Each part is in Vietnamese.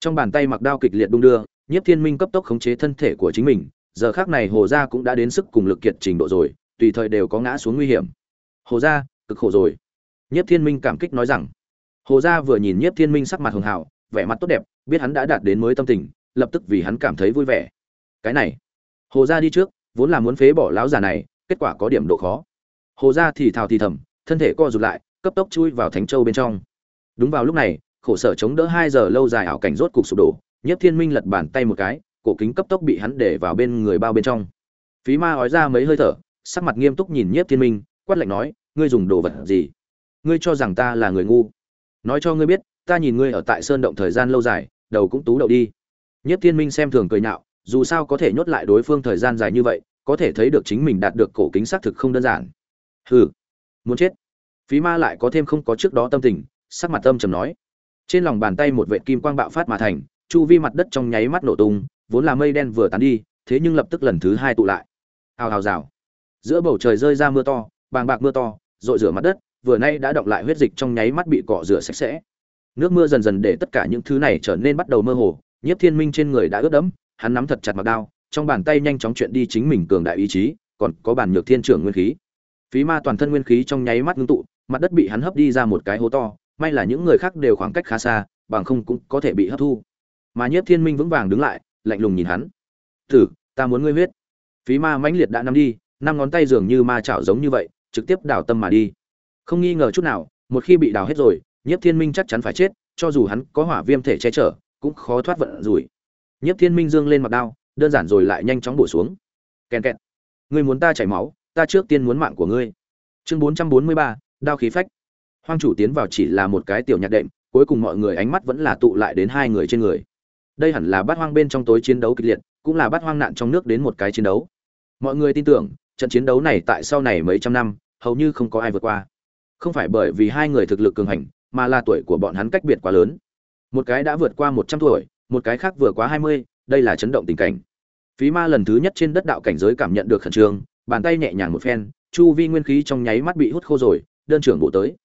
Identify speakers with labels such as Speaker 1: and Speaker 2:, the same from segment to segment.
Speaker 1: trong bàn tay mặc đao kịch liệt đung đưa, nhiếp thiên minh cấp tốc khống chế thân thể của chính mình, giờ khác này hồ gia cũng đã đến sức cùng lực kiệt trình độ rồi, tùy thời đều có ngã xuống nguy hiểm. Hồ gia, cực khổ rồi. Nhiếp thiên minh cảm kích nói rằng. Hồ gia vừa nhìn nhiếp thiên minh sắc mặt hường hảo, vẻ mặt tốt đẹp, biết hắn đã đạt đến mới tâm tình, lập tức vì hắn cảm thấy vui vẻ. Cái này. Hồ gia đi trước, vốn là muốn phế bỏ lão già này, kết quả có điểm độ khó. Hồ gia thì thào thì thầm, thân thể co rụt lại, cấp tốc chui vào thánh châu bên trong. Đúng vào lúc này khổ sở chống đỡ hai giờ lâu dài ảo cảnh rốt cục sụp đổ nhất thiên minh lật bàn tay một cái, cổ kính cấp tốc bị hắn để vào bên người bao bên trong. Phí ma ói ra mấy hơi thở, sắc mặt nghiêm túc nhìn nhiếp thiên minh, quát lạnh nói, ngươi dùng đồ vật gì? Ngươi cho rằng ta là người ngu? Nói cho ngươi biết, ta nhìn ngươi ở tại sơn động thời gian lâu dài, đầu cũng tú đậu đi. Nhiếp thiên minh xem thường cười nhạo, dù sao có thể nhốt lại đối phương thời gian dài như vậy, có thể thấy được chính mình đạt được cổ kính xác thực không đơn giản. Hừ, muốn chết. Phí ma lại có thêm không có trước đó tâm tình, sắc mặt âm trầm nói trên lòng bàn tay một vệ kim quang bạo phát mà thành, chu vi mặt đất trong nháy mắt nổ tung, vốn là mây đen vừa tán đi, thế nhưng lập tức lần thứ hai tụ lại. Hào hào rào. Giữa bầu trời rơi ra mưa to, bàng bạc mưa to, rội rửa mặt đất, vừa nay đã động lại huyết dịch trong nháy mắt bị cọ rửa sạch sẽ. Nước mưa dần dần để tất cả những thứ này trở nên bắt đầu mơ hồ, nhiếp thiên minh trên người đã ướt đẫm, hắn nắm thật chặt mặc đao, trong bàn tay nhanh chóng chuyện đi chính mình cường đại ý chí, còn có bản nhược thiên trưởng nguyên khí. Phí ma toàn thân nguyên khí trong nháy mắt ngưng tụ, mặt đất bị hắn hấp đi ra một cái hố to may là những người khác đều khoảng cách khá xa, bằng không cũng có thể bị hấp thu. Mà nhiếp thiên minh vững vàng đứng lại, lạnh lùng nhìn hắn. Thử, ta muốn ngươi huyết. Phí ma mãnh liệt đã nắm đi, năm ngón tay dường như ma chảo giống như vậy, trực tiếp đào tâm mà đi. Không nghi ngờ chút nào, một khi bị đào hết rồi, nhiếp thiên minh chắc chắn phải chết, cho dù hắn có hỏa viêm thể che chở, cũng khó thoát vận rủi. Nhiếp thiên minh dương lên mặt đao, đơn giản rồi lại nhanh chóng bổ xuống. Kèn kẹt, ngươi muốn ta chảy máu, ta trước tiên muốn mạng của ngươi. Chương bốn trăm bốn mươi ba, đao khí phách hoang chủ tiến vào chỉ là một cái tiểu nhạc đệm, cuối cùng mọi người ánh mắt vẫn là tụ lại đến hai người trên người. Đây hẳn là bát hoang bên trong tối chiến đấu kịch liệt, cũng là bát hoang nạn trong nước đến một cái chiến đấu. Mọi người tin tưởng, trận chiến đấu này tại sau này mấy trăm năm, hầu như không có ai vượt qua. Không phải bởi vì hai người thực lực cường hành, mà là tuổi của bọn hắn cách biệt quá lớn. Một cái đã vượt qua một trăm tuổi, một cái khác vừa quá hai mươi, đây là chấn động tình cảnh. Phí ma lần thứ nhất trên đất đạo cảnh giới cảm nhận được khẩn trương, bàn tay nhẹ nhàng một phen, chu vi nguyên khí trong nháy mắt bị hút khô rồi, đơn trưởng bộ tới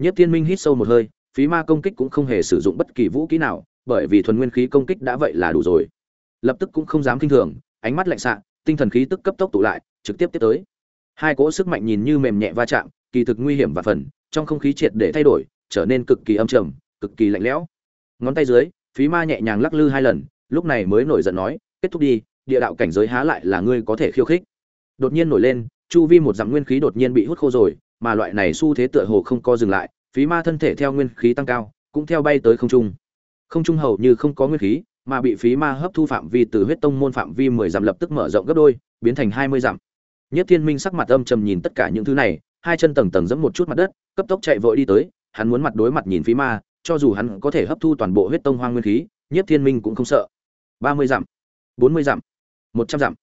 Speaker 1: nhất thiên minh hít sâu một hơi, phí ma công kích cũng không hề sử dụng bất kỳ vũ khí nào, bởi vì thuần nguyên khí công kích đã vậy là đủ rồi. Lập tức cũng không dám kinh thường, ánh mắt lạnh xạ, tinh thần khí tức cấp tốc tụ lại, trực tiếp tiếp tới. Hai cỗ sức mạnh nhìn như mềm nhẹ va chạm, kỳ thực nguy hiểm và phần, trong không khí triệt để thay đổi, trở nên cực kỳ âm trầm, cực kỳ lạnh lẽo. Ngón tay dưới, phí ma nhẹ nhàng lắc lư hai lần, lúc này mới nổi giận nói, kết thúc đi, địa đạo cảnh giới há lại là ngươi có thể khiêu khích. Đột nhiên nổi lên, chu vi một dặm nguyên khí đột nhiên bị hút khô rồi mà loại này xu thế tựa hồ không co dừng lại, phí ma thân thể theo nguyên khí tăng cao, cũng theo bay tới không trung. Không trung hầu như không có nguyên khí, mà bị phí ma hấp thu phạm vi từ huyết tông môn phạm vi mười dặm lập tức mở rộng gấp đôi, biến thành hai mươi dặm. Nhất thiên minh sắc mặt âm trầm nhìn tất cả những thứ này, hai chân tầng tầng giẫm một chút mặt đất, cấp tốc chạy vội đi tới, hắn muốn mặt đối mặt nhìn phí ma, cho dù hắn có thể hấp thu toàn bộ huyết tông hoang nguyên khí, nhất thiên minh cũng không sợ. Ba mươi dặm, bốn mươi dặm, một trăm dặm.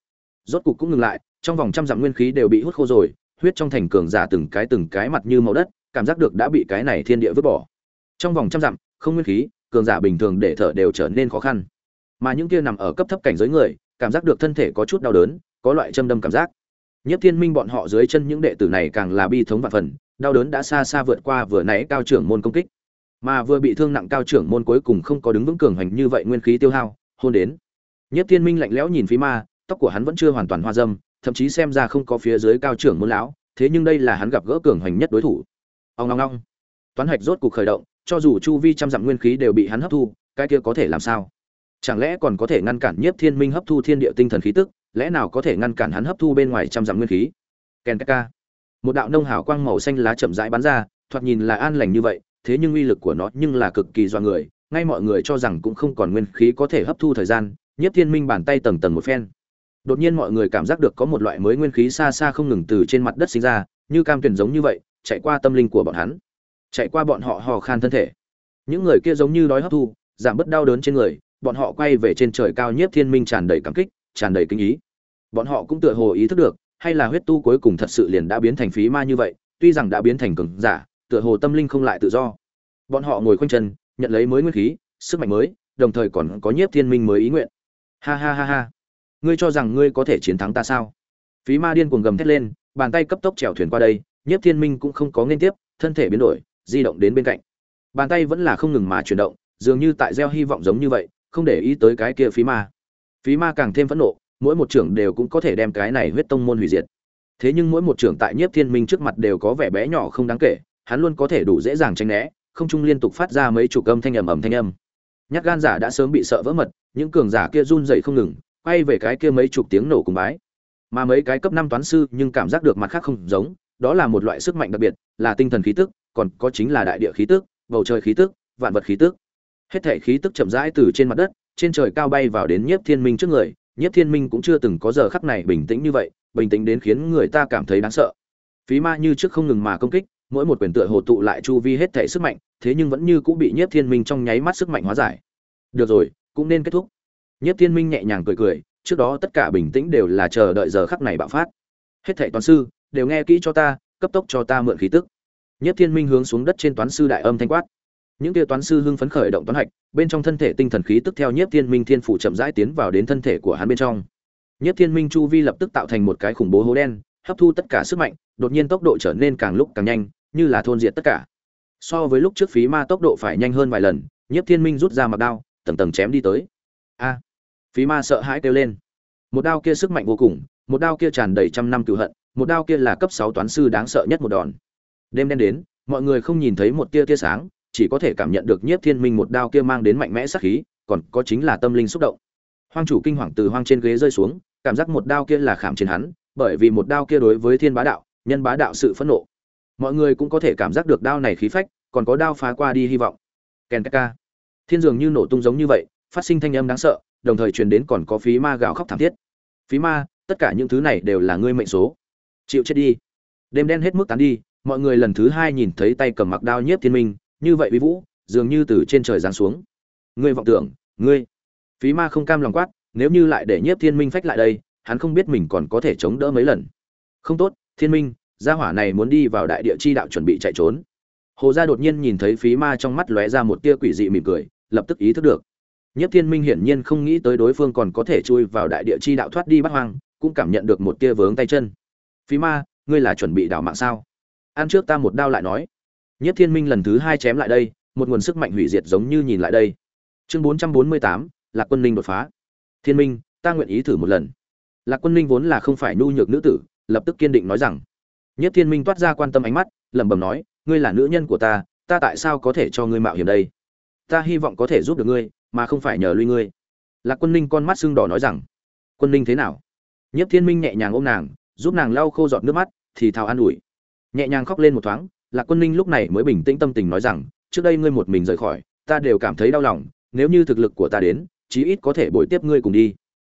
Speaker 1: Rốt cục cũng ngừng lại, trong vòng trăm dặm nguyên khí đều bị hút khô rồi huyết trong thành cường giả từng cái từng cái mặt như màu đất, cảm giác được đã bị cái này thiên địa vứt bỏ. Trong vòng trăm dặm, không nguyên khí, cường giả bình thường để thở đều trở nên khó khăn. Mà những kia nằm ở cấp thấp cảnh giới người, cảm giác được thân thể có chút đau đớn, có loại châm đâm cảm giác. Nhất thiên minh bọn họ dưới chân những đệ tử này càng là bi thống và phần, đau đớn đã xa xa vượt qua vừa nãy cao trưởng môn công kích. Mà vừa bị thương nặng cao trưởng môn cuối cùng không có đứng vững cường hành như vậy nguyên khí tiêu hao, hôn đến. Nhất thiên minh lạnh lẽo nhìn phí ma, tóc của hắn vẫn chưa hoàn toàn hoa dâm thậm chí xem ra không có phía dưới cao trưởng môn lão, thế nhưng đây là hắn gặp gỡ cường hành nhất đối thủ. Ông long long toán hạch rốt cuộc khởi động, cho dù chu vi trăm dặm nguyên khí đều bị hắn hấp thu, cái kia có thể làm sao? Chẳng lẽ còn có thể ngăn cản nhiếp thiên minh hấp thu thiên địa tinh thần khí tức, lẽ nào có thể ngăn cản hắn hấp thu bên ngoài trăm dặm nguyên khí? Ken ka một đạo nông hào quang màu xanh lá chậm rãi bắn ra, thoạt nhìn là an lành như vậy, thế nhưng uy lực của nó nhưng là cực kỳ do người, ngay mọi người cho rằng cũng không còn nguyên khí có thể hấp thu thời gian, nhiếp thiên minh bàn tay tầng tầng một phen đột nhiên mọi người cảm giác được có một loại mới nguyên khí xa xa không ngừng từ trên mặt đất sinh ra, như cam tuyển giống như vậy, chạy qua tâm linh của bọn hắn. Chạy qua bọn họ hò khan thân thể. Những người kia giống như đói hấp thu, giảm bớt đau đớn trên người, bọn họ quay về trên trời cao nhiếp thiên minh tràn đầy cảm kích, tràn đầy kinh ý. Bọn họ cũng tựa hồ ý thức được, hay là huyết tu cuối cùng thật sự liền đã biến thành phí ma như vậy, tuy rằng đã biến thành cường giả, tựa hồ tâm linh không lại tự do. Bọn họ ngồi khoanh chân, nhận lấy mới nguyên khí, sức mạnh mới, đồng thời còn có nhiếp thiên minh mới ý nguyện. Ha ha ha ha ngươi cho rằng ngươi có thể chiến thắng ta sao? Phí ma điên cuồng gầm thét lên, bàn tay cấp tốc chèo thuyền qua đây, nhiếp thiên minh cũng không có nên tiếp, thân thể biến đổi, di động đến bên cạnh. Bàn tay vẫn là không ngừng mà chuyển động, dường như tại gieo hy vọng giống như vậy, không để ý tới cái kia phí ma. Phí ma càng thêm phẫn nộ, mỗi một trưởng đều cũng có thể đem cái này huyết tông môn hủy diệt. Thế nhưng mỗi một trưởng tại nhiếp thiên minh trước mặt đều có vẻ bé nhỏ không đáng kể, hắn luôn có thể đủ dễ dàng tránh né, không trung liên tục phát ra mấy chục âm thanh ầm ầm thanh âm. Nhát gan giả đã sớm bị sợ vỡ mật, những cường giả kia run dậy không ngừng quay về cái kia mấy chục tiếng nổ cùng bái. Mà mấy cái cấp năm toán sư nhưng cảm giác được mặt khác không giống, đó là một loại sức mạnh đặc biệt, là tinh thần khí tức, còn có chính là đại địa khí tức, bầu trời khí tức, vạn vật khí tức. Hết thể khí tức chậm rãi từ trên mặt đất, trên trời cao bay vào đến nhiếp thiên minh trước người. Nhiếp thiên minh cũng chưa từng có giờ khắc này bình tĩnh như vậy, bình tĩnh đến khiến người ta cảm thấy đáng sợ. Phí ma như trước không ngừng mà công kích, mỗi một quyền tựa hồ tụ lại chu vi hết thể sức mạnh, thế nhưng vẫn như cũng bị nhiếp thiên minh trong nháy mắt sức mạnh hóa giải. Được rồi, cũng nên kết thúc nhiếp thiên minh nhẹ nhàng cười cười, trước đó tất cả bình tĩnh đều là chờ đợi giờ khắc này bạo phát. Hết thảy toán sư, đều nghe kỹ cho ta, cấp tốc cho ta mượn khí tức. Nhiếp thiên minh hướng xuống đất trên toán sư đại âm thanh quát. Những kia toán sư hưng phấn khởi động toán hạch, bên trong thân thể tinh thần khí tức theo nhiếp thiên minh thiên phủ chậm rãi tiến vào đến thân thể của hắn bên trong. Nhiếp thiên minh chu vi lập tức tạo thành một cái khủng bố hố đen, hấp thu tất cả sức mạnh, đột nhiên tốc độ trở nên càng lúc càng nhanh, như là thôn diệt tất cả. So với lúc trước phí ma tốc độ phải nhanh hơn vài lần, nhiếp thiên minh rút ra mặc đao, tầng tầng chém đi tới. A! Phí ma sợ hãi kêu lên. Một đao kia sức mạnh vô cùng, một đao kia tràn đầy trăm năm cựu hận, một đao kia là cấp sáu toán sư đáng sợ nhất một đòn. Đêm đen đến, mọi người không nhìn thấy một tia tia sáng, chỉ có thể cảm nhận được nhiếp thiên minh một đao kia mang đến mạnh mẽ sắc khí, còn có chính là tâm linh xúc động. Hoang chủ kinh hoàng từ hoang trên ghế rơi xuống, cảm giác một đao kia là khảm trên hắn, bởi vì một đao kia đối với thiên bá đạo, nhân bá đạo sự phẫn nộ. Mọi người cũng có thể cảm giác được đao này khí phách, còn có đao phá qua đi hy vọng. Ken ka thiên dường như nổ tung giống như vậy, phát sinh thanh âm đáng sợ đồng thời truyền đến còn có phí ma gào khóc thảm thiết. Phí ma, tất cả những thứ này đều là ngươi mệnh số. Chịu chết đi. Đêm đen hết mức tán đi, mọi người lần thứ hai nhìn thấy tay cầm mặc đao nhiếp thiên minh, như vậy uy vũ, dường như từ trên trời giáng xuống. Ngươi vọng tưởng, ngươi. Phí ma không cam lòng quát, nếu như lại để nhiếp thiên minh phách lại đây, hắn không biết mình còn có thể chống đỡ mấy lần. Không tốt, thiên minh, gia hỏa này muốn đi vào đại địa chi đạo chuẩn bị chạy trốn. Hồ gia đột nhiên nhìn thấy phí ma trong mắt lóe ra một tia quỷ dị mỉm cười, lập tức ý thức được nhất thiên minh hiển nhiên không nghĩ tới đối phương còn có thể chui vào đại địa chi đạo thoát đi bắt hoang cũng cảm nhận được một tia vướng tay chân. Phí ma ngươi là chuẩn bị đảo mạng sao? Ăn trước ta một đao lại nói. Nhất thiên minh lần thứ hai chém lại đây một nguồn sức mạnh hủy diệt giống như nhìn lại đây. Chương 448, Lạc quân ninh đột phá. Thiên minh ta nguyện ý thử một lần. Lạc quân ninh vốn là không phải nhu nhược nữ tử lập tức kiên định nói rằng. Nhất thiên minh toát ra quan tâm ánh mắt lẩm bẩm nói ngươi là nữ nhân của ta ta tại sao có thể cho ngươi mạo hiểm đây? Ta hy vọng có thể giúp được ngươi, mà không phải nhờ lui ngươi. Lạc quân ninh con mắt sưng đỏ nói rằng, quân ninh thế nào? Nhất thiên minh nhẹ nhàng ôm nàng, giúp nàng lau khô giọt nước mắt, thì thào an ủi. Nhẹ nhàng khóc lên một thoáng, lạc quân ninh lúc này mới bình tĩnh tâm tình nói rằng, trước đây ngươi một mình rời khỏi, ta đều cảm thấy đau lòng, nếu như thực lực của ta đến, chí ít có thể bồi tiếp ngươi cùng đi.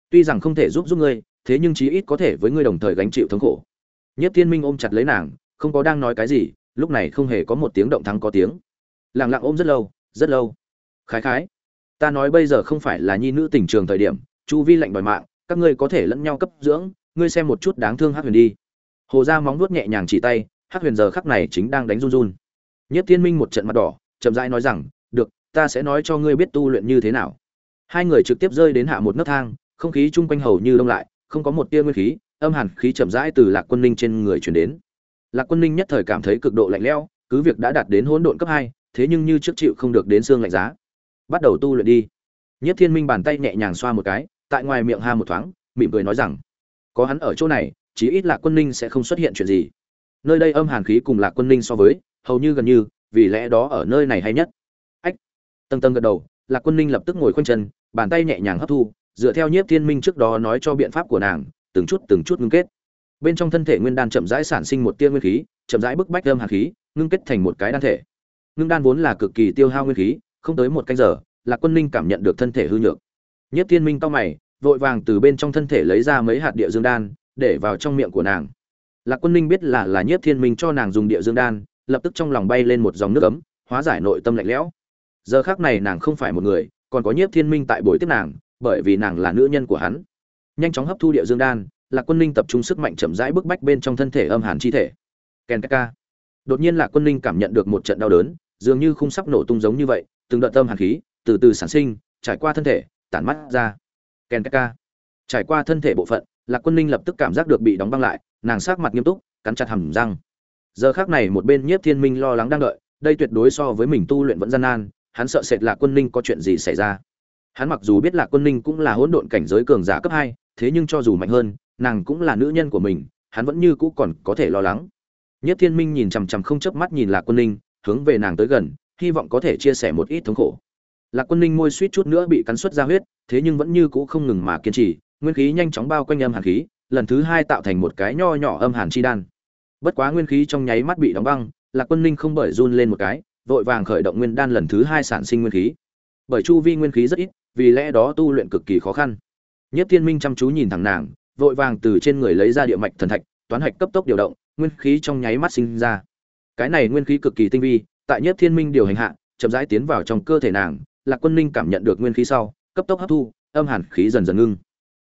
Speaker 1: Tuy rằng không thể giúp giúp ngươi, thế nhưng chí ít có thể với ngươi đồng thời gánh chịu thống khổ. Nhất thiên minh ôm chặt lấy nàng, không có đang nói cái gì, lúc này không hề có một tiếng động thắng có tiếng. Lặng lặng ôm rất lâu rất lâu khái khái. Ta nói bây giờ không phải là nhi nữ tình trường thời điểm, chu vi lạnh đòi mạng, các ngươi có thể lẫn nhau cấp dưỡng, ngươi xem một chút đáng thương hát huyền đi. Hồ ra móng nuốt nhẹ nhàng chỉ tay hát huyền giờ khắc này chính đang đánh run run. Nhất thiên minh một trận mặt đỏ, chậm rãi nói rằng, được, ta sẽ nói cho ngươi biết tu luyện như thế nào. Hai người trực tiếp rơi đến hạ một nấc thang, không khí chung quanh hầu như đông lại, không có một tia nguyên khí, âm hàn khí chậm rãi từ lạc quân ninh trên người chuyển đến. Lạc quân ninh nhất thời cảm thấy cực độ lạnh lẽo, cứ việc đã đạt đến hỗn độn cấp hai, thế nhưng như trước chịu không được đến xương lạnh giá bắt đầu tu luyện đi. Nhất thiên minh bàn tay nhẹ nhàng xoa một cái, tại ngoài miệng ha một thoáng, mỉm cười nói rằng, có hắn ở chỗ này, chí ít lạc quân ninh sẽ không xuất hiện chuyện gì. Nơi đây âm hàn khí cùng lạc quân ninh so với, hầu như gần như, vì lẽ đó ở nơi này hay nhất. Ách! Tầng tầng gật đầu, lạc quân ninh lập tức ngồi khoanh chân, bàn tay nhẹ nhàng hấp thu, dựa theo nhiếp thiên minh trước đó nói cho biện pháp của nàng, từng chút từng chút ngưng kết. Bên trong thân thể nguyên đan chậm rãi sản sinh một tia nguyên khí, chậm rãi bức bách âm hàn khí, ngưng kết thành một cái đan thể. Ngưng đan vốn là cực kỳ tiêu hao nguyên khí không tới một canh giờ, lạc quân ninh cảm nhận được thân thể hư nhược. Nhất thiên minh to mày, vội vàng từ bên trong thân thể lấy ra mấy hạt địa dương đan, để vào trong miệng của nàng. Lạc quân ninh biết là là nhất thiên minh cho nàng dùng địa dương đan, lập tức trong lòng bay lên một dòng nước ấm, hóa giải nội tâm lạnh lẽo. Giờ khác này nàng không phải một người, còn có nhiếp thiên minh tại buổi tiếp nàng, bởi vì nàng là nữ nhân của hắn. Nhanh chóng hấp thu địa dương đan, lạc quân ninh tập trung sức mạnh chậm rãi bức bách bên trong thân thể âm hàn chi thể. Ken ka đột nhiên lạc quân ninh cảm nhận được một trận đau đớn, dường như khung sắp nổ tung giống như vậy từng đợt tâm hàn khí từ từ sản sinh, trải qua thân thể, tản mắt ra. Ken ka trải qua thân thể bộ phận, lạc quân ninh lập tức cảm giác được bị đóng băng lại, nàng sát mặt nghiêm túc, cắn chặt hầm răng. Giờ khác này một bên nhiếp thiên minh lo lắng đang đợi, đây tuyệt đối so với mình tu luyện vẫn gian nan, hắn sợ sệt lạc quân ninh có chuyện gì xảy ra. Hắn mặc dù biết lạc quân ninh cũng là hỗn độn cảnh giới cường giả cấp hai, thế nhưng cho dù mạnh hơn, nàng cũng là nữ nhân của mình, hắn vẫn như cũ còn có thể lo lắng. Nhất thiên minh nhìn chằm chằm không chớp mắt nhìn lạc quân ninh, hướng về nàng tới gần hy vọng có thể chia sẻ một ít thống khổ. Lạc quân ninh môi suýt chút nữa bị cắn xuất ra huyết, thế nhưng vẫn như cũ không ngừng mà kiên trì, nguyên khí nhanh chóng bao quanh âm hàn khí, lần thứ hai tạo thành một cái nho nhỏ âm hàn chi đan. Bất quá nguyên khí trong nháy mắt bị đóng băng, lạc quân ninh không bởi run lên một cái, vội vàng khởi động nguyên đan lần thứ hai sản sinh nguyên khí. Bởi chu vi nguyên khí rất ít, vì lẽ đó tu luyện cực kỳ khó khăn. Nhất thiên minh chăm chú nhìn thẳng nàng, vội vàng từ trên người lấy ra địa mạch thần thạch, toán hạch cấp tốc điều động, nguyên khí trong nháy mắt sinh ra. Cái này nguyên khí cực kỳ tinh vi tại nhất thiên minh điều hành hạ, chậm rãi tiến vào trong cơ thể nàng, lạc quân ninh cảm nhận được nguyên khí sau, cấp tốc hấp thu, âm hàn khí dần dần ngưng.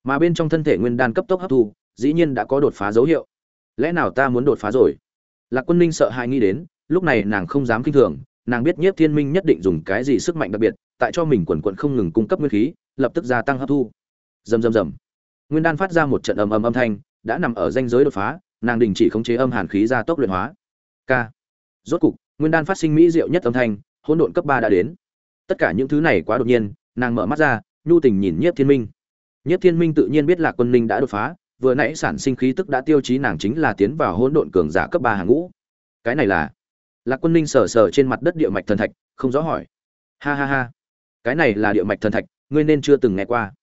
Speaker 1: Mà bên trong thân thể nguyên đan cấp tốc hấp thu, dĩ nhiên đã có đột phá dấu hiệu. Lẽ nào ta muốn đột phá rồi? Lạc quân ninh sợ hãi nghĩ đến, lúc này nàng không dám kinh thường, nàng biết nhiếp thiên minh nhất định dùng cái gì sức mạnh đặc biệt, tại cho mình quần quận không ngừng cung cấp nguyên khí, lập tức gia tăng hấp thu. Rầm rầm rầm. Nguyên đan phát ra một trận ầm ầm âm thanh, đã nằm ở danh giới đột phá, nàng đình chỉ khống chế âm hàn khí ra tốc luyện hóa. K rốt cục nguyên đan phát sinh mỹ diệu nhất âm thanh, hỗn độn cấp ba đã đến. Tất cả những thứ này quá đột nhiên, nàng mở mắt ra, nhu tình nhìn nhiếp thiên minh. Nhiếp thiên minh tự nhiên biết là quân ninh đã đột phá, vừa nãy sản sinh khí tức đã tiêu chí nàng chính là tiến vào hỗn độn cường giả cấp ba hàng ngũ. Cái này là? Lạc quân ninh sờ sờ trên mặt đất địa mạch thần thạch, không rõ hỏi. Ha ha ha. Cái này là địa mạch thần thạch, ngươi nên chưa từng nghe qua.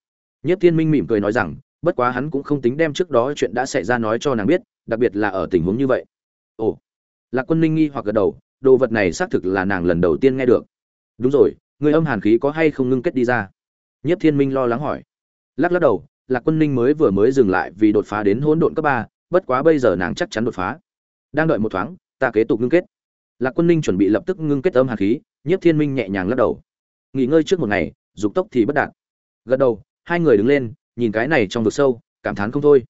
Speaker 1: Nhất thiên minh mỉm cười nói rằng, bất quá hắn cũng không tính đem trước đó chuyện đã xảy ra nói cho nàng biết, đặc biệt là ở tình huống như vậy. Ồ. Lạc quân ninh nghi hoặc gật đầu đồ vật này xác thực là nàng lần đầu tiên nghe được. Đúng rồi, người âm hàn khí có hay không ngưng kết đi ra? Nhất thiên minh lo lắng hỏi. Lắc lắc đầu, lạc quân ninh mới vừa mới dừng lại vì đột phá đến hỗn độn cấp ba, bất quá bây giờ nàng chắc chắn đột phá. Đang đợi một thoáng, ta kế tục ngưng kết. Lạc quân ninh chuẩn bị lập tức ngưng kết âm hàn khí nhất thiên minh nhẹ nhàng lắc đầu. Nghỉ ngơi trước một ngày, dục tốc thì bất đạt. Gật đầu, hai người đứng lên, nhìn cái này trong vực sâu, cảm thán không thôi.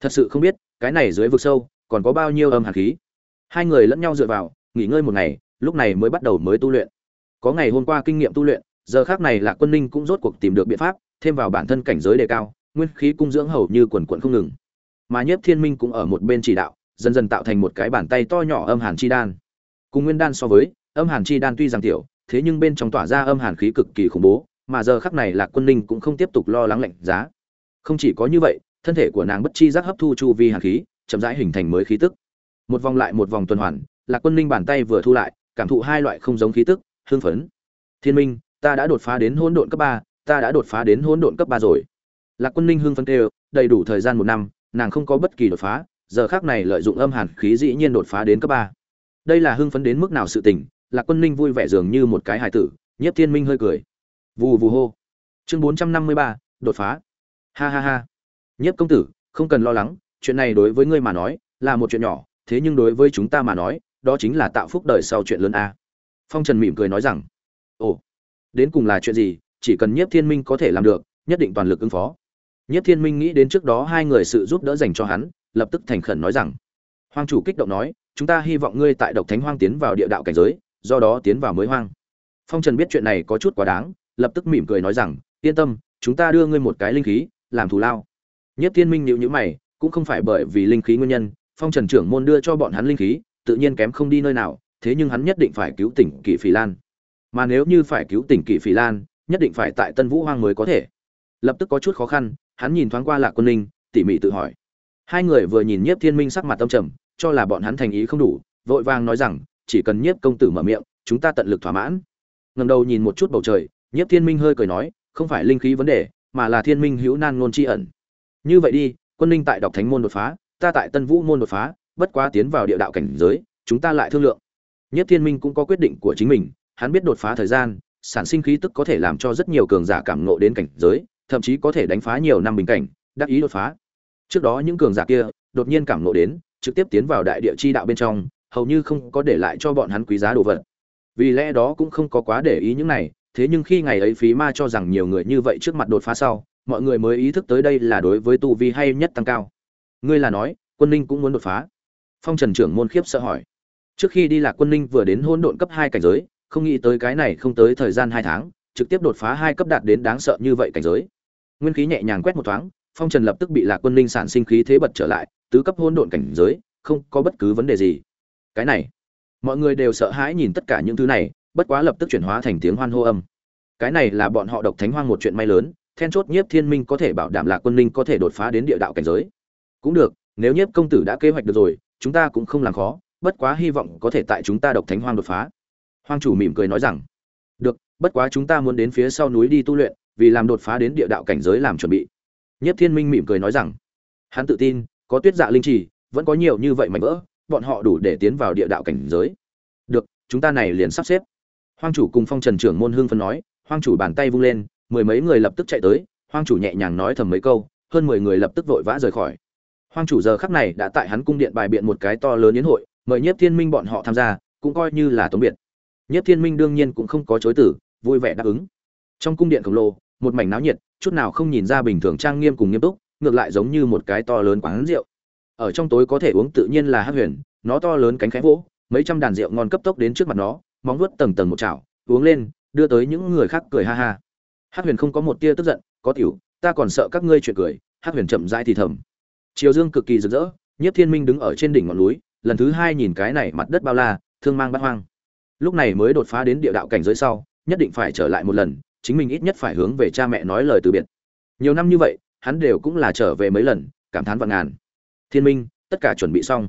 Speaker 1: Thật sự không biết, cái này dưới vực sâu, còn có bao nhiêu âm hàn khí. Hai người lẫn nhau dựa vào nghỉ ngơi một ngày, lúc này mới bắt đầu mới tu luyện. Có ngày hôm qua kinh nghiệm tu luyện, giờ khác này lạc quân ninh cũng rốt cuộc tìm được biện pháp, thêm vào bản thân cảnh giới đề cao, nguyên khí cung dưỡng hầu như quần quận không ngừng. Mà nhất thiên minh cũng ở một bên chỉ đạo, dần dần tạo thành một cái bàn tay to nhỏ âm hàn chi đan. Cùng nguyên đan so với, âm hàn chi đan tuy rằng tiểu, thế nhưng bên trong tỏa ra âm hàn khí cực kỳ khủng bố, mà giờ khắc này lạc quân ninh cũng không tiếp tục lo lắng lạnh giá. Không chỉ có như vậy, thân thể của nàng bất chi giác hấp thu chu vi hàn khí, chậm rãi hình thành mới khí tức. Một vòng lại một vòng tuần hoàn lạc quân ninh bàn tay vừa thu lại, cảm thụ hai loại không giống khí tức hương phấn. Thiên minh, ta đã đột phá đến hỗn độn cấp ba, ta đã đột phá đến hỗn độn cấp ba rồi. Lạc quân ninh hưng phấn kêu, đầy đủ thời gian một năm, nàng không có bất kỳ đột phá, giờ khác này lợi dụng âm hàn khí dĩ nhiên đột phá đến cấp ba. Đây là hưng phấn đến mức nào sự tình, lạc quân ninh vui vẻ dường như một cái hài tử, nhiếp thiên minh hơi cười. Vù vù hô. Chương bốn trăm năm mươi ba, đột phá. Ha ha ha. Nhiếp công tử, không cần lo lắng, chuyện này đối với ngươi mà nói là một chuyện nhỏ, thế nhưng đối với chúng ta mà nói đó chính là tạo phúc đời sau chuyện lớn a. Phong trần mỉm cười nói rằng, ồ, đến cùng là chuyện gì, chỉ cần nhiếp thiên minh có thể làm được, nhất định toàn lực ứng phó. Nhiếp thiên minh nghĩ đến trước đó hai người sự giúp đỡ dành cho hắn, lập tức thành khẩn nói rằng hoàng chủ kích động nói, chúng ta hy vọng ngươi tại độc thánh hoang tiến vào địa đạo cảnh giới, do đó tiến vào mới hoang. Phong trần biết chuyện này có chút quá đáng, lập tức mỉm cười nói rằng, yên tâm, chúng ta đưa ngươi một cái linh khí, làm thù lao. Nhất thiên minh nhịu nhữ mày, cũng không phải bởi vì linh khí nguyên nhân, phong trần trưởng môn đưa cho bọn hắn linh khí tự nhiên kém không đi nơi nào, thế nhưng hắn nhất định phải cứu tỉnh kỷ phỉ lan. Mà nếu như phải cứu tỉnh kỷ phỉ lan, nhất định phải tại tân vũ hoang mới có thể. Lập tức có chút khó khăn, hắn nhìn thoáng qua lạc quân ninh, tỉ mỉ tự hỏi. Hai người vừa nhìn nhiếp thiên minh sắc mặt tâm trầm, cho là bọn hắn thành ý không đủ, vội vàng nói rằng, chỉ cần nhiếp công tử mở miệng, chúng ta tận lực thỏa mãn. Ngầm đầu nhìn một chút bầu trời, nhiếp thiên minh hơi cười nói, không phải linh khí vấn đề, mà là thiên minh hữu nan ngôn tri ẩn. Như vậy đi, quân ninh tại đọc thánh môn đột phá, ta tại tân vũ môn đột phá bất quá tiến vào địa đạo cảnh giới, chúng ta lại thương lượng. Nhất thiên minh cũng có quyết định của chính mình, hắn biết đột phá thời gian, sản sinh khí tức có thể làm cho rất nhiều cường giả cảm ngộ đến cảnh giới, thậm chí có thể đánh phá nhiều năm bình cảnh, đắc ý đột phá. Trước đó những cường giả kia đột nhiên cảm ngộ đến, trực tiếp tiến vào đại địa chi đạo bên trong, hầu như không có để lại cho bọn hắn quý giá đồ vật. Vì lẽ đó cũng không có quá để ý những này, thế nhưng khi ngày ấy phí ma cho rằng nhiều người như vậy trước mặt đột phá sau, mọi người mới ý thức tới đây là đối với tu vi hay nhất tăng cao. Ngươi là nói, quân ninh cũng muốn đột phá phong trần trưởng môn khiếp sợ hỏi. Trước khi đi lạc quân ninh vừa đến hôn độn cấp hai cảnh giới, không nghĩ tới cái này không tới thời gian hai tháng, trực tiếp đột phá hai cấp đạt đến đáng sợ như vậy cảnh giới. Nguyên khí nhẹ nhàng quét một thoáng, phong trần lập tức bị lạc quân ninh sản sinh khí thế bật trở lại, tứ cấp hôn độn cảnh giới, không có bất cứ vấn đề gì. Cái này, mọi người đều sợ hãi nhìn tất cả những thứ này, bất quá lập tức chuyển hóa thành tiếng hoan hô âm. Cái này là bọn họ độc thánh hoang một chuyện may lớn, then chốt nhiếp thiên minh có thể bảo đảm lạc quân ninh có thể đột phá đến địa đạo cảnh giới. Cũng được, nếu nhiếp công tử đã kế hoạch được rồi chúng ta cũng không làm khó, bất quá hy vọng có thể tại chúng ta độc thánh hoang đột phá. Hoang chủ mỉm cười nói rằng, được, bất quá chúng ta muốn đến phía sau núi đi tu luyện, vì làm đột phá đến địa đạo cảnh giới làm chuẩn bị. Nhất thiên minh mỉm cười nói rằng, hắn tự tin, có tuyết dạ linh trì, vẫn có nhiều như vậy mạnh vỡ, bọn họ đủ để tiến vào địa đạo cảnh giới. Được, chúng ta này liền sắp xếp. Hoang chủ cùng phong trần trưởng môn hương phân nói, hoang chủ bàn tay vung lên, mười mấy người lập tức chạy tới, hoang chủ nhẹ nhàng nói thầm mấy câu, hơn mười người lập tức vội vã rời khỏi hoang chủ giờ khắc này đã tại hắn cung điện bài biện một cái to lớn yến hội mời nhiếp thiên minh bọn họ tham gia cũng coi như là tống biệt. Nhiếp thiên minh đương nhiên cũng không có chối từ, vui vẻ đáp ứng. Trong cung điện khổng lồ một mảnh náo nhiệt chút nào không nhìn ra bình thường trang nghiêm cùng nghiêm túc ngược lại giống như một cái to lớn quán rượu. Ở trong tối có thể uống tự nhiên là Hắc huyền nó to lớn cánh khẽ vỗ mấy trăm đàn rượu ngon cấp tốc đến trước mặt nó móng vuốt tầng tầng một chảo uống lên đưa tới những người khác cười ha ha. Hắc huyền không có một tia tức giận có tiểu ta còn sợ các ngươi chuyện cười Hắc huyền chậm rãi thì thầm chiều dương cực kỳ rực rỡ, nhiếp thiên minh đứng ở trên đỉnh ngọn núi, lần thứ hai nhìn cái này mặt đất bao la, thương mang bát hoang. Lúc này mới đột phá đến địa đạo cảnh giới sau, nhất định phải trở lại một lần, chính mình ít nhất phải hướng về cha mẹ nói lời từ biệt. Nhiều năm như vậy, hắn đều cũng là trở về mấy lần, cảm thán vạn ngàn. Thiên minh, tất cả chuẩn bị xong.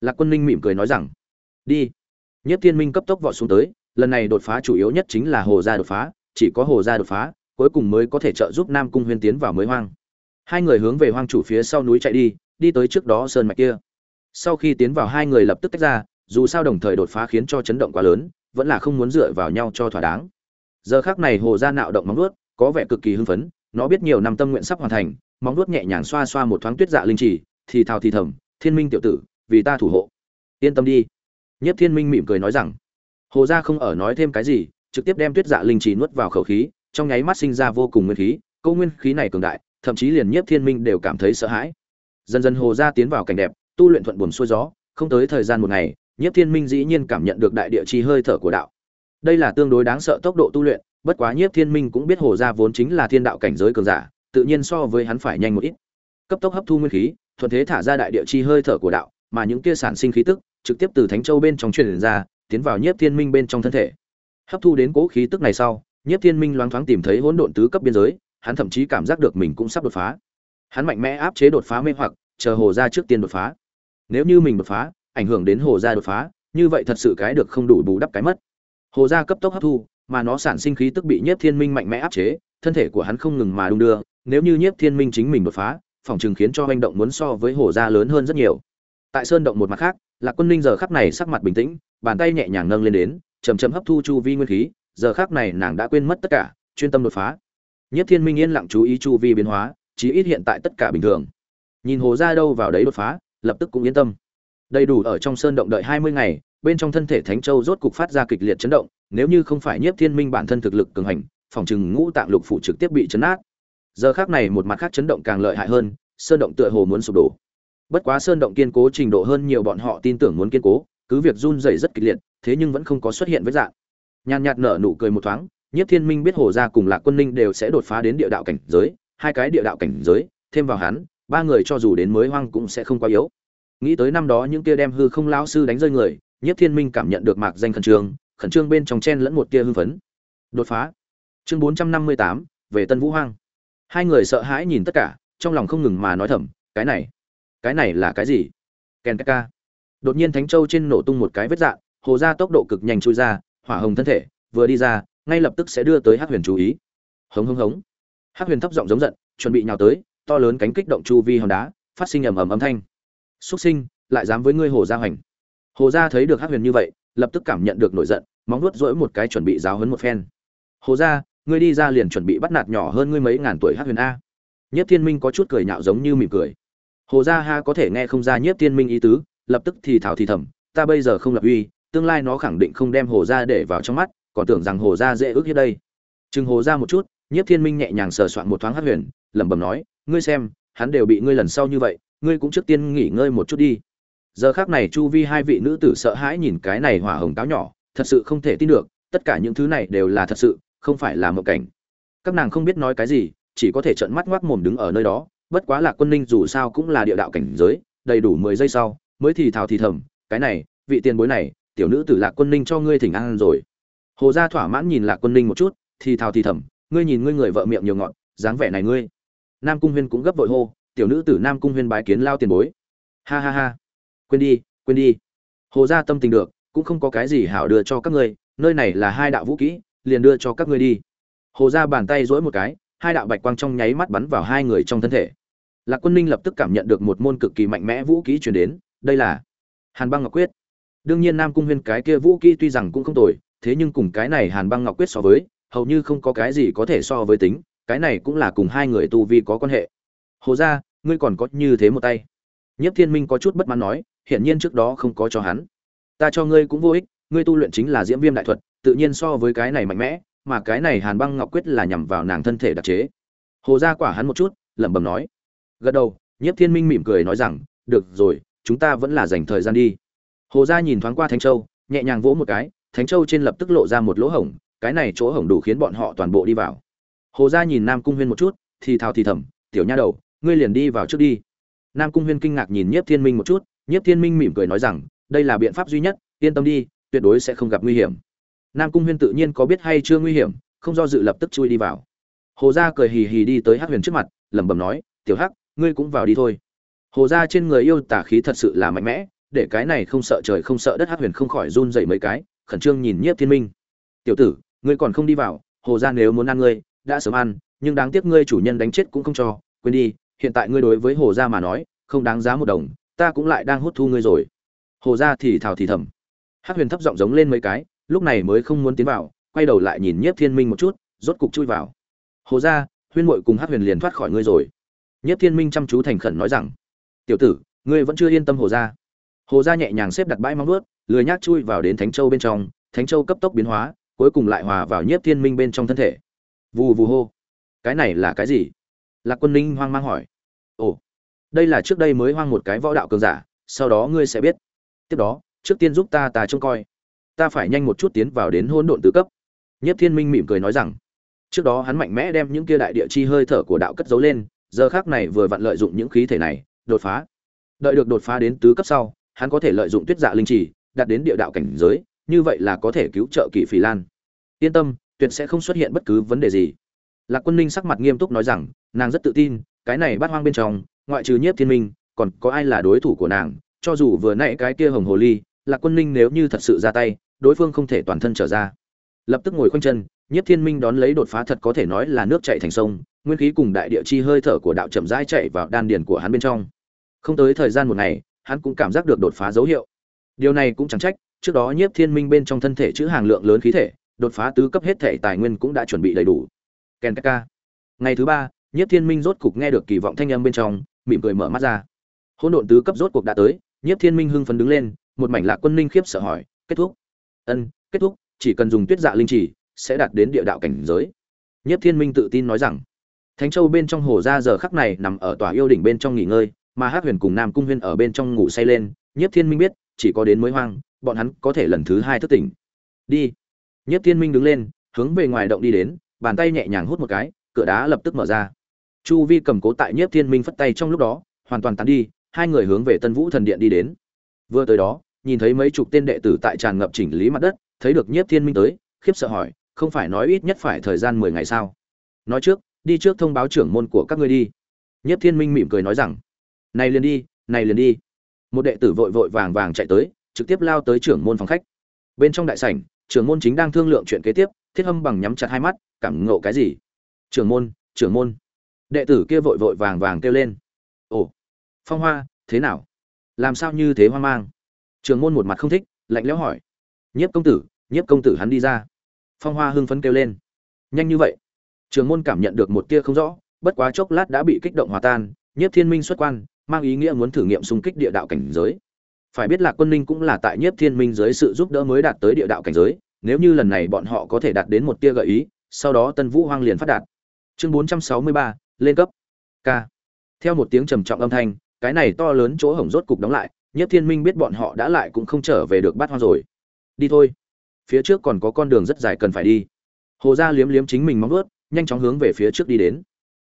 Speaker 1: Lạc quân ninh mỉm cười nói rằng, đi. Nhất thiên minh cấp tốc vọt xuống tới, lần này đột phá chủ yếu nhất chính là hồ gia đột phá, chỉ có hồ gia đột phá, cuối cùng mới có thể trợ giúp nam cung huyên tiến vào mới hoang hai người hướng về hoang chủ phía sau núi chạy đi đi tới trước đó sơn mạch kia. Sau khi tiến vào, hai người lập tức tách ra, dù sao đồng thời đột phá khiến cho chấn động quá lớn, vẫn là không muốn dựa vào nhau cho thỏa đáng. Giờ khác này hồ gia nạo động móng nuốt có vẻ cực kỳ hưng phấn, nó biết nhiều năm tâm nguyện sắp hoàn thành, móng nuốt nhẹ nhàng xoa xoa một thoáng tuyết dạ linh chỉ thì thào thì thầm, thiên minh tiểu tử, vì ta thủ hộ. Yên tâm đi. Nhất thiên minh mỉm cười nói rằng. Hồ gia không ở nói thêm cái gì, trực tiếp đem tuyết dạ linh chỉ nuốt vào khẩu khí, trong nháy mắt sinh ra vô cùng nguyên khí, câu nguyên khí này cường đại thậm chí liền nhiếp thiên minh đều cảm thấy sợ hãi. Dần dần hồ gia tiến vào cảnh đẹp, tu luyện thuận buồm xuôi gió, không tới thời gian một ngày, nhiếp thiên minh dĩ nhiên cảm nhận được đại địa chi hơi thở của đạo. Đây là tương đối đáng sợ tốc độ tu luyện, bất quá nhiếp thiên minh cũng biết hồ gia vốn chính là thiên đạo cảnh giới cường giả, tự nhiên so với hắn phải nhanh một ít. Cấp tốc hấp thu nguyên khí, thuận thế thả ra đại địa chi hơi thở của đạo, mà những kia sản sinh khí tức, trực tiếp từ thánh châu bên trong truyền ra, tiến vào nhiếp thiên minh bên trong thân thể. Hấp thu đến cố khí tức này sau, nhiếp thiên minh loáng thoáng tìm thấy hỗn độn tứ cấp biên giới hắn thậm chí cảm giác được mình cũng sắp đột phá. Hắn mạnh mẽ áp chế đột phá mê hoặc, chờ hồ gia trước tiên đột phá. Nếu như mình đột phá, ảnh hưởng đến hồ gia đột phá, như vậy thật sự cái được không đủ bù đắp cái mất. Hồ gia cấp tốc hấp thu, mà nó sản sinh khí tức bị nhiếp thiên minh mạnh mẽ áp chế, thân thể của hắn không ngừng mà đung đưa. Nếu như nhiếp thiên minh chính mình đột phá, phòng trường khiến cho hành động muốn so với hồ gia lớn hơn rất nhiều. Tại sơn động một mặt khác, lạc quân ninh giờ khắc này sắc mặt bình tĩnh, bàn tay nhẹ nhàng nâng lên đến chầm chầm hấp thu chu vi nguyên khí, giờ khắc này nàng đã quên mất tất cả, chuyên tâm đột phá nhất thiên minh yên lặng chú ý chu vi biến hóa, chí ít hiện tại tất cả bình thường. Nhìn hồ ra đâu vào đấy đột phá, lập tức cũng yên tâm. Đầy đủ ở trong sơn động đợi hai mươi ngày, bên trong thân thể thánh châu rốt cục phát ra kịch liệt chấn động, nếu như không phải nhiếp thiên minh bản thân thực lực cường hành, phòng trừng ngũ tạng lục phủ trực tiếp bị chấn át. Giờ khắc này một mặt khác chấn động càng lợi hại hơn, sơn động tựa hồ muốn sụp đổ. Bất quá sơn động kiên cố trình độ hơn nhiều bọn họ tin tưởng muốn kiên cố, cứ việc run rẩy rất kịch liệt, thế nhưng vẫn không có xuất hiện với dạng. Nhàn nhạt nở nụ cười một thoáng nhất thiên minh biết hồ gia cùng lạc quân ninh đều sẽ đột phá đến địa đạo cảnh giới, hai cái địa đạo cảnh giới, thêm vào hắn, ba người cho dù đến mới hoang cũng sẽ không quá yếu. Nghĩ tới năm đó những kia đem hư không lão sư đánh rơi người nhất thiên minh cảm nhận được mạc danh khẩn trương khẩn trương bên trong chen lẫn một tia hưng phấn. Đột phá. Chương bốn trăm năm mươi tám, về tân vũ hoang. Hai người sợ hãi nhìn tất cả, trong lòng không ngừng mà nói thầm, cái này cái này là cái gì? Ken ka đột nhiên thánh châu trên nổ tung một cái vết dạn hồ ra tốc độ cực nhanh chui ra, hỏa hồng thân thể, vừa đi ra ngay lập tức sẽ đưa tới hắc huyền chú ý. Hống hống hống. Hắc huyền thấp giọng giống giận, chuẩn bị nhào tới, to lớn cánh kích động chu vi hòn đá, phát sinh ầm ầm âm thanh. Xuất sinh, lại dám với ngươi hồ gia hoành. Hồ gia thấy được hắc huyền như vậy, lập tức cảm nhận được nổi giận, móng nuốt rỗi một cái chuẩn bị giáo hấn một phen. Hồ gia, ngươi đi ra liền chuẩn bị bắt nạt nhỏ hơn ngươi mấy ngàn tuổi hắc huyền a. Nhất thiên minh có chút cười nhạo giống như mỉm cười. Hồ gia ha có thể nghe không ra nhất thiên minh ý tứ, lập tức thì thảo thì thầm, ta bây giờ không lập uy, tương lai nó khẳng định không đem hồ gia để vào trong mắt còn tưởng rằng hồ gia dễ ước hiếp đây. Chừng hồ gia một chút, nhiếp thiên minh nhẹ nhàng sờ soạn một thoáng hát huyền, lẩm bẩm nói, ngươi xem, hắn đều bị ngươi lần sau như vậy, ngươi cũng trước tiên nghỉ ngơi một chút đi. Giờ khác này chu vi hai vị nữ tử sợ hãi nhìn cái này hỏa hồng táo nhỏ, thật sự không thể tin được, tất cả những thứ này đều là thật sự, không phải là mộng cảnh. Các nàng không biết nói cái gì, chỉ có thể trợn mắt ngoác mồm đứng ở nơi đó, bất quá là quân ninh dù sao cũng là địa đạo cảnh giới, đầy đủ mười giây sau, mới thì thào thì thầm, cái này, vị tiền bối này, tiểu nữ tử lạc quân ninh cho ngươi thỉnh an rồi hồ gia thỏa mãn nhìn lạc quân ninh một chút, thì thào thì thầm, ngươi nhìn ngươi người vợ miệng nhiều ngọn dáng vẻ này ngươi. Nam cung huyên cũng gấp vội hô, tiểu nữ tử nam cung huyên bái kiến lao tiền bối. Ha ha ha. Quên đi quên đi. Hồ gia tâm tình được, cũng không có cái gì hảo đưa cho các ngươi, nơi này là hai đạo vũ kỹ, liền đưa cho các ngươi đi. Hồ gia bàn tay dỗi một cái, hai đạo bạch quang trong nháy mắt bắn vào hai người trong thân thể. Lạc quân ninh lập tức cảm nhận được một môn cực kỳ mạnh mẽ vũ kỹ truyền đến, đây là hàn băng ngọc quyết. Đương nhiên nam cung huyên cái kia vũ kỹ tuy rằng cũng không tồi thế nhưng cùng cái này hàn băng ngọc quyết so với, hầu như không có cái gì có thể so với tính, cái này cũng là cùng hai người tu vi có quan hệ. Hồ gia, ngươi còn có như thế một tay. Nhất thiên minh có chút bất mãn nói, hiển nhiên trước đó không có cho hắn. Ta cho ngươi cũng vô ích, ngươi tu luyện chính là diễm viêm đại thuật, tự nhiên so với cái này mạnh mẽ, mà cái này hàn băng ngọc quyết là nhằm vào nàng thân thể đặc chế. Hồ gia quả hắn một chút, lẩm bẩm nói. Gật đầu, nhiếp thiên minh mỉm cười nói rằng, được rồi, chúng ta vẫn là dành thời gian đi. Hồ gia nhìn thoáng qua thánh châu, nhẹ nhàng vỗ một cái thánh châu trên lập tức lộ ra một lỗ hổng, cái này chỗ hổng đủ khiến bọn họ toàn bộ đi vào. Hồ gia nhìn nam cung huyên một chút, thì thào thì thầm, tiểu nha đầu, ngươi liền đi vào trước đi. Nam cung huyên kinh ngạc nhìn nhiếp thiên minh một chút, nhiếp thiên minh mỉm cười nói rằng, đây là biện pháp duy nhất, yên tâm đi, tuyệt đối sẽ không gặp nguy hiểm. Nam cung huyên tự nhiên có biết hay chưa nguy hiểm, không do dự lập tức chui đi vào. Hồ gia cười hì hì đi tới hắc huyền trước mặt, lẩm bẩm nói, tiểu hắc, ngươi cũng vào đi thôi. Hồ gia trên người yêu tả khí thật sự là mạnh mẽ, để cái này không sợ trời không sợ đất hắc huyền không khỏi run dậy mấy cái khẩn trương nhìn nhiếp thiên minh. Tiểu tử, ngươi còn không đi vào, hồ gia nếu muốn ăn ngươi, đã sớm ăn, nhưng đáng tiếc ngươi chủ nhân đánh chết cũng không cho, quên đi, hiện tại ngươi đối với hồ gia mà nói, không đáng giá một đồng, ta cũng lại đang hút thu ngươi rồi. Hồ gia thì thào thì thầm. Hắc huyền thấp giọng giống lên mấy cái, lúc này mới không muốn tiến vào, quay đầu lại nhìn nhiếp thiên minh một chút, rốt cục chui vào. Hồ gia, huyên muội cùng hắc huyền liền thoát khỏi ngươi rồi. Nhiếp thiên minh chăm chú thành khẩn nói rằng, tiểu tử, ngươi vẫn chưa yên tâm hồ gia. Hồ gia nhẹ nhàng xếp đặt bãi móng vớt lười nhác chui vào đến thánh châu bên trong, thánh châu cấp tốc biến hóa, cuối cùng lại hòa vào nhiếp thiên minh bên trong thân thể. Vù vù hô. Cái này là cái gì? Lạc quân ninh hoang mang hỏi. Ồ, đây là trước đây mới hoang một cái võ đạo cường giả, sau đó ngươi sẽ biết. Tiếp đó, trước tiên giúp ta ta trông coi. Ta phải nhanh một chút tiến vào đến hỗn độn tứ cấp. Nhất thiên minh mỉm cười nói rằng. Trước đó hắn mạnh mẽ đem những kia đại địa chi hơi thở của đạo cất giấu lên, giờ khác này vừa vặn lợi dụng những khí thể này, đột phá. Đợi được đột phá đến tứ cấp sau, hắn có thể lợi dụng tuyết dạ linh trì đạt đến địa đạo cảnh giới, như vậy là có thể cứu trợ kỵ phỉ lan. Yên tâm, tuyệt sẽ không xuất hiện bất cứ vấn đề gì. Lạc quân ninh sắc mặt nghiêm túc nói rằng, nàng rất tự tin, cái này bát hoang bên trong, ngoại trừ nhiếp thiên minh, còn có ai là đối thủ của nàng, cho dù vừa nãy cái kia hồng hồ ly, lạc quân ninh nếu như thật sự ra tay, đối phương không thể toàn thân trở ra. Lập tức ngồi khoanh chân, nhiếp thiên minh đón lấy đột phá thật có thể nói là nước chảy thành sông, nguyên khí cùng đại địa chi hơi thở của đạo chậm rãi chạy vào đan điền của hắn bên trong. Không tới thời gian một ngày, hắn cũng cảm giác được đột phá dấu hiệu điều này cũng chẳng trách, trước đó nhiếp thiên minh bên trong thân thể chữ hàng lượng lớn khí thể, đột phá tứ cấp hết thể tài nguyên cũng đã chuẩn bị đầy đủ. Ken Kaka. ngày thứ ba, nhiếp thiên minh rốt cục nghe được kỳ vọng thanh âm bên trong, mỉm cười mở mắt ra. Hỗn độn tứ cấp rốt cuộc đã tới, nhiếp thiên minh hưng phấn đứng lên, một mảnh lạc quân ninh khiếp sợ hỏi, kết thúc? Ân, kết thúc, chỉ cần dùng tuyết dạ linh chỉ, sẽ đạt đến địa đạo cảnh giới. Nhiếp thiên minh tự tin nói rằng. Thánh châu bên trong hồ ra giờ khắc này nằm ở tòa yêu đỉnh bên trong nghỉ ngơi, mà hát huyền cùng nam cung huyên ở bên trong ngủ say lên, nhiếp thiên minh biết chỉ có đến mới hoang, bọn hắn có thể lần thứ hai thức tỉnh. Đi. Nhất thiên minh đứng lên, hướng về ngoài động đi đến, bàn tay nhẹ nhàng hút một cái, cửa đá lập tức mở ra. Chu vi cầm cố tại nhiếp thiên minh phất tay trong lúc đó, hoàn toàn tán đi, hai người hướng về tân vũ thần điện đi đến. Vừa tới đó, nhìn thấy mấy chục tên đệ tử tại tràn ngập chỉnh lý mặt đất, thấy được nhiếp thiên minh tới, khiếp sợ hỏi, không phải nói ít nhất phải thời gian mười ngày sao? Nói trước, đi trước thông báo trưởng môn của các ngươi đi. Nhiếp thiên minh mỉm cười nói rằng, này liền đi, này liền đi một đệ tử vội vội vàng vàng chạy tới, trực tiếp lao tới trưởng môn phòng khách. Bên trong đại sảnh, trưởng môn chính đang thương lượng chuyện kế tiếp, thiết hâm bằng nhắm chặt hai mắt, cảm ngộ cái gì? Trưởng môn trưởng môn. Đệ tử kia vội vội vàng vàng kêu lên. Ồ, phong hoa, thế nào? Làm sao như thế hoang mang? Trưởng môn một mặt không thích, lạnh lẽo hỏi. Nhiếp công tử, nhiếp công tử hắn đi ra. Phong hoa hưng phấn kêu lên. Nhanh như vậy? Trưởng môn cảm nhận được một tia không rõ, bất quá chốc lát đã bị kích động hòa tan, nhiếp thiên minh xuất quan mang ý nghĩa muốn thử nghiệm xung kích địa đạo cảnh giới. Phải biết là quân ninh cũng là tại nhiếp thiên minh dưới sự giúp đỡ mới đạt tới địa đạo cảnh giới nếu như lần này bọn họ có thể đạt đến một tia gợi ý sau đó tân vũ hoang liền phát đạt. Chương 463, lên cấp. K. Theo một tiếng trầm trọng âm thanh cái này to lớn chỗ hổng rốt cục đóng lại nhất thiên minh biết bọn họ đã lại cũng không trở về được bắt hoang rồi. Đi thôi. Phía trước còn có con đường rất dài cần phải đi. Hồ gia liếm liếm chính mình móng vuốt nhanh chóng hướng về phía trước đi đến.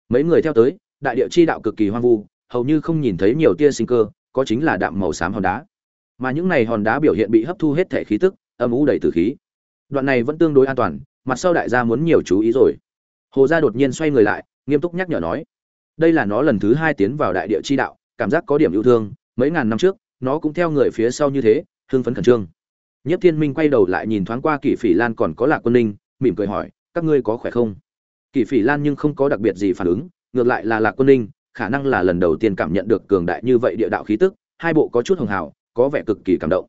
Speaker 1: Mấy người theo tới đại địa chi đạo cực kỳ hoang vu hầu như không nhìn thấy nhiều tia sinh cơ, có chính là đạm màu xám hòn đá. Mà những này hòn đá biểu hiện bị hấp thu hết thể khí tức, âm u đầy tử khí. Đoạn này vẫn tương đối an toàn, mặt sau đại gia muốn nhiều chú ý rồi. Hồ gia đột nhiên xoay người lại, nghiêm túc nhắc nhở nói, đây là nó lần thứ hai tiến vào đại địa chi đạo, cảm giác có điểm ưu thương, mấy ngàn năm trước, nó cũng theo người phía sau như thế, hưng phấn khẩn trương. Nhất thiên minh quay đầu lại nhìn thoáng qua kỷ phỉ lan còn có lạc quân ninh, mỉm cười hỏi, các ngươi có khỏe không? Kỷ phỉ lan nhưng không có đặc biệt gì phản ứng, ngược lại là lạc quân ninh khả năng là lần đầu tiên cảm nhận được cường đại như vậy địa đạo khí tức, hai bộ có chút hưng hào, có vẻ cực kỳ cảm động.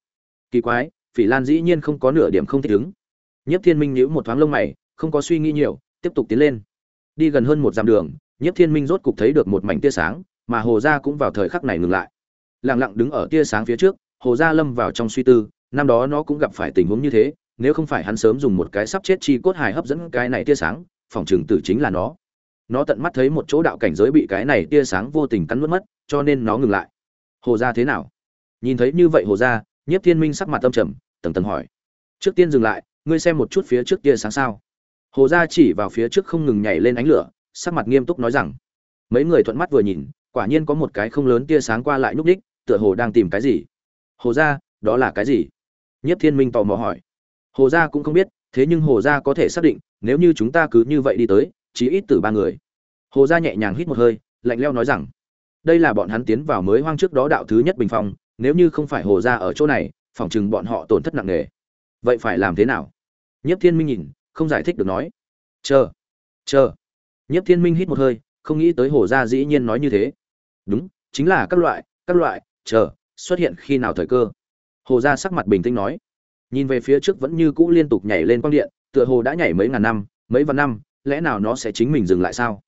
Speaker 1: Kỳ quái, phỉ lan dĩ nhiên không có nửa điểm không thích ứng. Nhiếp thiên minh nhíu một thoáng lông mày, không có suy nghĩ nhiều, tiếp tục tiến lên. Đi gần hơn một dặm đường, Nhiếp thiên minh rốt cục thấy được một mảnh tia sáng, mà hồ gia cũng vào thời khắc này ngừng lại. Lặng lặng đứng ở tia sáng phía trước, hồ gia lâm vào trong suy tư, năm đó nó cũng gặp phải tình huống như thế, nếu không phải hắn sớm dùng một cái sắp chết chi cốt hài hấp dẫn cái này tia sáng, phòng trường tử chính là nó nó tận mắt thấy một chỗ đạo cảnh giới bị cái này tia sáng vô tình cắn mất mất, cho nên nó ngừng lại. Hồ gia thế nào? Nhìn thấy như vậy hồ gia, nhiếp thiên minh sắc mặt tâm trầm, tầng tầng hỏi. Trước tiên dừng lại, ngươi xem một chút phía trước tia sáng sao. Hồ gia chỉ vào phía trước không ngừng nhảy lên ánh lửa, sắc mặt nghiêm túc nói rằng. Mấy người thuận mắt vừa nhìn, quả nhiên có một cái không lớn tia sáng qua lại nhúc đích tựa hồ đang tìm cái gì. Hồ gia, đó là cái gì? Nhất thiên minh tò mò hỏi. Hồ gia cũng không biết, thế nhưng hồ gia có thể xác định, nếu như chúng ta cứ như vậy đi tới chỉ ít từ ba người. Hồ gia nhẹ nhàng hít một hơi, lạnh leo nói rằng, đây là bọn hắn tiến vào mới hoang trước đó đạo thứ nhất bình phong, nếu như không phải hồ gia ở chỗ này, phỏng chừng bọn họ tổn thất nặng nề. Vậy phải làm thế nào? Nhất thiên minh nhìn, không giải thích được nói, chờ chờ. Nhất thiên minh hít một hơi, không nghĩ tới hồ gia dĩ nhiên nói như thế. Đúng, chính là các loại các loại, chờ, xuất hiện khi nào thời cơ? Hồ gia sắc mặt bình tĩnh nói. Nhìn về phía trước vẫn như cũ liên tục nhảy lên quang điện, tựa hồ đã nhảy mấy ngàn năm, mấy vạn năm lẽ nào nó sẽ chính mình dừng lại sao?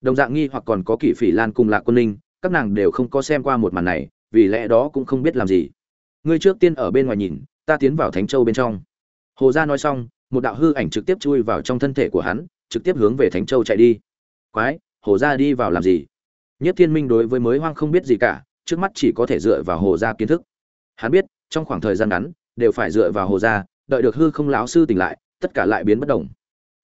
Speaker 1: Đồng dạng nghi hoặc còn có kỷ phỉ lan cùng lạc quân ninh, các nàng đều không có xem qua một màn này, vì lẽ đó cũng không biết làm gì. Ngươi trước tiên ở bên ngoài nhìn, ta tiến vào thánh châu bên trong. Hồ gia nói xong, một đạo hư ảnh trực tiếp chui vào trong thân thể của hắn, trực tiếp hướng về thánh châu chạy đi. Quái, hồ gia đi vào làm gì? Nhất thiên minh đối với mới hoang không biết gì cả, trước mắt chỉ có thể dựa vào hồ gia kiến thức. Hắn biết, trong khoảng thời gian ngắn, đều phải dựa vào hồ gia, đợi được hư không lão sư tỉnh lại, tất cả lại biến bất động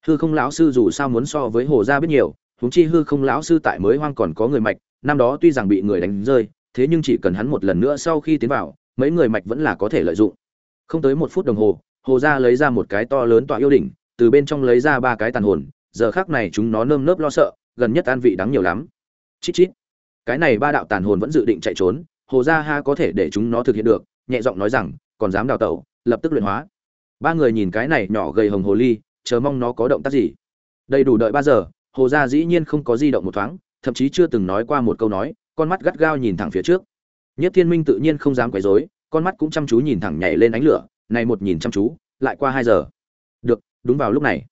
Speaker 1: hư không lão sư dù sao muốn so với hồ gia biết nhiều, huống chi hư không lão sư tại mới hoang còn có người mạch, năm đó tuy rằng bị người đánh rơi, thế nhưng chỉ cần hắn một lần nữa sau khi tiến vào, mấy người mạch vẫn là có thể lợi dụng. Không tới một phút đồng hồ hồ gia lấy ra một cái to lớn tọa yêu đỉnh, từ bên trong lấy ra ba cái tàn hồn, giờ khác này chúng nó nơm nớp lo sợ, gần nhất an vị đắng nhiều lắm. Chít chít. Cái này ba đạo tàn hồn vẫn dự định chạy trốn, hồ gia ha có thể để chúng nó thực hiện được, nhẹ giọng nói rằng, còn dám đào tẩu, lập tức luyện hóa. Ba người nhìn cái này nhỏ gầy hồng hồ ly chờ mong nó có động tác gì. Đầy đủ đợi ba giờ, hồ gia dĩ nhiên không có di động một thoáng, thậm chí chưa từng nói qua một câu nói, con mắt gắt gao nhìn thẳng phía trước. Nhất thiên minh tự nhiên không dám quấy rối, con mắt cũng chăm chú nhìn thẳng nhảy lên ánh lửa, này một nhìn chăm chú, lại qua hai giờ. Được, đúng vào lúc này.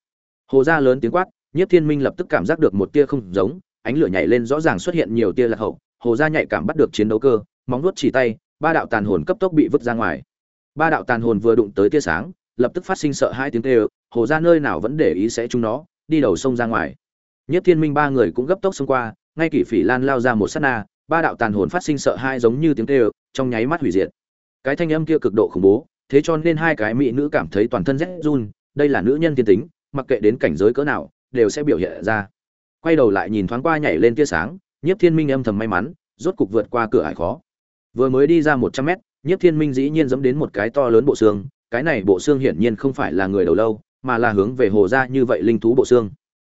Speaker 1: Hồ gia lớn tiếng quát, nhất thiên minh lập tức cảm giác được một tia không giống, ánh lửa nhảy lên rõ ràng xuất hiện nhiều tia lạc hậu, hồ gia nhạy cảm bắt được chiến đấu cơ, móng nuốt chỉ tay, ba đạo tàn hồn cấp tốc bị vứt ra ngoài. Ba đạo tàn hồn vừa đụng tới tia sáng lập tức phát sinh sợ hai tiếng kêu, hồ ra nơi nào vẫn để ý sẽ chúng nó, đi đầu sông ra ngoài. Nhất thiên minh ba người cũng gấp tốc xông qua, ngay kỷ phỉ lan lao ra một sát na, ba đạo tàn hồn phát sinh sợ hai giống như tiếng kêu, trong nháy mắt hủy diệt. Cái thanh âm kia cực độ khủng bố, thế cho nên hai cái mỹ nữ cảm thấy toàn thân rét run, đây là nữ nhân tiên tính, mặc kệ đến cảnh giới cỡ nào, đều sẽ biểu hiện ra. Quay đầu lại nhìn thoáng qua nhảy lên tia sáng nhiếp thiên minh âm thầm may mắn, rốt cục vượt qua cửa ải khó. Vừa mới đi ra một trăm mét nhiếp thiên minh dĩ nhiên dẫm đến một cái to lớn bộ xương cái này bộ xương hiển nhiên không phải là người đầu lâu, mà là hướng về hồ ra như vậy linh thú bộ xương.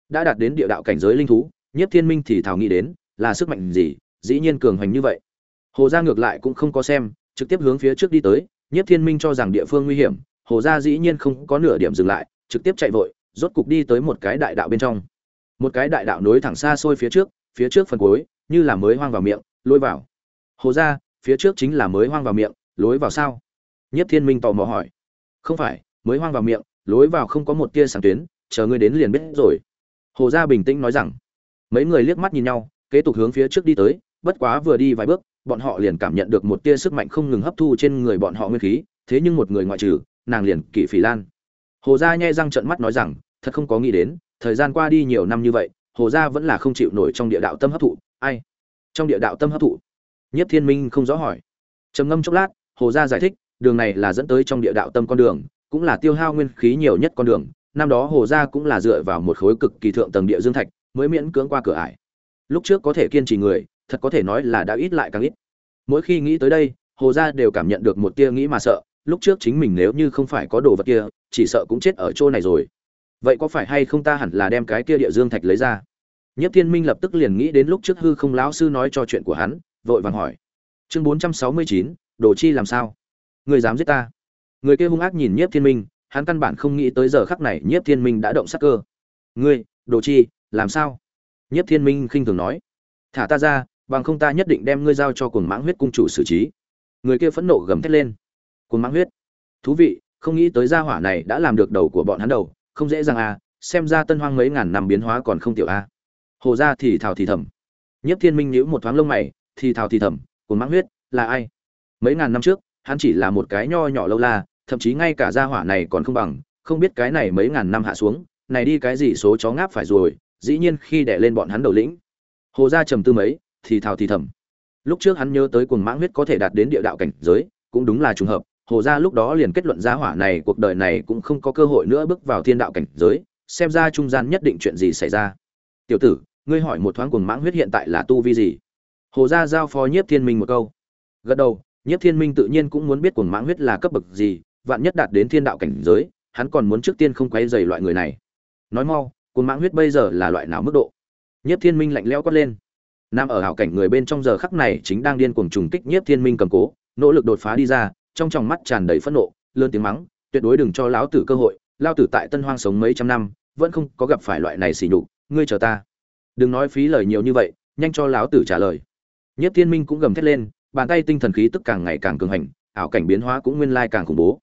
Speaker 1: Đã đạt đến địa đạo cảnh giới linh thú, nhiếp thiên minh thì thảo nghĩ đến, là sức mạnh gì, dĩ nhiên cường hành như vậy. Hồ ra ngược lại cũng không có xem, trực tiếp hướng phía trước đi tới, nhiếp thiên minh cho rằng địa phương nguy hiểm, hồ ra dĩ nhiên không có nửa điểm dừng lại, trực tiếp chạy vội, rốt cục đi tới một cái đại đạo bên trong. Một cái đại đạo nối thẳng xa xôi phía trước phía trước phần cuối, như là mới hoang vào miệng, lôi vào. Hồ ra phía trước chính là mới hoang vào miệng, lối vào sao? Nhất thiên minh tò mò hỏi không phải, mới hoang vào miệng, lối vào không có một tia sáng tuyến, chờ ngươi đến liền biết rồi. Hồ gia bình tĩnh nói rằng. Mấy người liếc mắt nhìn nhau, kế tục hướng phía trước đi tới, bất quá vừa đi vài bước, bọn họ liền cảm nhận được một tia sức mạnh không ngừng hấp thu trên người bọn họ nguyên khí, thế nhưng một người ngoại trừ, nàng liền kỵ phỉ lan. Hồ gia nhai răng trợn mắt nói rằng, thật không có nghĩ đến, thời gian qua đi nhiều năm như vậy, hồ gia vẫn là không chịu nổi trong địa đạo tâm hấp thụ, ai? Trong địa đạo tâm hấp thụ? Nhất thiên minh không rõ hỏi. Trầm ngâm chốc lát, hồ gia giải thích đường này là dẫn tới trong địa đạo tâm con đường, cũng là tiêu hao nguyên khí nhiều nhất con đường. Năm đó hồ gia cũng là dựa vào một khối cực kỳ thượng tầng địa dương thạch mới miễn cưỡng qua cửa ải. Lúc trước có thể kiên trì người, thật có thể nói là đã ít lại càng ít. Mỗi khi nghĩ tới đây, hồ gia đều cảm nhận được một tia nghĩ mà sợ. Lúc trước chính mình nếu như không phải có đồ vật kia, chỉ sợ cũng chết ở chỗ này rồi. Vậy có phải hay không ta hẳn là đem cái kia địa dương thạch lấy ra? Nhất thiên minh lập tức liền nghĩ đến lúc trước hư không lão sư nói cho chuyện của hắn, vội vàng hỏi. Chương bốn trăm sáu mươi chín, đồ chi làm sao? Người dám giết ta. Người kia hung ác nhìn nhiếp thiên minh, hắn căn bản không nghĩ tới giờ khắc này nhiếp thiên minh đã động sắc cơ. Ngươi, đồ chi, làm sao? Nhiếp thiên minh khinh thường nói. Thả ta ra, bằng không ta nhất định đem ngươi giao cho cuồng mãng huyết cung chủ xử trí. Người kia phẫn nộ gầm thét lên. Cuồng mãng huyết. Thú vị, không nghĩ tới gia hỏa này đã làm được đầu của bọn hắn đầu, không dễ dàng à xem ra tân hoang mấy ngàn năm biến hóa còn không tiểu a à. hồ ra thì thào thì thầm. Nhiếp thiên minh nhíu một thoáng lông mày, thì thào thì thầm, cuồng mãng huyết là ai? Mấy ngàn năm trước hắn chỉ là một cái nho nhỏ lâu la, thậm chí ngay cả gia hỏa này còn không bằng, không biết cái này mấy ngàn năm hạ xuống, này đi cái gì số chó ngáp phải rồi, dĩ nhiên khi đẻ lên bọn hắn đầu lĩnh. Hồ gia trầm tư mấy, thì thào thì thầm. Lúc trước hắn nhớ tới cuồng mãng huyết có thể đạt đến địa đạo cảnh giới, cũng đúng là trùng hợp, hồ gia lúc đó liền kết luận gia hỏa này cuộc đời này cũng không có cơ hội nữa bước vào thiên đạo cảnh giới, xem ra trung gian nhất định chuyện gì xảy ra. Tiểu tử, ngươi hỏi một thoáng cuồng mãng huyết hiện tại là tu vi gì? Hồ gia giao phó nhiếp thiên minh một câu. Gật đầu nhiếp thiên minh tự nhiên cũng muốn biết cuồng mãng huyết là cấp bậc gì, vạn nhất đạt đến thiên đạo cảnh giới, hắn còn muốn trước tiên không quấy rầy loại người này. Nói mau, cuồng mãng huyết bây giờ là loại nào mức độ? Nhiếp thiên minh lạnh lẽo quát lên. Nam ở hảo cảnh người bên trong giờ khắc này chính đang điên cuồng trùng kích nhiếp thiên minh cầm cố, nỗ lực đột phá đi ra, trong tròng mắt tràn đầy phẫn nộ, lớn tiếng mắng, tuyệt đối đừng cho lão tử cơ hội, Lão tử tại tân hoang sống mấy trăm năm, vẫn không có gặp phải loại này xỉ nhục, ngươi chờ ta. Đừng nói phí lời nhiều như vậy, nhanh cho lão tử trả lời. Nhiếp thiên minh cũng gầm thét lên bàn tay tinh thần khí tức càng ngày càng cường hành, ảo cảnh biến hóa cũng nguyên lai càng khủng bố.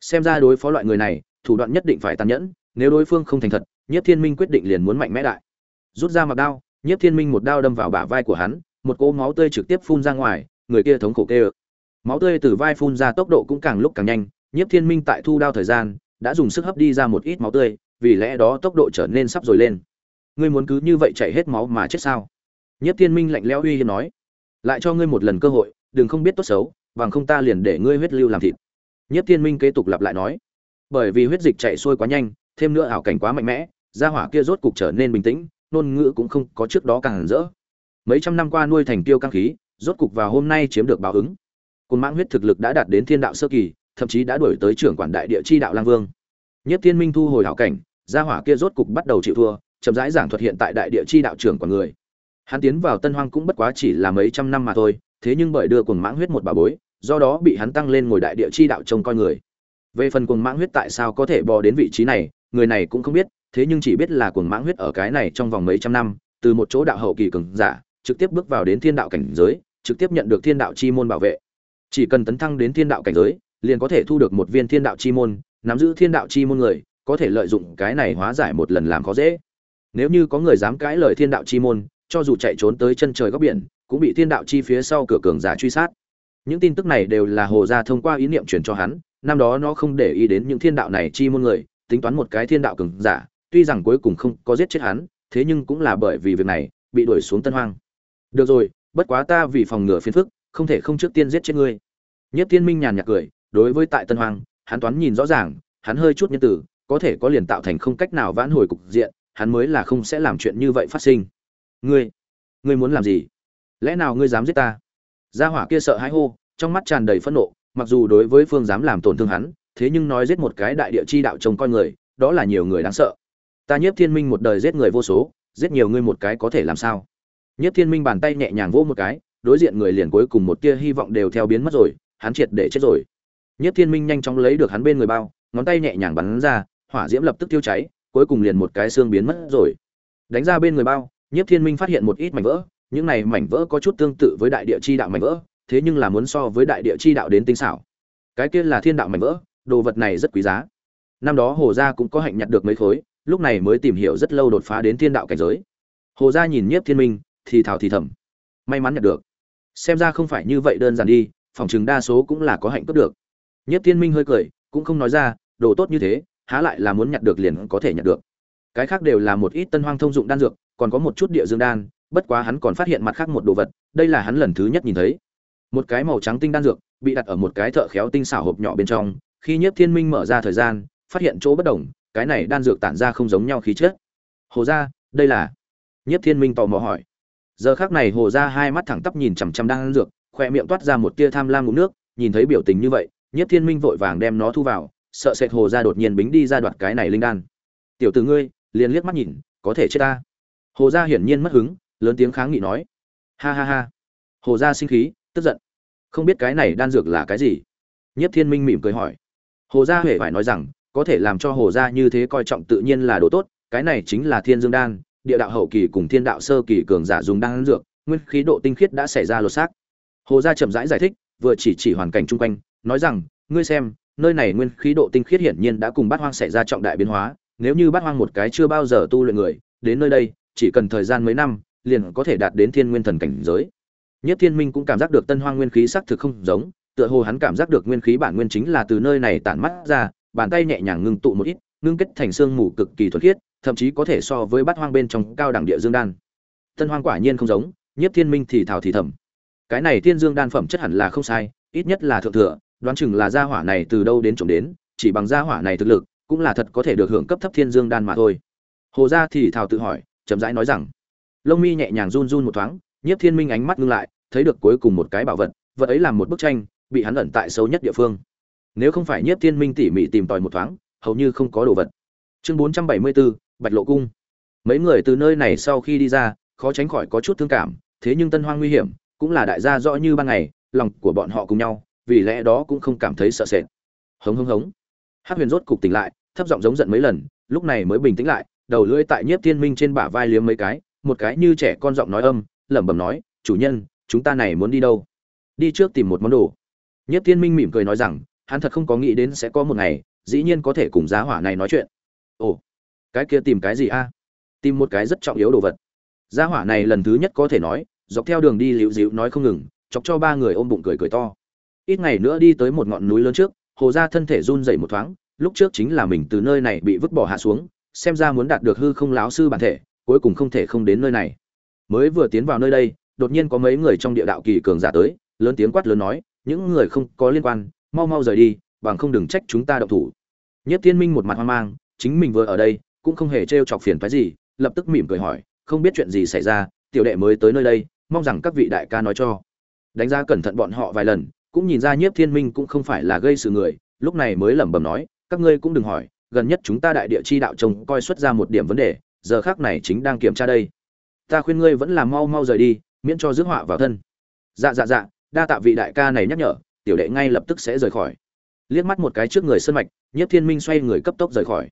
Speaker 1: Xem ra đối phó loại người này, thủ đoạn nhất định phải tàn nhẫn, nếu đối phương không thành thật nhất thiên minh quyết định liền muốn mạnh mẽ đại. Rút ra mặc đao nhất thiên minh một đao đâm vào bả vai của hắn, một cỗ máu tươi trực tiếp phun ra ngoài, người kia thống khổ kê máu tươi từ vai phun ra tốc độ cũng càng lúc càng nhanh, nhiếp thiên minh tại thu đao thời gian, đã dùng sức hấp đi ra một ít máu tươi, vì lẽ đó tốc độ trở nên sắp rồi lên. Ngươi muốn cứ như vậy chạy hết máu mà chết sao? Nhiếp thiên minh lạnh lẽo uy hiếp nói lại cho ngươi một lần cơ hội, đừng không biết tốt xấu, bằng không ta liền để ngươi huyết lưu làm thịt. Nhất thiên minh kế tục lặp lại nói. Bởi vì huyết dịch chạy xuôi quá nhanh, thêm nữa ảo cảnh quá mạnh mẽ, gia hỏa kia rốt cục trở nên bình tĩnh, ngôn ngữ cũng không có trước đó càng hẳn rỡ. Mấy trăm năm qua nuôi thành tiêu căng khí, rốt cục vào hôm nay chiếm được báo ứng. Côn mãng huyết thực lực đã đạt đến thiên đạo sơ kỳ, thậm chí đã đuổi tới trưởng quản đại địa chi đạo lang vương. Nhất thiên minh thu hồi hảo cảnh, gia hỏa kia rốt cục bắt đầu chịu thua, chậm rãi giảng thuật hiện tại đại địa chi đạo trưởng của người hắn tiến vào tân hoang cũng bất quá chỉ là mấy trăm năm mà thôi, thế nhưng bởi đưa cuồng mãng huyết một bà bối, do đó bị hắn tăng lên ngồi đại địa chi đạo trông coi người. Về phần cuồng mãng huyết tại sao có thể bò đến vị trí này, người này cũng không biết, thế nhưng chỉ biết là cuồng mãng huyết ở cái này trong vòng mấy trăm năm, từ một chỗ đạo hậu kỳ cường giả, trực tiếp bước vào đến thiên đạo cảnh giới, trực tiếp nhận được thiên đạo chi môn bảo vệ. Chỉ cần tấn thăng đến thiên đạo cảnh giới, liền có thể thu được một viên thiên đạo chi môn, nắm giữ thiên đạo chi môn người, có thể lợi dụng cái này hóa giải một lần làm khó dễ. Nếu như có người dám cãi lời thiên đạo chi môn cho dù chạy trốn tới chân trời góc biển, cũng bị thiên đạo chi phía sau cửa cường giả truy sát. Những tin tức này đều là hồ gia thông qua ý niệm truyền cho hắn, năm đó nó không để ý đến những thiên đạo này chi môn người, tính toán một cái thiên đạo cường giả, tuy rằng cuối cùng không có giết chết hắn, thế nhưng cũng là bởi vì việc này, bị đuổi xuống tân hoang. Được rồi, bất quá ta vì phòng ngừa phiền phức, không thể không trước tiên giết chết ngươi. Nhất thiên minh nhàn nhạt cười, đối với tại tân hoang, hắn toán nhìn rõ ràng, hắn hơi chút nhân tử có thể có liền tạo thành không cách nào vãn hồi cục diện, hắn mới là không sẽ làm chuyện như vậy phát sinh ngươi ngươi muốn làm gì? Lẽ nào ngươi dám giết ta? Gia hỏa kia sợ hãi hô, trong mắt tràn đầy phẫn nộ, mặc dù đối với phương dám làm tổn thương hắn, thế nhưng nói giết một cái đại địa chi đạo trông coi người, đó là nhiều người đáng sợ. Ta nhiếp thiên minh một đời giết người vô số, giết nhiều ngươi một cái có thể làm sao? Nhiếp thiên minh bàn tay nhẹ nhàng vỗ một cái, đối diện người liền cuối cùng một tia hy vọng đều theo biến mất rồi, hắn triệt để chết rồi. Nhất thiên minh nhanh chóng lấy được hắn bên người bao, ngón tay nhẹ nhàng bắn ra, hỏa diễm lập tức tiêu cháy, cuối cùng liền một cái xương biến mất rồi. Đánh ra bên người bao Nhiếp thiên minh phát hiện một ít mảnh vỡ, những này mảnh vỡ có chút tương tự với đại địa chi đạo mảnh vỡ, thế nhưng là muốn so với đại địa chi đạo đến tinh xảo. Cái kia là thiên đạo mảnh vỡ, đồ vật này rất quý giá. Năm đó hồ gia cũng có hạnh nhặt được mấy khối, lúc này mới tìm hiểu rất lâu đột phá đến thiên đạo cảnh giới. Hồ gia nhìn nhiếp thiên minh, thì thào thì thầm. May mắn nhặt được. Xem ra không phải như vậy đơn giản đi, phòng trường đa số cũng là có hạnh cấp được. Nhiếp thiên minh hơi cười, cũng không nói ra, đồ tốt như thế, há lại là muốn nhặt được liền có thể nhặt được cái khác đều là một ít tân hoang thông dụng đan dược, còn có một chút địa dương đan, bất quá hắn còn phát hiện mặt khác một đồ vật, đây là hắn lần thứ nhất nhìn thấy. Một cái màu trắng tinh đan dược, bị đặt ở một cái thợ khéo tinh xảo hộp nhỏ bên trong, khi nhất thiên minh mở ra thời gian, phát hiện chỗ bất đồng, cái này đan dược tản ra không giống nhau khí chất. Hồ ra đây là? Nhất thiên minh tò mò hỏi. Giờ khác này hồ ra hai mắt thẳng tắp nhìn chằm chằm đan dược, khoe miệng toát ra một tia tham lam ngụm nước, nhìn thấy biểu tình như vậy nhất thiên minh vội vàng đem nó thu vào, sợ sệt hồ ra đột nhiên bính đi ra đoạt cái này linh đan. Tiểu tử ngươi liền liếc mắt nhìn, có thể chết ta. Hồ gia hiển nhiên mất hứng, lớn tiếng kháng nghị nói. Ha ha ha. Hồ gia sinh khí, tức giận. Không biết cái này đan dược là cái gì? Nhất thiên minh mỉm cười hỏi. Hồ gia huệ phải nói rằng, có thể làm cho hồ gia như thế coi trọng tự nhiên là đồ tốt, cái này chính là thiên dương đan, địa đạo hậu kỳ cùng thiên đạo sơ kỳ cường giả dùng đan dược, nguyên khí độ tinh khiết đã xảy ra lột xác. Hồ gia chậm rãi giải thích, vừa chỉ chỉ hoàn cảnh chung quanh, nói rằng, ngươi xem, nơi này nguyên khí độ tinh khiết hiển nhiên đã cùng bát hoang xảy ra trọng đại biến hóa nếu như bát hoang một cái chưa bao giờ tu luyện người, đến nơi đây, chỉ cần thời gian mấy năm, liền có thể đạt đến thiên nguyên thần cảnh giới. Nhất thiên minh cũng cảm giác được tân hoang nguyên khí sắc thực không giống, tựa hồ hắn cảm giác được nguyên khí bản nguyên chính là từ nơi này tản mắt ra, bàn tay nhẹ nhàng ngưng tụ một ít, ngưng kết thành xương mù cực kỳ thuần khiết, thậm chí có thể so với bát hoang bên trong cao đẳng địa dương đan. Tân hoang quả nhiên không giống, nhất thiên minh thì thào thì thầm. Cái này thiên dương đan phẩm chất hẳn là không sai, ít nhất là thượng thừa, đoán chừng là gia hỏa này từ đâu đến trộm đến, chỉ bằng gia hỏa này thực lực cũng là thật có thể được hưởng cấp thấp thiên dương đan mà thôi. Hồ gia thì thào tự hỏi, chậm rãi nói rằng, lông mi nhẹ nhàng run run một thoáng, nhiếp thiên minh ánh mắt ngưng lại, thấy được cuối cùng một cái bảo vật vật ấy là một bức tranh, bị hắn ẩn tại sâu nhất địa phương. Nếu không phải nhiếp thiên minh tỉ mỉ tìm tòi một thoáng, hầu như không có đồ vật. Chương bốn trăm bảy mươi bốn bạch lộ cung. Mấy người từ nơi này sau khi đi ra, khó tránh khỏi có chút thương cảm, thế nhưng tân hoang nguy hiểm, cũng là đại gia rõ như ban ngày, lòng của bọn họ cùng nhau, vì lẽ đó cũng không cảm thấy sợ sệt. Hống hống hống. Hát huyền rốt cục tỉnh lại thấp giọng giống giận mấy lần, lúc này mới bình tĩnh lại, đầu lưỡi tại nhiếp thiên minh trên bả vai liếm mấy cái, một cái như trẻ con giọng nói âm, lẩm bẩm nói, chủ nhân, chúng ta này muốn đi đâu? Đi trước tìm một món đồ. Nhiếp thiên minh mỉm cười nói rằng, hắn thật không có nghĩ đến sẽ có một ngày, dĩ nhiên có thể cùng giá hỏa này nói chuyện. Ồ, cái kia tìm cái gì a? Tìm một cái rất trọng yếu đồ vật. Giá hỏa này lần thứ nhất có thể nói, dọc theo đường đi liễu dịu nói không ngừng, chọc cho ba người ôm bụng cười cười to. Ít ngày nữa đi tới một ngọn núi lớn trước, hồ ra thân thể run dậy một thoáng lúc trước chính là mình từ nơi này bị vứt bỏ hạ xuống, xem ra muốn đạt được hư không láo sư bản thể, cuối cùng không thể không đến nơi này. Mới vừa tiến vào nơi đây, đột nhiên có mấy người trong địa đạo kỳ cường giả tới, lớn tiếng quát lớn nói, những người không có liên quan, mau mau rời đi, bằng không đừng trách chúng ta động thủ. Nhất thiên minh một mặt hoang mang, chính mình vừa ở đây, cũng không hề trêu chọc phiền phái gì, lập tức mỉm cười hỏi, không biết chuyện gì xảy ra, tiểu đệ mới tới nơi đây, mong rằng các vị đại ca nói cho. Đánh giá cẩn thận bọn họ vài lần, cũng nhìn ra nhiếp thiên minh cũng không phải là gây sự người, lúc này mới lẩm bẩm nói các ngươi cũng đừng hỏi, gần nhất chúng ta đại địa chi đạo trông coi xuất ra một điểm vấn đề, giờ khác này chính đang kiểm tra đây. Ta khuyên ngươi vẫn là mau mau rời đi, miễn cho rước họa vào thân. Dạ dạ dạ đa tạ vị đại ca này nhắc nhở, tiểu đệ ngay lập tức sẽ rời khỏi. Liếc mắt một cái trước người sân mạch nhất thiên minh xoay người cấp tốc rời khỏi.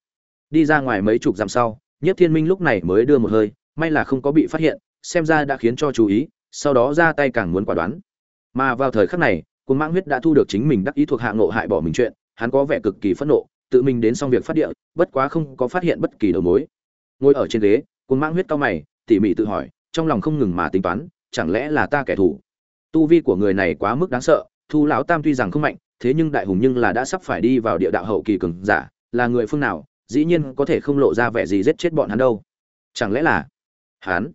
Speaker 1: Đi ra ngoài mấy chục dặm sau nhất thiên minh lúc này mới đưa một hơi, may là không có bị phát hiện, xem ra đã khiến cho chú ý, sau đó ra tay càng muốn quả đoán. Mà vào thời khắc này, cuồng mãng huyết đã thu được chính mình đắc ý thuộc hạ ngộ hại bỏ mình chuyện hắn có vẻ cực kỳ phẫn nộ, tự mình đến xong việc phát địa, bất quá không có phát hiện bất kỳ đầu mối. Ngồi ở trên ghế, cuồng mãng huyết cao mày, tỉ mỉ tự hỏi, trong lòng không ngừng mà tính toán, chẳng lẽ là ta kẻ thù? Tu vi của người này quá mức đáng sợ, thu lão tam tuy rằng không mạnh, thế nhưng đại hùng nhưng là đã sắp phải đi vào địa đạo hậu kỳ cường giả, là người phương nào, dĩ nhiên có thể không lộ ra vẻ gì giết chết bọn hắn đâu. Chẳng lẽ là hắn?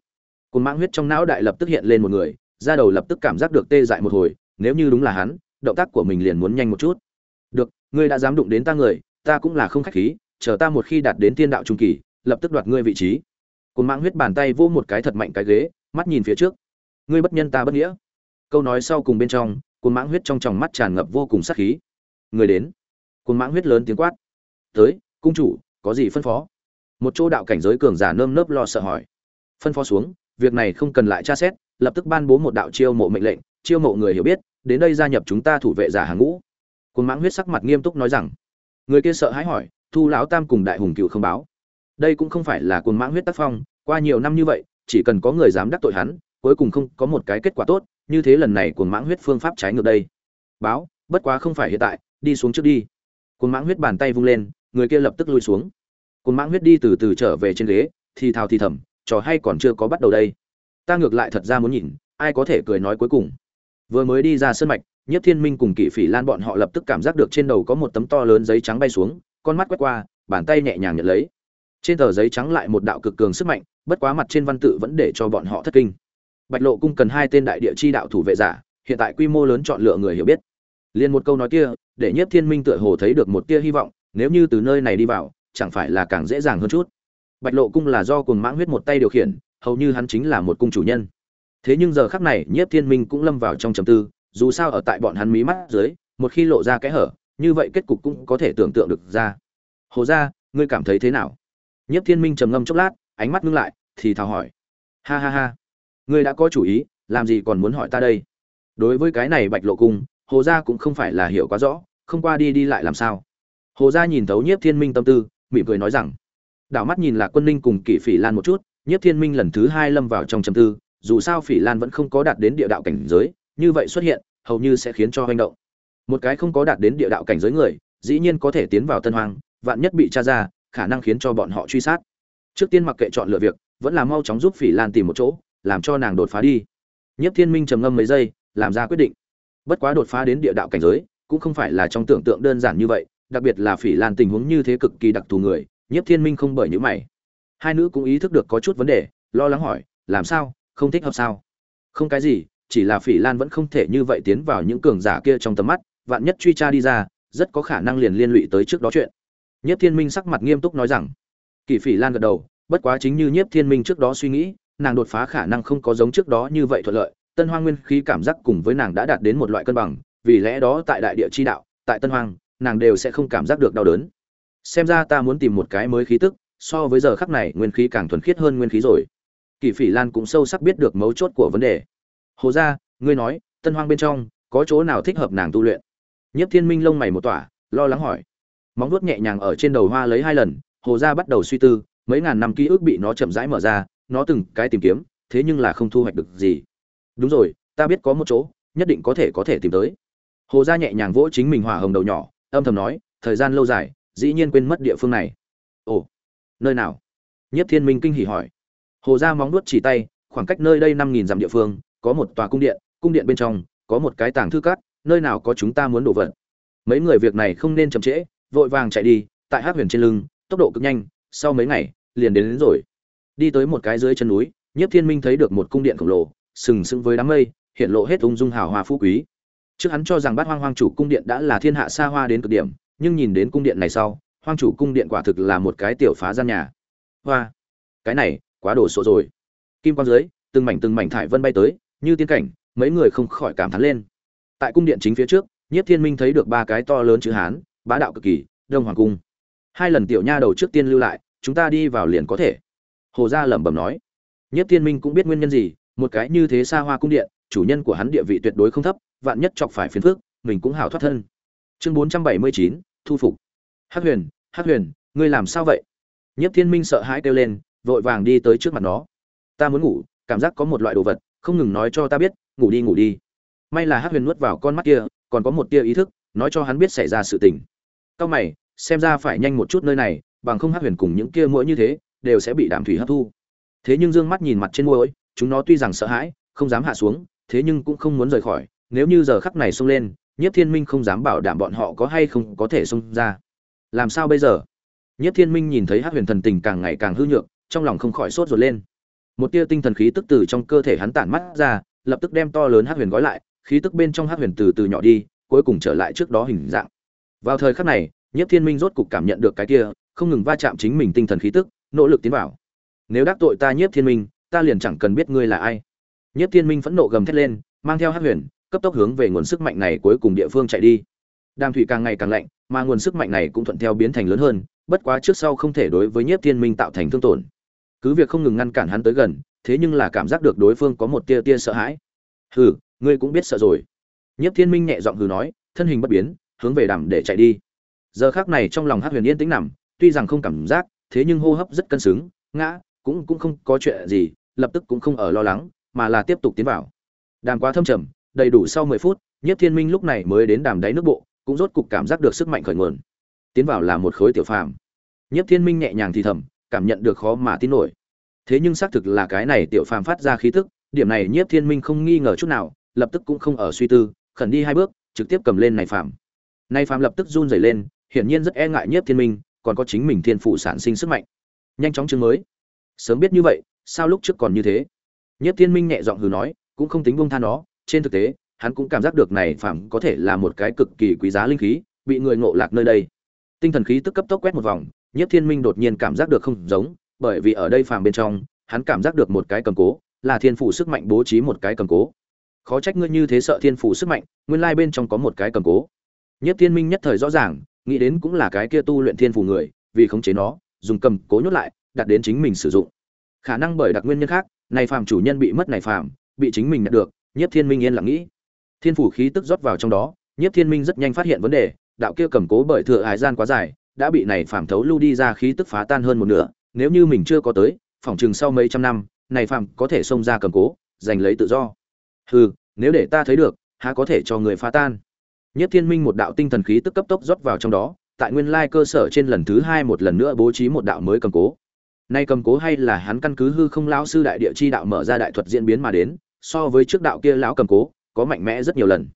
Speaker 1: Cuồng mãng huyết trong não đại lập tức hiện lên một người ra đầu lập tức cảm giác được tê dại một hồi, nếu như đúng là hắn, động tác của mình liền muốn nhanh một chút ngươi đã dám đụng đến ta người, ta cũng là không khách khí, chờ ta một khi đạt đến tiên đạo trung kỳ, lập tức đoạt ngươi vị trí. Cồn mãng huyết bàn tay vô một cái thật mạnh cái ghế, mắt nhìn phía trước. Ngươi bất nhân ta bất nghĩa. Câu nói sau cùng bên trong cồn mãng huyết trong tròng mắt tràn ngập vô cùng sát khí. Người đến. Cồn mãng huyết lớn tiếng quát. Tới, cung chủ, có gì phân phó? Một chỗ đạo cảnh giới cường giả nơm nớp lo sợ hỏi. Phân phó xuống, việc này không cần lại tra xét, lập tức ban bố một đạo chiêu mộ mệnh lệnh, chiêu mộ người hiểu biết, đến đây gia nhập chúng ta thủ vệ giả hàng ngũ. Cuồng mãng huyết sắc mặt nghiêm túc nói rằng, người kia sợ hãi hỏi, thu lão tam cùng đại hùng cựu không báo? Đây cũng không phải là cuồng mãng huyết tác phong, qua nhiều năm như vậy, chỉ cần có người dám đắc tội hắn, cuối cùng không có một cái kết quả tốt, như thế lần này cuồng mãng huyết phương pháp trái ngược đây. Báo, bất quá không phải hiện tại, đi xuống trước đi. Cuồng mãng huyết bàn tay vung lên, người kia lập tức lui xuống. Cuồng mãng huyết đi từ từ trở về trên ghế, thì thào thì thầm, trò hay còn chưa có bắt đầu đây. Ta ngược lại thật ra muốn nhìn, ai có thể cười nói cuối cùng. Vừa mới đi ra sân mạch nhất thiên minh cùng kỵ phỉ lan bọn họ lập tức cảm giác được trên đầu có một tấm to lớn giấy trắng bay xuống, con mắt quét qua, bàn tay nhẹ nhàng nhận lấy. Trên tờ giấy trắng lại một đạo cực cường sức mạnh, bất quá mặt trên văn tự vẫn để cho bọn họ thất kinh. Bạch lộ cung cần hai tên đại địa chi đạo thủ vệ giả, hiện tại quy mô lớn chọn lựa người hiểu biết. Liền một câu nói kia, để nhất thiên minh tựa hồ thấy được một tia hy vọng, nếu như từ nơi này đi vào, chẳng phải là càng dễ dàng hơn chút. Bạch lộ cung là do cùng mãng huyết một tay điều khiển, hầu như hắn chính là một cung chủ nhân. Thế nhưng giờ khắc này, nhiếp thiên minh cũng lâm vào trong trầm tư dù sao ở tại bọn hắn mí mắt dưới một khi lộ ra cái hở như vậy kết cục cũng có thể tưởng tượng được ra hồ ra ngươi cảm thấy thế nào Nhiếp Thiên Minh trầm ngâm chốc lát, ánh mắt ngưng lại, thì thào hỏi: "Ha ha ha, ngươi đã có chủ ý, làm gì còn muốn hỏi ta đây?" Đối với cái này Bạch Lộ cung, Hồ gia cũng không phải là hiểu quá rõ, không qua đi đi lại làm sao? Hồ gia nhìn thấu Nhiếp Thiên Minh tâm tư, mỉm cười nói rằng: "Đảo mắt nhìn là Quân Ninh cùng Kỷ Phỉ Lan một chút, Nhiếp Thiên Minh lần thứ hai lâm vào trong trầm tư, dù sao Phỉ Lan vẫn không có đạt đến địa đạo cảnh giới, như vậy xuất hiện, hầu như sẽ khiến cho hành động. Một cái không có đạt đến địa đạo cảnh giới người, dĩ nhiên có thể tiến vào Tân Hoang, vạn nhất bị tra ra, khả năng khiến cho bọn họ truy sát. Trước tiên mặc kệ chọn lựa việc, vẫn là mau chóng giúp Phỉ Lan tìm một chỗ, làm cho nàng đột phá đi. Nhất Thiên Minh trầm ngâm mấy giây, làm ra quyết định. Bất quá đột phá đến địa đạo cảnh giới, cũng không phải là trong tưởng tượng đơn giản như vậy, đặc biệt là Phỉ Lan tình huống như thế cực kỳ đặc thù người, Nhất Thiên Minh không bởi những mày. Hai nữ cũng ý thức được có chút vấn đề, lo lắng hỏi, làm sao, không thích hợp sao? Không cái gì, chỉ là Phỉ Lan vẫn không thể như vậy tiến vào những cường giả kia trong tầm mắt, vạn nhất truy tra đi ra, rất có khả năng liền liên lụy tới trước đó chuyện. Nhiếp Thiên Minh sắc mặt nghiêm túc nói rằng, Kỳ Phỉ Lan gật đầu, bất quá chính như Nhiếp Thiên Minh trước đó suy nghĩ, nàng đột phá khả năng không có giống trước đó như vậy thuận lợi, Tân Hoang nguyên khí cảm giác cùng với nàng đã đạt đến một loại cân bằng, vì lẽ đó tại đại địa chi đạo, tại Tân Hoang, nàng đều sẽ không cảm giác được đau đớn. Xem ra ta muốn tìm một cái mới khí tức, so với giờ khắc này nguyên khí càng thuần khiết hơn nguyên khí rồi. Kỳ Phỉ Lan cũng sâu sắc biết được mấu chốt của vấn đề. Hồ gia, ngươi nói, Tân Hoang bên trong có chỗ nào thích hợp nàng tu luyện? Nhiếp Thiên Minh lông mày một tỏa, lo lắng hỏi. Móng vuốt nhẹ nhàng ở trên đầu hoa lấy hai lần, Hồ gia bắt đầu suy tư, mấy ngàn năm ký ức bị nó chậm rãi mở ra, nó từng cái tìm kiếm, thế nhưng là không thu hoạch được gì. Đúng rồi, ta biết có một chỗ, nhất định có thể có thể tìm tới. Hồ gia nhẹ nhàng vỗ chính mình hỏa hồng đầu nhỏ, âm thầm nói, thời gian lâu dài, dĩ nhiên quên mất địa phương này. Ồ, nơi nào? Nhất Thiên Minh kinh hỉ hỏi. Hồ gia móng nuốt chỉ tay, khoảng cách nơi đây năm nghìn dặm địa phương, có một tòa cung điện, cung điện bên trong có một cái tàng thư cát, nơi nào có chúng ta muốn đổ vật. Mấy người việc này không nên chậm trễ, vội vàng chạy đi, tại Hắc Huyền trên lưng, tốc độ cực nhanh, sau mấy ngày, liền đến, đến rồi. Đi tới một cái dưới chân núi, Nhiếp Thiên Minh thấy được một cung điện khổng lồ, sừng sững với đám mây, hiện lộ hết ung dung hào hoa phú quý. Trước hắn cho rằng Bát Hoang Hoang chủ cung điện đã là thiên hạ xa hoa đến cực điểm, nhưng nhìn đến cung điện này sau, Hoang chủ cung điện quả thực là một cái tiểu phá gian nhà. Hoa, cái này, quá đồ sộ rồi. Kim quang dưới, từng mảnh từng mảnh thải vân bay tới, như tiên cảnh, mấy người không khỏi cảm thán lên. Tại cung điện chính phía trước, Nhiếp Thiên Minh thấy được ba cái to lớn chữ hán, bá đạo cực kỳ, Đông Hoàng cung. Hai lần tiểu nha đầu trước tiên lưu lại, chúng ta đi vào liền có thể. Hồ gia lẩm bẩm nói. Nhiếp Thiên Minh cũng biết nguyên nhân gì, một cái như thế xa hoa cung điện, chủ nhân của hắn địa vị tuyệt đối không thấp, vạn nhất chọc phải phiền phức, mình cũng hảo thoát thân. Chương 479, thu phục. Hắc Huyền, Hắc Huyền, ngươi làm sao vậy? Nhiếp Thiên Minh sợ hãi kêu lên, vội vàng đi tới trước mặt nó. Ta muốn ngủ, cảm giác có một loại đồ vật, không ngừng nói cho ta biết, ngủ đi ngủ đi. May là Hắc Huyền nuốt vào con mắt kia, còn có một tia ý thức, nói cho hắn biết xảy ra sự tình. Cao mày, xem ra phải nhanh một chút nơi này, bằng không Hắc Huyền cùng những kia mũi như thế, đều sẽ bị đạm thủy hấp thu. Thế nhưng dương mắt nhìn mặt trên mũi, chúng nó tuy rằng sợ hãi, không dám hạ xuống, thế nhưng cũng không muốn rời khỏi, nếu như giờ khắc này xông lên, Nhiếp Thiên Minh không dám bảo đảm bọn họ có hay không có thể xông ra. Làm sao bây giờ? Nhiếp Thiên Minh nhìn thấy Hắc Huyền thần tình càng ngày càng hư nhược, trong lòng không khỏi sốt ruột lên. Một tia tinh thần khí tức từ trong cơ thể hắn tản mắt ra, lập tức đem to lớn Hắc Huyền gói lại, khí tức bên trong Hắc Huyền từ từ nhỏ đi, cuối cùng trở lại trước đó hình dạng. Vào thời khắc này, Nhiếp Thiên Minh rốt cục cảm nhận được cái kia, không ngừng va chạm chính mình tinh thần khí tức, nỗ lực tiến vào. Nếu đắc tội ta Nhiếp Thiên Minh, ta liền chẳng cần biết ngươi là ai. Nhiếp Thiên Minh phẫn nộ gầm thét lên, mang theo Hắc Huyền, cấp tốc hướng về nguồn sức mạnh này cuối cùng địa phương chạy đi. Đàm thủy càng ngày càng lạnh, mà nguồn sức mạnh này cũng thuận theo biến thành lớn hơn, bất quá trước sau không thể đối với Nhiếp Thiên Minh tạo thành thương tổn. Cứ việc không ngừng ngăn cản hắn tới gần, thế nhưng là cảm giác được đối phương có một tia tia sợ hãi. "Hừ, ngươi cũng biết sợ rồi." Nhiếp Thiên Minh nhẹ giọng hừ nói, thân hình bất biến, hướng về đàm để chạy đi. Giờ khắc này trong lòng hát Huyền yên tĩnh nằm, tuy rằng không cảm giác, thế nhưng hô hấp rất cân xứng, ngã, cũng cũng không có chuyện gì, lập tức cũng không ở lo lắng, mà là tiếp tục tiến vào. Đàm quá thâm trầm, đầy đủ sau 10 phút, Nhiếp Thiên Minh lúc này mới đến đàm đáy nước bộ, cũng rốt cục cảm giác được sức mạnh khởi nguồn. Tiến vào là một khối tiểu phàm. Nhiếp Thiên Minh nhẹ nhàng thì thầm, cảm nhận được khó mà tin nổi. Thế nhưng xác thực là cái này tiểu phàm phát ra khí tức, điểm này Nhiếp Thiên Minh không nghi ngờ chút nào, lập tức cũng không ở suy tư, khẩn đi hai bước, trực tiếp cầm lên này phàm. Này phàm lập tức run rẩy lên, hiển nhiên rất e ngại Nhiếp Thiên Minh, còn có chính mình thiên phụ sản sinh sức mạnh. Nhanh chóng chương mới. Sớm biết như vậy, sao lúc trước còn như thế? Nhiếp Thiên Minh nhẹ giọng hừ nói, cũng không tính buông tha nó, trên thực tế, hắn cũng cảm giác được này phàm có thể là một cái cực kỳ quý giá linh khí, bị người ngộ lạc nơi đây. Tinh thần khí tức cấp tốc quét một vòng, Nhiếp Thiên Minh đột nhiên cảm giác được không giống, bởi vì ở đây phàm bên trong, hắn cảm giác được một cái cầm cố, là thiên phủ sức mạnh bố trí một cái cầm cố. Khó trách ngươi như thế sợ thiên phủ sức mạnh, nguyên lai bên trong có một cái cầm cố. Nhiếp Thiên Minh nhất thời rõ ràng, nghĩ đến cũng là cái kia tu luyện thiên phủ người, vì khống chế nó, dùng cầm cố nhốt lại, đặt đến chính mình sử dụng khả năng bởi đặc nguyên nhân khác này phàm chủ nhân bị mất này phàm bị chính mình nhận được nhiếp thiên minh yên lặng nghĩ thiên phủ khí tức rót vào trong đó nhiếp thiên minh rất nhanh phát hiện vấn đề đạo kia cầm cố bởi thừa hải gian quá dài đã bị này phàm thấu lưu đi ra khí tức phá tan hơn một nửa, nếu như mình chưa có tới phòng trường sau mấy trăm năm, này phàm có thể xông ra cầm cố, giành lấy tự do. Hừ, nếu để ta thấy được, há có thể cho người phá tan? Nhất thiên minh một đạo tinh thần khí tức cấp tốc rót vào trong đó, tại nguyên lai cơ sở trên lần thứ hai một lần nữa bố trí một đạo mới cầm cố. Nay cầm cố hay là hắn căn cứ hư không lão sư đại địa chi đạo mở ra đại thuật diễn biến mà đến, so với trước đạo kia lão cầm cố, có mạnh mẽ rất nhiều lần.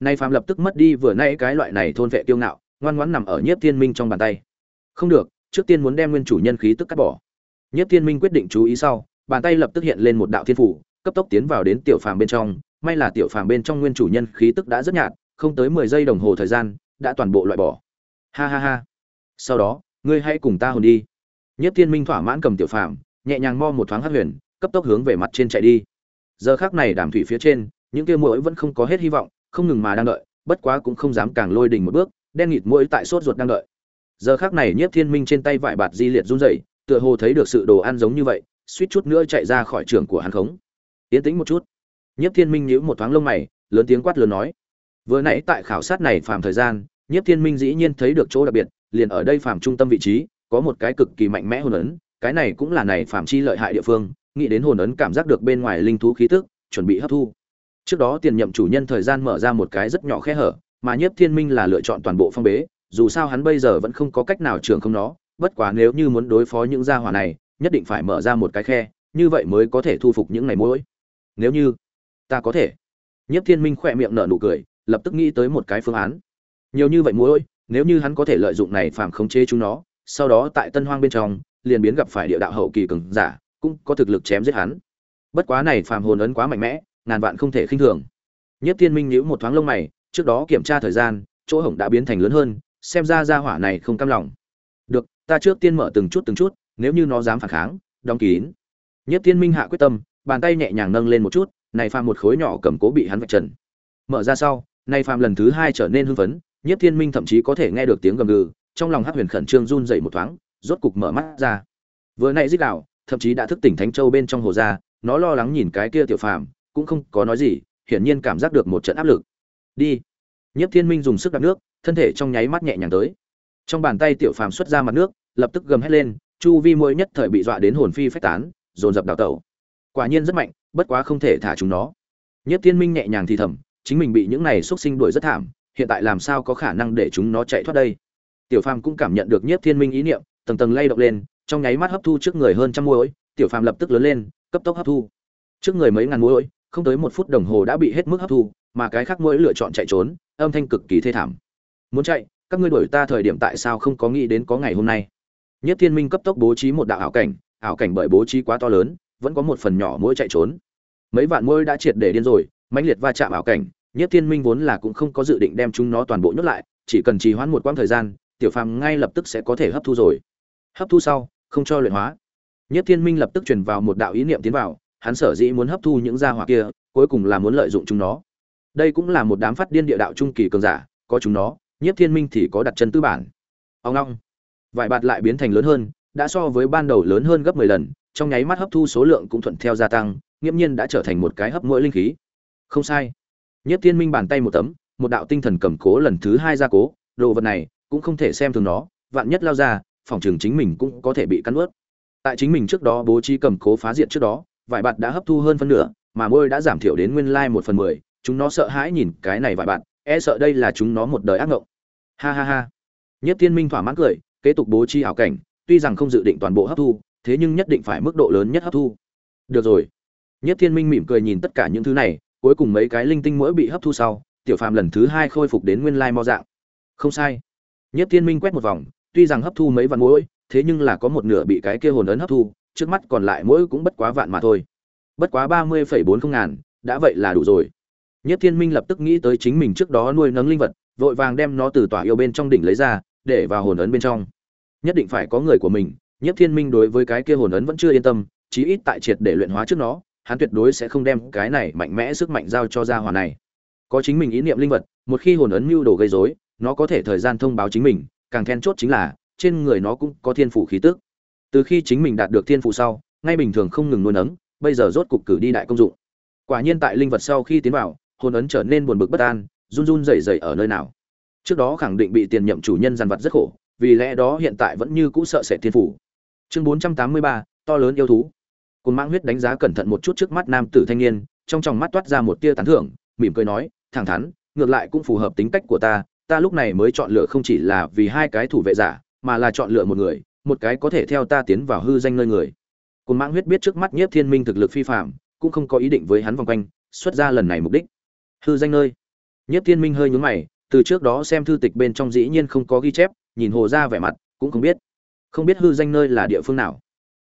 Speaker 1: Nay phàm lập tức mất đi vừa nãy cái loại này thôn vệ tiêu ngạo ngoan ngoãn nằm ở nhiếp thiên minh trong bàn tay. Không được, trước tiên muốn đem nguyên chủ nhân khí tức cắt bỏ. Nhiếp thiên minh quyết định chú ý sau, bàn tay lập tức hiện lên một đạo thiên phủ, cấp tốc tiến vào đến tiểu phàm bên trong. May là tiểu phàm bên trong nguyên chủ nhân khí tức đã rất nhạt, không tới mười giây đồng hồ thời gian, đã toàn bộ loại bỏ. Ha ha ha. Sau đó, ngươi hãy cùng ta hồn đi. Nhất thiên minh thỏa mãn cầm tiểu phàm, nhẹ nhàng mo một thoáng hắc huyền, cấp tốc hướng về mặt trên chạy đi. Giờ khác này đàm thủy phía trên, những kia mũi vẫn không có hết hy vọng, không ngừng mà đang đợi, bất quá cũng không dám càng lôi đỉnh một bước đen nghịt mũi tại sốt ruột đang đợi. Giờ khác này nhiếp thiên minh trên tay vải bạt di liệt run rẩy, tựa hồ thấy được sự đồ ăn giống như vậy, suýt chút nữa chạy ra khỏi trường của hắn khống. Yến tĩnh một chút. Nhiếp thiên minh nhíu một thoáng lông mày, lớn tiếng quát lớn nói. Vừa nãy tại khảo sát này phàm thời gian, nhiếp thiên minh dĩ nhiên thấy được chỗ đặc biệt, liền ở đây phàm trung tâm vị trí, có một cái cực kỳ mạnh mẽ hồn ấn, cái này cũng là này phàm chi lợi hại địa phương, nghĩ đến hồn ấn cảm giác được bên ngoài linh thú khí tức, chuẩn bị hấp thu. Trước đó tiền nhậm chủ nhân thời gian mở ra một cái rất nhỏ khe hở mà nhiếp thiên minh là lựa chọn toàn bộ phong bế, dù sao hắn bây giờ vẫn không có cách nào trường không nó, bất quá nếu như muốn đối phó những gia hỏa này, nhất định phải mở ra một cái khe, như vậy mới có thể thu phục những này mũi nếu như ta có thể, nhiếp thiên minh khỏe miệng nở nụ cười, lập tức nghĩ tới một cái phương án. Nhiều như vậy mũi nếu như hắn có thể lợi dụng này phàm khống chế chúng nó, sau đó tại tân hoang bên trong, liền biến gặp phải địa đạo hậu kỳ cường giả, cũng có thực lực chém giết hắn. Bất quá này phàm hồn ấn quá mạnh mẽ, ngàn vạn không thể khinh thường. Nhất thiên minh nhíu một thoáng lông mày trước đó kiểm tra thời gian, chỗ hổng đã biến thành lớn hơn, xem ra gia hỏa này không cam lòng. Được, ta trước tiên mở từng chút từng chút, nếu như nó dám phản kháng, đóng kín. Nhất thiên minh hạ quyết tâm, bàn tay nhẹ nhàng nâng lên một chút, này phàm một khối nhỏ cầm cố bị hắn vạch trần. Mở ra sau nay phàm lần thứ hai trở nên hưng phấn nhất thiên minh thậm chí có thể nghe được tiếng gầm gừ, trong lòng hắc huyền khẩn trương run dậy một thoáng, rốt cục mở mắt ra. Vừa nãy dích đạo, thậm chí đã thức tỉnh thánh châu bên trong hồ ra nó lo lắng nhìn cái kia tiểu phàm, cũng không có nói gì, hiển nhiên cảm giác được một trận áp lực đi. Nhất thiên minh dùng sức đặt nước, thân thể trong nháy mắt nhẹ nhàng tới. Trong bàn tay tiểu phàm xuất ra mặt nước, lập tức gầm hét lên, chu vi mỗi nhất thời bị dọa đến hồn phi phách tán, dồn dập đào tẩu. Quả nhiên rất mạnh, bất quá không thể thả chúng nó. Nhất thiên minh nhẹ nhàng thì thầm, chính mình bị những này xuất sinh đuổi rất thảm, hiện tại làm sao có khả năng để chúng nó chạy thoát đây? Tiểu phàm cũng cảm nhận được nhất thiên minh ý niệm, tầng tầng lay động lên, trong nháy mắt hấp thu trước người hơn trăm muối tiểu phàm lập tức lớn lên, cấp tốc hấp thu. Trước người mấy ngàn muối không tới một phút đồng hồ đã bị hết mức hấp thu mà cái khác mỗi lựa chọn chạy trốn, âm thanh cực kỳ thê thảm. Muốn chạy, các ngươi đuổi ta thời điểm tại sao không có nghĩ đến có ngày hôm nay? Nhất thiên minh cấp tốc bố trí một đạo ảo cảnh ảo cảnh bởi bố trí quá to lớn, vẫn có một phần nhỏ mỗi chạy trốn. Mấy vạn mỗi đã triệt để điên rồi, mãnh liệt va chạm ảo cảnh, nhất thiên minh vốn là cũng không có dự định đem chúng nó toàn bộ nhốt lại, chỉ cần trì hoãn một quãng thời gian, tiểu phàm ngay lập tức sẽ có thể hấp thu rồi. Hấp thu sau, không cho luyện hóa. Nhất thiên minh lập tức truyền vào một đạo ý niệm tiến vào, hắn sở dĩ muốn hấp thu những gia hỏa kia, cuối cùng là muốn lợi dụng chúng nó đây cũng là một đám phát điên địa đạo trung kỳ cường giả, có chúng nó nhất thiên minh thì có đặt chân tư bản. Ông long vải bạt lại biến thành lớn hơn, đã so với ban đầu lớn hơn gấp mười lần, trong nháy mắt hấp thu số lượng cũng thuận theo gia tăng, nghiễm nhiên đã trở thành một cái hấp mỗi linh khí. Không sai. Nhất thiên minh bàn tay một tấm, một đạo tinh thần cầm cố lần thứ hai gia cố, đồ vật này cũng không thể xem thường nó, vạn nhất lao ra, phòng trường chính mình cũng có thể bị cắn ướt tại chính mình trước đó bố trí cầm cố phá diện trước đó, vải bạt đã hấp thu hơn phân nửa, mà môi đã giảm thiểu đến nguyên lai một phần mười chúng nó sợ hãi nhìn cái này vài bạn, e sợ đây là chúng nó một đời ác ngộng. Ha ha ha. Nhất thiên minh thỏa mãn cười kế tục bố trí ảo cảnh tuy rằng không dự định toàn bộ hấp thu thế nhưng nhất định phải mức độ lớn nhất hấp thu. Được rồi. Nhất thiên minh mỉm cười nhìn tất cả những thứ này cuối cùng mấy cái linh tinh mỗi bị hấp thu sau tiểu phàm lần thứ hai khôi phục đến nguyên lai mo dạng. Không sai. Nhất thiên minh quét một vòng tuy rằng hấp thu mấy vạn mỗi thế nhưng là có một nửa bị cái kia hồn ấn hấp thu trước mắt còn lại mỗi cũng bất quá vạn mà thôi. Bất quá ba mươi phẩy bốn không ngàn đã vậy là đủ rồi nhất thiên minh lập tức nghĩ tới chính mình trước đó nuôi nấng linh vật, vội vàng đem nó từ tỏa yêu bên trong đỉnh lấy ra, để vào hồn ấn bên trong. Nhất định phải có người của mình nhất thiên minh đối với cái kia hồn ấn vẫn chưa yên tâm, chí ít tại triệt để luyện hóa trước nó, hắn tuyệt đối sẽ không đem cái này mạnh mẽ sức mạnh giao cho gia hỏa này. Có chính mình ý niệm linh vật, một khi hồn ấn mưu đồ gây rối, nó có thể thời gian thông báo chính mình, càng then chốt chính là, trên người nó cũng có thiên phủ khí tức. Từ khi chính mình đạt được thiên phủ sau, ngay bình thường không ngừng nuôi nấng, bây giờ rốt cục cử đi đại công dụng. Quả nhiên tại linh vật sau khi tiến vào hồn ấn trở nên buồn bực bất an, run run rẩy rẩy ở nơi nào. Trước đó khẳng định bị tiền nhậm chủ nhân dằn vặt rất khổ, vì lẽ đó hiện tại vẫn như cũ sợ sệt thiên phủ. Chương bốn trăm tám mươi ba, to lớn yêu thú. Cồn mãng huyết đánh giá cẩn thận một chút trước mắt nam tử thanh niên, trong tròng mắt toát ra một tia tán thưởng, mỉm cười nói, thẳng thắn, ngược lại cũng phù hợp tính cách của ta ta lúc này mới chọn lựa không chỉ là vì hai cái thủ vệ giả, mà là chọn lựa một người, một cái có thể theo ta tiến vào hư danh nơi người. Cồn mãng huyết biết trước mắt nhiếp thiên minh thực lực phi phạm cũng không có ý định với hắn vòng quanh, xuất ra lần này mục đích hư danh nơi. Nhiếp thiên minh hơi nhướng mày, từ trước đó xem thư tịch bên trong dĩ nhiên không có ghi chép, nhìn hồ ra vẻ mặt, cũng không biết. Không biết hư danh nơi là địa phương nào.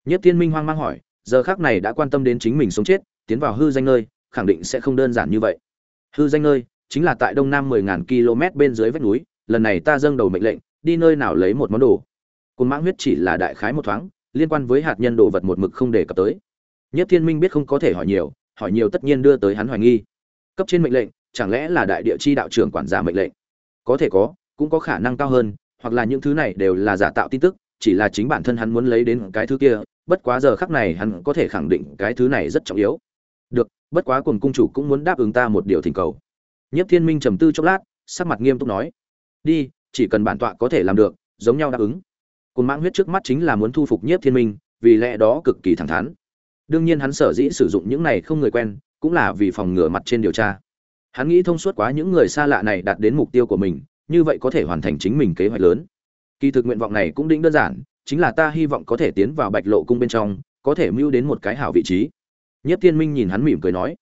Speaker 1: Nhiếp thiên minh hoang mang hỏi, giờ khác này đã quan tâm đến chính mình sống chết, tiến vào hư danh nơi, khẳng định sẽ không đơn giản như vậy. Hư danh nơi, chính là tại đông nam mười ngàn km bên dưới vách núi, lần này ta dâng đầu mệnh lệnh, đi nơi nào lấy một món đồ. Cồn mãng huyết chỉ là đại khái một thoáng, liên quan với hạt nhân đồ vật một mực không đề cập tới. Nhất thiên minh biết không có thể hỏi nhiều hỏi nhiều tất nhiên đưa tới hắn hoài nghi cấp trên mệnh lệnh, chẳng lẽ là đại địa chi đạo trưởng quản giả mệnh lệnh? Có thể có, cũng có khả năng cao hơn, hoặc là những thứ này đều là giả tạo tin tức, chỉ là chính bản thân hắn muốn lấy đến cái thứ kia, bất quá giờ khắc này hắn có thể khẳng định cái thứ này rất trọng yếu. Được, bất quá cùng cung chủ cũng muốn đáp ứng ta một điều thỉnh cầu. Nhất thiên minh trầm tư chốc lát, sắc mặt nghiêm túc nói, đi, chỉ cần bản tọa có thể làm được, giống nhau đáp ứng. Cùng mãng huyết trước mắt chính là muốn thu phục nhiếp thiên minh, vì lẽ đó cực kỳ thẳng thắn. Đương nhiên hắn sở dĩ sử dụng những này không người quen cũng là vì phòng ngừa mặt trên điều tra. Hắn nghĩ thông suốt quá những người xa lạ này đạt đến mục tiêu của mình, như vậy có thể hoàn thành chính mình kế hoạch lớn. Kỳ thực nguyện vọng này cũng đĩnh đơn giản, chính là ta hy vọng có thể tiến vào bạch lộ cung bên trong, có thể mưu đến một cái hảo vị trí. Nhất thiên minh nhìn hắn mỉm cười nói,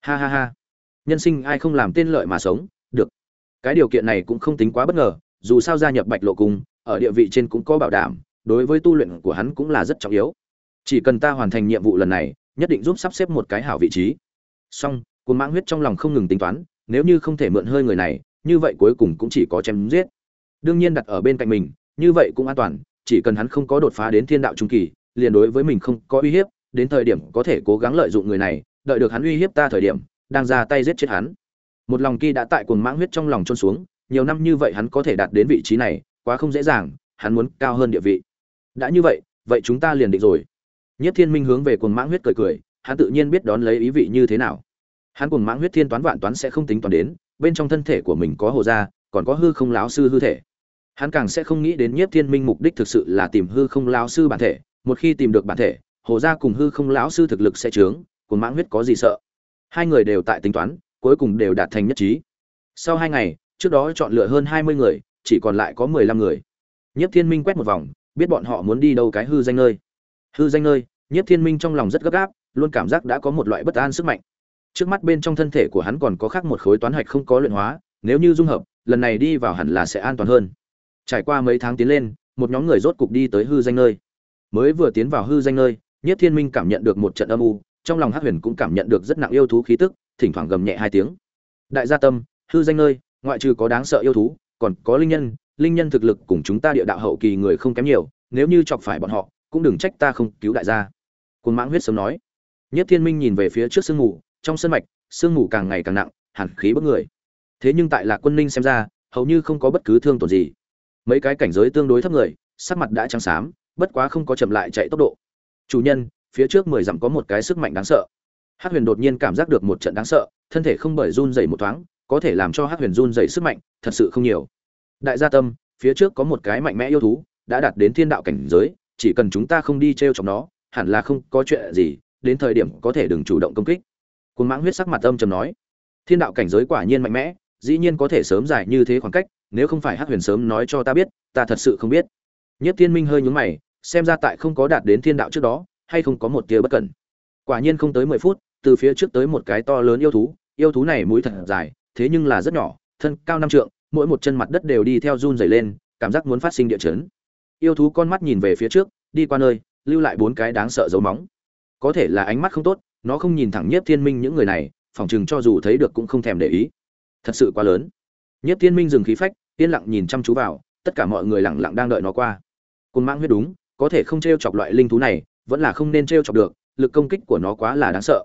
Speaker 1: ha ha ha, nhân sinh ai không làm tên lợi mà sống, được. Cái điều kiện này cũng không tính quá bất ngờ, dù sao gia nhập bạch lộ cung, ở địa vị trên cũng có bảo đảm, đối với tu luyện của hắn cũng là rất trọng yếu. Chỉ cần ta hoàn thành nhiệm vụ lần này, nhất định giúp sắp xếp một cái hảo vị trí song, cuồng mãng huyết trong lòng không ngừng tính toán, nếu như không thể mượn hơi người này, như vậy cuối cùng cũng chỉ có chém giết. Đương nhiên đặt ở bên cạnh mình, như vậy cũng an toàn, chỉ cần hắn không có đột phá đến thiên đạo trung kỳ, liền đối với mình không có uy hiếp, đến thời điểm có thể cố gắng lợi dụng người này, đợi được hắn uy hiếp ta thời điểm, đang ra tay giết chết hắn. Một lòng kỳ đã tại cuồng mãng huyết trong lòng trôn xuống, nhiều năm như vậy hắn có thể đạt đến vị trí này, quá không dễ dàng, hắn muốn cao hơn địa vị. Đã như vậy vậy chúng ta liền định rồi. Nhất thiên minh hướng về cuồng mãng huyết cười cười hắn tự nhiên biết đón lấy ý vị như thế nào. Hắn cuồng mãng huyết thiên toán vạn toán sẽ không tính toán đến, bên trong thân thể của mình có hồ gia, còn có hư không láo sư hư thể. Hắn càng sẽ không nghĩ đến nhiếp thiên minh mục đích thực sự là tìm hư không lão sư bản thể, một khi tìm được bản thể, hồ gia cùng hư không lão sư thực lực sẽ trướng cuồng mãng huyết có gì sợ. Hai người đều tại tính toán, cuối cùng đều đạt thành nhất trí. Sau hai ngày, trước đó chọn lựa hơn hai mươi người, chỉ còn lại có mười lăm người. Nhiếp thiên minh quét một vòng, biết bọn họ muốn đi đâu cái hư danh nơi. Hư danh nơi, nhiếp thiên minh trong lòng rất gấp gáp luôn cảm giác đã có một loại bất an sức mạnh. Trước mắt bên trong thân thể của hắn còn có khác một khối toán hạch không có luyện hóa, nếu như dung hợp, lần này đi vào hẳn là sẽ an toàn hơn. Trải qua mấy tháng tiến lên, một nhóm người rốt cục đi tới hư danh nơi. Mới vừa tiến vào hư danh nơi nhất thiên minh cảm nhận được một trận âm u, trong lòng hắc huyền cũng cảm nhận được rất nặng yêu thú khí tức, thỉnh thoảng gầm nhẹ hai tiếng. Đại gia tâm, hư danh nơi, ngoại trừ có đáng sợ yêu thú, còn có linh nhân linh nhân thực lực cùng chúng ta địa đạo hậu kỳ người không kém nhiều, nếu như chọc phải bọn họ, cũng đừng trách ta không cứu đại gia. Côn mãng huyết sớm nói nhất thiên minh nhìn về phía trước sương mù, trong sân mạch, sương mù càng ngày càng nặng, hàn khí bức người. Thế nhưng tại lạc quân ninh xem ra, hầu như không có bất cứ thương tổn gì. Mấy cái cảnh giới tương đối thấp người, sắc mặt đã trắng xám, bất quá không có chậm lại chạy tốc độ. Chủ nhân, phía trước mười dặm có một cái sức mạnh đáng sợ. Hắc huyền đột nhiên cảm giác được một trận đáng sợ, thân thể không bởi run rẩy một thoáng, có thể làm cho hắc huyền run rẩy sức mạnh, thật sự không nhiều. Đại gia tâm, phía trước có một cái mạnh mẽ yêu thú, đã đạt đến thiên đạo cảnh giới, chỉ cần chúng ta không đi trêu chọc nó, hẳn là không có chuyện gì đến thời điểm có thể đừng chủ động công kích. Cuồng mãng huyết sắc mặt âm trầm nói, thiên đạo cảnh giới quả nhiên mạnh mẽ, dĩ nhiên có thể sớm giải như thế khoảng cách, nếu không phải hắc huyền sớm nói cho ta biết, ta thật sự không biết. Nhất thiên minh hơi nhúng mày, xem ra tại không có đạt đến thiên đạo trước đó, hay không có một tia bất cẩn. Quả nhiên không tới mười phút, từ phía trước tới một cái to lớn yêu thú yêu thú này mũi thật dài, thế nhưng là rất nhỏ, thân cao năm trượng, mỗi một chân mặt đất đều đi theo run dày lên, cảm giác muốn phát sinh địa chấn. Yêu thú con mắt nhìn về phía trước, đi qua nơi, lưu lại bốn cái đáng sợ dấu móng có thể là ánh mắt không tốt, nó không nhìn thẳng nhất thiên minh những người này phỏng chừng cho dù thấy được cũng không thèm để ý. Thật sự quá lớn. Nhất thiên minh dừng khí phách, yên lặng nhìn chăm chú vào, tất cả mọi người lặng lặng đang đợi nó qua. Côn mãng huyết đúng, có thể không t r e o chọc loại linh thú này, vẫn là không nên t r e o chọc được, lực công kích của nó quá là đáng sợ.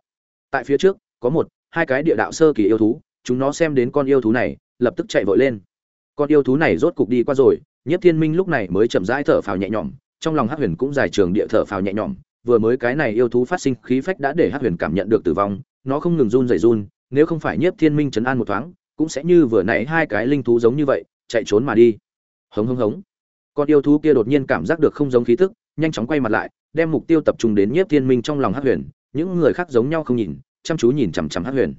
Speaker 1: Tại phía trước, có một, hai cái địa đạo sơ kỳ yêu thú, chúng nó xem đến con yêu thú này, lập tức chạy vội lên. Con yêu thú này rốt cục đi qua rồi nhất thiên minh lúc này mới chậm rãi thở phào nhẹ nhõm, trong lòng hắc huyền cũng dài trường địa thở phào nhẹ nhõm vừa mới cái này yêu thú phát sinh khí phách đã để hắc huyền cảm nhận được tử vong, nó không ngừng run rẩy run, nếu không phải nhiếp thiên minh chấn an một thoáng, cũng sẽ như vừa nãy hai cái linh thú giống như vậy, chạy trốn mà đi. Hống hống hống. Con yêu thú kia đột nhiên cảm giác được không giống khí tức, nhanh chóng quay mặt lại, đem mục tiêu tập trung đến nhiếp thiên minh trong lòng hắc huyền. Những người khác giống nhau không nhìn, chăm chú nhìn chằm chằm hắc huyền.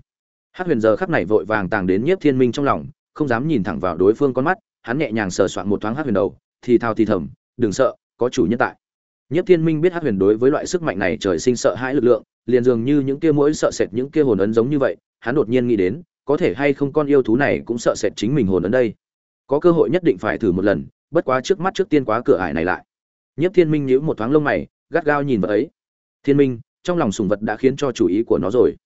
Speaker 1: Hắc huyền giờ khắc này vội vàng tàng đến nhiếp thiên minh trong lòng, không dám nhìn thẳng vào đối phương con mắt, hắn nhẹ nhàng sờ soạn một thoáng hắc huyền đầu, thì thào thì thầm, đừng sợ, có chủ nhân tại nhiếp thiên minh biết hắc huyền đối với loại sức mạnh này trời sinh sợ hãi lực lượng, liền dường như những kia mũi sợ sệt những kia hồn ấn giống như vậy, hắn đột nhiên nghĩ đến, có thể hay không con yêu thú này cũng sợ sệt chính mình hồn ấn đây. Có cơ hội nhất định phải thử một lần, bất quá trước mắt trước tiên quá cửa ải này lại. Nhiếp thiên minh nhíu một thoáng lông mày, gắt gao nhìn vật ấy. Thiên minh, trong lòng sùng vật đã khiến cho chủ ý của nó rồi.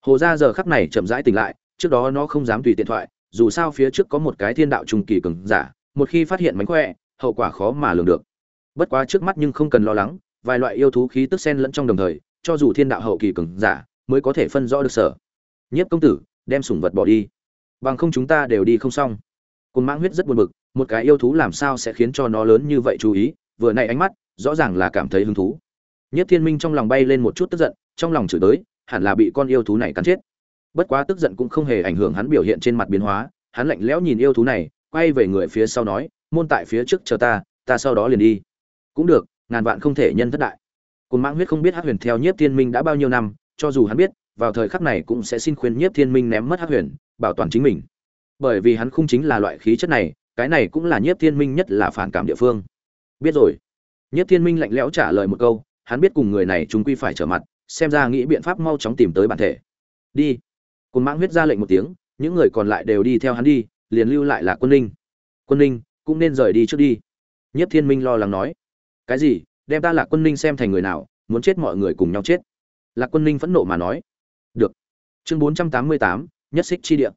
Speaker 1: Hồ ra giờ khắc này chậm rãi tỉnh lại, trước đó nó không dám tùy tiện thoại, dù sao phía trước có một cái thiên đạo trung kỳ cường giả, một khi phát hiện mánh khỏe, hậu quả khó mà lường được bất quá trước mắt nhưng không cần lo lắng, vài loại yêu thú khí tức sen lẫn trong đồng thời, cho dù thiên đạo hậu kỳ cường giả, mới có thể phân rõ được sở. Nhiếp công tử, đem sủng vật bỏ đi. Bằng không chúng ta đều đi không xong. Côn mãng huyết rất buồn bực, một cái yêu thú làm sao sẽ khiến cho nó lớn như vậy chú ý, vừa nãy ánh mắt, rõ ràng là cảm thấy hứng thú. Nhất thiên minh trong lòng bay lên một chút tức giận, trong lòng chửi tới hẳn là bị con yêu thú này cắn chết. Bất quá tức giận cũng không hề ảnh hưởng hắn biểu hiện trên mặt biến hóa, hắn lạnh lẽo nhìn yêu thú này, quay về người phía sau nói, môn tại phía trước chờ ta ta sau đó liền đi cũng được, ngàn vạn không thể nhân thất đại. Cồn mãng huyết không biết hát huyền theo nhiếp thiên minh đã bao nhiêu năm, cho dù hắn biết, vào thời khắc này cũng sẽ xin khuyên nhiếp thiên minh ném mất hát huyền, bảo toàn chính mình. Bởi vì hắn không chính là loại khí chất này, cái này cũng là nhiếp thiên minh nhất là phản cảm địa phương. Biết rồi. Nhiếp thiên minh lạnh lẽo trả lời một câu, hắn biết cùng người này chúng quy phải trở mặt, xem ra nghĩ biện pháp mau chóng tìm tới bản thể. Đi. Cồn mãng huyết ra lệnh một tiếng, những người còn lại đều đi theo hắn đi, liền lưu lại là quân ninh quân ninh cũng nên rời đi trước đi. Nhiếp thiên minh lo lắng nói cái gì? Đem ta lạc quân ninh xem thành người nào, muốn chết mọi người cùng nhau chết. Lạc quân ninh phẫn nộ mà nói. Được. Chương bốn trăm tám mươi tám, nhất xích chi địa.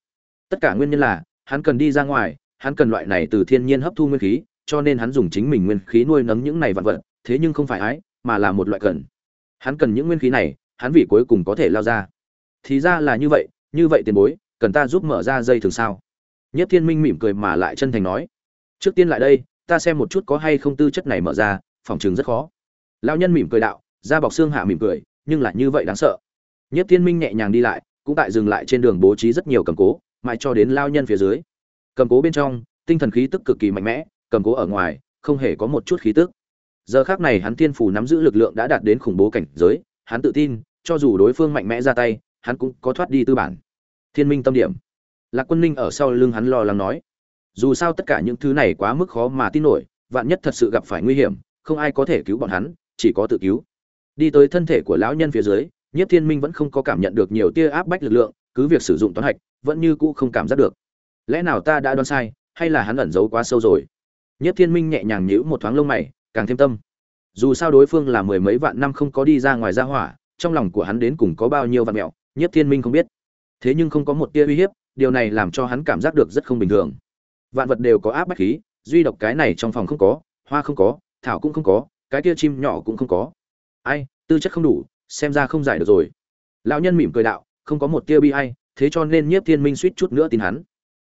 Speaker 1: Tất cả nguyên nhân là, hắn cần đi ra ngoài, hắn cần loại này từ thiên nhiên hấp thu nguyên khí, cho nên hắn dùng chính mình nguyên khí nuôi nấng những này vạn vật, thế nhưng không phải ái, mà là một loại cần. Hắn cần những nguyên khí này, hắn vì cuối cùng có thể lao ra. Thì ra là như vậy như vậy tiền bối, cần ta giúp mở ra dây thường sao? Nhất thiên minh mỉm cười mà lại chân thành nói. Trước tiên lại đây, ta xem một chút có hay không tư chất này mở ra phòng trường rất khó. Lão nhân mỉm cười đạo, da bọc xương hạ mỉm cười, nhưng lại như vậy đáng sợ. Nhất thiên minh nhẹ nhàng đi lại, cũng tại dừng lại trên đường bố trí rất nhiều cầm cố, mãi cho đến lao nhân phía dưới. Cầm cố bên trong, tinh thần khí tức cực kỳ mạnh mẽ, cầm cố ở ngoài, không hề có một chút khí tức. Giờ khác này hắn thiên phủ nắm giữ lực lượng đã đạt đến khủng bố cảnh giới, hắn tự tin, cho dù đối phương mạnh mẽ ra tay, hắn cũng có thoát đi tư bản. Thiên minh tâm điểm. Lạc quân ninh ở sau lưng hắn lo lắng nói, dù sao tất cả những thứ này quá mức khó mà tin nổi, vạn nhất thật sự gặp phải nguy hiểm không ai có thể cứu bọn hắn, chỉ có tự cứu. Đi tới thân thể của lão nhân phía dưới nhất thiên minh vẫn không có cảm nhận được nhiều tia áp bách lực lượng, cứ việc sử dụng toán hạch, vẫn như cũ không cảm giác được. Lẽ nào ta đã đoán sai, hay là hắn ẩn giấu quá sâu rồi? Nhất thiên minh nhẹ nhàng nhíu một thoáng lông mày, càng thêm tâm. Dù sao đối phương là mười mấy vạn năm không có đi ra ngoài ra hỏa, trong lòng của hắn đến cùng có bao nhiêu vạn mẹo nhất thiên minh không biết. Thế nhưng không có một tia uy hiếp, điều này làm cho hắn cảm giác được rất không bình thường. Vạn vật đều có áp bách khí, duy độc cái này trong phòng không có, hoa không có thảo cũng không có, cái kia chim nhỏ cũng không có. Ai, tư chất không đủ, xem ra không giải được rồi. Lão nhân mỉm cười đạo, không có một tia bi ai, thế cho nên nhiếp thiên minh suýt chút nữa tin hắn.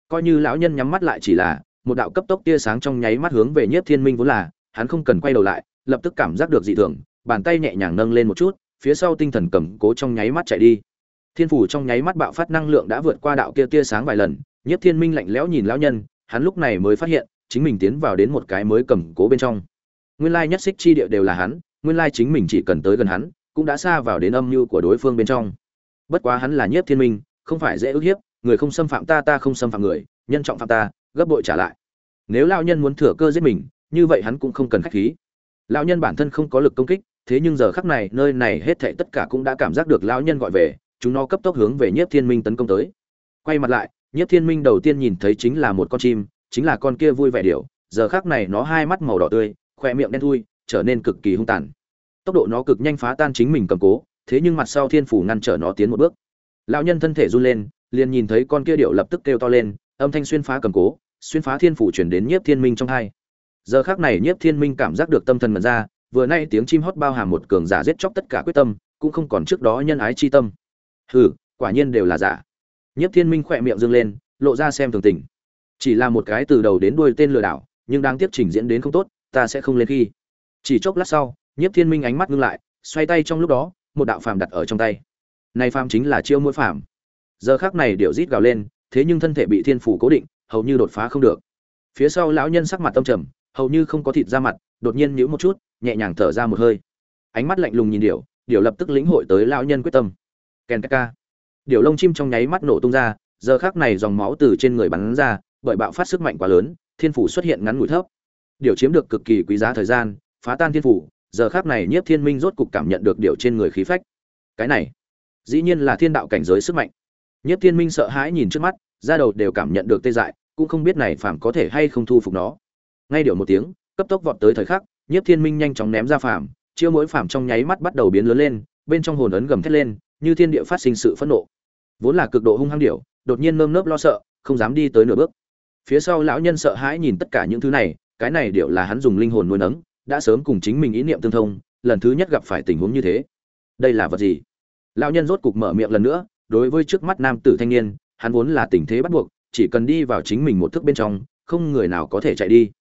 Speaker 1: Coi như lão nhân nhắm mắt lại chỉ là, một đạo cấp tốc tia sáng trong nháy mắt hướng về nhiếp thiên minh vốn là, hắn không cần quay đầu lại, lập tức cảm giác được dị thường, bàn tay nhẹ nhàng nâng lên một chút, phía sau tinh thần cầm cố trong nháy mắt chạy đi. Thiên phủ trong nháy mắt bạo phát năng lượng đã vượt qua đạo kia tia sáng vài lần, nhiếp thiên minh lạnh lẽo nhìn lão nhân, hắn lúc này mới phát hiện, chính mình tiến vào đến một cái mới cầm cố bên trong nguyên lai nhất xích chi địa đều là hắn, nguyên lai chính mình chỉ cần tới gần hắn, cũng đã xa vào đến âm mưu của đối phương bên trong. Bất quá hắn là nhiếp thiên minh, không phải dễ ức hiếp, người không xâm phạm ta ta không xâm phạm người, nhân trọng phạm ta, gấp bội trả lại. Nếu lão nhân muốn thừa cơ giết mình, như vậy hắn cũng không cần khách khí. Lão nhân bản thân không có lực công kích, thế nhưng giờ khắc này, nơi này hết thảy tất cả cũng đã cảm giác được lão nhân gọi về, chúng nó cấp tốc hướng về nhiếp thiên minh tấn công tới. Quay mặt lại, nhiếp thiên minh đầu tiên nhìn thấy chính là một con chim, chính là con kia vui vẻ điệu giờ khắc này nó hai mắt màu đỏ tươi khoe miệng đen thui, trở nên cực kỳ hung tàn. Tốc độ nó cực nhanh phá tan chính mình cầm cố, thế nhưng mặt sau thiên phủ ngăn trở nó tiến một bước. Lão nhân thân thể run lên, liền nhìn thấy con kia điệu lập tức kêu to lên, âm thanh xuyên phá cầm cố, xuyên phá thiên phủ chuyển đến nhiếp thiên minh trong hai. Giờ khác này nhiếp thiên minh cảm giác được tâm thần mật ra, vừa nay tiếng chim hót bao hàm một cường giả giết chóc tất cả quyết tâm, cũng không còn trước đó nhân ái chi tâm. Hừ, quả nhiên đều là giả. Nhiếp thiên minh khỏe miệng dâng lên, lộ ra xem thường tình. Chỉ là một cái từ đầu đến đuôi tên lừa đảo, nhưng đang tiếp trình diễn đến không tốt ta sẽ không lên khi. Chỉ chốc lát sau, nhiếp thiên minh ánh mắt ngưng lại, xoay tay trong lúc đó, một đạo phàm đặt ở trong tay. Này phàm chính là chiêu mũi phàm. Giờ khác này điệu rít gào lên, thế nhưng thân thể bị thiên phủ cố định, hầu như đột phá không được. Phía sau lão nhân sắc mặt tâm trầm, hầu như không có thịt ra mặt, đột nhiên nhíu một chút, nhẹ nhàng thở ra một hơi. Ánh mắt lạnh lùng nhìn điệu điệu lập tức lĩnh hội tới lão nhân quyết tâm. Ken ca điệu lông chim trong nháy mắt nổ tung ra, giờ khác này dòng máu từ trên người bắn ra, bởi bạo phát sức mạnh quá lớn, thiên phủ xuất hiện ngắn ngủi thấp điều chiếm được cực kỳ quý giá thời gian, phá tan thiên phủ, giờ khác này nhiếp thiên minh rốt cục cảm nhận được điều trên người khí phách. Cái này, dĩ nhiên là thiên đạo cảnh giới sức mạnh. Nhiếp thiên minh sợ hãi nhìn trước mắt ra đầu đều cảm nhận được tê dại, cũng không biết này phàm có thể hay không thu phục nó. Ngay điều một tiếng, cấp tốc vọt tới thời khắc, nhiếp thiên minh nhanh chóng ném ra phàm, chiêu mỗi phàm trong nháy mắt bắt đầu biến lớn lên, bên trong hồn ấn gầm thét lên, như thiên địa phát sinh sự phẫn nộ. Vốn là cực độ hung hăng điểu, đột nhiên nơm nớp lo sợ, không dám đi tới nửa bước. Phía sau lão nhân sợ hãi nhìn tất cả những thứ này cái này điệu là hắn dùng linh hồn nuôi nấng, đã sớm cùng chính mình ý niệm tương thông, lần thứ nhất gặp phải tình huống như thế. Đây là vật gì? Lão nhân rốt cục mở miệng lần nữa, đối với trước mắt nam tử thanh niên, hắn vốn là tình thế bắt buộc, chỉ cần đi vào chính mình một thước bên trong, không người nào có thể chạy đi.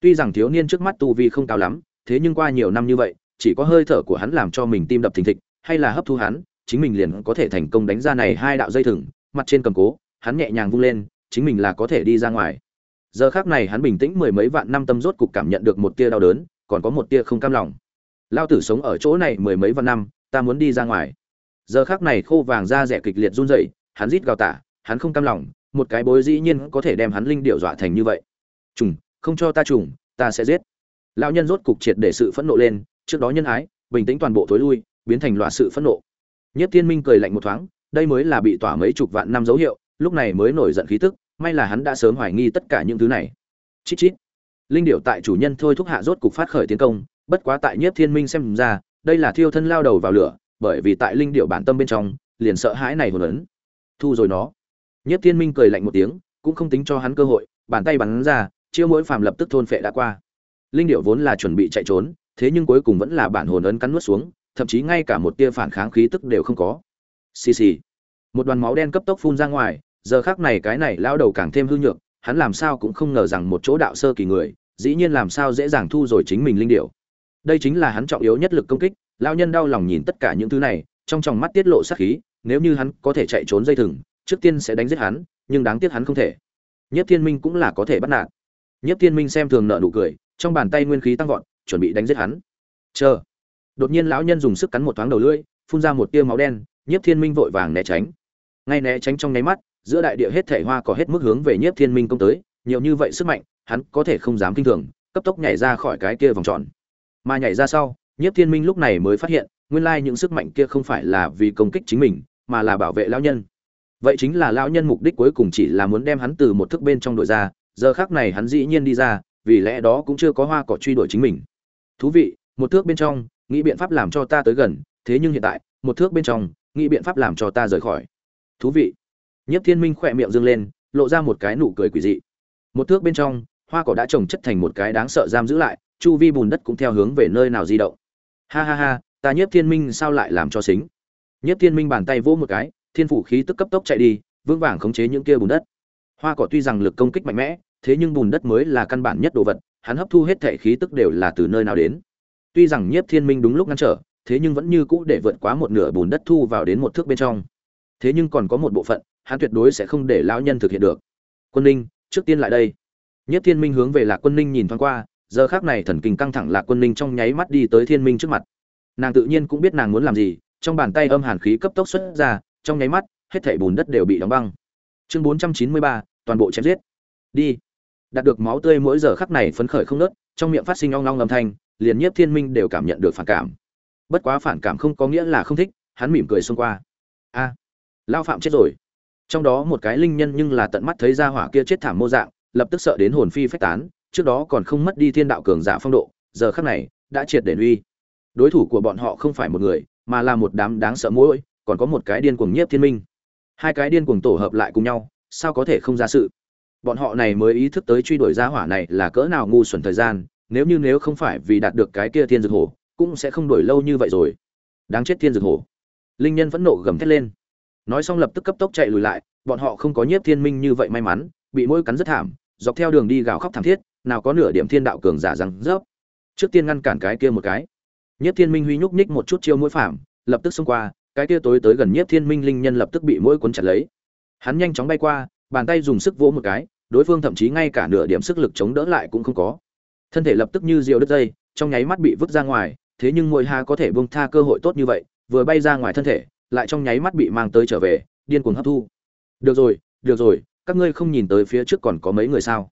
Speaker 1: Tuy rằng thiếu niên trước mắt tu vi không cao lắm, thế nhưng qua nhiều năm như vậy, chỉ có hơi thở của hắn làm cho mình tim đập thình thịch, hay là hấp thu hắn, chính mình liền có thể thành công đánh ra này hai đạo dây thừng, mặt trên cầm cố, hắn nhẹ nhàng vung lên, chính mình là có thể đi ra ngoài giờ khác này hắn bình tĩnh mười mấy vạn năm tâm rốt cục cảm nhận được một tia đau đớn, còn có một tia không cam lòng. Lao tử sống ở chỗ này mười mấy vạn năm, ta muốn đi ra ngoài. Giờ khác này khô vàng da rẻ kịch liệt run rẩy, hắn rít gào tả, hắn không cam lòng, một cái bối dĩ nhiên có thể đem hắn linh điệu dọa thành như vậy. Trùng, không cho ta trùng, ta sẽ giết. Lão nhân rốt cục triệt để sự phẫn nộ lên, trước đó nhân ái, bình tĩnh toàn bộ thối lui, biến thành loạt sự phẫn nộ. Nhất thiên minh cười lạnh một thoáng, đây mới là bị tỏa mấy chục vạn năm dấu hiệu, lúc này mới nổi giận khí tức may là hắn đã sớm hoài nghi tất cả những thứ này. Chít chít. Linh điệu tại chủ nhân thôi thúc hạ rốt cục phát khởi tiến công, bất quá tại nhiếp thiên minh xem ra, đây là thiêu thân lao đầu vào lửa, bởi vì tại linh điệu bản tâm bên trong, liền sợ hãi này hồn ấn. Thu rồi nó. Nhiếp thiên minh cười lạnh một tiếng, cũng không tính cho hắn cơ hội, bàn tay bắn ra, chiêu mỗi phàm lập tức thôn phệ đã qua. Linh điệu vốn là chuẩn bị chạy trốn, thế nhưng cuối cùng vẫn là bản hồn ấn cắn nuốt xuống, thậm chí ngay cả một tia phản kháng khí tức đều không có. Xì xì. Một đoàn máu đen cấp tốc phun ra ngoài giờ khác này cái này lao đầu càng thêm hư nhược, hắn làm sao cũng không ngờ rằng một chỗ đạo sơ kỳ người, dĩ nhiên làm sao dễ dàng thu rồi chính mình linh điệu đây chính là hắn trọng yếu nhất lực công kích, lao nhân đau lòng nhìn tất cả những thứ này, trong tròng mắt tiết lộ sát khí, nếu như hắn có thể chạy trốn dây thừng, trước tiên sẽ đánh giết hắn, nhưng đáng tiếc hắn không thể. Nhất thiên minh cũng là có thể bắt nạt. Nhất thiên minh xem thường nợ nụ cười, trong bàn tay nguyên khí tăng vọt, chuẩn bị đánh giết hắn. Chờ. Đột nhiên lão nhân dùng sức cắn một thoáng đầu lưỡi, phun ra một tia máu đen, nhất thiên minh vội vàng né tránh. Ngay né tránh trong nháy mắt giữa đại địa hết thể hoa có hết mức hướng về nhiếp thiên minh công tới, nhiều như vậy sức mạnh, hắn có thể không dám kinh thường, cấp tốc nhảy ra khỏi cái kia vòng tròn. Mà nhảy ra sau, nhiếp thiên minh lúc này mới phát hiện, nguyên lai những sức mạnh kia không phải là vì công kích chính mình, mà là bảo vệ lão nhân. Vậy chính là lão nhân mục đích cuối cùng chỉ là muốn đem hắn từ một thức bên trong đội ra, giờ khác này hắn dĩ nhiên đi ra, vì lẽ đó cũng chưa có hoa cỏ truy đuổi chính mình. Thú vị, một thước bên trong, nghĩ biện pháp làm cho ta tới gần, thế nhưng hiện tại, một thước bên trong, nghĩ biện pháp làm cho ta rời khỏi. Thú vị. Nhiếp Thiên Minh khỏe miệng dương lên, lộ ra một cái nụ cười quỷ dị. Một thước bên trong, hoa cỏ đã trồng chất thành một cái đáng sợ giam giữ lại, chu vi bùn đất cũng theo hướng về nơi nào di động. Ha ha ha, ta Nhiếp Thiên Minh sao lại làm cho xính? Nhiếp Thiên Minh bàn tay vỗ một cái, thiên phủ khí tức cấp tốc chạy đi, vững vàng khống chế những kia bùn đất. Hoa cỏ tuy rằng lực công kích mạnh mẽ, thế nhưng bùn đất mới là căn bản nhất đồ vật, hắn hấp thu hết thể khí tức đều là từ nơi nào đến. Tuy rằng Nhiếp Thiên Minh đúng lúc ngăn trở, thế nhưng vẫn như cũ để vượt quá một nửa bùn đất thu vào đến một thước bên trong. Thế nhưng còn có một bộ phận, hắn tuyệt đối sẽ không để lão nhân thực hiện được. Quân ninh, trước tiên lại đây. Nhất thiên minh hướng về lạc quân ninh nhìn thoáng qua, giờ khác này thần kinh căng thẳng lạc quân ninh trong nháy mắt đi tới thiên minh trước mặt. Nàng tự nhiên cũng biết nàng muốn làm gì, trong bàn tay âm hàn khí cấp tốc xuất ra, trong nháy mắt, hết thảy bùn đất đều bị đóng băng. Chương bốn trăm chín mươi ba, toàn bộ chém giết. Đi. Đạt được máu tươi mỗi giờ khắc này phấn khởi không nớt, trong miệng phát sinh ong ong âm thanh, liền nhiếp thiên minh đều cảm nhận được phản cảm. Bất quá phản cảm không có nghĩa là không thích, hắn mỉm cười xông qua. A. Lao phạm chết rồi trong đó một cái linh nhân nhưng là tận mắt thấy ra hỏa kia chết thảm mô dạng, lập tức sợ đến hồn phi phách tán, trước đó còn không mất đi thiên đạo cường giả phong độ, giờ khắc này, đã triệt để uy. Đối thủ của bọn họ không phải một người, mà là một đám đáng sợ mỗi còn có một cái điên cuồng nhiếp thiên minh. Hai cái điên cuồng tổ hợp lại cùng nhau, sao có thể không ra sự? Bọn họ này mới ý thức tới truy đuổi gia hỏa này là cỡ nào ngu xuẩn thời gian, nếu như nếu không phải vì đạt được cái kia thiên dược hổ, cũng sẽ không đuổi lâu như vậy rồi. Đáng chết thiên dược hổ. Linh nhân phẫn nộ gầm thét lên nói xong lập tức cấp tốc chạy lùi lại, bọn họ không có nhiếp thiên minh như vậy may mắn, bị mũi cắn rất thảm, dọc theo đường đi gào khóc thảm thiết, nào có nửa điểm thiên đạo cường giả răng rớp. Trước tiên ngăn cản cái kia một cái. Nhiếp thiên minh huy nhúc nhích một chút chiêu mũi phạm lập tức xông qua, cái kia tối tới gần nhiếp thiên minh linh nhân lập tức bị mũi cuốn chặt lấy. Hắn nhanh chóng bay qua, bàn tay dùng sức vỗ một cái, đối phương thậm chí ngay cả nửa điểm sức lực chống đỡ lại cũng không có. Thân thể lập tức như diều đứt dây, trong nháy mắt bị vứt ra ngoài, thế nhưng mỗi ha có thể buông tha cơ hội tốt như vậy, vừa bay ra ngoài thân thể lại trong nháy mắt bị mang tới trở về, điên cuồng hấp thu. Được rồi được rồi, các ngươi không nhìn tới phía trước còn có mấy người sao?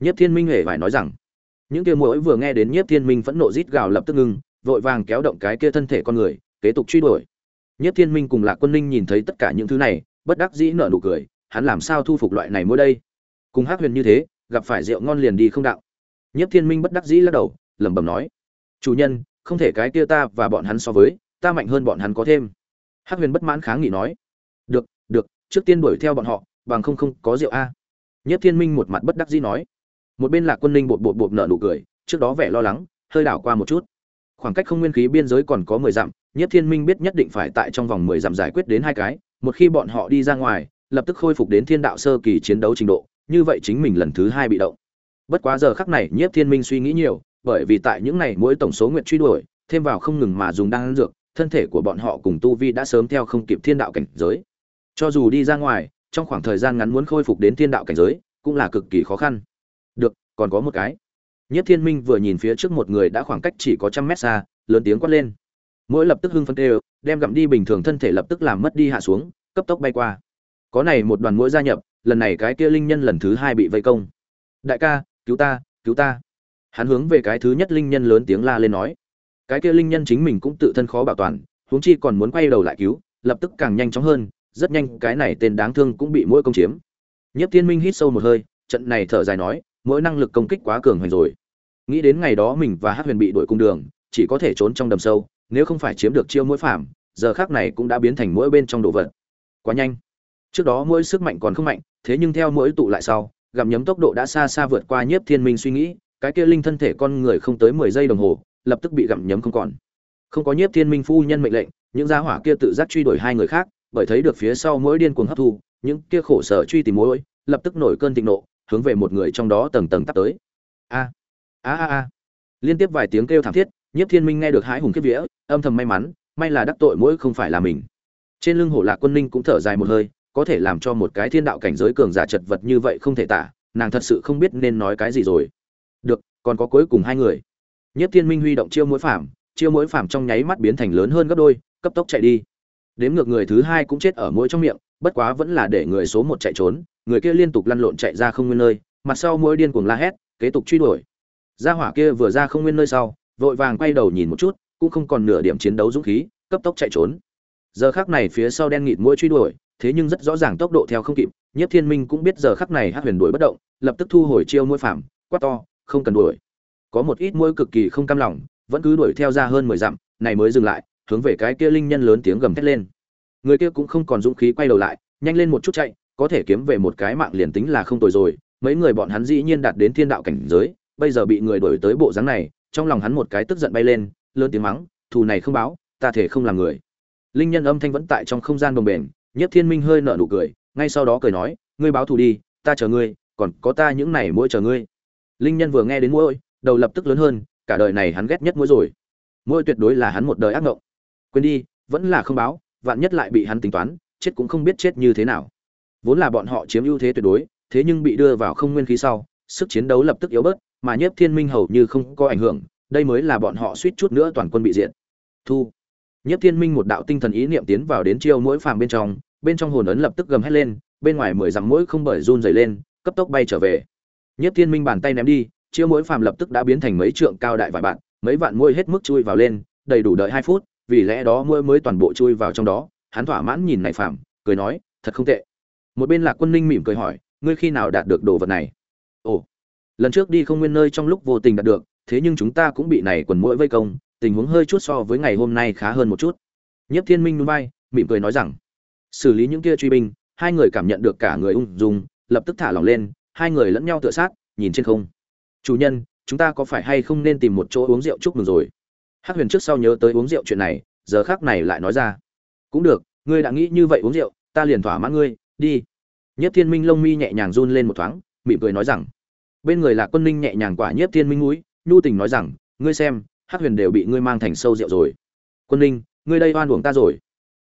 Speaker 1: Nhất thiên minh hề phải nói rằng. Những kia mũi vừa nghe đến nhất thiên minh phẫn nộ rít gào lập tức ngưng vội vàng kéo động cái kia thân thể con người, kế tục truy đuổi. Nhất thiên minh cùng lạc quân ninh nhìn thấy tất cả những thứ này, bất đắc dĩ nở nụ cười, hắn làm sao thu phục loại này mỗi đây? Cùng hắc huyền như thế, gặp phải rượu ngon liền đi không đạo. Nhất thiên minh bất đắc dĩ lắc đầu, lẩm bẩm nói. Chủ nhân, không thể cái kia ta và bọn hắn so với, ta mạnh hơn bọn hắn có thêm hắc huyền bất mãn kháng nghị nói, được được, trước tiên đuổi theo bọn họ, bằng không không có rượu a. Nhất thiên minh một mặt bất đắc dĩ nói. Một bên là quân ninh bột bột bột nở nụ cười, trước đó vẻ lo lắng, hơi đảo qua một chút. Khoảng cách không nguyên khí biên giới còn có mười dặm, nhất thiên minh biết nhất định phải tại trong vòng mười dặm giải quyết đến hai cái, một khi bọn họ đi ra ngoài, lập tức khôi phục đến thiên đạo sơ kỳ chiến đấu trình độ, như vậy chính mình lần thứ hai bị động. Bất quá giờ khắc này, nhất thiên minh suy nghĩ nhiều, bởi vì tại những này mỗi tổng số nguyện truy đuổi, thêm vào không ngừng mà dùng đan dược thân thể của bọn họ cùng tu vi đã sớm theo không kịp thiên đạo cảnh giới. Cho dù đi ra ngoài trong khoảng thời gian ngắn muốn khôi phục đến thiên đạo cảnh giới cũng là cực kỳ khó khăn. Được còn có một cái. Nhất thiên minh vừa nhìn phía trước một người đã khoảng cách chỉ có trăm mét xa lớn tiếng quát lên. Mỗi lập tức hưng phấn kêu, đem gặm đi bình thường thân thể lập tức làm mất đi hạ xuống cấp tốc bay qua. Có này một đoàn mũi gia nhập lần này cái kia linh nhân lần thứ hai bị vây công. Đại ca cứu ta cứu ta. Hắn hướng về cái thứ nhất linh nhân lớn tiếng la lên nói cái kia linh nhân chính mình cũng tự thân khó bảo toàn, huống chi còn muốn quay đầu lại cứu, lập tức càng nhanh chóng hơn, rất nhanh cái này tên đáng thương cũng bị mỗi công chiếm. Nhất thiên minh hít sâu một hơi, trận này thở dài nói, mỗi năng lực công kích quá cường hoành rồi. Nghĩ đến ngày đó mình và hát huyền bị đuổi cung đường, chỉ có thể trốn trong đầm sâu, nếu không phải chiếm được chiêu mỗi phạm giờ khác này cũng đã biến thành mỗi bên trong đồ vật. Quá nhanh. Trước đó mỗi sức mạnh còn không mạnh, thế nhưng theo mỗi tụ lại sau, gặm nhấm tốc độ đã xa xa vượt qua nhiếp thiên minh suy nghĩ, cái kia linh thân thể con người không tới mười giây đồng hồ lập tức bị gặm nhấm không còn. Không có nhiếp thiên minh phu nhân mệnh lệnh, những gia hỏa kia tự giác truy đuổi hai người khác, bởi thấy được phía sau mỗi điên cuồng hấp thu, những kia khổ sở truy tìm mỗi lập tức nổi cơn thịnh nộ, hướng về một người trong đó tầng tầng tắp tới. A a a a. Liên tiếp vài tiếng kêu thảm thiết, nhiếp thiên minh nghe được hái hùng kiếp vía, âm thầm may mắn, may là đắc tội mỗi không phải là mình. Trên lưng hổ lạc quân ninh cũng thở dài một hơi, có thể làm cho một cái thiên đạo cảnh giới cường giả chật vật như vậy không thể tả, nàng thật sự không biết nên nói cái gì rồi. Được, còn có cuối cùng hai người nhất thiên minh huy động chiêu mũi phạm chiêu mũi phạm trong nháy mắt biến thành lớn hơn gấp đôi, cấp tốc chạy đi. Đếm ngược người thứ hai cũng chết ở mũi trong miệng, bất quá vẫn là để người số một chạy trốn, người kia liên tục lăn lộn chạy ra không nguyên nơi, mặt sau mũi điên cuồng la hét, kế tục truy đuổi. Gia hỏa kia vừa ra không nguyên nơi sau, vội vàng quay đầu nhìn một chút, cũng không còn nửa điểm chiến đấu dũng khí, cấp tốc chạy trốn. Giờ khắc này phía sau đen nghịt mũi truy đuổi, thế nhưng rất rõ ràng tốc độ theo không kịp, nhất thiên minh cũng biết giờ khắc này Hắc huyền đuổi bất động, lập tức thu hồi chiêu mũi phạm quát to, không cần đuổi có một ít mũi cực kỳ không cam lòng, vẫn cứ đuổi theo ra hơn mười dặm, này mới dừng lại, hướng về cái kia linh nhân lớn tiếng gầm thét lên. Người kia cũng không còn dũng khí quay đầu lại, nhanh lên một chút chạy, có thể kiếm về một cái mạng liền tính là không tồi rồi, mấy người bọn hắn dĩ nhiên đạt đến thiên đạo cảnh giới, bây giờ bị người đuổi tới bộ dáng này, trong lòng hắn một cái tức giận bay lên, lớn tiếng mắng, thù này không báo, ta thể không làm người. Linh nhân âm thanh vẫn tại trong không gian đồng bền nhất thiên minh hơi nở nụ cười, ngay sau đó cười nói, ngươi báo thù đi, ta chờ ngươi, còn có ta những này mỗi chờ ngươi. Linh nhân vừa nghe đến mỗi đầu lập tức lớn hơn, cả đời này hắn ghét nhất mũi rồi. Mũi tuyệt đối là hắn một đời ác ngộng. quên đi, vẫn là không báo, vạn nhất lại bị hắn tính toán, chết cũng không biết chết như thế nào. Vốn là bọn họ chiếm ưu thế tuyệt đối, thế nhưng bị đưa vào không nguyên khí sau, sức chiến đấu lập tức yếu bớt, mà nhiếp thiên minh hầu như không có ảnh hưởng, đây mới là bọn họ suýt chút nữa toàn quân bị diện thu. Nhiếp thiên minh một đạo tinh thần ý niệm tiến vào đến chiêu mũi phàm bên trong bên trong hồn ấn lập tức gầm hét lên, bên ngoài mười dặm mũi không bởi run dày lên, cấp tốc bay trở về. Nhiếp thiên minh bàn tay ném đi chiêu mỗi phàm lập tức đã biến thành mấy trượng cao đại vài bạn, mấy vạn môi hết mức chui vào lên, đầy đủ đợi hai phút, vì lẽ đó môi mới toàn bộ chui vào trong đó, hắn thỏa mãn nhìn này phàm, cười nói, thật không tệ. Một bên lạc quân ninh mỉm cười hỏi, ngươi khi nào đạt được đồ vật này? Ồ, lần trước đi không nguyên nơi trong lúc vô tình đạt được, thế nhưng chúng ta cũng bị này quần mũi vây công, tình huống hơi chút so với ngày hôm nay khá hơn một chút. Nhất thiên minh núi bay mỉm cười nói rằng, xử lý những kia truy binh, hai người cảm nhận được cả người ung dung, lập tức thả lỏng lên, hai người lẫn nhau tựa sát, nhìn trên không chủ nhân, chúng ta có phải hay không nên tìm một chỗ uống rượu chúc mừng rồi? Hắc huyền trước sau nhớ tới uống rượu chuyện này, giờ khác này lại nói ra. Cũng được, ngươi đã nghĩ như vậy uống rượu, ta liền thỏa mãn ngươi, đi. Nhất thiên minh lông mi nhẹ nhàng run lên một thoáng, mỉm cười nói rằng. Bên người là quân ninh nhẹ nhàng quả nhất thiên minh núi nhu tình nói rằng, ngươi xem, hắc huyền đều bị ngươi mang thành sâu rượu rồi. Quân ninh ngươi đây oan uổng ta rồi.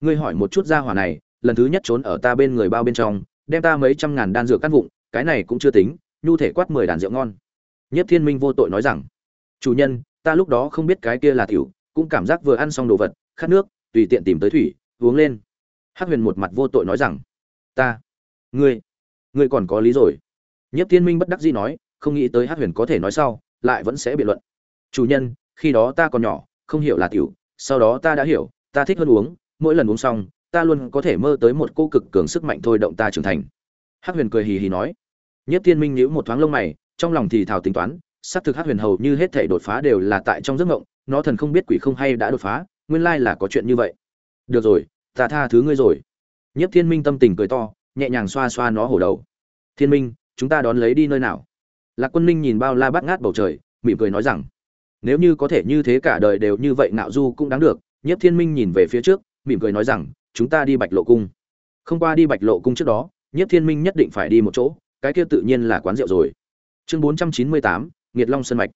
Speaker 1: Ngươi hỏi một chút ra hỏa này, lần thứ nhất trốn ở ta bên người bao bên trong, đem ta mấy trăm ngàn đan dược cắt vụng cái này cũng chưa tính, nhu thể quát mười đàn rượu ngon nhất thiên minh vô tội nói rằng, chủ nhân, ta lúc đó không biết cái kia là tiểu, cũng cảm giác vừa ăn xong đồ vật, khát nước, tùy tiện tìm tới thủy, uống lên. Hắc huyền một mặt vô tội nói rằng, ta, ngươi ngươi còn có lý rồi. Nhất thiên minh bất đắc dĩ nói, không nghĩ tới hắc huyền có thể nói sau, lại vẫn sẽ biện luận. Chủ nhân, khi đó ta còn nhỏ, không hiểu là tiểu, sau đó ta đã hiểu, ta thích hơn uống, mỗi lần uống xong, ta luôn có thể mơ tới một cô cực cường sức mạnh thôi động ta trưởng thành. Hắc huyền cười hì hì nói. Nhất thiên minh nhíu một thoáng lông mày trong lòng thì thào tính toán, xác thực hát huyền hầu như hết thể đột phá đều là tại trong giấc ngộng nó thần không biết quỷ không hay đã đột phá, nguyên lai là có chuyện như vậy. Được rồi, ta tha thứ ngươi rồi. Nhất thiên minh tâm tình cười to, nhẹ nhàng xoa xoa nó hổ đầu. Thiên minh, chúng ta đón lấy đi nơi nào? Lạc quân ninh nhìn bao la bát ngát bầu trời, mỉm cười nói rằng, nếu như có thể như thế cả đời đều như vậy ngạo du cũng đáng được. Nhất thiên minh nhìn về phía trước, mỉm cười nói rằng, chúng ta đi bạch lộ cung. Không qua đi bạch lộ cung trước đó nhất thiên minh nhất định phải đi một chỗ, cái kia tự nhiên là quán rượu rồi chương bốn trăm chín mươi tám, nghiệt long sơn mạch.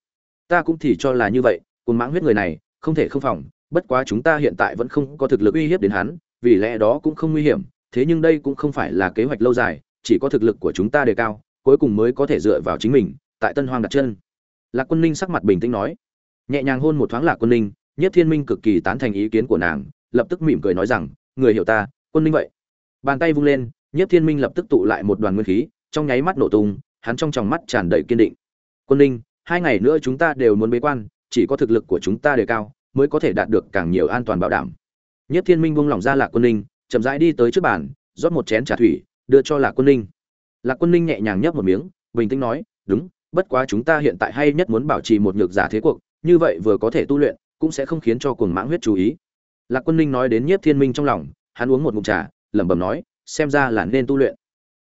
Speaker 1: Ta cũng thì cho là như vậy cồn mãng huyết người này, không thể không phòng, bất quá chúng ta hiện tại vẫn không có thực lực uy hiếp đến hắn, vì lẽ đó cũng không nguy hiểm, thế nhưng đây cũng không phải là kế hoạch lâu dài, chỉ có thực lực của chúng ta đề cao, cuối cùng mới có thể dựa vào chính mình, tại tân hoang đặt chân. Lạc quân ninh sắc mặt bình tĩnh nói. Nhẹ nhàng hôn một thoáng lạc quân ninh nhất thiên minh cực kỳ tán thành ý kiến của nàng, lập tức mỉm cười nói rằng, người hiểu ta, quân ninh vậy. Bàn tay vung lên nhất thiên minh lập tức tụ lại một đoàn nguyên khí, trong nháy mắt nổ tung hắn trong tròng mắt tràn đầy kiên định. Quân ninh hai ngày nữa chúng ta đều muốn bế quan, chỉ có thực lực của chúng ta đề cao, mới có thể đạt được càng nhiều an toàn bảo đảm. Nhất thiên minh buông lỏng ra lạc quân ninh chậm rãi đi tới trước bàn, rót một chén trà thủy, đưa cho lạc quân ninh lạc quân ninh nhẹ nhàng nhấp một miếng, bình tĩnh nói, đúng, bất quá chúng ta hiện tại hay nhất muốn bảo trì một nhược giả thế cuộc, như vậy vừa có thể tu luyện, cũng sẽ không khiến cho cuồng mãng huyết chú ý. Lạc quân ninh nói đến nhiếp thiên minh trong lòng, hắn uống một ngụm trà, lẩm bẩm nói, xem ra là nên tu luyện.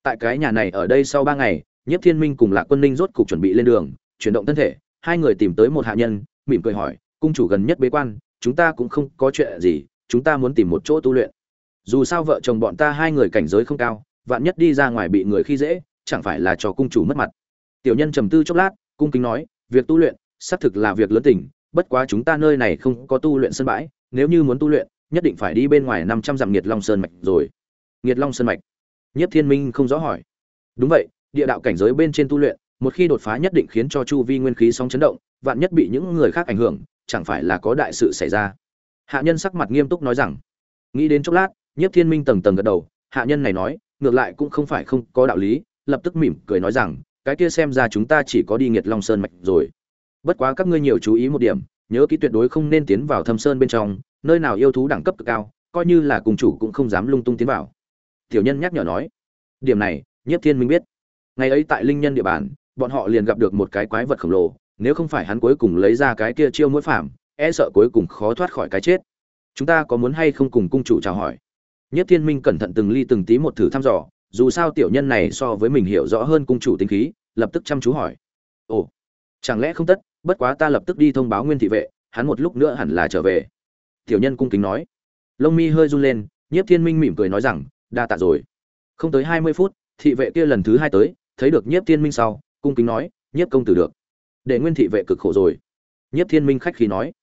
Speaker 1: Tại cái nhà này ở đây sau ba ngày nhiếp thiên minh cùng lạc quân ninh rốt cục chuẩn bị lên đường, chuyển động thân thể, hai người tìm tới một hạ nhân, mỉm cười hỏi, cung chủ gần nhất bế quan, chúng ta cũng không có chuyện gì, chúng ta muốn tìm một chỗ tu luyện. Dù sao vợ chồng bọn ta hai người cảnh giới không cao, vạn nhất đi ra ngoài bị người khi dễ, chẳng phải là cho cung chủ mất mặt. Tiểu nhân trầm tư chốc lát, cung kính nói, việc tu luyện, xác thực là việc lớn tình, bất quá chúng ta nơi này không có tu luyện sân bãi, nếu như muốn tu luyện, nhất định phải đi bên ngoài năm trăm dặm nghiệt long sơn mạch rồi. Nghiệt long sơn mạch? Nhất thiên minh không rõ hỏi. Đúng vậy địa đạo cảnh giới bên trên tu luyện, một khi đột phá nhất định khiến cho chu vi nguyên khí sóng chấn động, vạn nhất bị những người khác ảnh hưởng, chẳng phải là có đại sự xảy ra? Hạ nhân sắc mặt nghiêm túc nói rằng. Nghĩ đến chốc lát, nhiếp thiên minh tầng tầng gật đầu, hạ nhân này nói, ngược lại cũng không phải không có đạo lý, lập tức mỉm cười nói rằng, cái kia xem ra chúng ta chỉ có đi nghiệt long sơn mạch rồi. Bất quá các ngươi nhiều chú ý một điểm, nhớ kỹ tuyệt đối không nên tiến vào thâm sơn bên trong, nơi nào yêu thú đẳng cấp cực cao, coi như là cùng chủ cũng không dám lung tung tiến vào. Tiểu nhân nhắc nhở nói. Điểm này, nhiếp thiên minh biết ngày ấy tại linh nhân địa bàn, bọn họ liền gặp được một cái quái vật khổng lồ, nếu không phải hắn cuối cùng lấy ra cái kia chiêu mũi phạm e sợ cuối cùng khó thoát khỏi cái chết. Chúng ta có muốn hay không cùng cung chủ chào hỏi? Nhất thiên minh cẩn thận từng ly từng tí một thử thăm dò, dù sao tiểu nhân này so với mình hiểu rõ hơn cung chủ tính khí, lập tức chăm chú hỏi. Ồ, chẳng lẽ không tất, bất quá ta lập tức đi thông báo nguyên thị vệ, hắn một lúc nữa hẳn là trở về. Tiểu nhân cung kính nói. Lông mi hơi run lên, nhiếp thiên minh mỉm cười nói rằng, đa tạ rồi. Không tới hai mươi phút, thị vệ kia lần thứ hai tới thấy được nhiếp thiên minh sau, cung kính nói, nhiếp công tử được. Để nguyên thị vệ cực khổ rồi. Nhiếp thiên minh khách khí nói,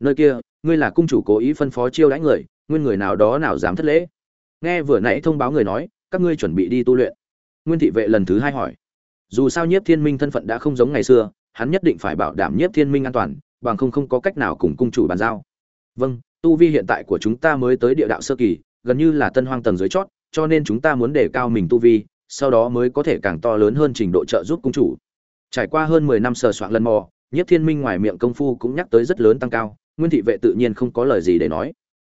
Speaker 1: nơi kia, ngươi là cung chủ cố ý phân phó chiêu đãi người, nguyên người nào đó nào dám thất lễ. Nghe vừa nãy thông báo người nói, các ngươi chuẩn bị đi tu luyện. Nguyên thị vệ lần thứ hai hỏi, dù sao nhiếp thiên minh thân phận đã không giống ngày xưa, hắn nhất định phải bảo đảm nhiếp thiên minh an toàn, bằng không không có cách nào cùng cung chủ bàn giao. Vâng tu vi hiện tại của chúng ta mới tới địa đạo sơ kỳ, gần như là tân hoang tầng dưới chót, cho nên chúng ta muốn đề cao mình tu vi sau đó mới có thể càng to lớn hơn trình độ trợ giúp cung chủ. Trải qua hơn mười năm sờ soạn lần mò, nhiếp thiên minh ngoài miệng công phu cũng nhắc tới rất lớn tăng cao, nguyên thị vệ tự nhiên không có lời gì để nói.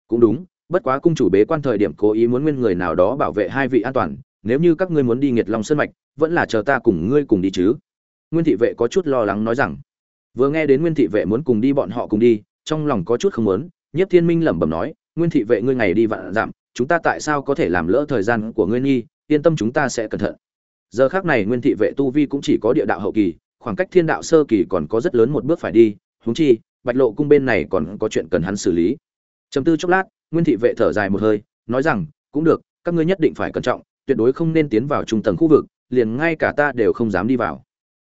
Speaker 1: Cũng đúng, bất quá cung chủ bế quan thời điểm cố ý muốn nguyên người nào đó bảo vệ hai vị an toàn, nếu như các ngươi muốn đi nghiệt long sơn mạch, vẫn là chờ ta cùng ngươi cùng đi chứ. Nguyên thị vệ có chút lo lắng nói rằng, vừa nghe đến nguyên thị vệ muốn cùng đi bọn họ cùng đi, trong lòng có chút không muốn nhất thiên minh lẩm bẩm nói, nguyên thị vệ, ngươi ngày đi vạn giảm chúng ta tại sao có thể làm lỡ thời gian của ngươi nhi yên tâm chúng ta sẽ cẩn thận. Giờ khác này nguyên thị vệ tu vi cũng chỉ có địa đạo hậu kỳ khoảng cách thiên đạo sơ kỳ còn có rất lớn một bước phải đi huống chi bạch lộ cung bên này còn có chuyện cần hắn xử lý. Chấm tư chốc lát nguyên thị vệ thở dài một hơi nói rằng cũng được các ngươi nhất định phải cẩn trọng tuyệt đối không nên tiến vào trung tầng khu vực liền ngay cả ta đều không dám đi vào.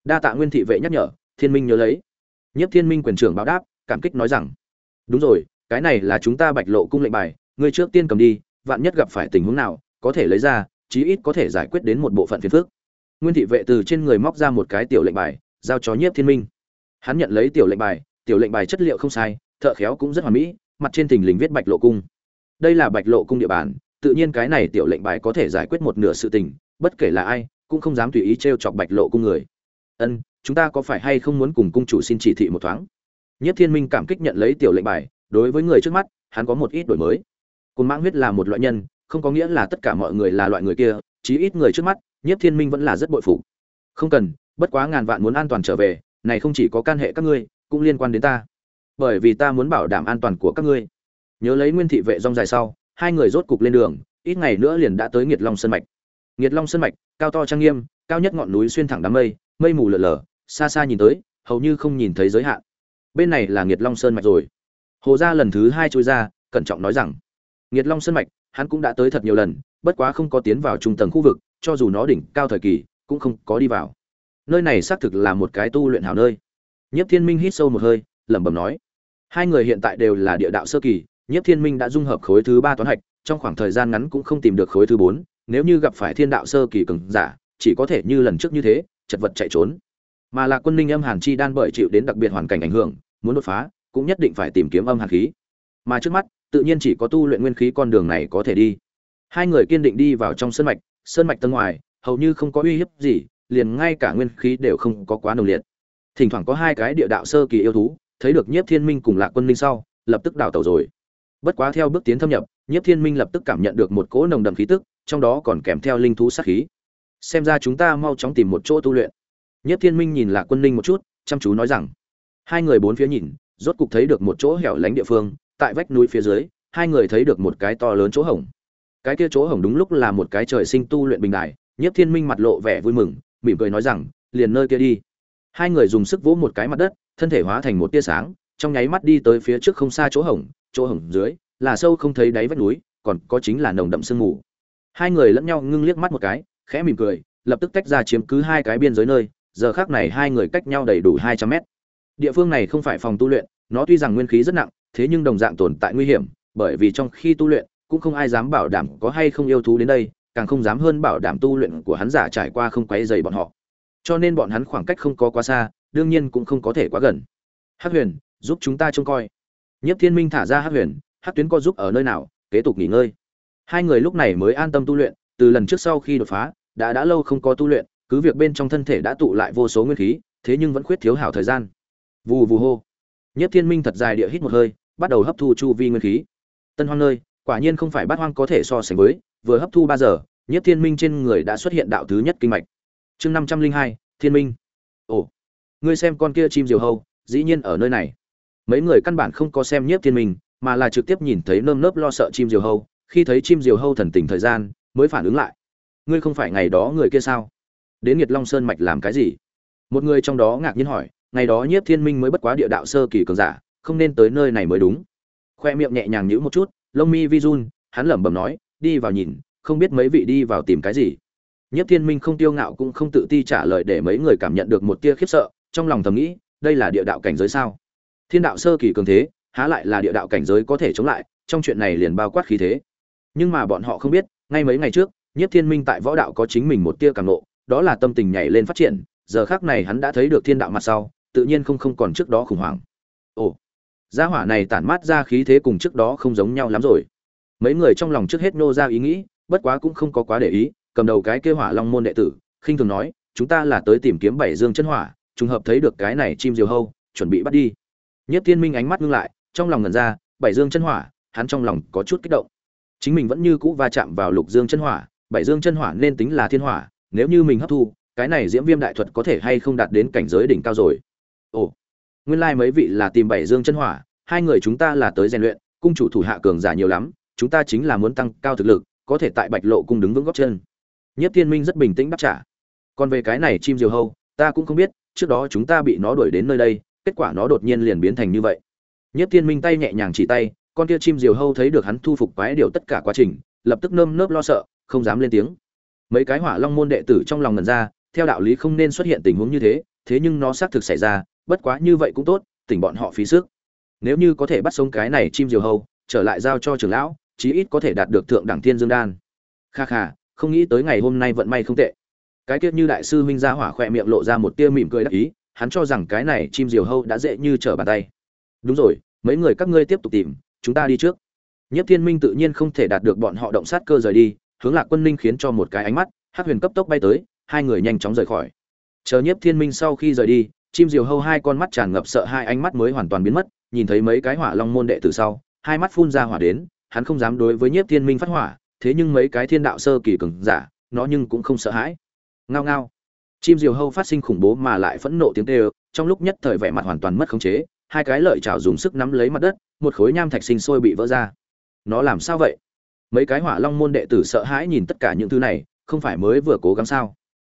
Speaker 1: Đa tạ nguyên thị vệ nhắc nhở thiên minh nhớ lấy. Nhiếp Thiên Minh quyền trưởng báo đáp, cảm kích nói rằng: "Đúng rồi, cái này là chúng ta Bạch Lộ cung lệnh bài, ngươi trước tiên cầm đi, vạn nhất gặp phải tình huống nào, có thể lấy ra, chí ít có thể giải quyết đến một bộ phận phiền phức." Nguyên thị vệ từ trên người móc ra một cái tiểu lệnh bài, giao cho Nhiếp Thiên Minh. Hắn nhận lấy tiểu lệnh bài, tiểu lệnh bài chất liệu không sai, thợ khéo cũng rất hoàn mỹ, mặt trên thình lình viết Bạch Lộ cung. Đây là Bạch Lộ cung địa bàn, tự nhiên cái này tiểu lệnh bài có thể giải quyết một nửa sự tình, bất kể là ai, cũng không dám tùy ý trêu chọc Bạch Lộ cung người. Ân, chúng ta có phải hay không muốn cùng cung chủ xin chỉ thị một thoáng? nhiếp Thiên Minh cảm kích nhận lấy tiểu lệnh bài, đối với người trước mắt, hắn có một ít đổi mới. Côn Mãng huyết là một loại nhân, không có nghĩa là tất cả mọi người là loại người kia, chí ít người trước mắt, Nhất Thiên Minh vẫn là rất bội phục. Không cần, bất quá ngàn vạn muốn an toàn trở về, này không chỉ có can hệ các ngươi, cũng liên quan đến ta. Bởi vì ta muốn bảo đảm an toàn của các ngươi. Nhớ lấy Nguyên thị vệ rong dài sau, hai người rốt cục lên đường, ít ngày nữa liền đã tới Nghiệt Long Sơn mạch. Nghiệt Long Sơn mạch, cao to trang nghiêm, cao nhất ngọn núi xuyên thẳng đám mây, mây mù lờ lờ, xa xa nhìn tới, hầu như không nhìn thấy giới hạn. Bên này là Nghiệt Long Sơn mạch rồi. Hồ gia lần thứ hai trôi ra, cẩn trọng nói rằng, Nghiệt Long Sơn mạch, hắn cũng đã tới thật nhiều lần, bất quá không có tiến vào trung tầng khu vực, cho dù nó đỉnh cao thời kỳ, cũng không có đi vào. Nơi này xác thực là một cái tu luyện hảo nơi. Nhiếp Thiên Minh hít sâu một hơi, lẩm bẩm nói, hai người hiện tại đều là địa đạo sơ kỳ, Nhiếp Thiên Minh đã dung hợp khối thứ ba toán hạch, trong khoảng thời gian ngắn cũng không tìm được khối thứ bốn, nếu như gặp phải thiên đạo sơ kỳ cường giả, chỉ có thể như lần trước như thế, chật vật chạy trốn. Mà là quân ninh âm hàn chi đan bởi chịu đến đặc biệt hoàn cảnh ảnh hưởng, muốn đột phá, cũng nhất định phải tìm kiếm âm hàn khí. Mà trước mắt, tự nhiên chỉ có tu luyện nguyên khí con đường này có thể đi. Hai người kiên định đi vào trong sơn mạch, sơn mạch tầng ngoài, hầu như không có uy hiếp gì, liền ngay cả nguyên khí đều không có quá nồng liệt. Thỉnh thoảng có hai cái địa đạo sơ kỳ yêu thú, thấy được Nhiếp Thiên Minh cùng Lạc Quân Linh sau, lập tức đảo tẩu rồi. Bất quá theo bước tiến thâm nhập, Nhiếp Thiên Minh lập tức cảm nhận được một cỗ nồng đậm khí tức, trong đó còn kèm theo linh thú sát khí. Xem ra chúng ta mau chóng tìm một chỗ tu luyện. Nhiếp Thiên Minh nhìn Lạc Quân Linh một chút, chăm chú nói rằng. Hai người bốn phía nhìn, rốt cục thấy được một chỗ hẻo lánh địa phương, tại vách núi phía dưới, hai người thấy được một cái to lớn chỗ hổng. Cái kia chỗ hổng đúng lúc là một cái trời sinh tu luyện bình đài, Nhiếp Thiên Minh mặt lộ vẻ vui mừng, mỉm cười nói rằng, liền nơi kia đi. Hai người dùng sức vỗ một cái mặt đất, thân thể hóa thành một tia sáng, trong nháy mắt đi tới phía trước không xa chỗ hổng, chỗ hổng dưới là sâu không thấy đáy vách núi, còn có chính là nồng đậm sương mù. Hai người lẫn nhau ngưng liếc mắt một cái, khẽ mỉm cười, lập tức tách ra chiếm cứ hai cái biên giới nơi, giờ khác này hai người cách nhau đầy đủ hai trăm mét. Địa phương này không phải phòng tu luyện, nó tuy rằng nguyên khí rất nặng, thế nhưng đồng dạng tồn tại nguy hiểm, bởi vì trong khi tu luyện, cũng không ai dám bảo đảm có hay không yêu thú đến đây, càng không dám hơn bảo đảm tu luyện của hắn giả trải qua không quấy rầy bọn họ. Cho nên bọn hắn khoảng cách không có quá xa, đương nhiên cũng không có thể quá gần. Hắc Huyền, giúp chúng ta trông coi. Nhiếp Thiên Minh thả ra Hắc Huyền, Hắc Tuyến có giúp ở nơi nào, kế tục nghỉ ngơi. Hai người lúc này mới an tâm tu luyện, từ lần trước sau khi đột phá, đã đã lâu không có tu luyện, cứ việc bên trong thân thể đã tụ lại vô số nguyên khí, thế nhưng vẫn khuyết thiếu hảo thời gian. Vù vù hô. Nhất Thiên Minh thật dài địa hít một hơi, bắt đầu hấp thu chu vi nguyên khí. Tân Hoang nơi, quả nhiên không phải bát hoang có thể so sánh với, vừa hấp thu 3 giờ, Nhất Thiên Minh trên người đã xuất hiện đạo thứ nhất kinh mạch. Chương 502, Thiên Minh. Ồ, ngươi xem con kia chim diều hâu, dĩ nhiên ở nơi này. Mấy người căn bản không có xem Nhất Thiên Minh, mà là trực tiếp nhìn thấy nơm nớp lo sợ chim diều hâu, khi thấy chim diều hâu thần tình thời gian, mới phản ứng lại. Ngươi không phải ngày đó người kia sao? Đến Nguyệt Long Sơn mạch làm cái gì? Một người trong đó ngạc nhiên hỏi, ngày đó Nhiếp Thiên Minh mới bất quá địa đạo sơ kỳ cường giả, không nên tới nơi này mới đúng. Khoe miệng nhẹ nhàng nhữ một chút, lông mi vi run, hắn lẩm bẩm nói, đi vào nhìn, không biết mấy vị đi vào tìm cái gì. Nhiếp Thiên Minh không tiêu ngạo cũng không tự ti trả lời để mấy người cảm nhận được một tia khiếp sợ, trong lòng thầm nghĩ, đây là địa đạo cảnh giới sao? Thiên đạo sơ kỳ cường thế, há lại là địa đạo cảnh giới có thể chống lại, trong chuyện này liền bao quát khí thế. Nhưng mà bọn họ không biết, ngay mấy ngày trước, Nhiếp Thiên Minh tại võ đạo có chính mình một tia càng nộ đó là tâm tình nhảy lên phát triển, giờ khắc này hắn đã thấy được thiên đạo mặt sau, tự nhiên không không còn trước đó khủng hoảng. Ồ, gia hỏa này tản mát ra khí thế cùng trước đó không giống nhau lắm rồi. Mấy người trong lòng trước hết nô ra ý nghĩ, bất quá cũng không có quá để ý, cầm đầu cái kia Hỏa Long môn đệ tử, khinh thường nói, chúng ta là tới tìm kiếm bảy dương chân hỏa, trùng hợp thấy được cái này chim diều hâu, chuẩn bị bắt đi. Nhất Thiên Minh ánh mắt ngưng lại, trong lòng ngẩn ra, bảy dương chân hỏa, hắn trong lòng có chút kích động. Chính mình vẫn như cũ va chạm vào lục dương chân hỏa, bảy dương chân hỏa nên tính là thiên hỏa, nếu như mình hấp thu, cái này diễm viêm đại thuật có thể hay không đạt đến cảnh giới đỉnh cao rồi. Ồ, nguyên lai like mấy vị là tìm bảy dương chân hỏa, hai người chúng ta là tới rèn luyện, cung chủ thủ hạ cường giả nhiều lắm, chúng ta chính là muốn tăng cao thực lực, có thể tại Bạch Lộ cung đứng vững góc chân. Nhất Thiên Minh rất bình tĩnh đáp trả. Còn về cái này chim diều hâu, ta cũng không biết, trước đó chúng ta bị nó đuổi đến nơi đây, kết quả nó đột nhiên liền biến thành như vậy. Nhất Thiên Minh tay nhẹ nhàng chỉ tay, con kia chim diều hâu thấy được hắn thu phục quái điều tất cả quá trình, lập tức nơm nớp lo sợ, không dám lên tiếng. Mấy cái Hỏa Long môn đệ tử trong lòng ngần ra, theo đạo lý không nên xuất hiện tình huống như thế, thế nhưng nó xác thực xảy ra, bất quá như vậy cũng tốt, tỉnh bọn họ phí sức. Nếu như có thể bắt sống cái này chim diều hâu trở lại giao cho trưởng lão, chí ít có thể đạt được thượng đẳng thiên dương đan. Kha kha, không nghĩ tới ngày hôm nay vận may không tệ. Cái tiết như đại sư huynh gia hỏa khỏe miệng lộ ra một tia mỉm cười đắc ý, hắn cho rằng cái này chim diều hâu đã dễ như trở bàn tay. Đúng rồi, mấy người các ngươi tiếp tục tìm, chúng ta đi trước. Nhất thiên minh tự nhiên không thể đạt được bọn họ động sát cơ rời đi, hướng lạc quân ninh khiến cho một cái ánh mắt, hắc huyền cấp tốc bay tới, hai người nhanh chóng rời khỏi. Chờ nhiếp thiên minh sau khi rời đi chim diều hâu hai con mắt tràn ngập sợ hai ánh mắt mới hoàn toàn biến mất, nhìn thấy mấy cái hỏa long môn đệ từ sau, hai mắt phun ra hỏa đến, hắn không dám đối với nhiếp thiên minh phát hỏa, thế nhưng mấy cái thiên đạo sơ kỳ cường giả, nó nhưng cũng không sợ hãi. Ngao ngao. Chim diều hâu phát sinh khủng bố mà lại phẫn nộ tiếng kêu, trong lúc nhất thời vẻ mặt hoàn toàn mất khống chế, hai cái lợi chảo dùng sức nắm lấy mặt đất, một khối nham thạch sinh sôi bị vỡ ra. Nó làm sao vậy? Mấy cái hỏa long môn đệ tử sợ hãi nhìn tất cả những thứ này, không phải mới vừa cố gắng sao?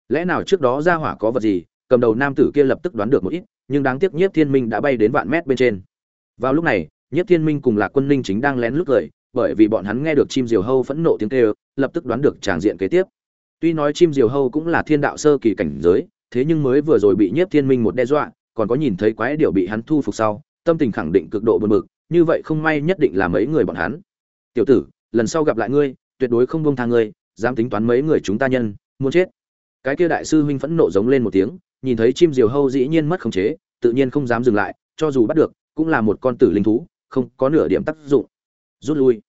Speaker 1: Lẽ nào trước đó ra hỏa có vật gì cầm đầu nam tử kia lập tức đoán được một ít, nhưng đáng tiếc nhiếp thiên minh đã bay đến vạn mét bên trên. Vào lúc này, nhiếp thiên minh cùng lạc quân ninh chính đang lén lút cười, bởi vì bọn hắn nghe được chim diều hâu phẫn nộ tiếng kêu, lập tức đoán được tràng diện kế tiếp. Tuy nói chim diều hâu cũng là thiên đạo sơ kỳ cảnh giới, thế nhưng mới vừa rồi bị nhiếp thiên minh một đe dọa, còn có nhìn thấy quái điều bị hắn thu phục sau, tâm tình khẳng định cực độ buồn bực, như vậy không may nhất định là mấy người bọn hắn. Tiểu tử, lần sau gặp lại ngươi, tuyệt đối không bông tha ngươi, dám tính toán mấy người chúng ta nhân, muốn chết. Cái kia đại sư huynh phẫn nộ giống lên một tiếng nhìn thấy chim diều hâu dĩ nhiên mất khống chế, tự nhiên không dám dừng lại, cho dù bắt được, cũng là một con tử linh thú, không có nửa điểm tác dụng. Rút lui.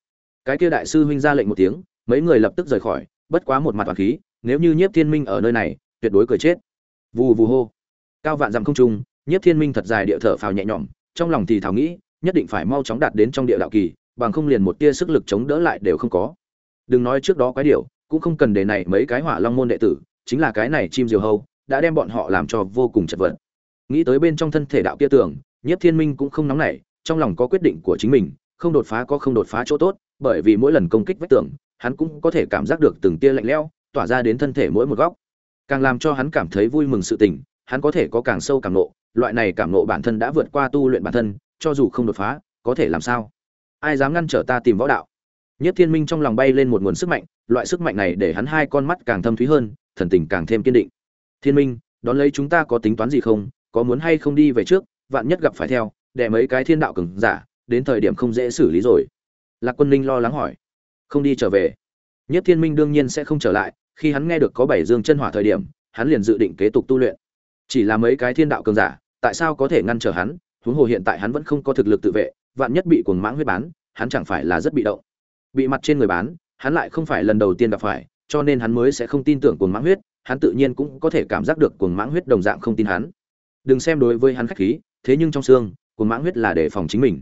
Speaker 1: Cái kia đại sư huynh ra lệnh một tiếng, mấy người lập tức rời khỏi, bất quá một mặt toàn khí, nếu như nhiếp thiên minh ở nơi này, tuyệt đối cười chết. Vù vù hô. Cao vạn dặm không trung, nhiếp thiên minh thật dài địa thở phào nhẹ nhõm, trong lòng thì thảo nghĩ, nhất định phải mau chóng đạt đến trong địa đạo kỳ, bằng không liền một tia sức lực chống đỡ lại đều không có. Đừng nói trước đó cái điều cũng không cần để này mấy cái hỏa long môn đệ tử, chính là cái này chim diều hâu đã đem bọn họ làm cho vô cùng chật vật. Nghĩ tới bên trong thân thể đạo kia tưởng nhiếp thiên minh cũng không nóng nảy, trong lòng có quyết định của chính mình, không đột phá có không đột phá chỗ tốt, bởi vì mỗi lần công kích vách tường, hắn cũng có thể cảm giác được từng tia lạnh lẽo, tỏa ra đến thân thể mỗi một góc. Càng làm cho hắn cảm thấy vui mừng sự tình, hắn có thể có càng sâu càng nộ, loại này cảm nộ bản thân đã vượt qua tu luyện bản thân, cho dù không đột phá, có thể làm sao? Ai dám ngăn trở ta tìm võ đạo? Nhất thiên minh trong lòng bay lên một nguồn sức mạnh, loại sức mạnh này để hắn hai con mắt càng thâm thúy hơn, thần tình càng thêm kiên định thiên minh, đón lấy chúng ta có tính toán gì không? Có muốn hay không đi về trước? Vạn nhất gặp phải theo để mấy cái thiên đạo cường giả, đến thời điểm không dễ xử lý rồi. Lạc quân ninh lo lắng hỏi. Không đi trở về. Nhất thiên minh đương nhiên sẽ không trở lại, khi hắn nghe được có bảy dương chân hỏa thời điểm, hắn liền dự định kế tục tu luyện. Chỉ là mấy cái thiên đạo cường giả, tại sao có thể ngăn trở hắn? Huống hồ hiện tại hắn vẫn không có thực lực tự vệ, vạn nhất bị cuồng mãng huyết bán, hắn chẳng phải là rất bị động. Bị mặt trên người bán, hắn lại không phải lần đầu tiên gặp phải, cho nên hắn mới sẽ không tin tưởng cuồng mãng huyết hắn tự nhiên cũng có thể cảm giác được cuồng mãng huyết đồng dạng không tin hắn. Đừng xem đối với hắn khách khí, thế nhưng trong xương, cuồng mãng huyết là để phòng chính mình.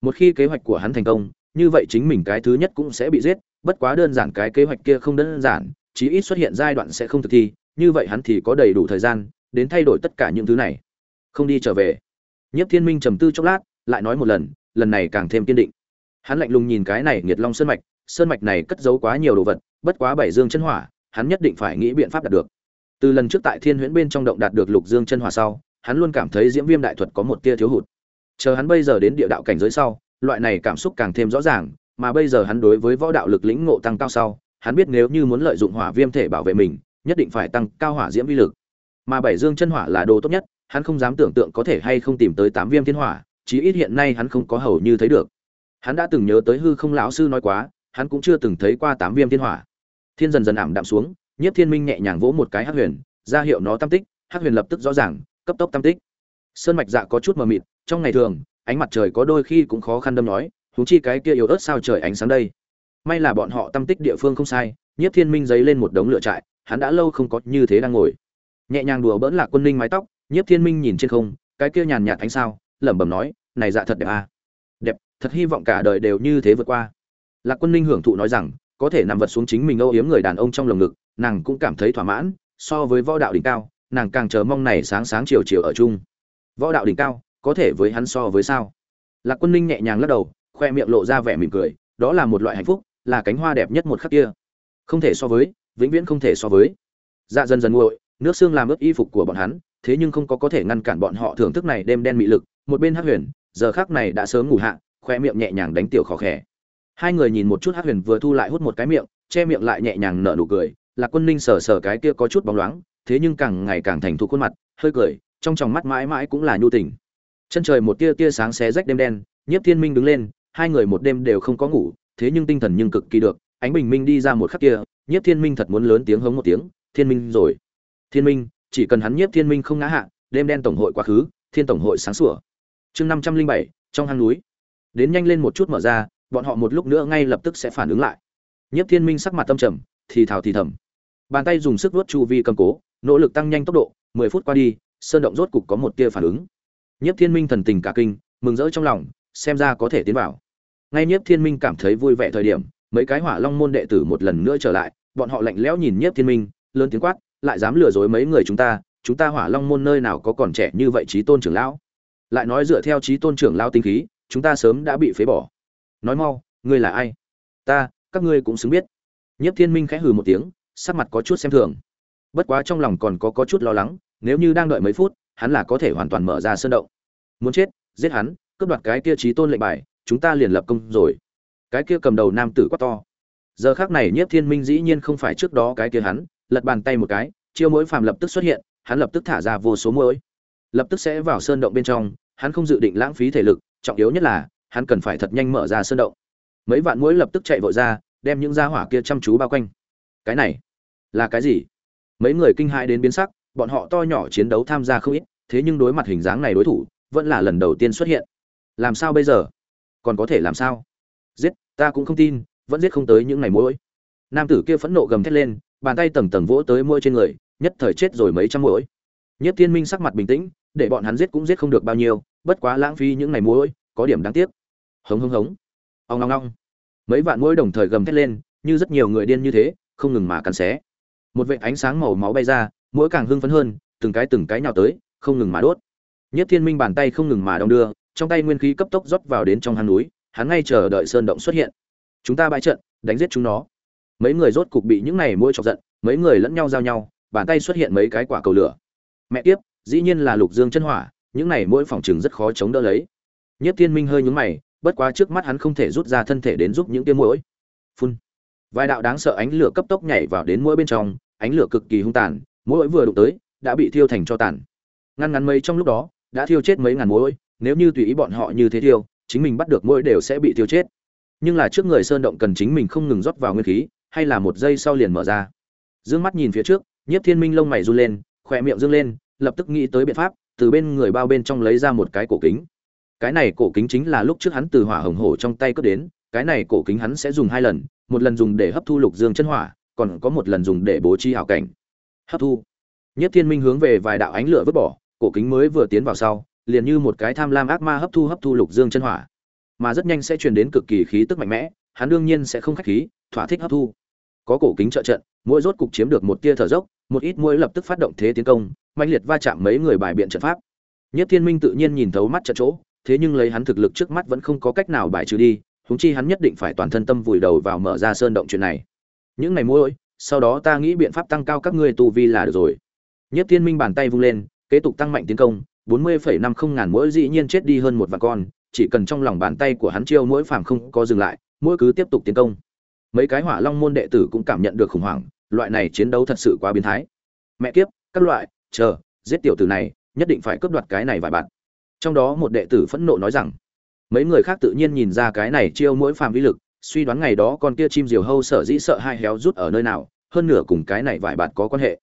Speaker 1: Một khi kế hoạch của hắn thành công, như vậy chính mình cái thứ nhất cũng sẽ bị giết, bất quá đơn giản cái kế hoạch kia không đơn giản, chí ít xuất hiện giai đoạn sẽ không thực thi, như vậy hắn thì có đầy đủ thời gian đến thay đổi tất cả những thứ này. Không đi trở về. Nhất thiên minh trầm tư chốc lát, lại nói một lần lần này càng thêm kiên định. Hắn lạnh lùng nhìn cái này Nguyệt long sơn mạch sơn mạch này cất giấu quá nhiều đồ vật, bất quá bảy dương chân hỏa hắn nhất định phải nghĩ biện pháp đạt được. Từ lần trước tại thiên huyễn bên trong động đạt được lục dương chân hỏa sau, hắn luôn cảm thấy diễm viêm đại thuật có một tia thiếu hụt. Chờ hắn bây giờ đến địa đạo cảnh giới sau, loại này cảm xúc càng thêm rõ ràng, mà bây giờ hắn đối với võ đạo lực lĩnh ngộ tăng cao sau, hắn biết nếu như muốn lợi dụng hỏa viêm thể bảo vệ mình, nhất định phải tăng cao hỏa diễm vi lực. Mà bảy dương chân hỏa là đồ tốt nhất, hắn không dám tưởng tượng có thể hay không tìm tới tám viêm thiên hỏa, chí ít hiện nay hắn không có hầu như thấy được. Hắn đã từng nhớ tới hư không lão sư nói quá, hắn cũng chưa từng thấy qua tám viêm thiên hỏa thiên dần dần ảm đạm xuống, nhiếp thiên minh nhẹ nhàng vỗ một cái hắc huyền, ra hiệu nó tam tích, hắc huyền lập tức rõ ràng, cấp tốc tam tích. Sơn mạch dạ có chút mờ mịt, trong ngày thường, ánh mặt trời có đôi khi cũng khó khăn đâm nói, huống chi cái kia yếu ớt sao trời ánh sáng đây. May là bọn họ tam tích địa phương không sai, nhiếp thiên minh giấy lên một đống lửa trại, hắn đã lâu không có như thế đang ngồi. Nhẹ nhàng đùa bỡn lạc quân ninh mái tóc, nhiếp thiên minh nhìn trên không, cái kia nhàn nhạt ánh sao, lẩm bẩm nói, này dạ thật đẹp à. đẹp, thật hy vọng cả đời đều như thế vượt qua. Lạc quân ninh hưởng thụ nói rằng có thể nằm vật xuống chính mình âu yếm người đàn ông trong lồng ngực, nàng cũng cảm thấy thỏa mãn, so với võ đạo đỉnh cao, nàng càng chờ mong này sáng sáng chiều chiều ở chung. Võ đạo đỉnh cao, có thể với hắn so với sao? Lạc quân ninh nhẹ nhàng lắc đầu, khoe miệng lộ ra vẻ mỉm cười, đó là một loại hạnh phúc, là cánh hoa đẹp nhất một khắc kia. Không thể so với, vĩnh viễn không thể so với. Dạ dần dần nguội, nước xương làm ướt y phục của bọn hắn, thế nhưng không có có thể ngăn cản bọn họ thưởng thức này đêm đen mị lực, một bên hát huyền, giờ khác này đã sớm ngủ hạ, khoe miệng nhẹ nhàng đánh tiểu khó khẽ hai người nhìn một chút hát huyền vừa thu lại hút một cái miệng, che miệng lại nhẹ nhàng nở nụ cười. Lạc quân ninh sờ sờ cái kia có chút bóng loáng, thế nhưng càng ngày càng thành thục khuôn mặt, hơi cười, trong tròng mắt mãi mãi cũng là nhu tình. Chân trời một tia tia sáng xé rách đêm đen, nhiếp thiên minh đứng lên, hai người một đêm đều không có ngủ, thế nhưng tinh thần nhưng cực kỳ được, ánh bình minh đi ra một khắc kia, nhiếp thiên minh thật muốn lớn tiếng hống một tiếng, thiên minh rồi. Thiên minh, chỉ cần hắn nhiếp thiên minh không ngã hạ, đêm đen tổng hội quá khứ, thiên tổng hội sáng sủa. Chương năm trăm linh bảy, trong hang núi. Đến nhanh lên một chút mở ra bọn họ một lúc nữa ngay lập tức sẽ phản ứng lại. Nhiếp thiên minh sắc mặt tâm trầm, thì thào thì thầm. Bàn tay dùng sức vuốt chu vi cầm cố, nỗ lực tăng nhanh tốc độ, mười phút qua đi, sơn động rốt cục có một tia phản ứng. Nhiếp thiên minh thần tình cả kinh, mừng rỡ trong lòng, xem ra có thể tiến vào. Ngay nhiếp thiên minh cảm thấy vui vẻ thời điểm, mấy cái hỏa long môn đệ tử một lần nữa trở lại, bọn họ lạnh lẽo nhìn nhiếp thiên minh, lớn tiếng quát, lại dám lừa dối mấy người chúng ta chúng ta hỏa long môn nơi nào có còn trẻ như vậy trí tôn trưởng lão? Lại nói dựa theo trí tôn trưởng lão tinh khí, chúng ta sớm đã bị phế bỏ nói mau ngươi là ai? Ta các ngươi cũng xứng biết. Nhiếp thiên minh khẽ hừ một tiếng sắc mặt có chút xem thường. Bất quá trong lòng còn có, có chút lo lắng nếu như đang đợi mấy phút hắn là có thể hoàn toàn mở ra sơn động. Muốn chết giết hắn cướp đoạt cái kia trí tôn lệnh bài chúng ta liền lập công rồi. Cái kia cầm đầu nam tử quá to. Giờ khác này nhiếp thiên minh dĩ nhiên không phải trước đó cái kia hắn lật bàn tay một cái chiêu mỗi phàm lập tức xuất hiện hắn lập tức thả ra vô số mũi lập tức sẽ vào sơn động bên trong hắn không dự định lãng phí thể lực trọng yếu nhất là hắn cần phải thật nhanh mở ra sơn động. Mấy vạn mũi lập tức chạy vội ra, đem những gia hỏa kia chăm chú bao quanh. Cái này là cái gì? Mấy người kinh hãi đến biến sắc, bọn họ to nhỏ chiến đấu tham gia không ít, thế nhưng đối mặt hình dáng này đối thủ, vẫn là lần đầu tiên xuất hiện. Làm sao bây giờ? Còn có thể làm sao? Giết, ta cũng không tin, vẫn giết không tới những ngày mũi nam tử kia phẫn nộ gầm thét lên, bàn tay tầng tầng vỗ tới môi trên người, nhất thời chết rồi mấy trăm mũi nhất thiên minh sắc mặt bình tĩnh, để bọn hắn giết cũng giết không được bao nhiêu, bất quá lãng phí những ngày mũi có điểm đáng tiếc hống hống hống. Ông ngong ngong mấy vạn mũi đồng thời gầm thét lên, như rất nhiều người điên như thế, không ngừng mà cắn xé. Một vệt ánh sáng màu máu bay ra mỗi càng hưng phấn hơn, từng cái từng cái nhào tới, không ngừng mà đốt. Nhất thiên minh bàn tay không ngừng mà đong đưa, trong tay nguyên khí cấp tốc rót vào đến trong hang núi, hắn ngay chờ đợi sơn động xuất hiện. Chúng ta bãi trận, đánh giết chúng nó. Mấy người rốt cục bị những này mũi chọc giận, mấy người lẫn nhau giao nhau, bàn tay xuất hiện mấy cái quả cầu lửa. Mẹ tiếp dĩ nhiên là lục dương chân hỏa, những này mỗi phòng trường rất khó chống đỡ lấy. Nhất thiên minh hơi nhúng mày bất quá trước mắt hắn không thể rút ra thân thể đến giúp những tiêm mũi phun. Vài đạo đáng sợ ánh lửa cấp tốc nhảy vào đến mũi bên trong, ánh lửa cực kỳ hung tàn mũi vừa đụng tới, đã bị thiêu thành cho tàn. Ngăn ngắn mấy trong lúc đó, đã thiêu chết mấy ngàn mũi nếu như tùy ý bọn họ như thế thiêu, chính mình bắt được mũi đều sẽ bị thiêu chết. Nhưng là trước người sơn động cần chính mình không ngừng rót vào nguyên khí, hay là một giây sau liền mở ra. Dương mắt nhìn phía trước, nhiếp thiên minh lông mày run lên, khỏe miệng dương lên, lập tức nghĩ tới biện pháp, từ bên người bao bên trong lấy ra một cái cổ kính cái này cổ kính chính là lúc trước hắn từ hỏa hồng hổ trong tay cướp đến, cái này cổ kính hắn sẽ dùng hai lần, một lần dùng để hấp thu lục dương chân hỏa, còn có một lần dùng để bố trí hảo cảnh. Hấp thu. Nhất thiên minh hướng về vài đạo ánh lửa vứt bỏ, cổ kính mới vừa tiến vào sau, liền như một cái tham lam ác ma hấp thu hấp thu lục dương chân hỏa. Mà rất nhanh sẽ truyền đến cực kỳ khí tức mạnh mẽ, hắn đương nhiên sẽ không khách khí, thỏa thích hấp thu. Có cổ kính trợ trận, mỗi rốt cục chiếm được một tia thở dốc, một ít mũi lập tức phát động thế tiến công mạnh liệt va chạm mấy người bài biện trận pháp. Nhất thiên minh tự nhiên nhìn thấu mắt trận chỗ thế nhưng lấy hắn thực lực trước mắt vẫn không có cách nào bài trừ đi húng chi hắn nhất định phải toàn thân tâm vùi đầu vào mở ra sơn động chuyện này. Những ngày mỗi sau đó ta nghĩ biện pháp tăng cao các ngươi tu vi là được rồi. Nhất thiên minh bàn tay vung lên, kế tục tăng mạnh tiến công, bốn mươi phẩy năm không ngàn mỗi dĩ nhiên chết đi hơn một vạn con, chỉ cần trong lòng bàn tay của hắn chiêu mỗi phàm không có dừng lại mỗi cứ tiếp tục tiến công. Mấy cái hỏa long môn đệ tử cũng cảm nhận được khủng hoảng, loại này chiến đấu thật sự quá biến thái. Mẹ kiếp, các loại, chờ, giết tiểu tử này, nhất định phải cướp đoạt cái này vài bạn trong đó một đệ tử phẫn nộ nói rằng, mấy người khác tự nhiên nhìn ra cái này chiêu mỗi phàm vi lực, suy đoán ngày đó con kia chim diều hâu sở dĩ sợ hai héo rút ở nơi nào, hơn nửa cùng cái này vài bạn có quan hệ.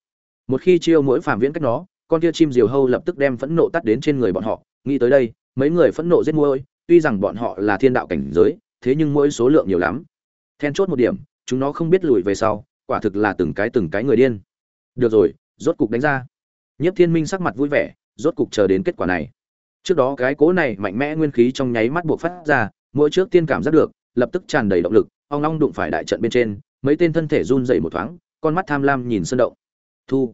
Speaker 1: Một khi chiêu mỗi phàm viễn cách nó con kia chim diều hâu lập tức đem phẫn nộ tắt đến trên người bọn họ. Nghĩ tới đây, mấy người phẫn nộ giết môi tuy rằng bọn họ là thiên đạo cảnh giới, thế nhưng mỗi số lượng nhiều lắm. Then chốt một điểm, chúng nó không biết lùi về sau, quả thực là từng cái từng cái người điên. Được rồi, rốt cục đánh ra. Nhất thiên minh sắc mặt vui vẻ, rốt cục chờ đến kết quả này trước đó cái cố này mạnh mẽ nguyên khí trong nháy mắt buộc phát ra, mỗi trước tiên cảm giác được, lập tức tràn đầy động lực, ong long đụng phải đại trận bên trên, mấy tên thân thể run dậy một thoáng, con mắt tham lam nhìn sân động. Thu.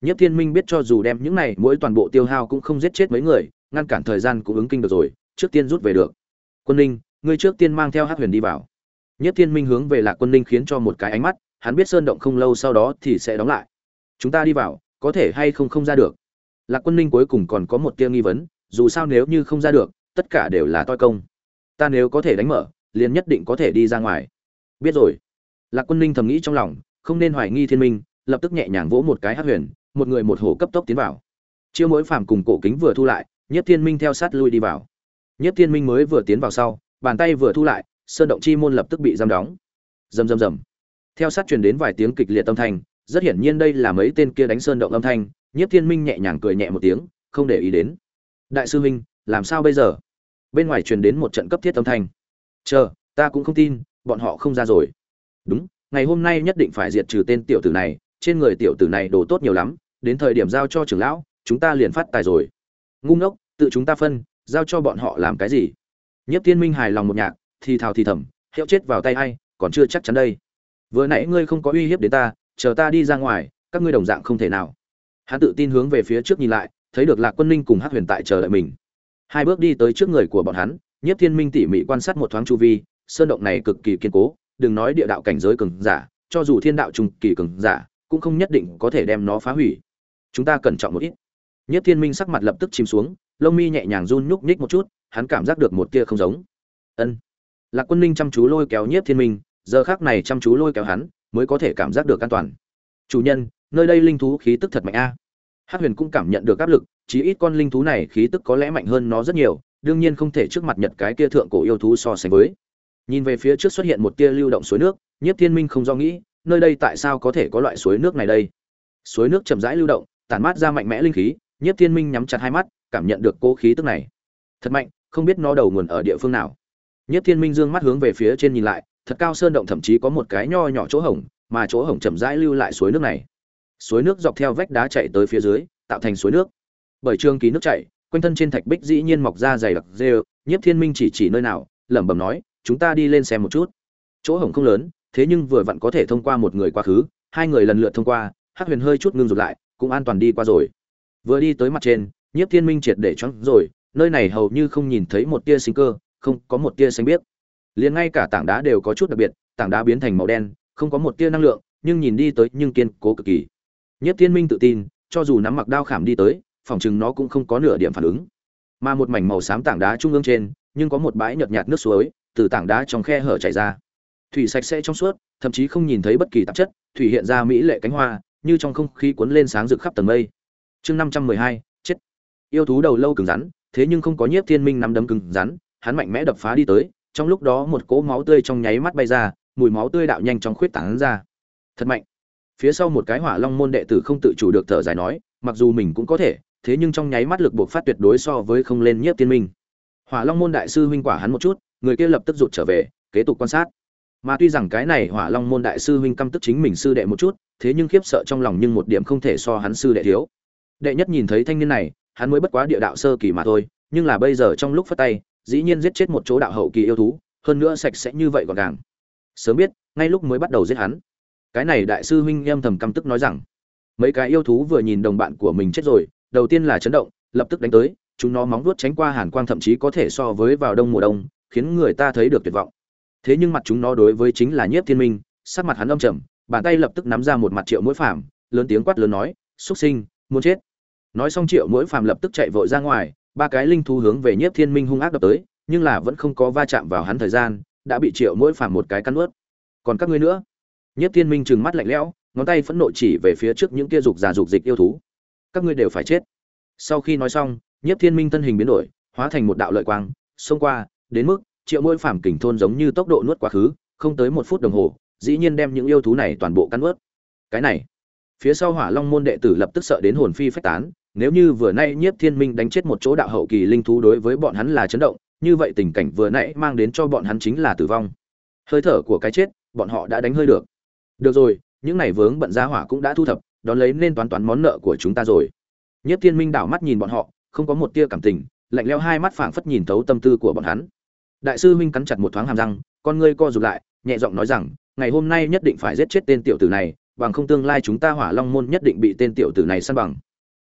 Speaker 1: Nhất thiên minh biết cho dù đem những này, mỗi toàn bộ tiêu hao cũng không giết chết mấy người, ngăn cản thời gian cũng ứng kinh được rồi, trước tiên rút về được. Quân ninh, ngươi trước tiên mang theo hát huyền đi vào. Nhất thiên minh hướng về lạc quân ninh khiến cho một cái ánh mắt, hắn biết sơn động không lâu sau đó thì sẽ đóng lại. Chúng ta đi vào, có thể hay không không ra được. Lạc quân ninh cuối cùng còn có một tia nghi vấn dù sao nếu như không ra được, tất cả đều là toi công. Ta nếu có thể đánh mở, liền nhất định có thể đi ra ngoài. Biết rồi. Lạc quân ninh thầm nghĩ trong lòng, không nên hoài nghi thiên minh, lập tức nhẹ nhàng vỗ một cái hát huyền, một người một hổ cấp tốc tiến vào. Chiêu mỗi phàm cùng cổ kính vừa thu lại, nhất thiên minh theo sát lui đi vào. Nhất thiên minh mới vừa tiến vào sau, bàn tay vừa thu lại, sơn động chi môn lập tức bị giam đóng. Rầm rầm rầm. Theo sát truyền đến vài tiếng kịch liệt âm thanh, rất hiển nhiên đây là mấy tên kia đánh sơn động âm thanh, nhất thiên minh nhẹ nhàng cười nhẹ một tiếng, không để ý đến đại sư minh làm sao bây giờ? Bên ngoài truyền đến một trận cấp thiết âm thanh. Chờ, ta cũng không tin, bọn họ không ra rồi. Đúng, ngày hôm nay nhất định phải diệt trừ tên tiểu tử này, trên người tiểu tử này đồ tốt nhiều lắm, đến thời điểm giao cho trưởng lão, chúng ta liền phát tài rồi. Ngu ngốc, tự chúng ta phân, giao cho bọn họ làm cái gì? Nhất tiên minh hài lòng một nhạc, thì thào thì thầm, hiệu chết vào tay hay còn chưa chắc chắn đây. Vừa nãy ngươi không có uy hiếp đến ta, chờ ta đi ra ngoài, các ngươi đồng dạng không thể nào. Hắn tự tin hướng về phía trước nhìn lại thấy được lạc quân ninh cùng hắc huyền tại chờ đợi mình. Hai bước đi tới trước người của bọn hắn nhất thiên minh tỉ mỉ quan sát một thoáng chu vi, sơn động này cực kỳ kiên cố, đừng nói địa đạo cảnh giới cường giả, cho dù thiên đạo trùng kỳ cường giả, cũng không nhất định có thể đem nó phá hủy. Chúng ta cẩn trọng một ít. Nhất thiên minh sắc mặt lập tức chìm xuống, lông mi nhẹ nhàng run nhúc nhích một chút, hắn cảm giác được một tia không giống. Ân. Lạc quân ninh chăm chú lôi kéo nhất thiên minh, giờ khác này chăm chú lôi kéo hắn, mới có thể cảm giác được an toàn. Chủ nhân, nơi đây linh thú khí tức thật mạnh a hắc huyền cũng cảm nhận được áp lực, chí ít con linh thú này khí tức có lẽ mạnh hơn nó rất nhiều, đương nhiên không thể trước mặt nhật cái kia thượng cổ yêu thú so sánh với. Nhìn về phía trước xuất hiện một tia lưu động suối nước, nhiếp thiên minh không do nghĩ, nơi đây tại sao có thể có loại suối nước này đây? Suối nước chậm rãi lưu động, tản mát ra mạnh mẽ linh khí, nhiếp thiên minh nhắm chặt hai mắt, cảm nhận được cố khí tức này. Thật mạnh, không biết nó đầu nguồn ở địa phương nào. Nhiếp thiên minh dương mắt hướng về phía trên nhìn lại, thật cao sơn động thậm chí có một cái nho nhỏ chỗ hổng, mà chỗ hổng chậm rãi lưu lại suối nước này suối nước dọc theo vách đá chạy tới phía dưới, tạo thành suối nước. Bởi trường ký nước chảy, quanh thân trên thạch bích dĩ nhiên mọc ra dày đặc rêu, nhiếp thiên minh chỉ chỉ nơi nào, lẩm bẩm nói, chúng ta đi lên xem một chút. Chỗ hổng không lớn, thế nhưng vừa vặn có thể thông qua một người quá khứ, hai người lần lượt thông qua, hắc huyền hơi chút ngưng rụt lại, cũng an toàn đi qua rồi. Vừa đi tới mặt trên, nhiếp thiên minh triệt để choáng rồi, nơi này hầu như không nhìn thấy một tia sinh cơ, không có một tia xanh biếc. Liền ngay cả tảng đá đều có chút đặc biệt, tảng đá biến thành màu đen, không có một tia năng lượng, nhưng nhìn đi tới nhưng kiên cố cực kỳ. Nhiếp thiên minh tự tin, cho dù nắm mặc đao khảm đi tới, phòng chừng nó cũng không có nửa điểm phản ứng. Mà một mảnh màu xám tảng đá trung ương trên, nhưng có một bãi nhợt nhạt nước suối, từ tảng đá trong khe hở chảy ra. Thủy sạch sẽ trong suốt, thậm chí không nhìn thấy bất kỳ tạp chất, thủy hiện ra mỹ lệ cánh hoa, như trong không khí cuốn lên sáng rực khắp tầng mây. Chương năm trăm mười hai, chết. Yêu thú đầu lâu cứng rắn, thế nhưng không có nhiếp thiên minh nắm đấm cứng rắn, hắn mạnh mẽ đập phá đi tới, trong lúc đó một cỗ máu tươi trong nháy mắt bay ra, mùi máu tươi đạo nhanh trong khuyết tán ra. Thật mạnh phía sau một cái hỏa long môn đệ tử không tự chủ được thở dài nói, mặc dù mình cũng có thể, thế nhưng trong nháy mắt lực buộc phát tuyệt đối so với không lên nhiếp tiên minh. Hỏa long môn đại sư huynh quả hắn một chút, người kia lập tức rụt trở về, kế tục quan sát. Mà tuy rằng cái này hỏa long môn đại sư huynh căm tức chính mình sư đệ một chút, thế nhưng khiếp sợ trong lòng nhưng một điểm không thể so hắn sư đệ thiếu. Đệ nhất nhìn thấy thanh niên này, hắn mới bất quá địa đạo sơ kỳ mà thôi, nhưng là bây giờ trong lúc phát tay, dĩ nhiên giết chết một chỗ đạo hậu kỳ yêu thú, hơn nữa sạch sẽ như vậy gọn gàng. Sớm biết, ngay lúc mới bắt đầu giết hắn cái này đại sư huynh em thầm căm tức nói rằng, mấy cái yêu thú vừa nhìn đồng bạn của mình chết rồi, đầu tiên là chấn động, lập tức đánh tới, chúng nó móng vuốt tránh qua hàn quang thậm chí có thể so với vào đông mùa đông, khiến người ta thấy được tuyệt vọng. Thế nhưng mặt chúng nó đối với chính là nhiếp thiên minh, sắc mặt hắn âm trầm, bàn tay lập tức nắm ra một mặt triệu mũi phàm, lớn tiếng quát lớn nói xuất sinh, muốn chết. Nói xong triệu mũi phàm lập tức chạy vội ra ngoài, ba cái linh thú hướng về nhiếp thiên minh hung ác đập tới, nhưng là vẫn không có va chạm vào hắn thời gian, đã bị triệu mũi phàm một cái cắn ướt còn các ngươi nữa? Nhiếp thiên minh trừng mắt lạnh lẽo, ngón tay phẫn nộ chỉ về phía trước những kia dục già dục dịch yêu thú. Các ngươi đều phải chết. Sau khi nói xong, nhiếp thiên minh thân hình biến đổi, hóa thành một đạo lợi quang, xông qua, đến mức triệu Môi phàm kình thôn giống như tốc độ nuốt quá khứ, không tới một phút đồng hồ, dĩ nhiên đem những yêu thú này toàn bộ cắn nuốt. cái này, phía sau hỏa long môn đệ tử lập tức sợ đến hồn phi phách tán, nếu như vừa nay nhiếp thiên minh đánh chết một chỗ đạo hậu kỳ linh thú đối với bọn hắn là chấn động, như vậy tình cảnh vừa nãy mang đến cho bọn hắn chính là tử vong. Hơi thở của cái chết, bọn họ đã đánh hơi được được rồi, những này vướng bận giá hỏa cũng đã thu thập, đón lấy nên toán toán món nợ của chúng ta rồi. Nhất thiên minh đảo mắt nhìn bọn họ, không có một tia cảm tình, lạnh leo hai mắt phảng phất nhìn thấu tâm tư của bọn hắn. Đại sư huynh cắn chặt một thoáng hàm răng, con ngươi co rụt lại, nhẹ giọng nói rằng, ngày hôm nay nhất định phải giết chết tên tiểu tử này, bằng không tương lai chúng ta hỏa long môn nhất định bị tên tiểu tử này săn bằng.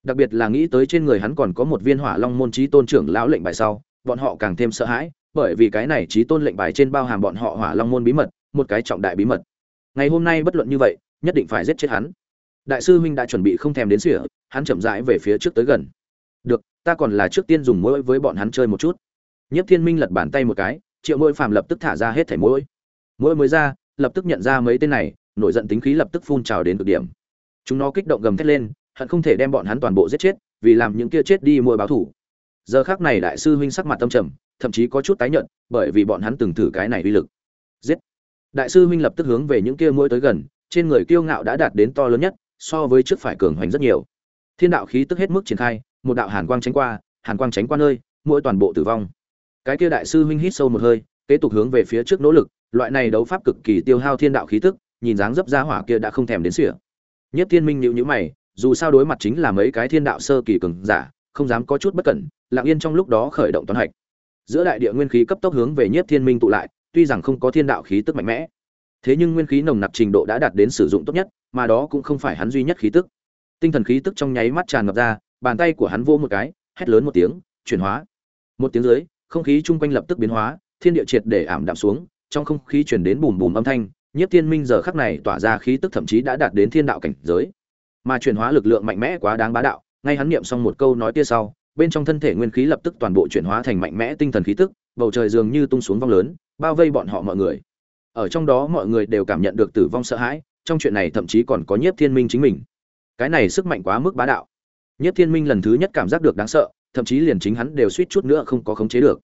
Speaker 1: Đặc biệt là nghĩ tới trên người hắn còn có một viên hỏa long môn trí tôn trưởng lão lệnh bài sau, bọn họ càng thêm sợ hãi, bởi vì cái này trí tôn lệnh bài trên bao hàm bọn họ hỏa long môn bí mật, một cái trọng đại bí mật ngày hôm nay bất luận như vậy, nhất định phải giết chết hắn. Đại sư huynh đã chuẩn bị không thèm đến sỉa hắn chậm rãi về phía trước tới gần. Được, ta còn là trước tiên dùng mỗi với bọn hắn chơi một chút. Nhất thiên minh lật bàn tay một cái, triệu mỗi phàm lập tức thả ra hết thẻ mỗi mỗi mới ra, lập tức nhận ra mấy tên này, nổi giận tính khí lập tức phun trào đến cực điểm. Chúng nó kích động gầm thét lên, hận không thể đem bọn hắn toàn bộ giết chết, vì làm những kia chết đi mỗi báo thủ. Giờ khác này đại sư huynh sắc mặt tâm trầm, thậm chí có chút tái nhợt, bởi vì bọn hắn từng thử cái này uy lực. Giết! Đại sư huynh lập tức hướng về những kia mũi tới gần, trên người kiêu ngạo đã đạt đến to lớn nhất, so với trước phải cường hoành rất nhiều. Thiên đạo khí tức hết mức triển khai, một đạo hàn quang tránh qua, hàn quang tránh qua nơi mỗi toàn bộ tử vong. Cái kia đại sư huynh hít sâu một hơi, kế tục hướng về phía trước nỗ lực, loại này đấu pháp cực kỳ tiêu hao thiên đạo khí tức, nhìn dáng dấp ra hỏa kia đã không thèm đến sỉa nhất thiên minh nhịu nhữ mày, dù sao đối mặt chính là mấy cái thiên đạo sơ kỳ cường giả, không dám có chút bất cẩn, lặng yên trong lúc đó khởi động toán hạch. Giữa đại địa nguyên khí cấp tốc hướng về nhất thiên minh tụ lại tuy rằng không có thiên đạo khí tức mạnh mẽ, thế nhưng nguyên khí nồng nặc trình độ đã đạt đến sử dụng tốt nhất, mà đó cũng không phải hắn duy nhất khí tức. Tinh thần khí tức trong nháy mắt tràn ngập ra, bàn tay của hắn vô một cái, hét lớn một tiếng, chuyển hóa. Một tiếng dưới, không khí chung quanh lập tức biến hóa, thiên địa triệt để ảm đạm xuống, trong không khí chuyển đến bùm bùm âm thanh nhất thiên minh giờ khắc này tỏa ra khí tức thậm chí đã đạt đến thiên đạo cảnh giới. Mà chuyển hóa lực lượng mạnh mẽ quá đáng bá đạo, ngay hắn niệm xong một câu nói kia sau, bên trong thân thể nguyên khí lập tức toàn bộ chuyển hóa thành mạnh mẽ tinh thần khí tức, bầu trời dường như tung xuống vong lớn bao vây bọn họ mọi người. Ở trong đó mọi người đều cảm nhận được tử vong sợ hãi, trong chuyện này thậm chí còn có nhiếp thiên minh chính mình. Cái này sức mạnh quá mức bá đạo. Nhiếp thiên minh lần thứ nhất cảm giác được đáng sợ, thậm chí liền chính hắn đều suýt chút nữa không có khống chế được.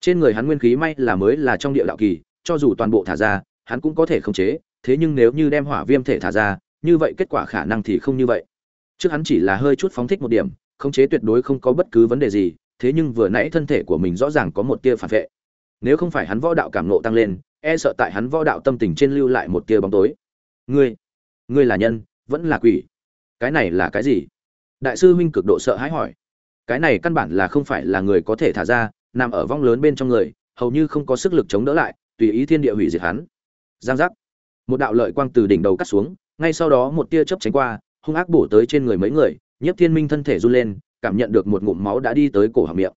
Speaker 1: Trên người hắn nguyên khí may là mới là trong địa đạo kỳ, cho dù toàn bộ thả ra, hắn cũng có thể khống chế, thế nhưng nếu như đem hỏa viêm thể thả ra, như vậy kết quả khả năng thì không như vậy. Trước hắn chỉ là hơi chút phóng thích một điểm, khống chế tuyệt đối không có bất cứ vấn đề gì, thế nhưng vừa nãy thân thể của mình rõ ràng có một tia phản vệ nếu không phải hắn võ đạo cảm nộ tăng lên e sợ tại hắn võ đạo tâm tình trên lưu lại một tia bóng tối. Ngươi ngươi là nhân, vẫn là quỷ. Cái này là cái gì? Đại sư huynh cực độ sợ hãi hỏi. Cái này căn bản là không phải là người có thể thả ra, nằm ở vong lớn bên trong người, hầu như không có sức lực chống đỡ lại, tùy ý thiên địa hủy diệt hắn. Giang giác. Một đạo lợi quang từ đỉnh đầu cắt xuống, ngay sau đó một tia chớp tránh qua, hung ác bổ tới trên người mấy người nhiếp thiên minh thân thể run lên, cảm nhận được một ngụm máu đã đi tới cổ họng miệng.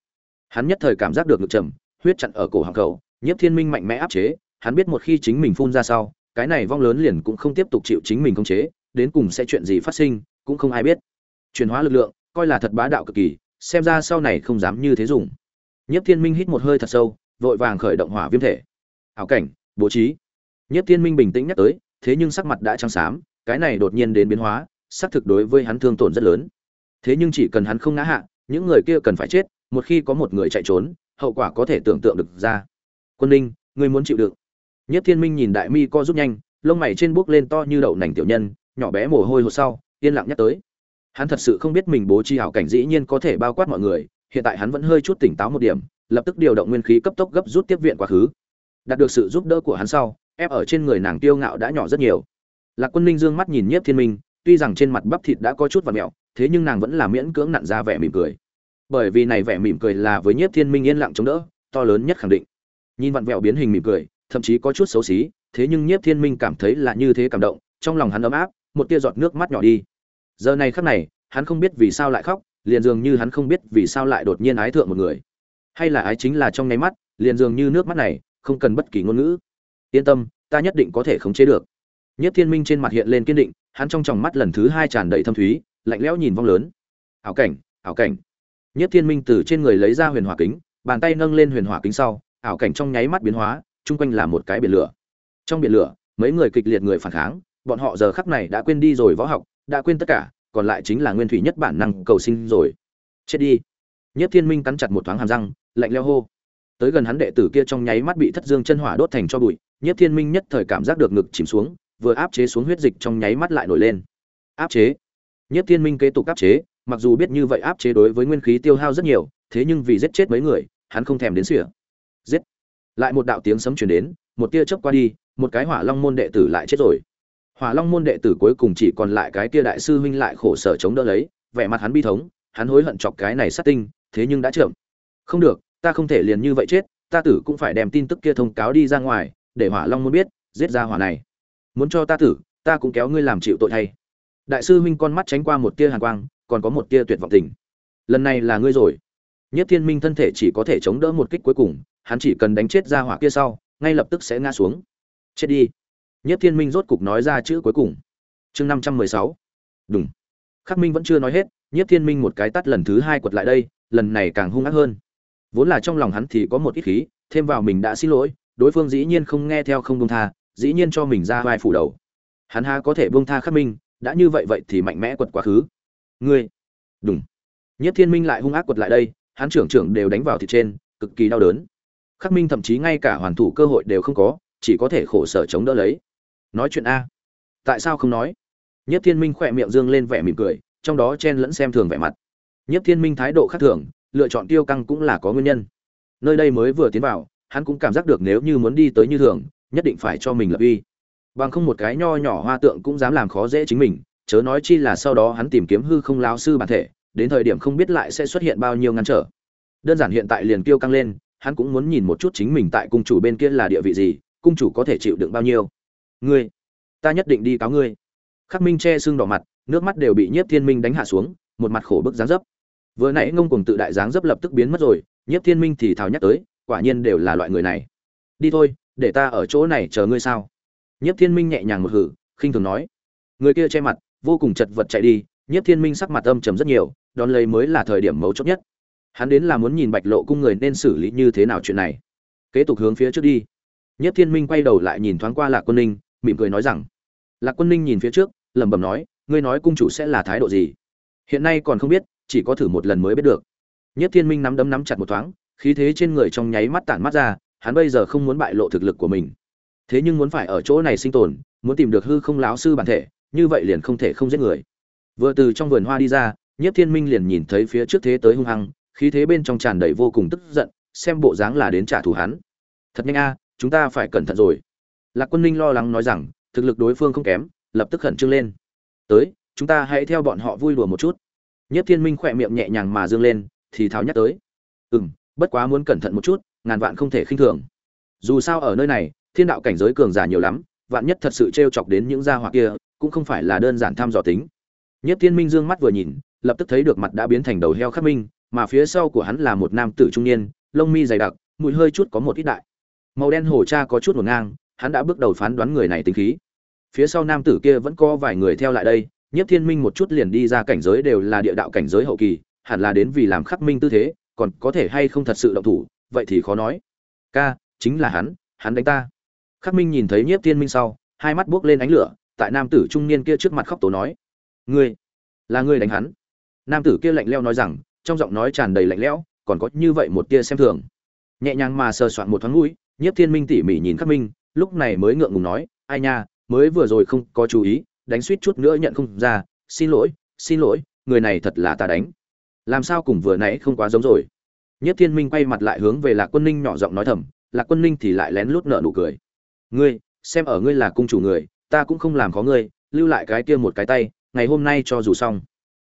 Speaker 1: Hắn nhất thời cảm giác được ngực trầm huyết chặn ở cổ họng khẩu nhiếp thiên minh mạnh mẽ áp chế, hắn biết một khi chính mình phun ra sau, cái này vong lớn liền cũng không tiếp tục chịu chính mình khống chế, đến cùng sẽ chuyện gì phát sinh, cũng không ai biết. Chuyển hóa lực lượng, coi là thật bá đạo cực kỳ, xem ra sau này không dám như thế dùng. Nhiếp thiên minh hít một hơi thật sâu, vội vàng khởi động hỏa viêm thể. Ảo cảnh, bố trí. Nhiếp thiên minh bình tĩnh nhắc tới, thế nhưng sắc mặt đã trắng xám, cái này đột nhiên đến biến hóa, xác thực đối với hắn thương tổn rất lớn. Thế nhưng chỉ cần hắn không ngã hạ, những người kia cần phải chết, một khi có một người chạy trốn hậu quả có thể tưởng tượng được ra. Quân ninh, ngươi muốn chịu đựng. Nhất thiên minh nhìn đại mi co giúp nhanh, lông mày trên bước lên to như đậu nành tiểu nhân, nhỏ bé mồ hôi hột sau, yên lặng nhắc tới. Hắn thật sự không biết mình bố trí hảo cảnh dĩ nhiên có thể bao quát mọi người, hiện tại hắn vẫn hơi chút tỉnh táo một điểm, lập tức điều động nguyên khí cấp tốc gấp rút tiếp viện quá khứ. Đạt được sự giúp đỡ của hắn sau, ép ở trên người nàng tiêu ngạo đã nhỏ rất nhiều. Lạc quân ninh dương mắt nhìn nhiếp thiên minh, tuy rằng trên mặt bắp thịt đã có chút và mẹo, thế nhưng nàng vẫn là miễn cưỡng nặn ra vẻ mỉm cười bởi vì này vẻ mỉm cười là với nhiếp thiên minh yên lặng chống đỡ, to lớn nhất khẳng định. Nhìn vặn vẹo biến hình mỉm cười, thậm chí có chút xấu xí, thế nhưng nhiếp thiên minh cảm thấy là như thế cảm động, trong lòng hắn ấm áp, một tia giọt nước mắt nhỏ đi. Giờ này khắc này, hắn không biết vì sao lại khóc, liền dường như hắn không biết vì sao lại đột nhiên ái thượng một người. Hay là ái chính là trong nháy mắt, liền dường như nước mắt này không cần bất kỳ ngôn ngữ. Yên tâm, ta nhất định có thể khống chế được. Nhất thiên minh trên mặt hiện lên kiên định, hắn trong tròng mắt lần thứ hai tràn đầy thâm thúy, lạnh lẽo nhìn vong lớn. Ảo cảnh ảo cảnh nhất thiên minh từ trên người lấy ra huyền hỏa kính, bàn tay nâng lên huyền hỏa kính sau, ảo cảnh trong nháy mắt biến hóa, chung quanh là một cái biển lửa. Trong biển lửa, mấy người kịch liệt người phản kháng, bọn họ giờ khắc này đã quên đi rồi võ học, đã quên tất cả, còn lại chính là nguyên thủy nhất bản năng cầu sinh rồi. Chết đi. Nhất thiên minh cắn chặt một thoáng hàm răng, lạnh lẽo hô. Tới gần hắn đệ tử kia trong nháy mắt bị thất dương chân hỏa đốt thành cho bụi nhất thiên minh nhất thời cảm giác được ngực chìm xuống, vừa áp chế xuống huyết dịch trong nháy mắt lại nổi lên. Áp chế. Nhất thiên minh kế tục áp chế mặc dù biết như vậy áp chế đối với nguyên khí tiêu hao rất nhiều, thế nhưng vì giết chết mấy người, hắn không thèm đến sỉa giết. Lại một đạo tiếng sấm truyền đến, một tia chớp qua đi, một cái hỏa long môn đệ tử lại chết rồi. Hỏa long môn đệ tử cuối cùng chỉ còn lại cái tia đại sư huynh lại khổ sở chống đỡ lấy, vẻ mặt hắn bi thống, hắn hối hận chọc cái này sát tinh, thế nhưng đã chậm không được, ta không thể liền như vậy chết, ta tử cũng phải đem tin tức kia thông cáo đi ra ngoài, để hỏa long môn biết, giết ra hỏa này. Muốn cho ta tử, ta cũng kéo ngươi làm chịu tội thay. Đại sư huynh con mắt tránh qua một tia hàn quang còn có một tia tuyệt vọng tình. Lần này là ngươi rồi. Nhất thiên minh thân thể chỉ có thể chống đỡ một kích cuối cùng, hắn chỉ cần đánh chết ra hỏa kia sau, ngay lập tức sẽ ngã xuống. Chết đi. Nhất thiên minh rốt cục nói ra chữ cuối cùng. Chương năm trăm mười sáu. Đúng khắc minh vẫn chưa nói hết, nhất thiên minh một cái tắt lần thứ hai quật lại đây, lần này càng hung ác hơn. Vốn là trong lòng hắn thì có một ít khí, thêm vào mình đã xin lỗi, đối phương dĩ nhiên không nghe theo không buông tha, dĩ nhiên cho mình ra vai phủ đầu. Hắn ha có thể buông tha khắc minh, đã như vậy vậy thì mạnh mẽ quật quá khứ ngươi. Đúng nhất thiên minh lại hung ác quật lại đây, hắn trưởng trưởng đều đánh vào thịt trên, cực kỳ đau đớn. Khắc minh thậm chí ngay cả hoàn thủ cơ hội đều không có, chỉ có thể khổ sở chống đỡ lấy. Nói chuyện a. Tại sao không nói? Nhất thiên minh khỏe miệng dương lên vẻ mỉm cười, trong đó chen lẫn xem thường vẻ mặt. Nhất thiên minh thái độ khác thường, lựa chọn tiêu căng cũng là có nguyên nhân. Nơi đây mới vừa tiến vào, hắn cũng cảm giác được nếu như muốn đi tới như thường, nhất định phải cho mình lập uy. Bằng không một cái nho nhỏ hoa tượng cũng dám làm khó dễ chính mình chớ nói chi là sau đó hắn tìm kiếm hư không lão sư bản thể, đến thời điểm không biết lại sẽ xuất hiện bao nhiêu ngăn trở. Đơn giản hiện tại liền tiêu căng lên, hắn cũng muốn nhìn một chút chính mình tại cung chủ bên kia là địa vị gì, cung chủ có thể chịu đựng bao nhiêu. Ngươi, ta nhất định đi cáo ngươi. Khắc minh che sưng đỏ mặt, nước mắt đều bị nhiếp thiên minh đánh hạ xuống, một mặt khổ bức dáng dấp. Vừa nãy ngông cùng tự đại dáng dấp lập tức biến mất rồi, nhiếp thiên minh thì thào nhắc tới, quả nhiên đều là loại người này. Đi thôi, để ta ở chỗ này chờ ngươi sao? Nhiếp thiên minh nhẹ nhàng một hử, khinh thường nói. Người kia che mặt vô cùng chật vật chạy đi, nhiếp thiên minh sắc mặt âm trầm rất nhiều, đón lấy mới là thời điểm mấu chốt nhất. Hắn đến là muốn nhìn bạch lộ cung người nên xử lý như thế nào chuyện này. Kế tục hướng phía trước đi. Nhiếp thiên minh quay đầu lại nhìn thoáng qua lạc quân ninh, mỉm cười nói rằng, lạc quân ninh nhìn phía trước, lẩm bẩm nói, ngươi nói cung chủ sẽ là thái độ gì? Hiện nay còn không biết, chỉ có thử một lần mới biết được. Nhất thiên minh nắm đấm nắm chặt một thoáng, khí thế trên người trong nháy mắt tản mắt ra, hắn bây giờ không muốn bại lộ thực lực của mình. Thế nhưng muốn phải ở chỗ này sinh tồn, muốn tìm được hư không láo sư bản thể như vậy liền không thể không giết người. Vừa từ trong vườn hoa đi ra nhất thiên minh liền nhìn thấy phía trước thế tới hung hăng, khí thế bên trong tràn đầy vô cùng tức giận, xem bộ dáng là đến trả thù hắn. Thật nhanh a, chúng ta phải cẩn thận rồi. Lạc quân ninh lo lắng nói rằng, thực lực đối phương không kém, lập tức khẩn trương lên. Tới, chúng ta hãy theo bọn họ vui đùa một chút. Nhất thiên minh khỏe miệng nhẹ nhàng mà dương lên, thì tháo nhắc tới. Ừ m bất quá muốn cẩn thận một chút, ngàn vạn không thể khinh thường. Dù sao ở nơi này, thiên đạo cảnh giới cường giả nhiều lắm, vạn nhất thật sự t r e o chọc đến những gia hỏa kia cũng không phải là đơn giản thăm dò tính nhất thiên minh dương mắt vừa nhìn lập tức thấy được mặt đã biến thành đầu heo khắc minh mà phía sau của hắn là một nam tử trung niên lông mi dày đặc mũi hơi chút có một ít đại màu đen hổ cha có chút một ngang hắn đã bước đầu phán đoán người này tính khí phía sau nam tử kia vẫn có vài người theo lại đây Nhất Thiên Minh một chút liền đi ra cảnh giới đều là địa đạo cảnh giới hậu kỳ, hẳn là đến vì làm khắc minh tư thế, còn có thể hay không thật sự động thủ, vậy thì khó nói. Ca, chính là hắn, hắn đánh ta. Khắc Minh nhìn thấy Nhiếp Thiên Minh sau, hai mắt buốc lên ánh lửa, tại nam tử trung niên kia trước mặt khóc tố nói: "Ngươi, là ngươi đánh hắn?" Nam tử kia lạnh lẽo nói rằng, trong giọng nói tràn đầy lạnh lẽo, còn có như vậy một tia xem thường. Nhẹ nhàng mà sờ soạn một thoáng mũi, Nhiếp Thiên Minh tỉ mỉ nhìn Khắc Minh, lúc này mới ngượng ngùng nói: "Ai nha, mới vừa rồi không có chú ý, đánh suýt chút nữa nhận không ra xin lỗi xin lỗi người này thật là ta đánh làm sao cùng vừa nãy không quá giống rồi nhất thiên minh quay mặt lại hướng về lạc quân ninh nhỏ giọng nói thầm lạc quân ninh thì lại lén lút nợ nụ cười ngươi xem ở ngươi là cung chủ người ta cũng không làm khó ngươi lưu lại cái kia một cái tay ngày hôm nay cho dù xong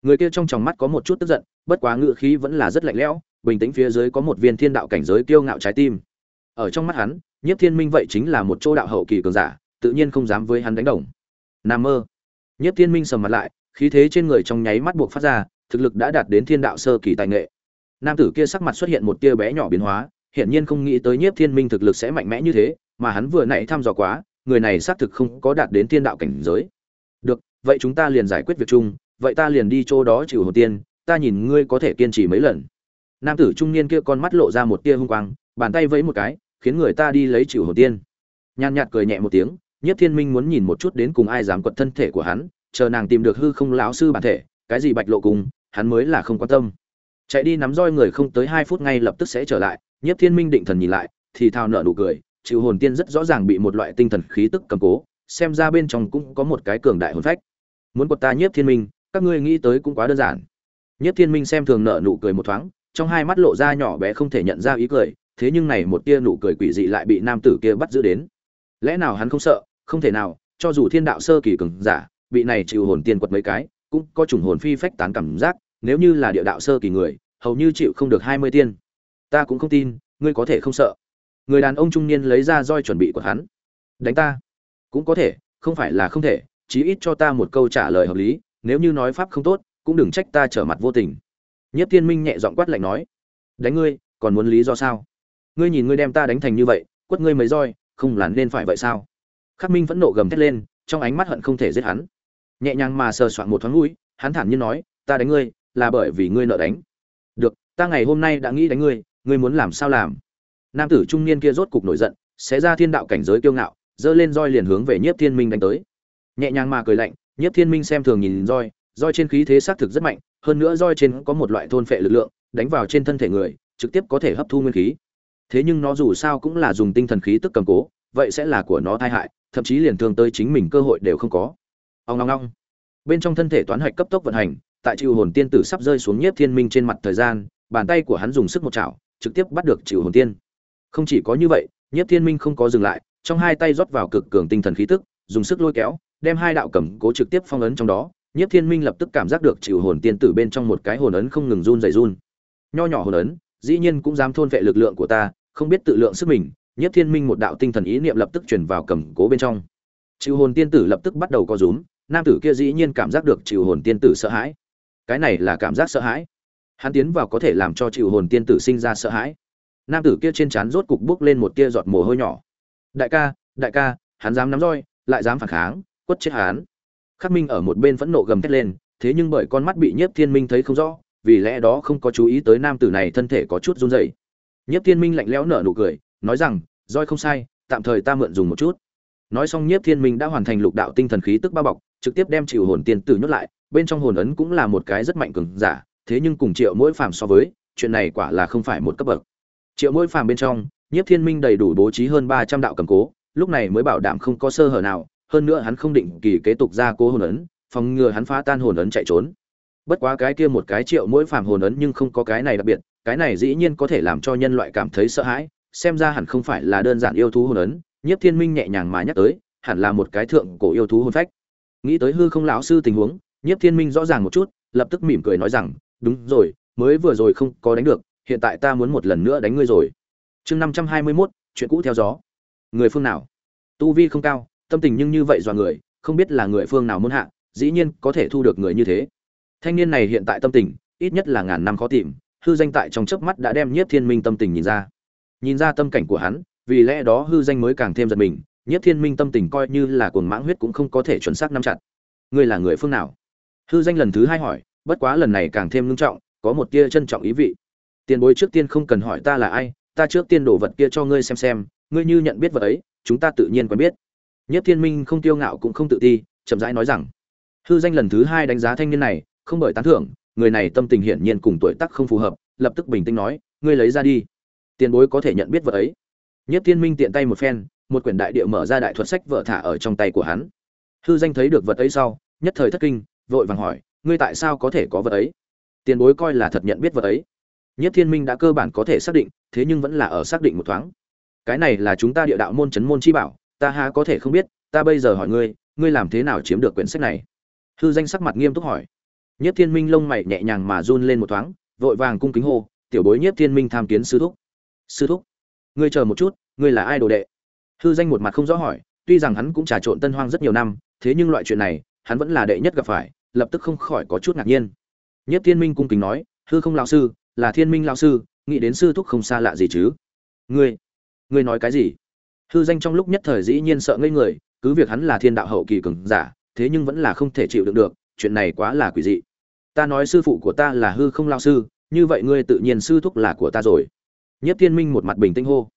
Speaker 1: người kia trong tròng mắt có một chút tức giận bất quá ngự khí vẫn là rất lạnh lẽo bình tĩnh phía dưới có một viên thiên đạo cảnh giới kiêu ngạo trái tim ở trong mắt hắn nhiếp thiên minh vậy chính là một chỗ đạo hậu kỳ cường giả tự nhiên không dám với hắn đánh đồng Nam mơ. nhiếp Thiên Minh sầm mặt lại, khí thế trên người trong nháy mắt buộc phát ra, thực lực đã đạt đến thiên đạo sơ kỳ tài nghệ. Nam tử kia sắc mặt xuất hiện một tia bé nhỏ biến hóa, hiển nhiên không nghĩ tới Nhiếp Thiên Minh thực lực sẽ mạnh mẽ như thế, mà hắn vừa nãy thăm dò quá, người này xác thực không có đạt đến thiên đạo cảnh giới. Được, vậy chúng ta liền giải quyết việc chung, vậy ta liền đi chỗ đó chịu hồn tiên, ta nhìn ngươi có thể kiên trì mấy lần. Nam tử trung niên kia con mắt lộ ra một tia hung quang, bàn tay vẫy một cái, khiến người ta đi lấy chịu hồn tiên. Nhan nhạt cười nhẹ một tiếng, Nhất Thiên Minh muốn nhìn một chút đến cùng ai dám quật thân thể của hắn, chờ nàng tìm được hư không lão sư bản thể, cái gì bạch lộ cùng, hắn mới là không quan tâm. Chạy đi nắm roi người không tới hai phút ngay lập tức sẽ trở lại, Nhất Thiên Minh định thần nhìn lại, thì thào nở nụ cười, chịu hồn tiên rất rõ ràng bị một loại tinh thần khí tức cầm cố, xem ra bên trong cũng có một cái cường đại hồn phách. Muốn quật ta Nhất Thiên Minh, các ngươi nghĩ tới cũng quá đơn giản. Nhất Thiên Minh xem thường nở nụ cười một thoáng, trong hai mắt lộ ra nhỏ bé không thể nhận ra ý cười, thế nhưng này một tia nụ cười quỷ dị lại bị nam tử kia bắt giữ đến. Lẽ nào hắn không sợ, không thể nào cho dù thiên đạo sơ kỳ cường giả bị này chịu hồn tiên quật mấy cái cũng có chủng hồn phi phách tán cảm giác nếu như là địa đạo sơ kỳ người hầu như chịu không được hai mươi tiên ta cũng không tin ngươi có thể không sợ người đàn ông trung niên lấy ra roi chuẩn bị của hắn. Đánh ta? Cũng có thể, không phải là không thể, chí ít cho ta một câu trả lời hợp lý, nếu như nói pháp không tốt, cũng đừng trách ta trở mặt vô tình. Nhất thiên minh nhẹ giọng quát lạnh nói, đánh ngươi, còn muốn lý do sao? Ngươi nhìn ngươi đem ta đánh thành như vậy, quất ngươi mấy roi, không là nên phải vậy sao? Khắc minh vẫn nộ gầm thét lên, trong ánh mắt hận không thể giết hắn. Nhẹ nhàng mà sờ soạn một thoáng mũi, hắn thản nhiên nói, ta đánh ngươi, là bởi vì ngươi nợ đánh. Được, ta ngày hôm nay đã nghĩ đánh ngươi ngươi muốn làm sao làm? Nam tử trung niên kia rốt cục nổi giận, xé ra thiên đạo cảnh giới kiêu ngạo, giơ lên roi liền hướng về nhiếp thiên minh đánh tới. Nhẹ nhàng mà cười lạnh, nhiếp thiên minh xem thường nhìn roi roi trên khí thế xác thực rất mạnh, hơn nữa roi trên có một loại thôn phệ lực lượng, đánh vào trên thân thể người, trực tiếp có thể hấp thu nguyên khí. Thế nhưng nó dù sao cũng là dùng tinh thần khí tức cầm cố, vậy sẽ là của nó tai hại, thậm chí liền thương tới chính mình cơ hội đều không có. Ông ngong ngong bên trong thân thể toán hạch cấp tốc vận hành, tại chịu hồn tiên tử sắp rơi xuống nhiếp thiên minh trên mặt thời gian, bàn tay của hắn dùng sức một chảo, trực tiếp bắt được chịu hồn tiên không chỉ có như vậy nhất thiên minh không có dừng lại, trong hai tay rót vào cực cường tinh thần khí tức, dùng sức lôi kéo, đem hai đạo cầm cố trực tiếp phong ấn trong đó. Nhất thiên minh lập tức cảm giác được chịu hồn tiên tử bên trong một cái hồn ấn không ngừng run dày run. Nho nhỏ hồn ấn, dĩ nhiên cũng dám thôn vệ lực lượng của ta, không biết tự lượng sức mình nhất thiên minh một đạo tinh thần ý niệm lập tức chuyển vào cầm cố bên trong. Chịu hồn tiên tử lập tức bắt đầu co rúm, nam tử kia dĩ nhiên cảm giác được chịu hồn tiên tử sợ hãi. Cái này là cảm giác sợ hãi. Hắn tiến vào có thể làm cho chịu hồn tiên tử sinh ra sợ hãi nam tử kia trên trán rốt cục bước lên một tia giọt mồ hôi nhỏ. Đại ca đại ca, hắn dám nắm roi, lại dám phản kháng, quất chết hắn. Khắc minh ở một bên phẫn nộ gầm thét lên, thế nhưng bởi con mắt bị nhiếp thiên minh thấy không rõ, vì lẽ đó không có chú ý tới nam tử này thân thể có chút run rẩy. Nhiếp thiên minh lạnh lẽo nở nụ cười, nói rằng, roi không sai, tạm thời ta mượn dùng một chút. Nói xong nhiếp thiên minh đã hoàn thành lục đạo tinh thần khí tức bao bọc, trực tiếp đem chịu hồn tiên tử nhốt lại, bên trong hồn ấn cũng là một cái rất mạnh cường giả, thế nhưng cùng triệu mỗi phàm so với, chuyện này quả là không phải một cấp bậc triệu mỗi phàm bên trong, nhiếp thiên minh đầy đủ bố trí hơn ba trăm đạo cầm cố, lúc này mới bảo đảm không có sơ hở nào, hơn nữa hắn không định kỳ kế tục ra cố hồn ấn, phòng ngừa hắn phá tan hồn ấn chạy trốn. Bất quá cái kia một cái triệu mỗi phàm hồn ấn nhưng không có cái này đặc biệt, cái này dĩ nhiên có thể làm cho nhân loại cảm thấy sợ hãi, xem ra hẳn không phải là đơn giản yêu thú hồn ấn, nhiếp thiên minh nhẹ nhàng mà nhắc tới, hẳn là một cái thượng cổ yêu thú hồn phách. Nghĩ tới hư không lão sư tình huống, nhiếp thiên minh rõ ràng một chút, lập tức mỉm cười nói rằng, đúng rồi, mới vừa rồi không có đánh được hiện tại ta muốn một lần nữa đánh ngươi rồi. Chương năm trăm hai mươi mốt, chuyện cũ theo gió. Người phương nào? Tu vi không cao, tâm tình nhưng như vậy dọa người, không biết là người phương nào muốn hạ, dĩ nhiên có thể thu được người như thế. Thanh niên này hiện tại tâm tình, ít nhất là ngàn năm khó tìm, hư danh tại trong chớp mắt đã đem nhiếp thiên minh tâm tình nhìn ra. Nhìn ra tâm cảnh của hắn, vì lẽ đó hư danh mới càng thêm giật mình, nhiếp thiên minh tâm tình coi như là cuồng mãng huyết cũng không có thể chuẩn xác nắm chặt. Ngươi là người phương nào? Hư danh lần thứ hai hỏi, bất quá lần này càng thêm ngưng trọng, có một tia trân trọng ý vị tiền bối trước tiên không cần hỏi ta là ai, ta trước tiên đổ vật kia cho ngươi xem xem, ngươi như nhận biết vật ấy, chúng ta tự nhiên quen biết. Nhất thiên minh không kiêu ngạo cũng không tự ti, chậm rãi nói rằng, hư danh lần thứ hai đánh giá thanh niên này, không bởi tán thưởng, người này tâm tình hiển nhiên cùng tuổi tác không phù hợp, lập tức bình tĩnh nói, ngươi lấy ra đi. Tiền bối có thể nhận biết vật ấy. Nhất thiên minh tiện tay một phen, một quyển đại địa mở ra đại thuật sách vợ thả ở trong tay của hắn. Hư danh thấy được vật ấy sau, nhất thời thất kinh, vội vàng hỏi, ngươi tại sao có thể có vật ấy? Tiền bối coi là thật nhận biết vật ấy nhất thiên minh đã cơ bản có thể xác định, thế nhưng vẫn là ở xác định một thoáng. Cái này là chúng ta địa đạo môn chấn môn chi bảo, ta há có thể không biết, ta bây giờ hỏi ngươi ngươi làm thế nào chiếm được quyển sách này? Hư danh sắc mặt nghiêm túc hỏi. Nhất thiên minh lông mày nhẹ nhàng mà run lên một thoáng, vội vàng cung kính hô, tiểu bối nhất thiên minh tham kiến sư thúc. Sư thúc? Ngươi chờ một chút, ngươi là ai đồ đệ? Hư danh một mặt không rõ hỏi, tuy rằng hắn cũng trà trộn tân hoang rất nhiều năm, thế nhưng loại chuyện này, hắn vẫn là đệ nhất gặp phải, lập tức không khỏi có chút ngạc nhiên. Nhất thiên minh cung kính nói, hư không lão sư là thiên minh lão sư, nghĩ đến sư thúc không xa lạ gì chứ? Ngươi ngươi nói cái gì? Hư danh trong lúc nhất thời dĩ nhiên sợ ngây người, cứ việc hắn là thiên đạo hậu kỳ cường giả, thế nhưng vẫn là không thể chịu đựng được, chuyện này quá là quỷ dị. Ta nói sư phụ của ta là hư không lao sư, như vậy ngươi tự nhiên sư thúc là của ta rồi. Nhất thiên minh một mặt bình tĩnh hô.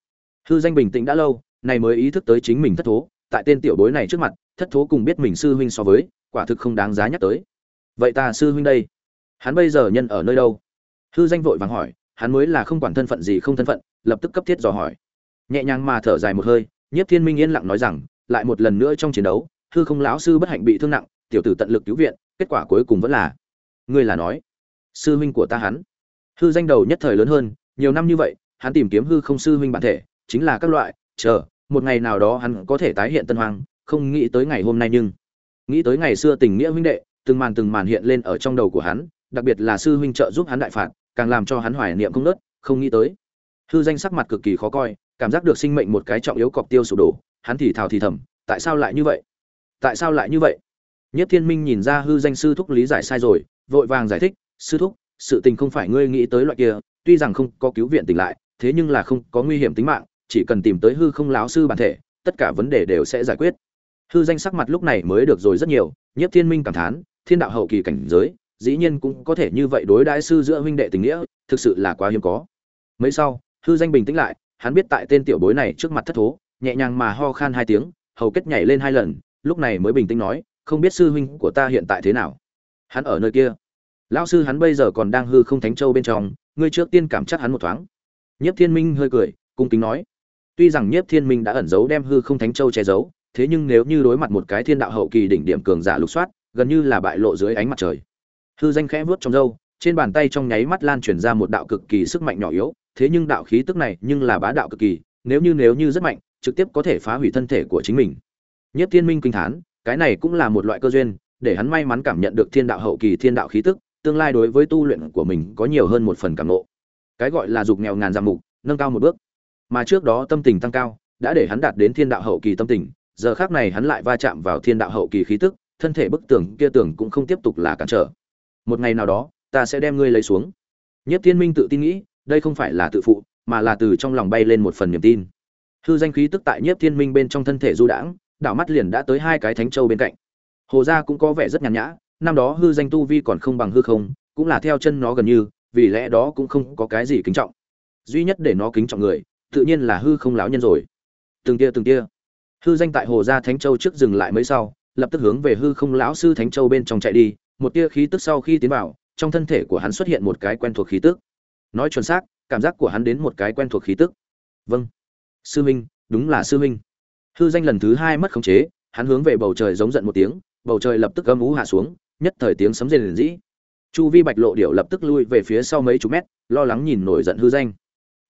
Speaker 1: Hư danh bình tĩnh đã lâu, này mới ý thức tới chính mình thất thố, tại tên tiểu bối này trước mặt, thất thố cùng biết mình sư huynh so với, quả thực không đáng giá nhắc tới. Vậy ta sư huynh đây, hắn bây giờ nhân ở nơi đâu? Hư danh vội vàng hỏi, hắn mới là không quản thân phận gì không thân phận, lập tức cấp thiết dò hỏi. Nhẹ nhàng mà thở dài một hơi, nhiếp thiên minh yên lặng nói rằng, lại một lần nữa trong chiến đấu, hư không lão sư bất hạnh bị thương nặng, tiểu tử tận lực cứu viện, kết quả cuối cùng vẫn là, ngươi là nói, sư huynh của ta hắn. Hư danh đầu nhất thời lớn hơn, nhiều năm như vậy, hắn tìm kiếm hư không sư huynh bản thể, chính là các loại, chờ, một ngày nào đó hắn có thể tái hiện tân hoàng không nghĩ tới ngày hôm nay nhưng, nghĩ tới ngày xưa tình nghĩa huynh đệ, từng màn từng màn hiện lên ở trong đầu của hắn, đặc biệt là sư huynh trợ giúp hắn đại phạt càng làm cho hắn hoài niệm không nớt, không nghĩ tới. Hư danh sắc mặt cực kỳ khó coi, cảm giác được sinh mệnh một cái trọng yếu cọc tiêu sụp đổ, hắn thì thào thì thầm, tại sao lại như vậy? Tại sao lại như vậy? Nhất thiên minh nhìn ra hư danh sư thúc lý giải sai rồi, vội vàng giải thích, sư thúc, sự tình không phải ngươi nghĩ tới loại kia, tuy rằng không có cứu viện tỉnh lại, thế nhưng là không có nguy hiểm tính mạng, chỉ cần tìm tới hư không láo sư bản thể, tất cả vấn đề đều sẽ giải quyết. Hư danh sắc mặt lúc này mới được rồi rất nhiều, nhất thiên minh cảm thán, thiên đạo hậu kỳ cảnh giới dĩ nhiên cũng có thể như vậy đối đãi sư giữa huynh đệ tình nghĩa, thực sự là quá hiếm có. Mấy sau, hư danh bình tĩnh lại, hắn biết tại tên tiểu bối này trước mặt thất thố, nhẹ nhàng mà ho khan hai tiếng, hầu kết nhảy lên hai lần, lúc này mới bình tĩnh nói, không biết sư huynh của ta hiện tại thế nào? Hắn ở nơi kia. Lão sư hắn bây giờ còn đang hư không thánh châu bên trong, ngươi trước tiên cảm chắc hắn một thoáng. Nhiếp thiên minh hơi cười, cung kính nói, tuy rằng nhiếp thiên minh đã ẩn giấu đem hư không thánh châu che giấu, thế nhưng nếu như đối mặt một cái thiên đạo hậu kỳ đỉnh điểm cường giả lục soát, gần như là bại lộ dưới ánh mặt trời hư danh khẽ vuốt trong râu, trên bàn tay trong nháy mắt lan truyền ra một đạo cực kỳ sức mạnh nhỏ yếu, thế nhưng đạo khí tức này nhưng là bá đạo cực kỳ, nếu như nếu như rất mạnh, trực tiếp có thể phá hủy thân thể của chính mình. Nhất thiên minh kinh thán, cái này cũng là một loại cơ duyên, để hắn may mắn cảm nhận được thiên đạo hậu kỳ thiên đạo khí tức, tương lai đối với tu luyện của mình có nhiều hơn một phần cảm ngộ. Cái gọi là dục nghèo ngàn giảm mục, nâng cao một bước. Mà trước đó tâm tình tăng cao, đã để hắn đạt đến thiên đạo hậu kỳ tâm tình, giờ khác này hắn lại va chạm vào thiên đạo hậu kỳ khí tức, thân thể bức tường kia tường cũng không tiếp tục là cản trở một ngày nào đó, ta sẽ đem ngươi lấy xuống. Nhất thiên minh tự tin nghĩ, đây không phải là tự phụ, mà là từ trong lòng bay lên một phần niềm tin. Hư danh khí tức tại nhiếp thiên minh bên trong thân thể du đãng, đảo mắt liền đã tới hai cái thánh châu bên cạnh. Hồ gia cũng có vẻ rất nhàn nhã, năm đó hư danh tu vi còn không bằng hư không, cũng là theo chân nó gần như, vì lẽ đó cũng không có cái gì kính trọng. Duy nhất để nó kính trọng người, tự nhiên là hư không lão nhân rồi. Từng tia từng tia. Hư danh tại hồ gia thánh châu trước dừng lại mấy sau, lập tức hướng về hư không lão sư thánh châu bên trong chạy đi một tia khí tức sau khi tiến vào, trong thân thể của hắn xuất hiện một cái quen thuộc khí tức. Nói chuẩn xác, cảm giác của hắn đến một cái quen thuộc khí tức. Vâng. Sư minh, đúng là sư minh. Hư danh lần thứ hai mất khống chế, hắn hướng về bầu trời giống giận một tiếng, bầu trời lập tức gầm ú hạ xuống, nhất thời tiếng sấm rền rĩ. Chu vi bạch lộ điệu lập tức lui về phía sau mấy chục mét, lo lắng nhìn nổi giận hư danh.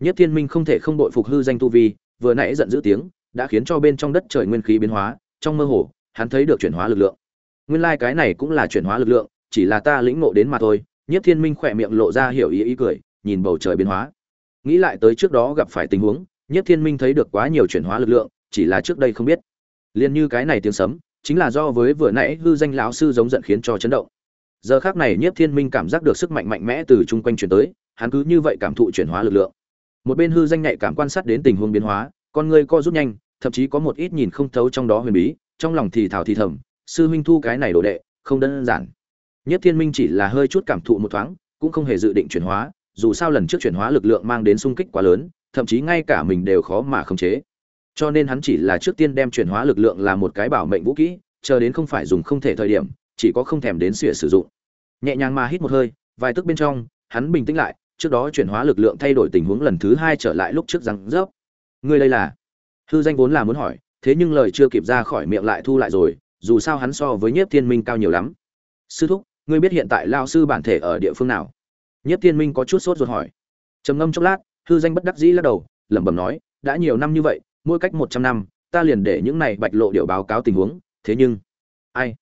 Speaker 1: Nhất thiên minh không thể không đội phục hư danh tu vi, vừa nãy giận dữ tiếng, đã khiến cho bên trong đất trời nguyên khí biến hóa, trong mơ hồ, hắn thấy được chuyển hóa lực lượng nguyên lai cái này cũng là chuyển hóa lực lượng, chỉ là ta lĩnh ngộ đến mà thôi. Nhất thiên minh khỏe miệng lộ ra hiểu ý ý cười, nhìn bầu trời biến hóa. Nghĩ lại tới trước đó gặp phải tình huống nhất thiên minh thấy được quá nhiều chuyển hóa lực lượng, chỉ là trước đây không biết. Liền như cái này tiếng sấm, chính là do với vừa nãy hư danh lão sư giống giận khiến cho chấn động. Giờ khác này nhiếp thiên minh cảm giác được sức mạnh mạnh mẽ từ chung quanh chuyển tới, hắn cứ như vậy cảm thụ chuyển hóa lực lượng. Một bên hư danh nhạy cảm quan sát đến tình huống biến hóa, con người co rút nhanh, thậm chí có một ít nhìn không thấu trong đó huyền bí, trong lòng thì thào thì thầm sư huynh thu cái này đồ đệ, không đơn giản. Nhất thiên minh chỉ là hơi chút cảm thụ một thoáng, cũng không hề dự định chuyển hóa, dù sao lần trước chuyển hóa lực lượng mang đến sung kích quá lớn, thậm chí ngay cả mình đều khó mà khống chế. Cho nên hắn chỉ là trước tiên đem chuyển hóa lực lượng là một cái bảo mệnh vũ kỹ, chờ đến không phải dùng không thể thời điểm, chỉ có không thèm đến xỉa sử dụng. Nhẹ nhàng mà hít một hơi, vài tức bên trong, hắn bình tĩnh lại, trước đó chuyển hóa lực lượng thay đổi tình huống lần thứ hai trở lại lúc trước răng rớp. Ngươi đây là? Hư danh vốn là muốn hỏi, thế nhưng lời chưa kịp ra khỏi miệng lại thu lại rồi dù sao hắn so với nhiếp thiên minh cao nhiều lắm. Sư thúc, ngươi biết hiện tại lao sư bản thể ở địa phương nào? Nhiếp thiên minh có chút sốt ruột hỏi. Trầm ngâm chốc lát, hư danh bất đắc dĩ lắc đầu, lẩm bẩm nói, đã nhiều năm như vậy, mỗi cách một trăm năm, ta liền để những này bạch lộ điệu báo cáo tình huống, thế nhưng, ai?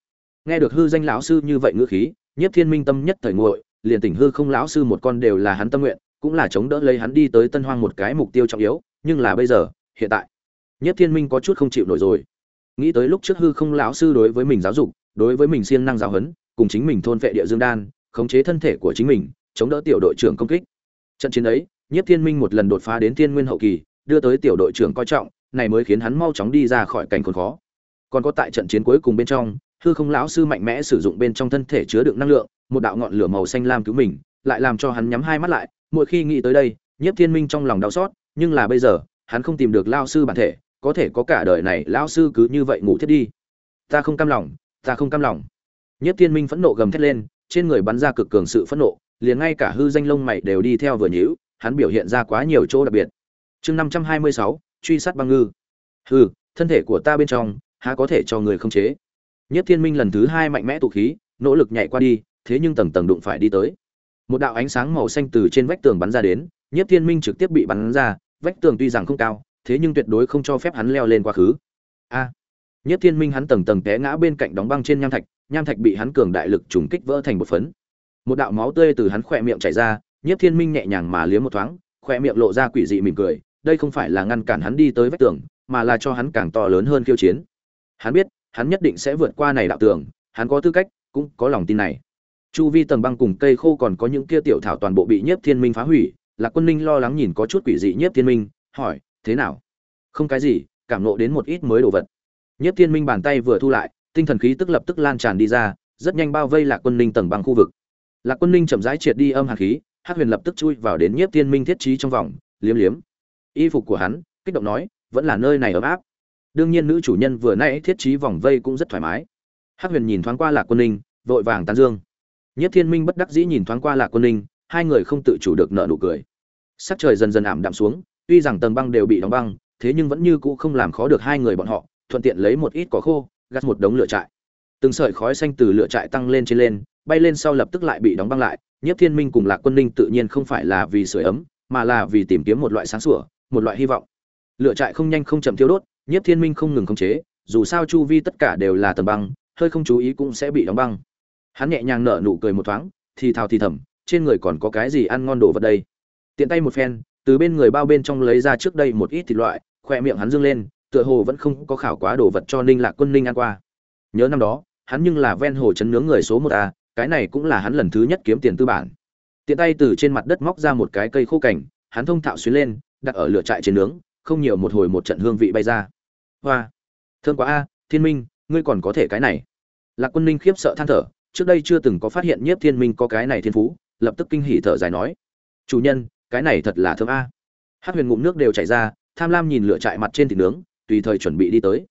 Speaker 1: Nghe được hư danh lão sư như vậy ngữ khí, nhiếp thiên minh tâm nhất thời nguội, liền tỉnh hư không lão sư một con đều là hắn tâm nguyện, cũng là chống đỡ lấy hắn đi tới tân hoang một cái mục tiêu trọng yếu, nhưng là bây giờ, hiện tại, nhiếp thiên minh có chút không chịu nổi rồi nghĩ tới lúc trước hư không lão sư đối với mình giáo dục, đối với mình siêng năng giáo huấn, cùng chính mình thôn vệ địa dương đan, khống chế thân thể của chính mình, chống đỡ tiểu đội trưởng công kích. Trận chiến ấy, nhiếp thiên minh một lần đột phá đến thiên nguyên hậu kỳ, đưa tới tiểu đội trưởng coi trọng, này mới khiến hắn mau chóng đi ra khỏi cảnh khốn khó. Còn có tại trận chiến cuối cùng bên trong, hư không lão sư mạnh mẽ sử dụng bên trong thân thể chứa đựng năng lượng, một đạo ngọn lửa màu xanh lam cứu mình, lại làm cho hắn nhắm hai mắt lại, mỗi khi nghĩ tới đây, nhiếp thiên minh trong lòng đau xót, nhưng là bây giờ, hắn không tìm được lao sư bản thể có thể có cả đời này lão sư cứ như vậy ngủ thiết đi. Ta không cam lòng, ta không cam lòng. Nhiếp thiên minh phẫn nộ gầm thét lên, trên người bắn ra cực cường sự phẫn nộ, liền ngay cả hư danh lông mày đều đi theo vừa nhíu, hắn biểu hiện ra quá nhiều chỗ đặc biệt. Chương năm trăm hai mươi sáu, truy sát băng ngư. Hư thân thể của ta bên trong, há có thể cho người không chế? Nhất thiên minh lần thứ hai mạnh mẽ tụ khí, nỗ lực nhảy qua đi, thế nhưng tầng tầng đụng phải đi tới. Một đạo ánh sáng màu xanh từ trên vách tường bắn ra đến, nhất thiên minh trực tiếp bị bắn ra, vách tường tuy rằng không cao thế nhưng tuyệt đối không cho phép hắn leo lên quá khứ. A. Nhất thiên minh hắn tầng tầng té ngã bên cạnh đóng băng trên nham thạch nham thạch bị hắn cường đại lực trùng kích vỡ thành một phấn. Một đạo máu tươi từ hắn khỏe miệng chảy ra, nhất thiên minh nhẹ nhàng mà liếm một thoáng, khỏe miệng lộ ra quỷ dị mỉm cười, đây không phải là ngăn cản hắn đi tới vách tường, mà là cho hắn càng to lớn hơn khiêu chiến. Hắn biết, hắn nhất định sẽ vượt qua này đạo tường, hắn có tư cách, cũng có lòng tin này. Chu vi tầng băng cùng cây khô còn có những kia tiểu thảo toàn bộ bị nhiếp thiên minh phá hủy, lạc quân ninh lo lắng nhìn có chút quỷ dị nhiếp thiên minh, hỏi thế nào? Không cái gì, cảm nộ đến một ít mới đồ vật. Nhất thiên minh bàn tay vừa thu lại, tinh thần khí tức lập tức lan tràn đi ra, rất nhanh bao vây lạc quân ninh tầng băng khu vực. Lạc quân ninh chậm rãi triệt đi âm hàn khí, hắc huyền lập tức chui vào đến nhiếp thiên minh thiết trí trong vòng, liếm liếm. Y phục của hắn, kích động nói, vẫn là nơi này ấm áp. Đương nhiên nữ chủ nhân vừa nãy thiết trí vòng vây cũng rất thoải mái. Hắc huyền nhìn thoáng qua lạc quân ninh, vội vàng tán dương. Nhất thiên minh bất đắc dĩ nhìn thoáng qua lạc quân ninh, hai người không tự chủ được nợ nụ cười. Sắc trời dần dần ảm đạm xuống tuy rằng tầng băng đều bị đóng băng, thế nhưng vẫn như cũ không làm khó được hai người bọn họ, thuận tiện lấy một ít cỏ khô gắt một đống lửa trại. Từng sợi khói xanh từ lửa trại tăng lên trên lên, bay lên sau lập tức lại bị đóng băng lại. Nhất thiên minh cùng lạc quân ninh tự nhiên không phải là vì sưởi ấm, mà là vì tìm kiếm một loại sáng sủa, một loại hy vọng. Lửa trại không nhanh không chậm thiêu đốt nhất thiên minh không ngừng khống chế, dù sao chu vi tất cả đều là tầng băng, hơi không chú ý cũng sẽ bị đóng băng. Hắn nhẹ nhàng nở nụ cười một thoáng, thì thào thì thầm, trên người còn có cái gì ăn ngon đồ vật đây? Tiện tay một phen từ bên người bao bên trong lấy ra trước đây một ít thịt loại, khoe miệng hắn dương lên, tựa hồ vẫn không có khảo quá đồ vật cho ninh lạc quân ninh ăn qua. Nhớ năm đó, hắn nhưng là ven hồ chấn nướng người số một a, cái này cũng là hắn lần thứ nhất kiếm tiền tư bản. Tiện tay từ trên mặt đất móc ra một cái cây khô cảnh hắn thông thạo xuyến lên, đặt ở lửa trại trên nướng, không nhiều một hồi một trận hương vị bay ra. Hoa! Thơm quá a, thiên minh, ngươi còn có thể cái này. Lạc quân ninh khiếp sợ than thở, trước đây chưa từng có phát hiện nhiếp thiên minh có cái này thiên phú, lập tức kinh hỉ thở dài nói. Chủ nhân cái này thật là thơm a. Hát huyền ngụm nước đều chảy ra, tham lam nhìn lửa trại mặt trên thịt nướng, tùy thời chuẩn bị đi tới.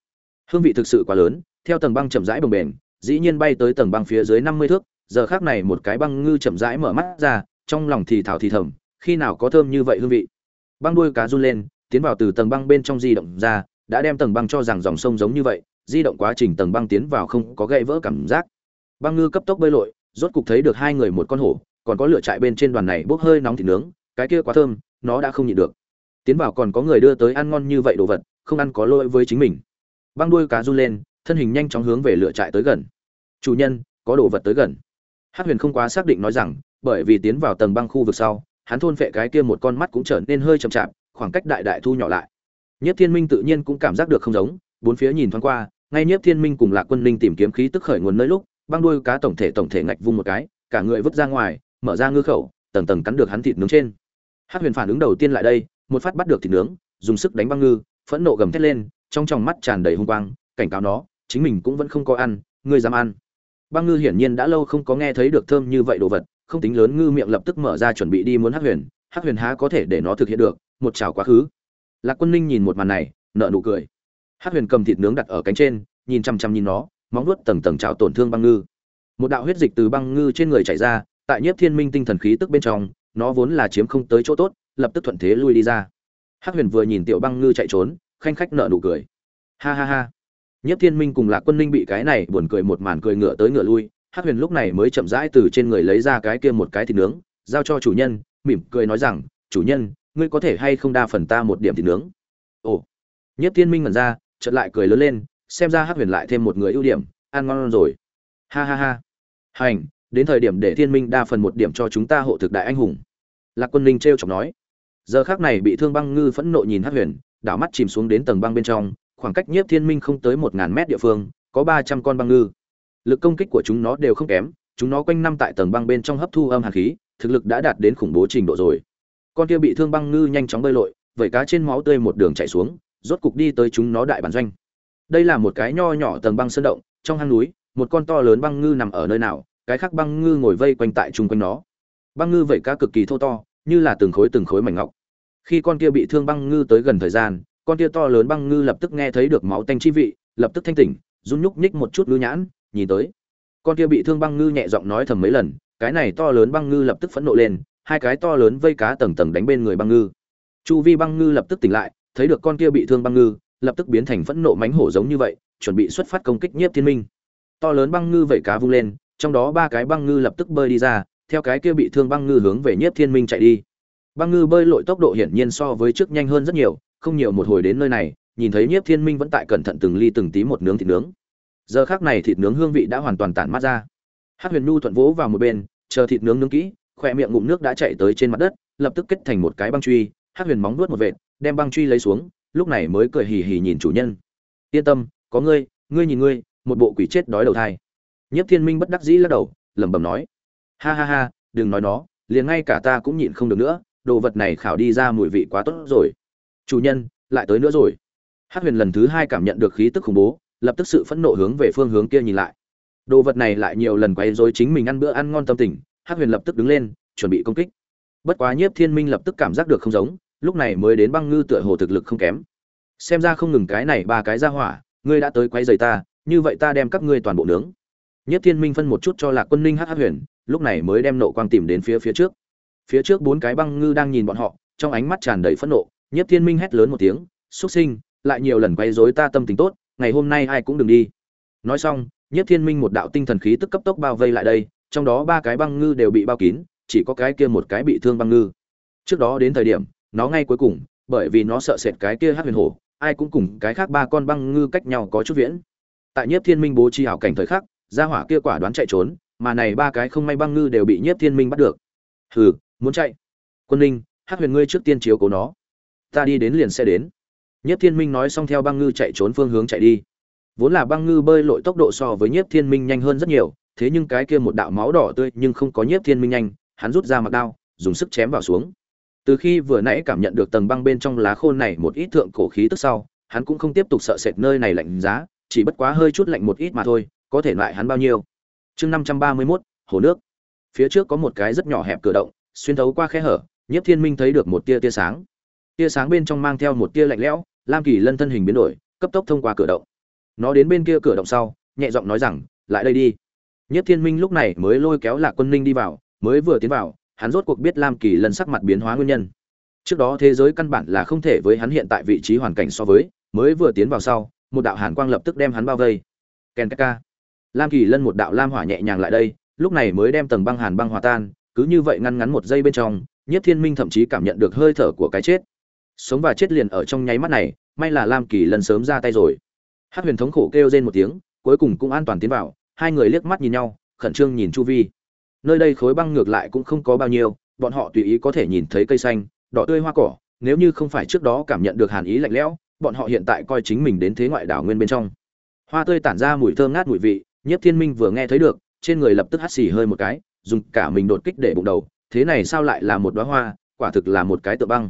Speaker 1: Hương vị thực sự quá lớn, theo tầng băng chậm rãi bồng bềnh, dĩ nhiên bay tới tầng băng phía dưới năm mươi thước, giờ khác này một cái băng ngư chậm rãi mở mắt ra, trong lòng thì thào thì thầm, khi nào có thơm như vậy hương vị. Băng đuôi cá run lên, tiến vào từ tầng băng bên trong di động ra, đã đem tầng băng cho rằng dòng sông giống như vậy, di động quá trình tầng băng tiến vào không có gãy vỡ cảm giác. Băng ngư cấp tốc bơi lội, rốt cục thấy được hai người một con hổ, còn có lửa trại bên trên đoàn này bốc hơi nóng thịt nướng cái kia quá thơm, nó đã không nhịn được. Tiến vào còn có người đưa tới ăn ngon như vậy đồ vật, không ăn có lỗi với chính mình. Băng đuôi cá run lên, thân hình nhanh chóng hướng về lửa trại tới gần. Chủ nhân, có đồ vật tới gần. Hát huyền không quá xác định nói rằng, bởi vì tiến vào tầng băng khu vực sau, hắn thôn phệ cái kia một con mắt cũng trở nên hơi chậm chạp, khoảng cách đại đại thu nhỏ lại. Nhất thiên minh tự nhiên cũng cảm giác được không giống, bốn phía nhìn thoáng qua, ngay nhất thiên minh cùng lạc quân linh tìm kiếm khí tức khởi nguồn nơi lúc, băng đuôi cá tổng thể tổng thể ngạch vung một cái, cả người vứt ra ngoài, mở ra ngư khẩu, tầng tầng cắn được hắn thịt nướng trên hát huyền phản ứng đầu tiên lại đây, một phát bắt được thịt nướng, dùng sức đánh băng ngư, phẫn nộ gầm thét lên, trong tròng mắt tràn đầy hung quang, cảnh cáo nó, chính mình cũng vẫn không có ăn, ngươi dám ăn. Băng ngư hiển nhiên đã lâu không có nghe thấy được thơm như vậy đồ vật, không tính lớn ngư miệng lập tức mở ra chuẩn bị đi muốn hát huyền hát huyền há có thể để nó thực hiện được, một chảo quá khứ. Lạc quân ninh nhìn một màn này nợ nụ cười. Hát huyền cầm thịt nướng đặt ở cánh trên, nhìn chăm chăm nhìn nó, móng vuốt tầng tầng chảo tổn thương băng ngư. Một đạo huyết dịch từ băng ngư trên người chảy ra, tại nhiếp thiên minh tinh thần khí tức bên trong nó vốn là chiếm không tới chỗ tốt, lập tức thuận thế lui đi ra. Hắc huyền vừa nhìn tiểu băng ngư chạy trốn, khanh khách nợ nụ cười. Ha ha ha. Nhất thiên minh cùng lạc quân ninh bị cái này buồn cười một màn cười ngựa tới ngựa lui, hắc huyền lúc này mới chậm rãi từ trên người lấy ra cái kia một cái thịt nướng, giao cho chủ nhân, mỉm cười nói rằng, chủ nhân, ngươi có thể hay không đa phần ta một điểm thịt nướng? Ồ. Nhất thiên minh ngẩn ra, chợt lại cười lớn lên, xem ra hắc huyền lại thêm một người ưu điểm, ăn ngon rồi. Ha ha ha. Hành đến thời điểm để thiên minh đa phần một điểm cho chúng ta hộ thực đại anh hùng. Lạc quân ninh t r e o chọc nói. Giờ khác này bị thương băng ngư phẫn nộ nhìn hát huyền, đảo mắt chìm xuống đến tầng băng bên trong, khoảng cách nhiếp thiên minh không tới một ngàn mét địa phương, có ba trăm con băng ngư. Lực công kích của chúng nó đều không kém, chúng nó quanh năm tại tầng băng bên trong hấp thu âm hàn khí, thực lực đã đạt đến khủng bố trình độ rồi. Con kia bị thương băng ngư nhanh chóng bơi lội, vẩy cá trên máu tươi một đường chạy xuống, rốt cục đi tới chúng nó đại bản doanh. Đây là một cái nho nhỏ tầng băng sơn động, trong hang núi, một con to lớn băng ngư nằm ở nơi nào cái khác băng ngư ngồi vây quanh tại chung quanh nó. Băng ngư vẩy cá cực kỳ thô to, như là từng khối từng khối mảnh ngọc. Khi con kia bị thương băng ngư tới gần thời gian, con kia to lớn băng ngư lập tức nghe thấy được máu tanh chi vị, lập tức thanh tỉnh, run nhúc nhích một chút ngư nhãn, nhìn tới. Con kia bị thương băng ngư nhẹ giọng nói thầm mấy lần, cái này to lớn băng ngư lập tức phẫn nộ lên, hai cái to lớn vây cá tầng tầng đánh bên người băng ngư. Chu vi băng ngư lập tức tỉnh lại, thấy được con kia bị thương băng ngư, lập tức biến thành phẫn nộ mánh hổ giống như vậy, chuẩn bị xuất phát công kích nhiếp thiên minh. To lớn băng ngư vẩy cá vung lên trong đó ba cái băng ngư lập tức bơi đi ra, theo cái kia bị thương băng ngư hướng về nhiếp thiên minh chạy đi. Băng ngư bơi lội tốc độ hiển nhiên so với trước nhanh hơn rất nhiều, không nhiều một hồi đến nơi này, nhìn thấy nhiếp thiên minh vẫn tại cẩn thận từng ly từng tí một nướng thịt nướng. Giờ khác này thịt nướng hương vị đã hoàn toàn tản mát ra. Hát huyền nhu thuận vỗ vào một bên, chờ thịt nướng nướng kỹ khoe miệng ngụm nước đã chạy tới trên mặt đất, lập tức kết thành một cái băng truy hát huyền móng nuốt một vệt, đem băng truy lấy xuống, lúc này mới cười hì hì nhìn chủ nhân. Yên tâm, có ngươi ngươi nhìn ngươi, một bộ quỷ chết đói đầu thai. Nhiếp thiên minh bất đắc dĩ lắc đầu, lẩm bẩm nói, ha ha ha, đừng nói nó, liền ngay cả ta cũng nhịn không được nữa, đồ vật này khảo đi ra mùi vị quá tốt rồi. Chủ nhân, lại tới nữa rồi. Hát huyền lần thứ hai cảm nhận được khí tức khủng bố, lập tức sự phẫn nộ hướng về phương hướng kia nhìn lại. Đồ vật này lại nhiều lần quay rối chính mình ăn bữa ăn ngon tâm tình hát huyền lập tức đứng lên, chuẩn bị công kích. Bất quá nhiếp thiên minh lập tức cảm giác được không giống, lúc này mới đến băng ngư tựa hồ thực lực không kém. Xem ra không ngừng cái này ba cái ra hỏa, ngươi đã tới quấy rầy ta, như vậy ta đem các ngươi toàn bộ nướng nhất thiên minh phân một chút cho lạc quân ninh hắc hắc huyền, lúc này mới đem nộ quang tìm đến phía phía trước. Phía trước bốn cái băng ngư đang nhìn bọn họ, trong ánh mắt tràn đầy phẫn nộ, nhất thiên minh hét lớn một tiếng xuất sinh, lại nhiều lần quay rối ta tâm tình tốt, ngày hôm nay ai cũng đừng đi. Nói xong, nhất thiên minh một đạo tinh thần khí tức cấp tốc bao vây lại đây, trong đó ba cái băng ngư đều bị bao kín, chỉ có cái kia một cái bị thương băng ngư. Trước đó đến thời điểm, nó ngay cuối cùng, bởi vì nó sợ sệt cái kia Hắc huyền hổ, ai cũng cùng cái khác ba con băng ngư cách nhau có chút viễn. Tại nhiếp thiên minh bố trí hảo cảnh thời khắc gia hỏa kia quả đoán chạy trốn, mà này ba cái không may băng ngư đều bị nhiếp thiên minh bắt được. Hừ, muốn chạy. Quân ninh hát huyền ngươi trước tiên chiếu cố nó. Ta đi đến liền sẽ đến. Nhiếp thiên minh nói xong theo băng ngư chạy trốn phương hướng chạy đi. Vốn là băng ngư bơi lội tốc độ so với nhiếp thiên minh nhanh hơn rất nhiều, thế nhưng cái kia một đạo máu đỏ tươi nhưng không có nhiếp thiên minh nhanh, hắn rút ra mặt đao, dùng sức chém vào xuống. Từ khi vừa nãy cảm nhận được tầng băng bên trong lá khô này một ít thượng cổ khí tức sau, hắn cũng không tiếp tục sợ sệt nơi này lạnh giá, chỉ bất quá hơi chút lạnh một ít mà thôi có thể lại hắn bao nhiêu? Chương năm trăm ba mươi mốt, hồ nước. Phía trước có một cái rất nhỏ hẹp cửa động, xuyên thấu qua khe hở, nhiếp thiên minh thấy được một tia tia sáng. Tia sáng bên trong mang theo một tia lạnh lẽo, lam kỳ lân thân hình biến đổi, cấp tốc thông qua cửa động. Nó đến bên kia cửa động sau, nhẹ giọng nói rằng, lại đây đi. Nhiếp thiên minh lúc này mới lôi kéo lạc quân ninh đi vào, mới vừa tiến vào, hắn rốt cuộc biết lam kỳ lân sắc mặt biến hóa nguyên nhân. Trước đó thế giới căn bản là không thể với hắn hiện tại vị trí hoàn cảnh so với, mới vừa tiến vào sau, một đạo hàn quang lập tức đem hắn bao vây. Ken ka lam kỳ lân một đạo lam hỏa nhẹ nhàng lại đây, lúc này mới đem tầng băng hàn băng hòa tan, cứ như vậy ngăn ngắn một giây bên trong nhất thiên minh thậm chí cảm nhận được hơi thở của cái chết. Sống và chết liền ở trong nháy mắt này, may là lam kỳ lân sớm ra tay rồi. Hát huyền thống khổ kêu rên một tiếng, cuối cùng cũng an toàn tiến vào, hai người liếc mắt nhìn nhau, khẩn trương nhìn chu vi. Nơi đây khối băng ngược lại cũng không có bao nhiêu, bọn họ tùy ý có thể nhìn thấy cây xanh, đỏ tươi hoa cỏ, nếu như không phải trước đó cảm nhận được hàn ý lạnh lẽo, bọn họ hiện tại coi chính mình đến thế ngoại đảo nguyên bên trong. Hoa tươi tản ra mùi thơm ngát mùi vị Nhiếp thiên minh vừa nghe thấy được, trên người lập tức hắt xì hơi một cái, dùng cả mình đột kích để bụng đầu, thế này sao lại là một đóa hoa, quả thực là một cái tượng băng.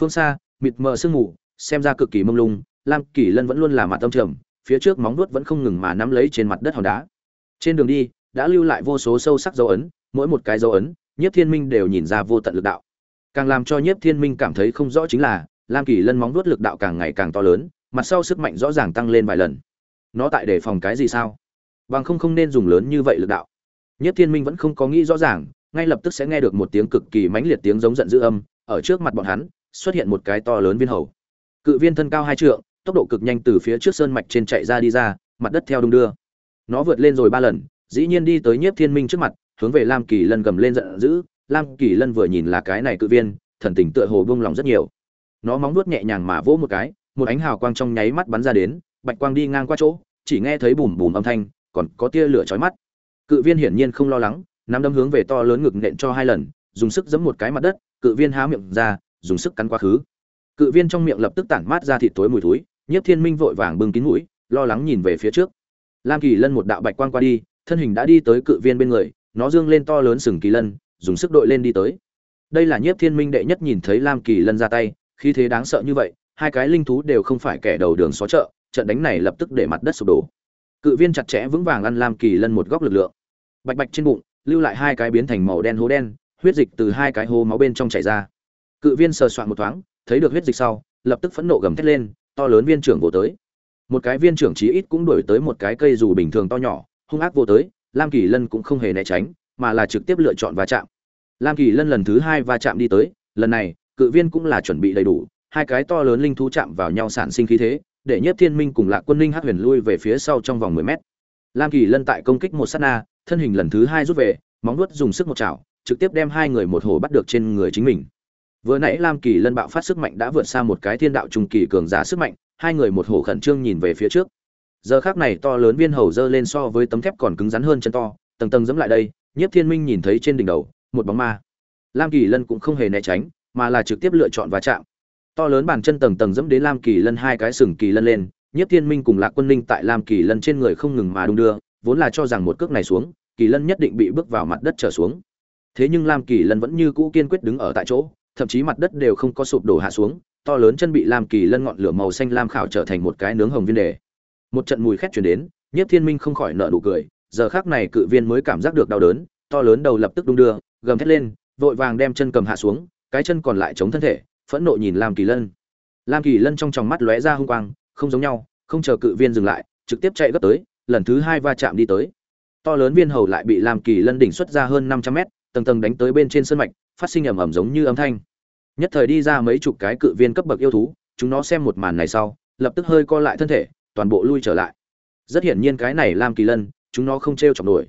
Speaker 1: Phương xa, mịt mờ sương mù, xem ra cực kỳ mông lung, lam kỳ lân vẫn luôn là mặt tâm trầm, phía trước móng vuốt vẫn không ngừng mà nắm lấy trên mặt đất hòn đá. Trên đường đi, đã lưu lại vô số sâu sắc dấu ấn, mỗi một cái dấu ấn, nhiếp thiên minh đều nhìn ra vô tận lực đạo. Càng làm cho nhiếp thiên minh cảm thấy không rõ chính là, lam kỳ lân móng vuốt lực đạo càng ngày càng to lớn, mặt sau sức mạnh rõ ràng tăng lên vài lần. Nó tại để phòng cái gì sao? Bằng không không nên dùng lớn như vậy lực đạo. Nhất thiên minh vẫn không có nghĩ rõ ràng, ngay lập tức sẽ nghe được một tiếng cực kỳ mãnh liệt tiếng giống giận dữ âm, ở trước mặt bọn hắn, xuất hiện một cái to lớn viên hầu. Cự viên thân cao hai trượng, tốc độ cực nhanh từ phía trước sơn mạch trên chạy ra đi ra, mặt đất theo đung đưa. Nó vượt lên rồi ba lần, dĩ nhiên đi tới nhiếp thiên minh trước mặt, hướng về lam kỳ lân gầm lên giận dữ. Lam kỳ lân vừa nhìn là cái này cự viên, thần tình tựa hồ buông lòng rất nhiều. Nó móng nuốt nhẹ nhàng mà vỗ một cái, một ánh hào quang trong nháy mắt bắn ra đến, bạch quang đi ngang qua chỗ, chỉ nghe thấy bùm bùm âm thanh còn có tia lửa chói mắt. Cự viên hiển nhiên không lo lắng, nắm đấm hướng về to lớn ngực nện cho hai lần, dùng sức giẫm một cái mặt đất, cự viên há miệng ra, dùng sức cắn quá khứ. Cự viên trong miệng lập tức tản mát ra thịt tối mùi thối, nhiếp thiên minh vội vàng bưng kín mũi, lo lắng nhìn về phía trước. Lam kỳ lân một đạo bạch quang qua đi, thân hình đã đi tới cự viên bên người, nó dương lên to lớn sừng kỳ lân, dùng sức đội lên đi tới. Đây là nhiếp thiên minh đệ nhất nhìn thấy lam kỳ lân ra tay khi thế đáng sợ như vậy, hai cái linh thú đều không phải kẻ đầu đường xó chợ, trận đánh này lập tức để mặt đất sụp đổ cự viên chặt chẽ vững vàng ăn lam kỳ lân một góc lực lượng. Bạch bạch trên bụng, lưu lại hai cái biến thành màu đen hố đen, huyết dịch từ hai cái hố máu bên trong chảy ra. Cự viên sờ soạn một thoáng, thấy được huyết dịch sau, lập tức phẫn nộ gầm thét lên, to lớn viên trưởng vô tới. Một cái viên trưởng chí ít cũng đuổi tới một cái cây dù bình thường to nhỏ, hung ác vô tới, lam kỳ lân cũng không hề né tránh, mà là trực tiếp lựa chọn va chạm. Lam kỳ lân lần thứ hai va chạm đi tới, lần này, cự viên cũng là chuẩn bị đầy đủ, hai cái to lớn linh thú chạm vào nhau sản sinh khí thế để nhất thiên minh cùng lạc quân ninh hát huyền lui về phía sau trong vòng mười mét. Lam kỳ lân tại công kích một sát na, thân hình lần thứ hai rút về, móng nuốt dùng sức một chảo, trực tiếp đem hai người một hổ bắt được trên người chính mình. Vừa nãy lam kỳ lân bạo phát sức mạnh đã vượt xa một cái thiên đạo trùng kỳ cường giả sức mạnh, hai người một hổ khẩn trương nhìn về phía trước. Giờ khác này to lớn viên hầu dơ lên so với tấm thép còn cứng rắn hơn chân to, tầng tầng dẫm lại đây, nhiếp thiên minh nhìn thấy trên đỉnh đầu, một bóng ma. Lam kỳ lân cũng không hề né tránh, mà là trực tiếp lựa chọn va chạm to lớn bàn chân tầng tầng dẫm đến lam kỳ lân hai cái sừng kỳ lân lên, nhiếp thiên minh cùng lạc quân ninh tại lam kỳ lân trên người không ngừng mà đung đưa, vốn là cho rằng một cước này xuống, kỳ lân nhất định bị bước vào mặt đất trở xuống. Thế nhưng lam kỳ lân vẫn như cũ kiên quyết đứng ở tại chỗ, thậm chí mặt đất đều không có sụp đổ hạ xuống, to lớn chân bị lam kỳ lân ngọn lửa màu xanh lam khảo trở thành một cái nướng hồng viên đề. Một trận mùi khét chuyển đến, nhiếp thiên minh không khỏi nợ nụ cười, giờ khác này cự viên mới cảm giác được đau đớn, to lớn đầu lập tức đung đưa, gầm thét lên, vội vàng đem chân cầm hạ xuống, cái chân còn lại chống thân thể phẫn nộ nhìn lam kỳ lân. Lam kỳ lân trong tròng mắt lóe ra hung quang, không giống nhau, không chờ cự viên dừng lại, trực tiếp chạy gấp tới, lần thứ hai va chạm đi tới. To lớn viên hầu lại bị lam kỳ lân đỉnh xuất ra hơn năm trăm mét, tầng tầng đánh tới bên trên sân mạch, phát sinh ầm ầm giống như âm thanh. Nhất thời đi ra mấy chục cái cự viên cấp bậc yêu thú, chúng nó xem một màn này sau, lập tức hơi co lại thân thể, toàn bộ lui trở lại. Rất hiển nhiên cái này lam kỳ lân, chúng nó không t r e o chọc nổi.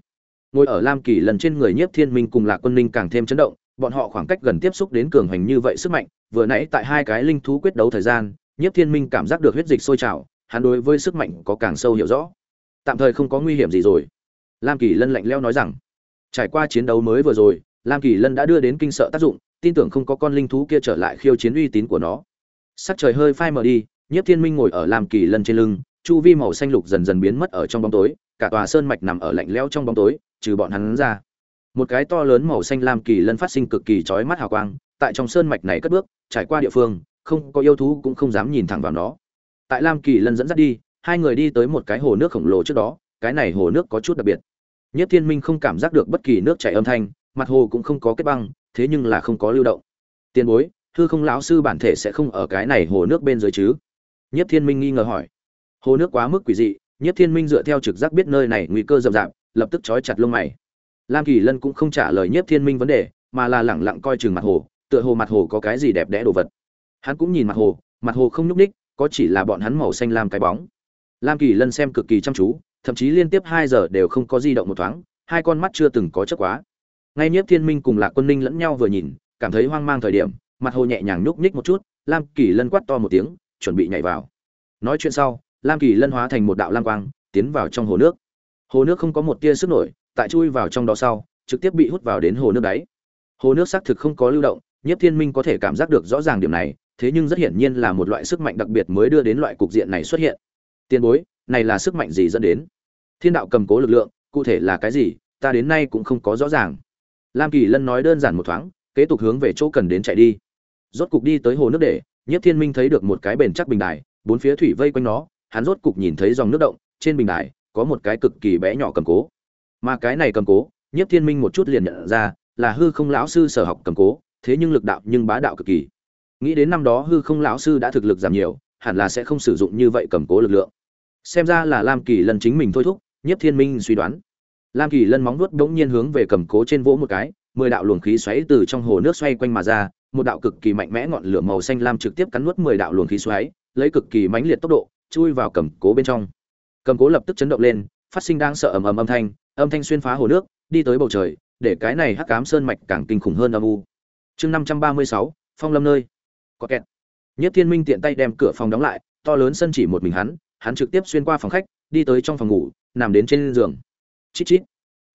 Speaker 1: Ngồi ở lam kỳ lần trên người nhiếp thiên minh cùng lạc quân ninh càng thêm chấn động bọn họ khoảng cách gần tiếp xúc đến cường hành như vậy sức mạnh, vừa nãy tại hai cái linh thú quyết đấu thời gian, nhiếp thiên minh cảm giác được huyết dịch sôi trào, hắn đối với sức mạnh có càng sâu hiểu rõ. Tạm thời không có nguy hiểm gì rồi. Lam kỳ lân lạnh leo nói rằng, trải qua chiến đấu mới vừa rồi, lam kỳ lân đã đưa đến kinh sợ tác dụng, tin tưởng không có con linh thú kia trở lại khiêu chiến uy tín của nó. Sắc trời hơi phai mờ đi, nhiếp thiên minh ngồi ở lam kỳ lân trên lưng, chu vi màu xanh lục dần dần biến mất ở trong bóng tối, cả tòa sơn mạch nằm ở lạnh lẽo trong bóng tối, trừ bọn hắn ra một cái to lớn màu xanh lam kỳ lân phát sinh cực kỳ chói mắt hào quang, tại trong sơn mạch này cất bước, trải qua địa phương, không có yêu thú cũng không dám nhìn thẳng vào nó. Tại lam kỳ lân dẫn dắt đi, hai người đi tới một cái hồ nước khổng lồ trước đó, cái này hồ nước có chút đặc biệt. Nhất thiên minh không cảm giác được bất kỳ nước chảy âm thanh, mặt hồ cũng không có kết băng, thế nhưng là không có lưu động. Tiền bối thư không lão sư bản thể sẽ không ở cái này hồ nước bên dưới chứ? Nhất thiên minh nghi ngờ hỏi. Hồ nước quá mức quỷ dị, nhất thiên minh dựa theo trực giác biết nơi này nguy cơ rậm rạp, lập tức trói chặt lông mày lam kỳ lân cũng không trả lời nhất thiên minh vấn đề, mà là lẳng lặng coi chừng mặt hồ, tựa hồ mặt hồ có cái gì đẹp đẽ đồ vật. Hắn cũng nhìn mặt hồ mặt hồ không nhúc ních có chỉ là bọn hắn màu xanh lam cái bóng. Lam kỳ lân xem cực kỳ chăm chú, thậm chí liên tiếp hai giờ đều không có di động một thoáng, hai con mắt chưa từng có chất quá. Ngay nhiếp thiên minh cùng lạc quân ninh lẫn nhau vừa nhìn, cảm thấy hoang mang thời điểm, mặt hồ nhẹ nhàng nhúc nhích một chút, lam kỳ lân quát to một tiếng, chuẩn bị nhảy vào. Nói chuyện sau, lam kỳ lân hóa thành một đạo lam quang, tiến vào trong hồ nước. Hồ nước không có một tia sức nổi tại chui vào trong đó sau, trực tiếp bị hút vào đến hồ nước đáy. Hồ nước xác thực không có lưu động, nhiếp thiên minh có thể cảm giác được rõ ràng điểm này, thế nhưng rất hiển nhiên là một loại sức mạnh đặc biệt mới đưa đến loại cục diện này xuất hiện. Tiền bối, này là sức mạnh gì dẫn đến? Thiên đạo cầm cố lực lượng, cụ thể là cái gì, ta đến nay cũng không có rõ ràng. Lam kỳ lân nói đơn giản một thoáng, kế tục hướng về chỗ cần đến chạy đi. Rốt cục đi tới hồ nước để, nhiếp thiên minh thấy được một cái bền chắc bình đài, bốn phía thủy vây quanh nó, hắn rốt cục nhìn thấy dòng nước động, trên bình đài, có một cái cực kỳ bé nhỏ cầm cố mà cái này cầm cố, nhiếp thiên minh một chút liền nhận ra là hư không lão sư sở học cầm cố, thế nhưng lực đạo nhưng bá đạo cực kỳ. Nghĩ đến năm đó hư không lão sư đã thực lực giảm nhiều, hẳn là sẽ không sử dụng như vậy cầm cố lực lượng. Xem ra là lam kỳ lân chính mình thôi thúc, nhiếp thiên minh suy đoán. Lam kỳ lân móng nuốt bỗng nhiên hướng về cầm cố trên vỗ một cái, mười đạo luồng khí xoáy từ trong hồ nước xoay quanh mà ra, một đạo cực kỳ mạnh mẽ ngọn lửa màu xanh lam trực tiếp cắn nuốt mười đạo luồng khí xoáy, lấy cực kỳ mãnh liệt tốc độ, chui vào cầm cố bên trong. Cầm cố lập tức chấn động lên, phát sinh đang sợ ầm ầm âm thanh âm thanh xuyên phá hồ nước, đi tới bầu trời, để cái này hắc cám sơn mạch càng kinh khủng hơn âm u. Chương năm trăm ba mươi sáu, phong lâm nơi. Có kẹt. Nhất thiên minh tiện tay đem cửa phòng đóng lại, to lớn sân chỉ một mình hắn hắn trực tiếp xuyên qua phòng khách, đi tới trong phòng ngủ, nằm đến trên giường. Chít chít.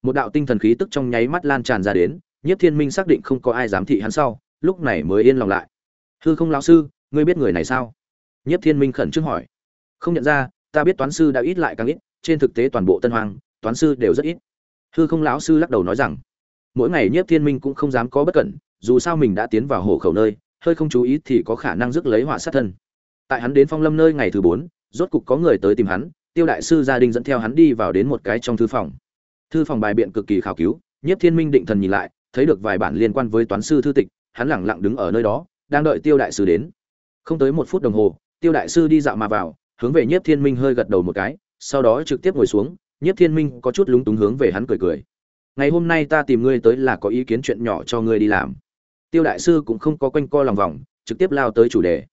Speaker 1: Một đạo tinh thần khí tức trong nháy mắt lan tràn ra đến, nhất thiên minh xác định không có ai giám thị hắn sau, lúc này mới yên lòng lại. Hư không lão sư, ngươi biết người này sao? Nhất thiên minh khẩn trương hỏi. Không nhận ra, ta biết toán sư đã ít lại càng ít, trên thực tế toàn bộ tân hoàng toán sư đều rất ít. Hư không lão sư lắc đầu nói rằng, mỗi ngày nhiếp thiên minh cũng không dám có bất cẩn, dù sao mình đã tiến vào hồ khẩu nơi, hơi không chú ý thì có khả năng rước lấy họa sát thân. Tại hắn đến phong lâm nơi ngày thứ bốn, rốt cục có người tới tìm hắn, tiêu đại sư gia đình dẫn theo hắn đi vào đến một cái trong thư phòng. Thư phòng bài biện cực kỳ khảo cứu, nhiếp thiên minh định thần nhìn lại, thấy được vài bản liên quan với toán sư thư tịch, hắn lẳng lặng đứng ở nơi đó, đang đợi tiêu đại sư đến. Không tới một phút đồng hồ, tiêu đại sư đi dạo mà vào, hướng về nhiếp thiên minh hơi gật đầu một cái, sau đó trực tiếp ngồi xuống nhiếp thiên minh có chút lúng túng hướng về hắn cười cười. Ngày hôm nay ta tìm ngươi tới là có ý kiến chuyện nhỏ cho ngươi đi làm. Tiêu đại sư cũng không có quanh co lòng vòng, trực tiếp lao tới chủ đề.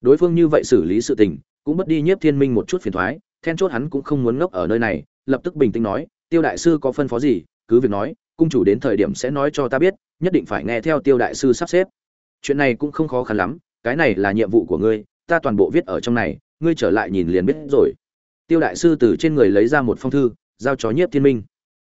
Speaker 1: Đối phương như vậy xử lý sự tình, cũng mất đi nhiếp thiên minh một chút phiền thoái, then chốt hắn cũng không muốn ngốc ở nơi này, lập tức bình tĩnh nói, tiêu đại sư có phân phó gì, cứ việc nói, cung chủ đến thời điểm sẽ nói cho ta biết, nhất định phải nghe theo tiêu đại sư sắp xếp. Chuyện này cũng không khó khăn lắm, cái này là nhiệm vụ của ngươi, ta toàn bộ viết ở trong này, ngươi trở lại nhìn liền biết rồi tiêu đại sư từ trên người lấy ra một phong thư, giao cho nhiếp thiên minh.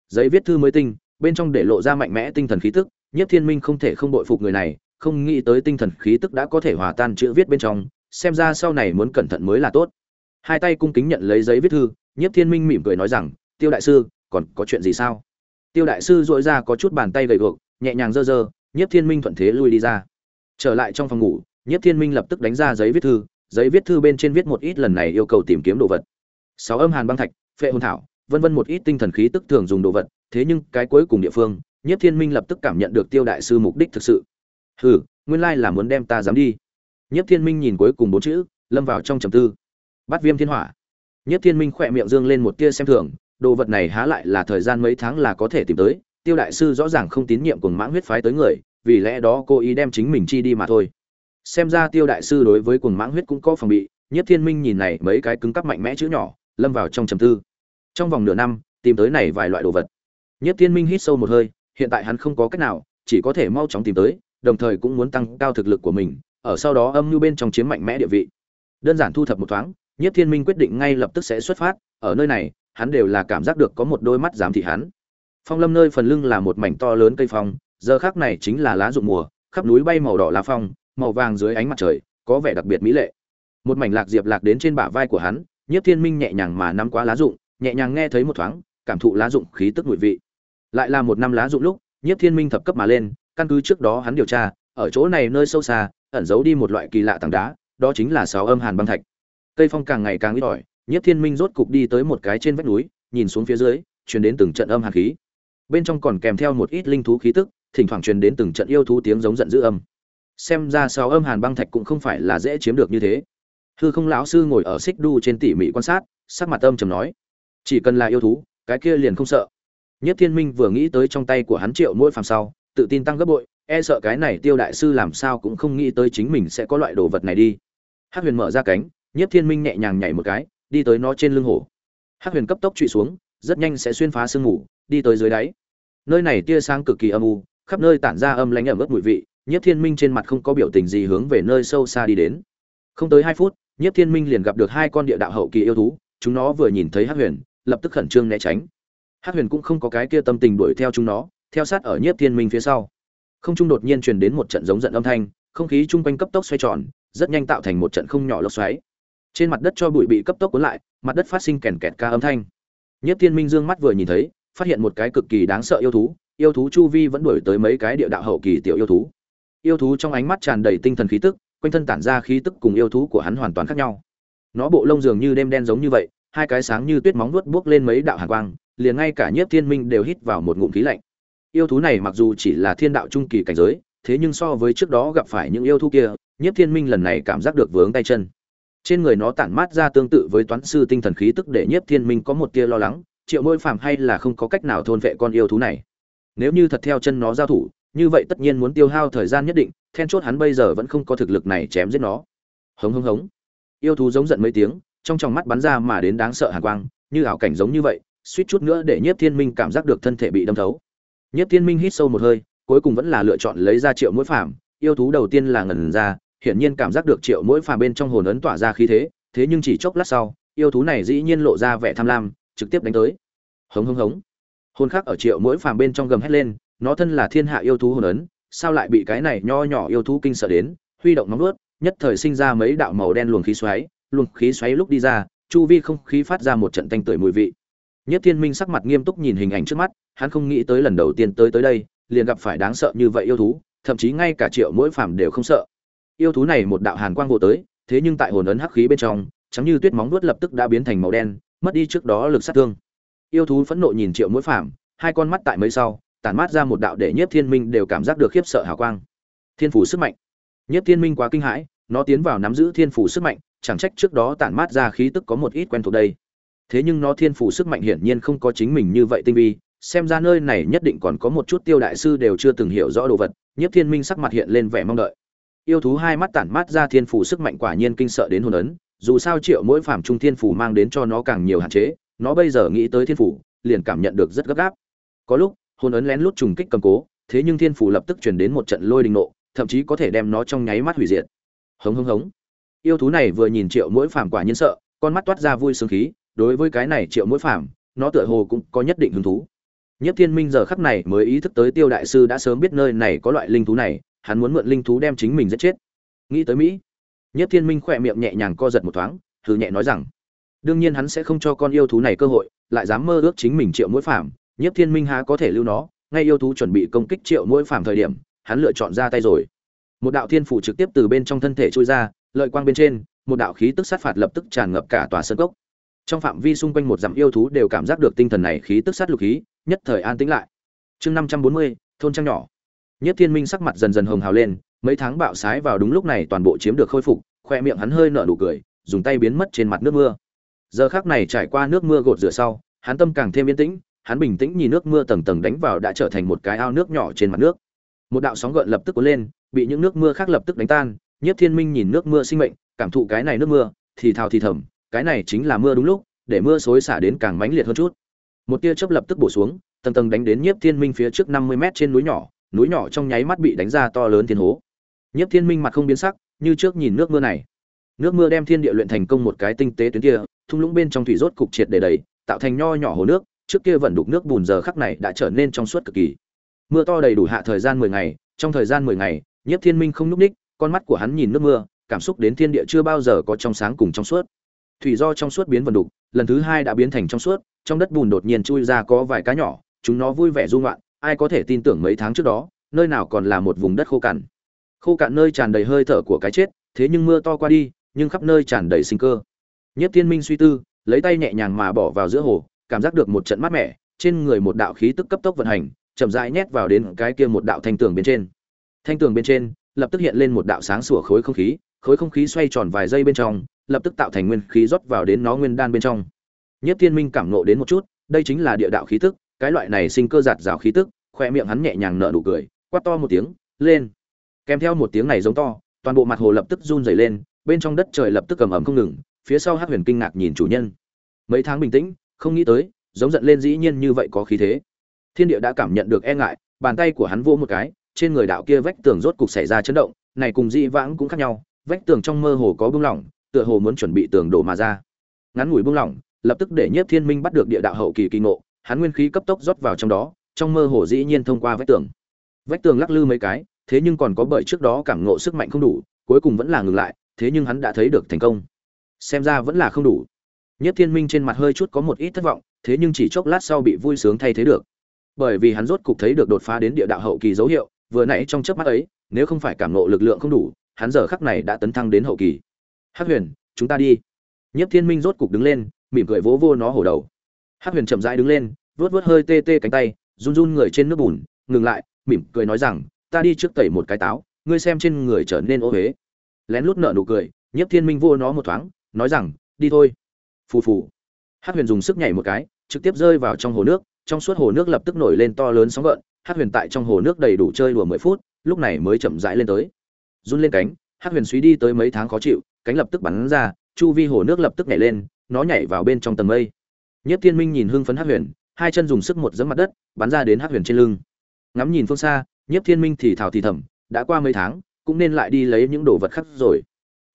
Speaker 1: Giấy viết thư mới tinh, bên trong để lộ ra mạnh mẽ tinh thần khí tức. Nhiếp thiên minh không thể không bội phục người này, không nghĩ tới tinh thần khí tức đã có thể hòa tan chữ viết bên trong, xem ra sau này muốn cẩn thận mới là tốt. Hai tay cung kính nhận lấy giấy viết thư, nhiếp thiên minh mỉm cười nói rằng, tiêu đại sư, còn có chuyện gì sao? Tiêu đại sư dội ra có chút bàn tay gầy gộc nhẹ nhàng dơ dơ nhiếp thiên minh thuận thế lui đi ra. Trở lại trong phòng ngủ, nhiếp thiên minh lập tức đánh ra giấy viết thư. Giấy viết thư bên trên viết một ít lần này yêu cầu tìm kiếm đồ vật sáu âm hàn băng thạch, phệ hồn thảo, vân vân một ít tinh thần khí tức thường dùng đồ vật, thế nhưng cái cuối cùng địa phương nhất thiên minh lập tức cảm nhận được tiêu đại sư mục đích thực sự. Hừ, nguyên lai là muốn đem ta dám đi. Nhất thiên minh nhìn cuối cùng bốn chữ, lâm vào trong trầm tư. Bắt viêm thiên hỏa. Nhất thiên minh khỏe miệng dương lên một tia xem thường, đồ vật này há lại là thời gian mấy tháng là có thể tìm tới, tiêu đại sư rõ ràng không tín nhiệm cuồng mãng huyết phái tới người, vì lẽ đó cô ý đem chính mình chi đi mà thôi. Xem ra tiêu đại sư đối với cuồng mãng huyết cũng có phòng bị nhất thiên minh nhìn này mấy cái cứng cắp mạnh mẽ chữ nhỏ lâm vào trong trầm tư. Trong vòng nửa năm, tìm tới này vài loại đồ vật. Nhất thiên minh hít sâu một hơi, hiện tại hắn không có cách nào, chỉ có thể mau chóng tìm tới, đồng thời cũng muốn tăng cao thực lực của mình, ở sau đó âm như bên trong chiếm mạnh mẽ địa vị. Đơn giản thu thập một thoáng, nhất thiên minh quyết định ngay lập tức sẽ xuất phát, ở nơi này, hắn đều là cảm giác được có một đôi mắt giám thị hắn. Phong lâm nơi phần lưng là một mảnh to lớn cây phong, giờ khác này chính là lá rụng mùa, khắp núi bay màu đỏ lá phong, màu vàng dưới ánh mặt trời, có vẻ đặc biệt mỹ lệ. Một mảnh lạc diệp lạc đến trên bả vai của hắn nhiếp thiên minh nhẹ nhàng mà nắm quá lá dụng, nhẹ nhàng nghe thấy một thoáng cảm thụ lá dụng khí tức mùi vị. Lại là một năm lá dụng lúc nhiếp thiên minh thập cấp mà lên căn cứ trước đó hắn điều tra ở chỗ này nơi sâu xa ẩn giấu đi một loại kỳ lạ tảng đá đó chính là sáu âm hàn băng thạch. Cây phong càng ngày càng ít ỏi nhiếp thiên minh rốt cục đi tới một cái trên vách núi nhìn xuống phía dưới truyền đến từng trận âm hàn khí. Bên trong còn kèm theo một ít linh thú khí tức thỉnh thoảng truyền đến từng trận yêu thú tiếng giống giận dữ âm. Xem ra sáu âm hàn băng thạch cũng không phải là dễ chiếm được như thế hư không lão sư ngồi ở xích đu trên tỉ mỉ quan sát, sắc mặt âm trầm nói, chỉ cần là yêu thú, cái kia liền không sợ. Nhất thiên minh vừa nghĩ tới trong tay của hắn triệu mỗi phàm sau, tự tin tăng gấp bội e sợ cái này tiêu đại sư làm sao cũng không nghĩ tới chính mình sẽ có loại đồ vật này đi. Hắc huyền mở ra cánh, nhất thiên minh nhẹ nhàng nhảy một cái, đi tới nó trên lưng hổ. Hắc huyền cấp tốc trụy xuống, rất nhanh sẽ xuyên phá sương mù, đi tới dưới đáy. Nơi này tia sáng cực kỳ âm u, khắp nơi tản ra âm lãnh ẩm ướt mùi vị, nhất thiên minh trên mặt không có biểu tình gì hướng về nơi sâu xa đi đến. Không tới hai phút nhất thiên minh liền gặp được hai con địa đạo hậu kỳ yêu thú, chúng nó vừa nhìn thấy hắc huyền, lập tức khẩn trương né tránh. Hắc huyền cũng không có cái kia tâm tình đuổi theo chúng nó, theo sát ở nhất thiên minh phía sau. Không trung đột nhiên truyền đến một trận giống giận âm thanh, không khí chung quanh cấp tốc xoay tròn, rất nhanh tạo thành một trận không nhỏ lốc xoáy. Trên mặt đất cho bụi bị cấp tốc cuốn lại, mặt đất phát sinh kèn kẹt ca âm thanh. Nhất thiên minh dương mắt vừa nhìn thấy, phát hiện một cái cực kỳ đáng sợ yêu thú yêu thú chu vi vẫn đuổi tới mấy cái địa đạo hậu kỳ tiểu yêu thú. Yêu thú trong ánh mắt tràn đầy tinh thần khí tức quanh thân tản ra khí tức cùng yêu thú của hắn hoàn toàn khác nhau. Nó bộ lông dường như đêm đen giống như vậy, hai cái sáng như tuyết móng vuốt buốc lên mấy đạo hàn quang, liền ngay cả nhiếp thiên minh đều hít vào một ngụm khí lạnh. Yêu thú này mặc dù chỉ là thiên đạo trung kỳ cảnh giới, thế nhưng so với trước đó gặp phải những yêu thú kia, nhiếp thiên minh lần này cảm giác được vướng tay chân. Trên người nó tản mát ra tương tự với toán sư tinh thần khí tức để nhiếp thiên minh có một tia lo lắng, triệu môi phàm hay là không có cách nào thôn vệ con yêu thú này. Nếu như thật theo chân nó giao thủ, như vậy tất nhiên muốn tiêu hao thời gian nhất định then chốt hắn bây giờ vẫn không có thực lực này chém giết nó. Hống hống hống. Yêu thú giống giận mấy tiếng, trong tròng mắt bắn ra mà đến đáng sợ hàn quang, như ảo cảnh giống như vậy, suýt chút nữa để nhiếp thiên minh cảm giác được thân thể bị đâm thấu. Nhiếp thiên minh hít sâu một hơi, cuối cùng vẫn là lựa chọn lấy ra triệu mũi phàm. Yêu thú đầu tiên là ngần ra, hiển nhiên cảm giác được triệu mũi phàm bên trong hồn ấn tỏa ra khí thế thế nhưng chỉ chốc lát sau, yêu thú này dĩ nhiên lộ ra vẻ tham lam, trực tiếp đánh tới. Hống hống hống. Hồn khác ở triệu mũi phàm bên trong gầm hét lên, nó thân là thiên hạ yêu thú hồn ấn sao lại bị cái này nho nhỏ yêu thú kinh sợ đến huy động nóng nuốt, nhất thời sinh ra mấy đạo màu đen luồng khí xoáy luồng khí xoáy lúc đi ra chu vi không khí phát ra một trận tanh tưởi mùi vị. Nhất thiên minh sắc mặt nghiêm túc nhìn hình ảnh trước mắt hắn không nghĩ tới lần đầu tiên tới tới đây liền gặp phải đáng sợ như vậy yêu thú thậm chí ngay cả triệu mỗi phàm đều không sợ. Yêu thú này một đạo hàn quang vô tới thế nhưng tại hồn ấn hắc khí bên trong chấm như tuyết móng vuốt lập tức đã biến thành màu đen mất đi trước đó lực sát thương. Yêu thú phẫn nộ nhìn triệu mỗi phàm hai con mắt tại mấy sau tản mát ra một đạo để nhiếp thiên minh đều cảm giác được khiếp sợ hào quang. Thiên phủ sức mạnh. Nhiếp thiên minh quá kinh hãi, nó tiến vào nắm giữ thiên phủ sức mạnh, chẳng trách trước đó tản mát ra khí tức có một ít quen thuộc đây. Thế nhưng nó thiên phủ sức mạnh hiển nhiên không có chính mình như vậy tinh vi, xem ra nơi này nhất định còn có một chút tiêu đại sư đều chưa từng hiểu rõ đồ vật, nhiếp thiên minh sắc mặt hiện lên vẻ mong đợi. Yêu thú hai mắt tản mát ra thiên phủ sức mạnh quả nhiên kinh sợ đến hồn ấn, dù sao triệu mỗi phàm trung thiên phủ mang đến cho nó càng nhiều hạn chế, nó bây giờ nghĩ tới thiên phủ, liền cảm nhận được rất gấp gáp. Có lúc hồn ấn lén lút trùng kích cầm cố, thế nhưng thiên phủ lập tức chuyển đến một trận lôi đình nộ, thậm chí có thể đem nó trong nháy mắt hủy diệt. Hống hống hống. Yêu thú này vừa nhìn triệu mỗi phàm quả nhiên sợ, con mắt toát ra vui sướng khí, đối với cái này triệu mỗi phàm, nó tựa hồ cũng có nhất định hứng thú. Nhất thiên minh giờ khắc này mới ý thức tới tiêu đại sư đã sớm biết nơi này có loại linh thú này, hắn muốn mượn linh thú đem chính mình giết chết. Nghĩ tới mỹ nhất thiên minh khỏe miệng nhẹ nhàng co giật một thoáng thử nhẹ nói rằng, đương nhiên hắn sẽ không cho con yêu thú này cơ hội, lại dám mơ ước chính mình triệu mỗi phàm Nhiếp thiên minh há có thể lưu nó, ngay yêu thú chuẩn bị công kích triệu mỗi phàm thời điểm, hắn lựa chọn ra tay rồi. Một đạo thiên phủ trực tiếp từ bên trong thân thể trôi ra, lợi quang bên trên, một đạo khí tức sát phạt lập tức tràn ngập cả tòa sân cốc. Trong phạm vi xung quanh một dặm yêu thú đều cảm giác được tinh thần này khí tức sát lục khí, nhất thời an tĩnh lại. Chương năm trăm bốn mươi, thôn trang nhỏ. Nhất thiên minh sắc mặt dần dần hồng hào lên, mấy tháng bạo sái vào đúng lúc này toàn bộ chiếm được khôi phục, khoe miệng hắn hơi nở nụ cười, dùng tay biến mất trên mặt nước mưa. Giờ khác này trải qua nước mưa gột rửa sau, hắn tâm càng thêm yên tĩnh hắn bình tĩnh nhìn nước mưa tầng tầng đánh vào đã trở thành một cái ao nước nhỏ trên mặt nước. Một đạo sóng gợn lập tức cuốn lên, bị những nước mưa khác lập tức đánh tan. Nhiếp thiên minh nhìn nước mưa sinh mệnh, cảm thụ cái này nước mưa, thì thào thì thầm, cái này chính là mưa đúng lúc, để mưa xối xả đến càng mãnh liệt hơn chút. Một tia chớp lập tức bổ xuống, tầng tầng đánh đến nhiếp thiên minh phía trước năm mươi mét trên núi nhỏ núi nhỏ trong nháy mắt bị đánh ra to lớn thiên hố. Nhiếp thiên minh mặt không biến sắc, như trước nhìn nước mưa này. Nước mưa đem thiên địa luyện thành công một cái tinh tế tuyến kia, thung lũng bên trong thủy rốt cục triệt để đầy, tạo thành nho nhỏ hồ nước trước kia vận đục nước bùn giờ khắc này đã trở nên trong suốt cực kỳ. Mưa to đầy đủ hạ thời gian mười ngày, trong thời gian mười ngày, nhiếp thiên minh không lúc ních, con mắt của hắn nhìn nước mưa, cảm xúc đến thiên địa chưa bao giờ có trong sáng cùng trong suốt. Thủy do trong suốt biến vận đục, lần thứ hai đã biến thành trong suốt, trong đất bùn đột nhiên chui ra có vài cá nhỏ, chúng nó vui vẻ du ngoạn, ai có thể tin tưởng mấy tháng trước đó, nơi nào còn là một vùng đất khô cằn khô cạn nơi tràn đầy hơi thở của cái chết, thế nhưng mưa to qua đi, nhưng khắp nơi tràn đầy sinh cơ. Nhất thiên minh suy tư, lấy tay nhẹ nhàng mà bỏ vào giữa hồ cảm giác được một trận mát mẻ, trên người một đạo khí tức cấp tốc vận hành, chậm rãi nhét vào đến cái kia một đạo thanh tường bên trên. Thanh tường bên trên, lập tức hiện lên một đạo sáng sủa khối không khí, khối không khí xoay tròn vài giây bên trong, lập tức tạo thành nguyên khí rót vào đến nó nguyên đan bên trong. Nhất thiên minh cảm nộ đến một chút, đây chính là địa đạo khí tức, cái loại này sinh cơ giạt rào khí tức khoe miệng hắn nhẹ nhàng nở nụ cười, quát to một tiếng, lên! Kèm theo một tiếng này giống to, toàn bộ mặt hồ lập tức run rẩy lên, bên trong đất trời lập tức cầm ẩm không ngừng, phía sau hắc huyền kinh ngạc nhìn chủ nhân. Mấy tháng bình tĩnh không nghĩ tới, giống giận lên dĩ nhiên như vậy có khí thế. Thiên địa đã cảm nhận được e ngại, bàn tay của hắn vô một cái, trên người đạo kia vách tường rốt cục xảy ra chấn động, này cùng dị vãng cũng khác nhau, vách tường trong mơ hồ có bưng lỏng, tựa hồ muốn chuẩn bị tường đổ mà ra. Ngắn ngủi bưng lỏng, lập tức để nhiếp thiên minh bắt được địa đạo hậu kỳ kỳ ngộ, hắn nguyên khí cấp tốc rót vào trong đó, trong mơ hồ dĩ nhiên thông qua vách tường. Vách tường lắc lư mấy cái, thế nhưng còn có bởi trước đó cảm ngộ sức mạnh không đủ, cuối cùng vẫn là ngừng lại, thế nhưng hắn đã thấy được thành công. Xem ra vẫn là không đủ nhất thiên minh trên mặt hơi chút có một ít thất vọng, thế nhưng chỉ chốc lát sau bị vui sướng thay thế được. Bởi vì hắn rốt cục thấy được đột phá đến địa đạo hậu kỳ dấu hiệu, vừa nãy trong chớp mắt ấy, nếu không phải cảm ngộ lực lượng không đủ, hắn giờ khắc này đã tấn thăng đến hậu kỳ. Hắc huyền, chúng ta đi. Nhất thiên minh rốt cục đứng lên, mỉm cười vỗ vỗ nó hổ đầu. Hắc huyền chậm rãi đứng lên, vuốt vuốt hơi tê tê cánh tay, run run người trên nước bùn, ngừng lại, mỉm cười nói rằng, ta đi trước tẩy một cái táo, ngươi xem trên người trở nên ô uế. lén lút nở nụ cười, Nhất thiên minh vô nó một thoáng, nói rằng, đi thôi phù phù. Hát huyền dùng sức nhảy một cái, trực tiếp rơi vào trong hồ nước, trong suốt hồ nước lập tức nổi lên to lớn sóng gợn hát huyền tại trong hồ nước đầy đủ chơi đùa mười phút, lúc này mới chậm rãi lên tới. Run lên cánh hát huyền suy đi tới mấy tháng khó chịu, cánh lập tức bắn ra, chu vi hồ nước lập tức nhảy lên, nó nhảy vào bên trong tầng mây. Nhất thiên minh nhìn hưng phấn hát huyền, hai chân dùng sức một dẫm mặt đất, bắn ra đến hát huyền trên lưng. Ngắm nhìn phương xa Nhất thiên minh thì thào thì thầm, đã qua mấy tháng, cũng nên lại đi lấy những đồ vật khác rồi.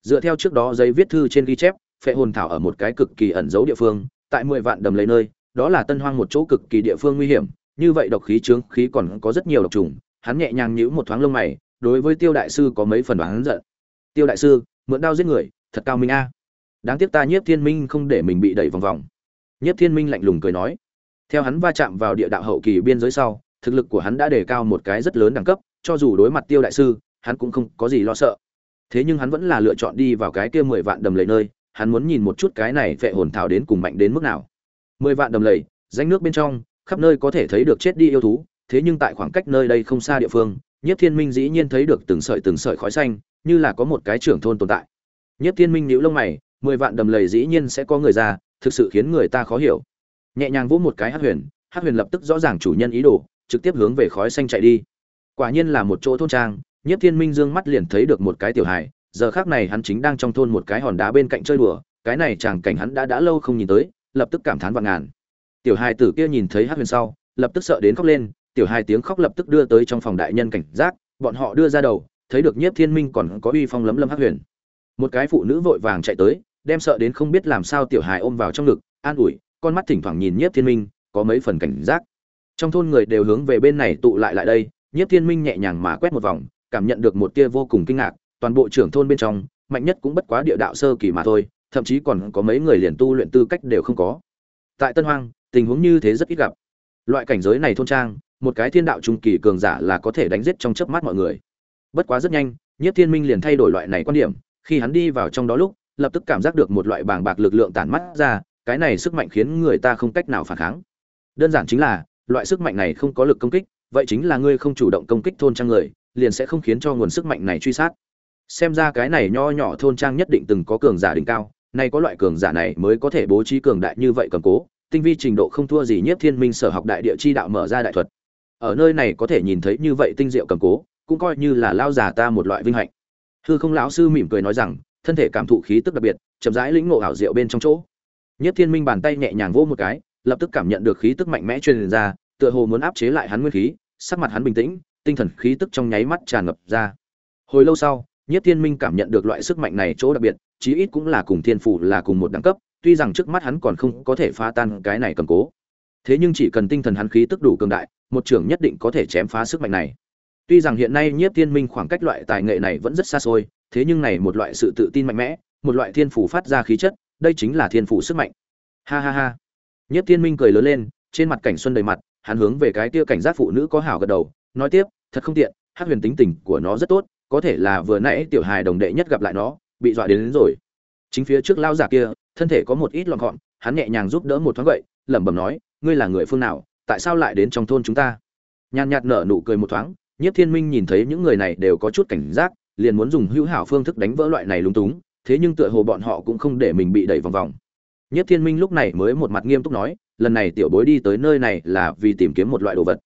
Speaker 1: Dựa theo trước đó giấy viết thư trên ghi chép phệ hồn thảo ở một cái cực kỳ ẩn giấu địa phương, tại mười vạn đầm lấy nơi, đó là tân hoang một chỗ cực kỳ địa phương nguy hiểm, như vậy độc khí trướng khí còn có rất nhiều độc trùng, hắn nhẹ nhàng nhíu một thoáng lông mày, đối với tiêu đại sư có mấy phần đoán giận. Tiêu đại sư, mượn đao giết người, thật cao minh a. Đáng tiếc ta nhiếp thiên minh không để mình bị đẩy vòng vòng. Nhiếp thiên minh lạnh lùng cười nói. Theo hắn va chạm vào địa đạo hậu kỳ biên giới sau, thực lực của hắn đã đề cao một cái rất lớn đẳng cấp, cho dù đối mặt tiêu đại sư, hắn cũng không có gì lo sợ. Thế nhưng hắn vẫn là lựa chọn đi vào cái kia mười vạn đầm lầy nơi hắn muốn nhìn một chút cái này vệ hồn thảo đến cùng mạnh đến mức nào. Mười vạn đầm lầy danh nước bên trong khắp nơi có thể thấy được chết đi yêu thú thế nhưng tại khoảng cách nơi đây không xa địa phương nhất thiên minh dĩ nhiên thấy được từng sợi từng sợi khói xanh như là có một cái trưởng thôn tồn tại. Nhất thiên minh nhíu lông mày mười vạn đầm lầy dĩ nhiên sẽ có người ra thực sự khiến người ta khó hiểu. Nhẹ nhàng vỗ một cái hát huyền hát huyền lập tức rõ ràng chủ nhân ý đồ trực tiếp hướng về khói xanh chạy đi. Quả nhiên là một chỗ thôn trang Nhiếp Thiên Minh dương mắt liền thấy được một cái tiểu hài, giờ khác này hắn chính đang trong thôn một cái hòn đá bên cạnh chơi đùa, cái này chàng cảnh hắn đã đã lâu không nhìn tới, lập tức cảm thán vạn ngàn. Tiểu hài tử kia nhìn thấy Hắc Huyền sau, lập tức sợ đến khóc lên, tiểu hài tiếng khóc lập tức đưa tới trong phòng đại nhân cảnh giác, bọn họ đưa ra đầu, thấy được Nhiếp Thiên Minh còn có uy phong lấm lâm Hắc Huyền. Một cái phụ nữ vội vàng chạy tới, đem sợ đến không biết làm sao tiểu hài ôm vào trong ngực, an ủi, con mắt thỉnh thoảng nhìn Nhiếp Thiên Minh, có mấy phần cảnh giác. Trong thôn người đều hướng về bên này tụ lại lại đây, Nhiếp Thiên Minh nhẹ nhàng mà quét một vòng, cảm nhận được một tia vô cùng kinh ngạc, toàn bộ trưởng thôn bên trong, mạnh nhất cũng bất quá địa đạo sơ kỳ mà thôi, thậm chí còn có mấy người liền tu luyện tư cách đều không có. Tại Tân Hoang, tình huống như thế rất ít gặp. Loại cảnh giới này thôn trang, một cái thiên đạo trung kỳ cường giả là có thể đánh giết trong chớp mắt mọi người. Bất quá rất nhanh, Nhiếp Thiên Minh liền thay đổi loại này quan điểm, khi hắn đi vào trong đó lúc, lập tức cảm giác được một loại bàng bạc lực lượng tản mắt ra, cái này sức mạnh khiến người ta không cách nào phản kháng. Đơn giản chính là, loại sức mạnh này không có lực công kích, vậy chính là ngươi không chủ động công kích thôn trang người, liền sẽ không khiến cho nguồn sức mạnh này truy sát xem ra cái này nho nhỏ thôn trang nhất định từng có cường giả đỉnh cao nay có loại cường giả này mới có thể bố trí cường đại như vậy cầm cố tinh vi trình độ không thua gì Nhiếp Thiên Minh sở học đại địa chi đạo mở ra đại thuật. Ở nơi này có thể nhìn thấy như vậy tinh diệu cầm cố, cũng coi như là lao già ta một loại vinh hạnh. Hư Không lão sư mỉm cười nói rằng, thân thể cảm thụ khí tức đặc biệt, chậm rãi lĩnh ngộ ảo diệu bên trong chỗ. Nhiếp Thiên Minh bàn tay nhẹ nhàng vỗ một cái, lập tức cảm nhận được khí tức mạnh mẽ truyền ra, tựa hồ muốn áp chế lại hắn nguyên khí, sắc mặt hắn bình tĩnh, tinh thần khí tức trong nháy mắt tràn ngập ra. Hồi lâu sau, Nhất Thiên Minh cảm nhận được loại sức mạnh này chỗ đặc biệt, chí ít cũng là cùng thiên phủ là cùng một đẳng cấp, tuy rằng trước mắt hắn còn không có thể phá tan cái này cầm cố. Thế nhưng chỉ cần tinh thần hắn khí tức đủ cường đại, một trưởng nhất định có thể chém phá sức mạnh này. Tuy rằng hiện nay Nhiếp Thiên Minh khoảng cách loại tài nghệ này vẫn rất xa xôi, thế nhưng này một loại sự tự tin mạnh mẽ, một loại thiên phủ phát ra khí chất, đây chính là thiên phủ sức mạnh. Ha ha ha. Nhiếp Thiên Minh cười lớn lên, trên mặt cảnh xuân đầy mặt, hắn hướng về cái kia cảnh giác phụ nữ có hảo gật đầu, nói tiếp, thật không tiện, Hắc Huyền tính tình của nó rất tốt, có thể là vừa nãy tiểu hài đồng đệ nhất gặp lại nó, bị dọa đến, đến rồi. Chính phía trước lao giả kia, thân thể có một ít lọn gọn, hắn nhẹ nhàng giúp đỡ một thoáng vậy, lẩm bẩm nói, ngươi là người phương nào, tại sao lại đến trong thôn chúng ta? Nhàn nhạt nở nụ cười một thoáng, Nhiếp Thiên Minh nhìn thấy những người này đều có chút cảnh giác, liền muốn dùng hữu hảo phương thức đánh vỡ loại này lúng túng, thế nhưng tựa hồ bọn họ cũng không để mình bị đẩy vòng vòng. Nhất Thiên Minh lúc này mới một mặt nghiêm túc nói, lần này tiểu bối đi tới nơi này là vì tìm kiếm một loại đồ vật.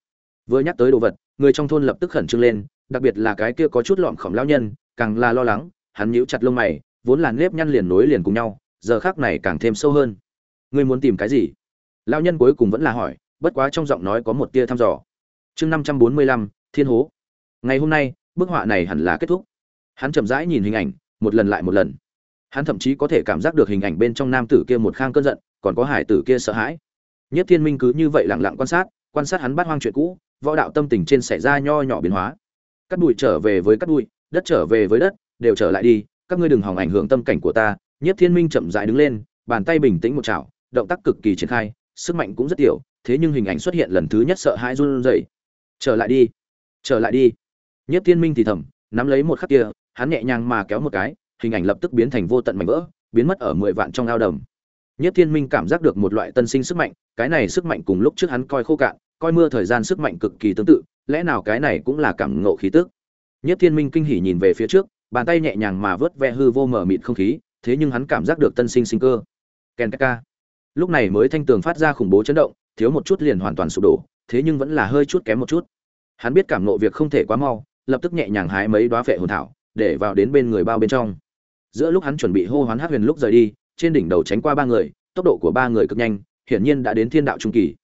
Speaker 1: Vừa nhắc tới đồ vật, người trong thôn lập tức khẩn trương lên, đặc biệt là cái kia có chút lọm khổng lão nhân, càng là lo lắng, hắn nhíu chặt lông mày, vốn là nếp nhăn liền nối liền cùng nhau, giờ khắc này càng thêm sâu hơn. Ngươi muốn tìm cái gì? Lão nhân cuối cùng vẫn là hỏi, bất quá trong giọng nói có một tia thăm dò. Chương năm trăm bốn mươi lăm, Thiên hố. Ngày hôm nay, bức họa này hẳn là kết thúc. Hắn chậm rãi nhìn hình ảnh, một lần lại một lần hắn thậm chí có thể cảm giác được hình ảnh bên trong nam tử kia một khang cơn giận còn có hải tử kia sợ hãi nhất thiên minh cứ như vậy lặng lặng quan sát quan sát hắn bắt hoang chuyện cũ võ đạo tâm tình trên xảy ra nho nhỏ biến hóa cắt bụi trở về với cắt bụi, đất trở về với đất, đều trở lại đi, các ngươi đừng hỏng ảnh hưởng tâm cảnh của ta. Nhất thiên minh chậm rãi đứng lên, bàn tay bình tĩnh một chảo, động tác cực kỳ triển khai, sức mạnh cũng rất tiểu, thế nhưng hình ảnh xuất hiện lần thứ nhất sợ hãi run rẩy. Trở lại đi, trở lại đi. Nhất thiên minh thì thầm, nắm lấy một khắc kia, hắn nhẹ nhàng mà kéo một cái, hình ảnh lập tức biến thành vô tận mảnh vỡ, biến mất ở mười vạn trong ao đầm. Nhất thiên minh cảm giác được một loại tân sinh sức mạnh, cái này sức mạnh cùng lúc trước hắn coi khô cạn, coi mưa thời gian sức mạnh cực kỳ tương tự lẽ nào cái này cũng là cảm ngộ khí tức? Nhất thiên minh kinh hỉ nhìn về phía trước, bàn tay nhẹ nhàng mà vớt ve hư vô mở mịt không khí, thế nhưng hắn cảm giác được tân sinh sinh cơ. Ken ka lúc này mới thanh tường phát ra khủng bố chấn động, thiếu một chút liền hoàn toàn sụp đổ, thế nhưng vẫn là hơi chút kém một chút. Hắn biết cảm nộ việc không thể quá mau, lập tức nhẹ nhàng hái mấy đoá phệ hồn thảo, để vào đến bên người bao bên trong. Giữa lúc hắn chuẩn bị hô hoán hát huyền lúc rời đi, trên đỉnh đầu tránh qua ba người, tốc độ của ba người cực nhanh, hiển nhiên đã đến thiên đạo trung kỳ.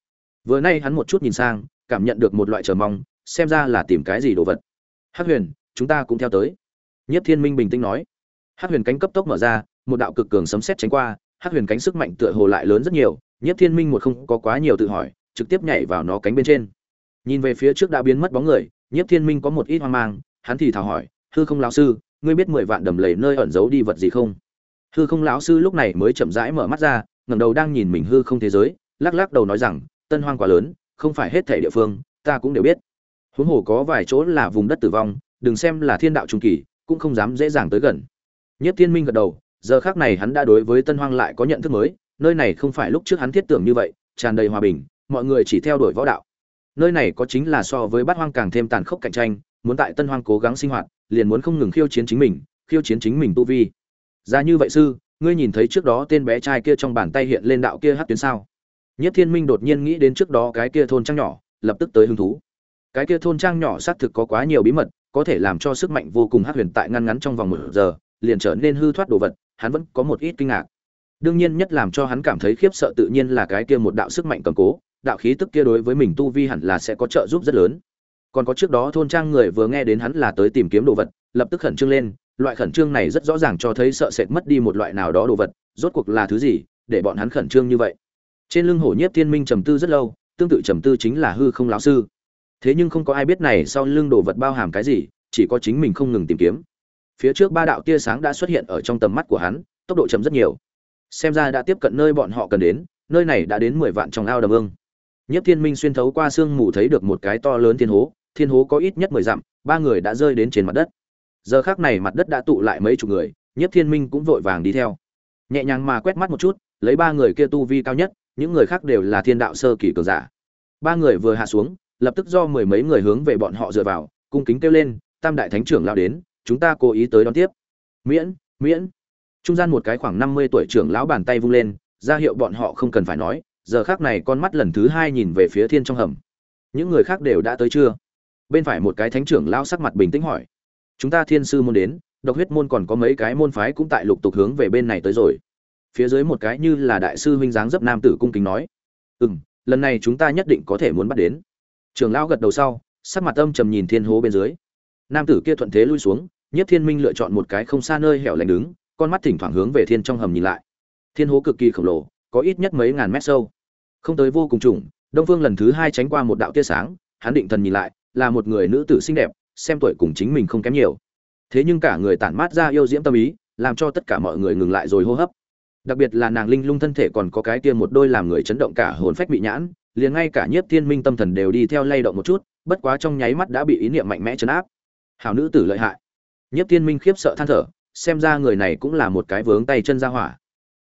Speaker 1: Vừa nay hắn một chút nhìn sang, cảm nhận được một loại chờ mong xem ra là tìm cái gì đồ vật. Hắc huyền, chúng ta cũng theo tới. Nhất thiên minh bình tĩnh nói. Hắc huyền cánh cấp tốc mở ra, một đạo cực cường sấm sét tránh qua, hắc huyền cánh sức mạnh tựa hồ lại lớn rất nhiều, nhất thiên minh một không có quá nhiều tự hỏi, trực tiếp nhảy vào nó cánh bên trên. Nhìn về phía trước đã biến mất bóng người, nhất thiên minh có một ít hoang mang, hắn thì thào hỏi, hư không lão sư, ngươi biết mười vạn đầm lầy nơi ẩn giấu đi vật gì không? Hư không lão sư lúc này mới chậm rãi mở mắt ra, ngẩng đầu đang nhìn mình hư không thế giới, lắc lắc đầu nói rằng, tân hoang quá lớn, không phải hết thể địa phương, ta cũng đều biết huống hồ có vài chỗ là vùng đất tử vong, đừng xem là thiên đạo trung kỳ, cũng không dám dễ dàng tới gần. Nhất thiên minh gật đầu, giờ khác này hắn đã đối với tân hoang lại có nhận thức mới, nơi này không phải lúc trước hắn thiết tưởng như vậy, tràn đầy hòa bình, mọi người chỉ theo đuổi võ đạo. Nơi này có chính là so với bát hoang càng thêm tàn khốc cạnh tranh, muốn tại tân hoang cố gắng sinh hoạt, liền muốn không ngừng khiêu chiến chính mình, khiêu chiến chính mình tu vi. Ra như vậy sư, ngươi nhìn thấy trước đó tên bé trai kia trong bàn tay hiện lên đạo kia hát tuyến sao? Nhất thiên minh đột nhiên nghĩ đến trước đó cái kia thôn trăng nhỏ, lập tức tới hứng thú cái kia thôn trang nhỏ xác thực có quá nhiều bí mật, có thể làm cho sức mạnh vô cùng hát huyền tại ngăn ngắn trong vòng một giờ, liền trở nên hư thoát đồ vật, hắn vẫn có một ít kinh ngạc. Đương nhiên nhất làm cho hắn cảm thấy khiếp sợ tự nhiên là cái kia một đạo sức mạnh cầm cố, đạo khí tức kia đối với mình tu vi hẳn là sẽ có trợ giúp rất lớn. Còn có trước đó thôn trang người vừa nghe đến hắn là tới tìm kiếm đồ vật, lập tức khẩn trương lên, loại khẩn trương này rất rõ ràng cho thấy sợ sệt mất đi một loại nào đó đồ vật, rốt cuộc là thứ gì, để bọn hắn khẩn trương như vậy. Trên lưng hổ nhiếp thiên minh trầm tư rất lâu, tương tự trầm tư chính là hư không lão sư thế nhưng không có ai biết này sau lưng đồ vật bao hàm cái gì, chỉ có chính mình không ngừng tìm kiếm. Phía trước ba đạo tia sáng đã xuất hiện ở trong tầm mắt của hắn, tốc độ chấm rất nhiều. Xem ra đã tiếp cận nơi bọn họ cần đến, nơi này đã đến mười vạn trong ao đầm ương. Nhất thiên minh xuyên thấu qua sương mù thấy được một cái to lớn thiên hố thiên hố có ít nhất mười dặm, ba người đã rơi đến trên mặt đất. Giờ khác này mặt đất đã tụ lại mấy chục người, nhất thiên minh cũng vội vàng đi theo. Nhẹ nhàng mà quét mắt một chút, lấy ba người kia tu vi cao nhất, những người khác đều là thiên đạo sơ kỳ cường giả. Ba người vừa hạ xuống lập tức do mười mấy người hướng về bọn họ dựa vào, cung kính kêu lên, tam đại thánh trưởng lao đến, chúng ta cố ý tới đón tiếp. Miễn miễn. Trung gian một cái khoảng năm mươi tuổi trưởng lão bàn tay vung lên, ra hiệu bọn họ không cần phải nói, giờ khác này con mắt lần thứ hai nhìn về phía thiên trong hầm. Những người khác đều đã tới chưa? Bên phải một cái thánh trưởng lao sắc mặt bình tĩnh hỏi. Chúng ta thiên sư môn đến, độc huyết môn còn có mấy cái môn phái cũng tại lục tục hướng về bên này tới rồi. Phía dưới một cái như là đại sư huynh dáng dấp nam tử cung kính nói. Ừ m lần này chúng ta nhất định có thể muốn bắt đến trưởng lão gật đầu sau, sắc mặt âm trầm nhìn thiên hố bên dưới. Nam tử kia thuận thế lui xuống nhất thiên minh lựa chọn một cái không xa nơi hẻo lánh đứng, con mắt thỉnh thoảng hướng về thiên trong hầm nhìn lại. Thiên hố cực kỳ khổng lồ, có ít nhất mấy ngàn mét sâu. Không tới vô cùng trùng, đông phương lần thứ hai tránh qua một đạo tia sáng, hắn định thần nhìn lại, là một người nữ tử xinh đẹp, xem tuổi cùng chính mình không kém nhiều. Thế nhưng cả người tản mát ra yêu diễm tâm ý, làm cho tất cả mọi người ngừng lại rồi hô hấp. Đặc biệt là nàng linh lung thân thể còn có cái kia một đôi làm người chấn động cả hồn phách bị nhãn liền ngay cả nhiếp thiên minh tâm thần đều đi theo lay động một chút, bất quá trong nháy mắt đã bị ý niệm mạnh mẽ chấn áp. Hào nữ tử lợi hại. Nhiếp thiên minh khiếp sợ than thở, xem ra người này cũng là một cái vướng tay chân ra hỏa.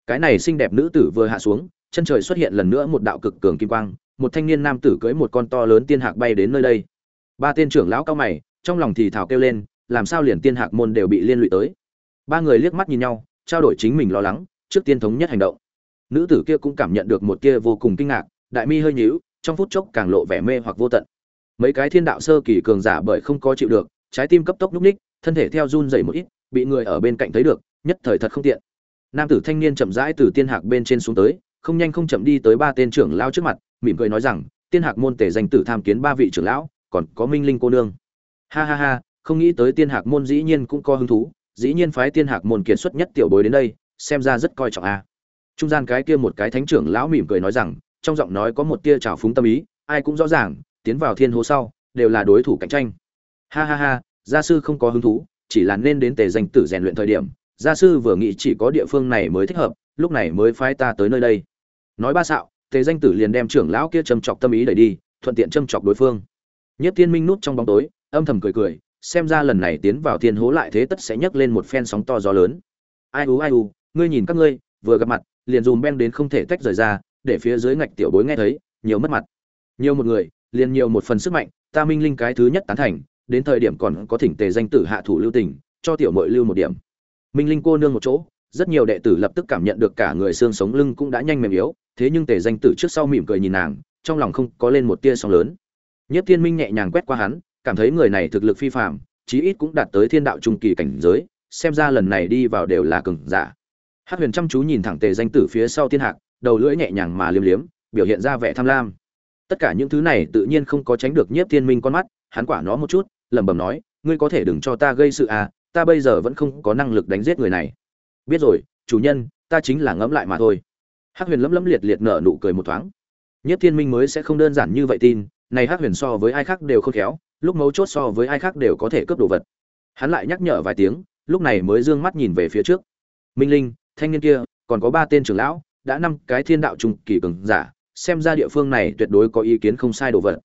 Speaker 1: Cái này xinh đẹp nữ tử vừa hạ xuống, chân trời xuất hiện lần nữa một đạo cực cường kim quang, một thanh niên nam tử cưỡi một con to lớn tiên hạc bay đến nơi đây. Ba tên trưởng lão cao mày, trong lòng thì thảo kêu lên, làm sao liền tiên hạc môn đều bị liên lụy tới? Ba người liếc mắt nhìn nhau, trao đổi chính mình lo lắng trước tiên thống nhất hành động. Nữ tử kia cũng cảm nhận được một kia vô cùng kinh ngạc đại mi hơi nhíu, trong phút chốc càng lộ vẻ mê hoặc vô tận. Mấy cái thiên đạo sơ kỳ cường giả bởi không có chịu được, trái tim cấp tốc núp ních thân thể theo run rẩy một ít, bị người ở bên cạnh thấy được, nhất thời thật không tiện. Nam tử thanh niên chậm rãi từ tiên hạc bên trên xuống tới, không nhanh không chậm đi tới ba tên trưởng lão trước mặt, mỉm cười nói rằng, tiên hạc môn tề danh tử tham kiến ba vị trưởng lão, còn có minh linh cô nương. Ha ha ha, không nghĩ tới tiên hạc môn dĩ nhiên cũng có hứng thú, dĩ nhiên phái tiên hạc môn kiệt xuất nhất tiểu bối đến đây, xem ra rất coi trọng a. Trung gian cái kia một cái thánh trưởng lão mỉm cười nói rằng trong giọng nói có một tia trào phúng tâm ý, ai cũng rõ ràng, tiến vào thiên hố sau, đều là đối thủ cạnh tranh. Ha ha ha, gia sư không có hứng thú, chỉ là nên đến tề danh tử rèn luyện thời điểm, gia sư vừa nghĩ chỉ có địa phương này mới thích hợp, lúc này mới phái ta tới nơi đây. Nói ba xạo, tề danh tử liền đem trưởng lão kia châm chọc tâm ý đẩy đi, thuận tiện châm chọc đối phương. Nhất thiên minh nút trong bóng tối, âm thầm cười cười, xem ra lần này tiến vào thiên hố lại thế tất sẽ nhấc lên một phen sóng to gió lớn. Ai u ai u, ngươi nhìn các ngươi, vừa gặp mặt, liền dùm ben đến không thể tách rời ra để phía dưới ngạch tiểu bối nghe thấy, nhiều mất mặt. Nhiều một người, liền nhiều một phần sức mạnh, ta minh linh cái thứ nhất tán thành, đến thời điểm còn có thỉnh tề danh tử hạ thủ lưu tình, cho tiểu mội lưu một điểm. Minh linh cô nương một chỗ, rất nhiều đệ tử lập tức cảm nhận được cả người xương sống lưng cũng đã nhanh mềm yếu, thế nhưng tề danh tử trước sau mỉm cười nhìn nàng, trong lòng không có lên một tia sóng lớn. Nhất thiên minh nhẹ nhàng quét qua hắn, cảm thấy người này thực lực phi phạm chí ít cũng đạt tới thiên đạo trung kỳ cảnh giới, xem ra lần này đi vào đều là cường giả. Hát huyền chăm chú nhìn thẳng tề danh tử phía sau thiên hạc đầu lưỡi nhẹ nhàng mà liếm liếm, biểu hiện ra vẻ tham lam. Tất cả những thứ này tự nhiên không có tránh được nhiếp thiên minh con mắt, hắn quả nó một chút, lẩm bẩm nói, ngươi có thể đừng cho ta gây sự à ta bây giờ vẫn không có năng lực đánh giết người này. Biết rồi, chủ nhân, ta chính là ngẫm lại mà thôi. Hắc huyền lấm lấm liệt liệt nở nụ cười một thoáng. Nhất thiên minh mới sẽ không đơn giản như vậy tin, này hắc huyền so với ai khác đều không khéo, lúc mấu chốt so với ai khác đều có thể cướp đồ vật. Hắn lại nhắc nhở vài tiếng, lúc này mới dương mắt nhìn về phía trước. Minh linh, thanh niên kia, còn có ba tên trưởng lão đã năm cái thiên đạo trung kỳ cường giả, xem ra địa phương này tuyệt đối có ý kiến không sai đồ vật.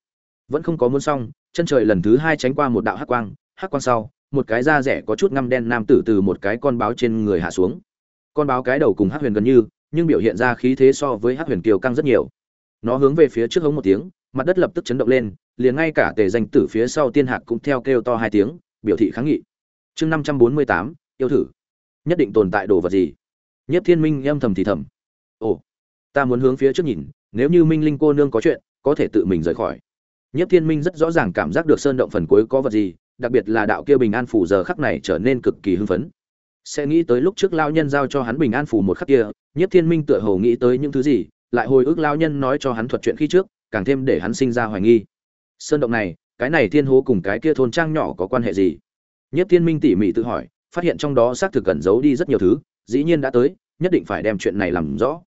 Speaker 1: Vẫn không có muốn xong, chân trời lần thứ hai tránh qua một đạo hắc quang hắc quang sau, một cái da rẻ có chút ngăm đen nam tử từ một cái con báo trên người hạ xuống. Con báo cái đầu cùng hắc huyền gần như, nhưng biểu hiện ra khí thế so với hắc huyền kiều căng rất nhiều. Nó hướng về phía trước hống một tiếng, mặt đất lập tức chấn động lên, liền ngay cả tề danh tử phía sau tiên hạc cũng theo kêu to hai tiếng, biểu thị kháng nghị. Chương năm trăm bốn mươi tám, yêu thử. Nhất định tồn tại đồ vật gì? Nhất thiên minh âm thầm thì thầm ồ, ta muốn hướng phía trước nhìn, nếu như minh linh cô nương có chuyện, có thể tự mình rời khỏi. Nhất thiên minh rất rõ ràng cảm giác được sơn động phần cuối có vật gì, đặc biệt là đạo kia bình an phủ giờ khắc này trở nên cực kỳ hưng phấn. Sẽ nghĩ tới lúc trước lao nhân giao cho hắn bình an phủ một khắc kia nhất thiên minh tựa hồ nghĩ tới những thứ gì, lại hồi ức lao nhân nói cho hắn thuật chuyện khi trước, càng thêm để hắn sinh ra hoài nghi. Sơn động này, cái này thiên hố cùng cái kia thôn trang nhỏ có quan hệ gì? Nhất thiên minh tỉ mỉ tự hỏi, phát hiện trong đó xác thực cẩn giấu đi rất nhiều thứ, dĩ nhiên đã tới nhất định phải đem chuyện này làm rõ.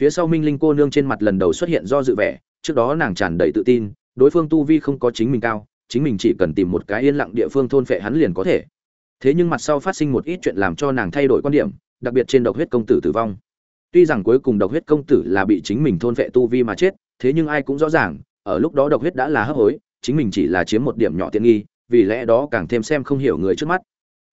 Speaker 1: Phía sau minh linh cô nương trên mặt lần đầu xuất hiện do dự vẻ, trước đó nàng tràn đầy tự tin, đối phương tu vi không có chính mình cao, chính mình chỉ cần tìm một cái yên lặng địa phương thôn phệ hắn liền có thể. Thế nhưng mặt sau phát sinh một ít chuyện làm cho nàng thay đổi quan điểm, đặc biệt trên độc huyết công tử tử vong. Tuy rằng cuối cùng độc huyết công tử là bị chính mình thôn phệ tu vi mà chết, thế nhưng ai cũng rõ ràng, ở lúc đó độc huyết đã là hấp hối, chính mình chỉ là chiếm một điểm nhỏ tiện nghi, vì lẽ đó càng thêm xem không hiểu người trước mắt.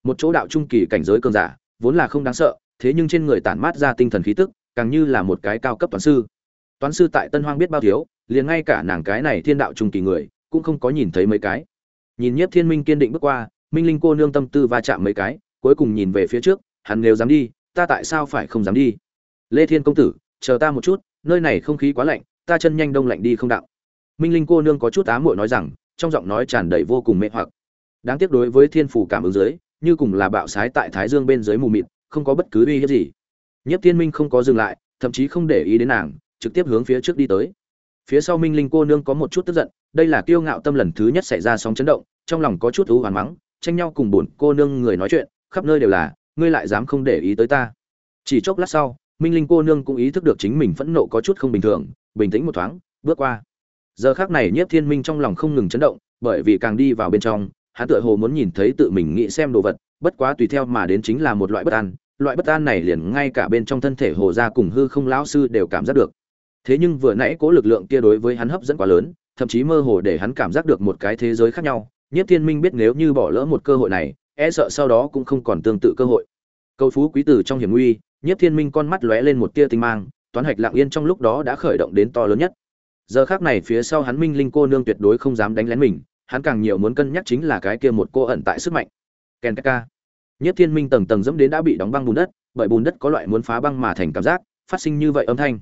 Speaker 1: Một chỗ đạo trung kỳ cảnh giới cường giả, vốn là không đáng sợ thế nhưng trên người tản mát ra tinh thần khí tức, càng như là một cái cao cấp toán sư. Toán sư tại tân hoang biết bao thiếu, liền ngay cả nàng cái này thiên đạo trung kỳ người, cũng không có nhìn thấy mấy cái. Nhìn nhiếp thiên minh kiên định bước qua, minh linh cô nương tâm tư va chạm mấy cái, cuối cùng nhìn về phía trước, hắn nếu dám đi, ta tại sao phải không dám đi? Lê thiên công tử, chờ ta một chút, nơi này không khí quá lạnh, ta chân nhanh đông lạnh đi không đạo. Minh linh cô nương có chút ám muội nói rằng, trong giọng nói tràn đầy vô cùng mê hoặc. Đáng tiếc đối với thiên phủ cảm ứng dưới, như cùng là bạo sái tại thái dương bên dưới mù mịt không có bất cứ uy hiếp gì. Nhất thiên minh không có dừng lại, thậm chí không để ý đến nàng, trực tiếp hướng phía trước đi tới. Phía sau minh linh cô nương có một chút tức giận, đây là kiêu ngạo tâm lần thứ nhất xảy ra sóng chấn động, trong lòng có chút thú hoàn mắng, tranh nhau cùng buồn, cô nương người nói chuyện, khắp nơi đều là, ngươi lại dám không để ý tới ta. Chỉ chốc lát sau, minh linh cô nương cũng ý thức được chính mình phẫn nộ có chút không bình thường, bình tĩnh một thoáng, bước qua. Giờ khác này nhiếp thiên minh trong lòng không ngừng chấn động, bởi vì càng đi vào bên trong, hắn tựa hồ muốn nhìn thấy tự mình nghĩ xem đồ vật, bất quá tùy theo mà đến chính là một loại bất an loại bất an này liền ngay cả bên trong thân thể hồ gia cùng hư không lão sư đều cảm giác được. Thế nhưng vừa nãy cố lực lượng kia đối với hắn hấp dẫn quá lớn, thậm chí mơ hồ để hắn cảm giác được một cái thế giới khác nhau. Nhất thiên minh biết nếu như bỏ lỡ một cơ hội này e sợ sau đó cũng không còn tương tự cơ hội. Câu phú quý tử trong hiểm nguy nhất thiên minh con mắt lóe lên một tia tinh mang, toán hạch lặng yên trong lúc đó đã khởi động đến to lớn nhất. Giờ khác này phía sau hắn minh linh cô nương tuyệt đối không dám đánh lén mình, hắn càng nhiều muốn cân nhắc chính là cái kia một cô ẩn tại sức mạnh. Ken ka nhất thiên minh tầng tầng dẫm đến đã bị đóng băng bùn đất, bởi bùn đất có loại muốn phá băng mà thành cảm giác, phát sinh như vậy âm thanh.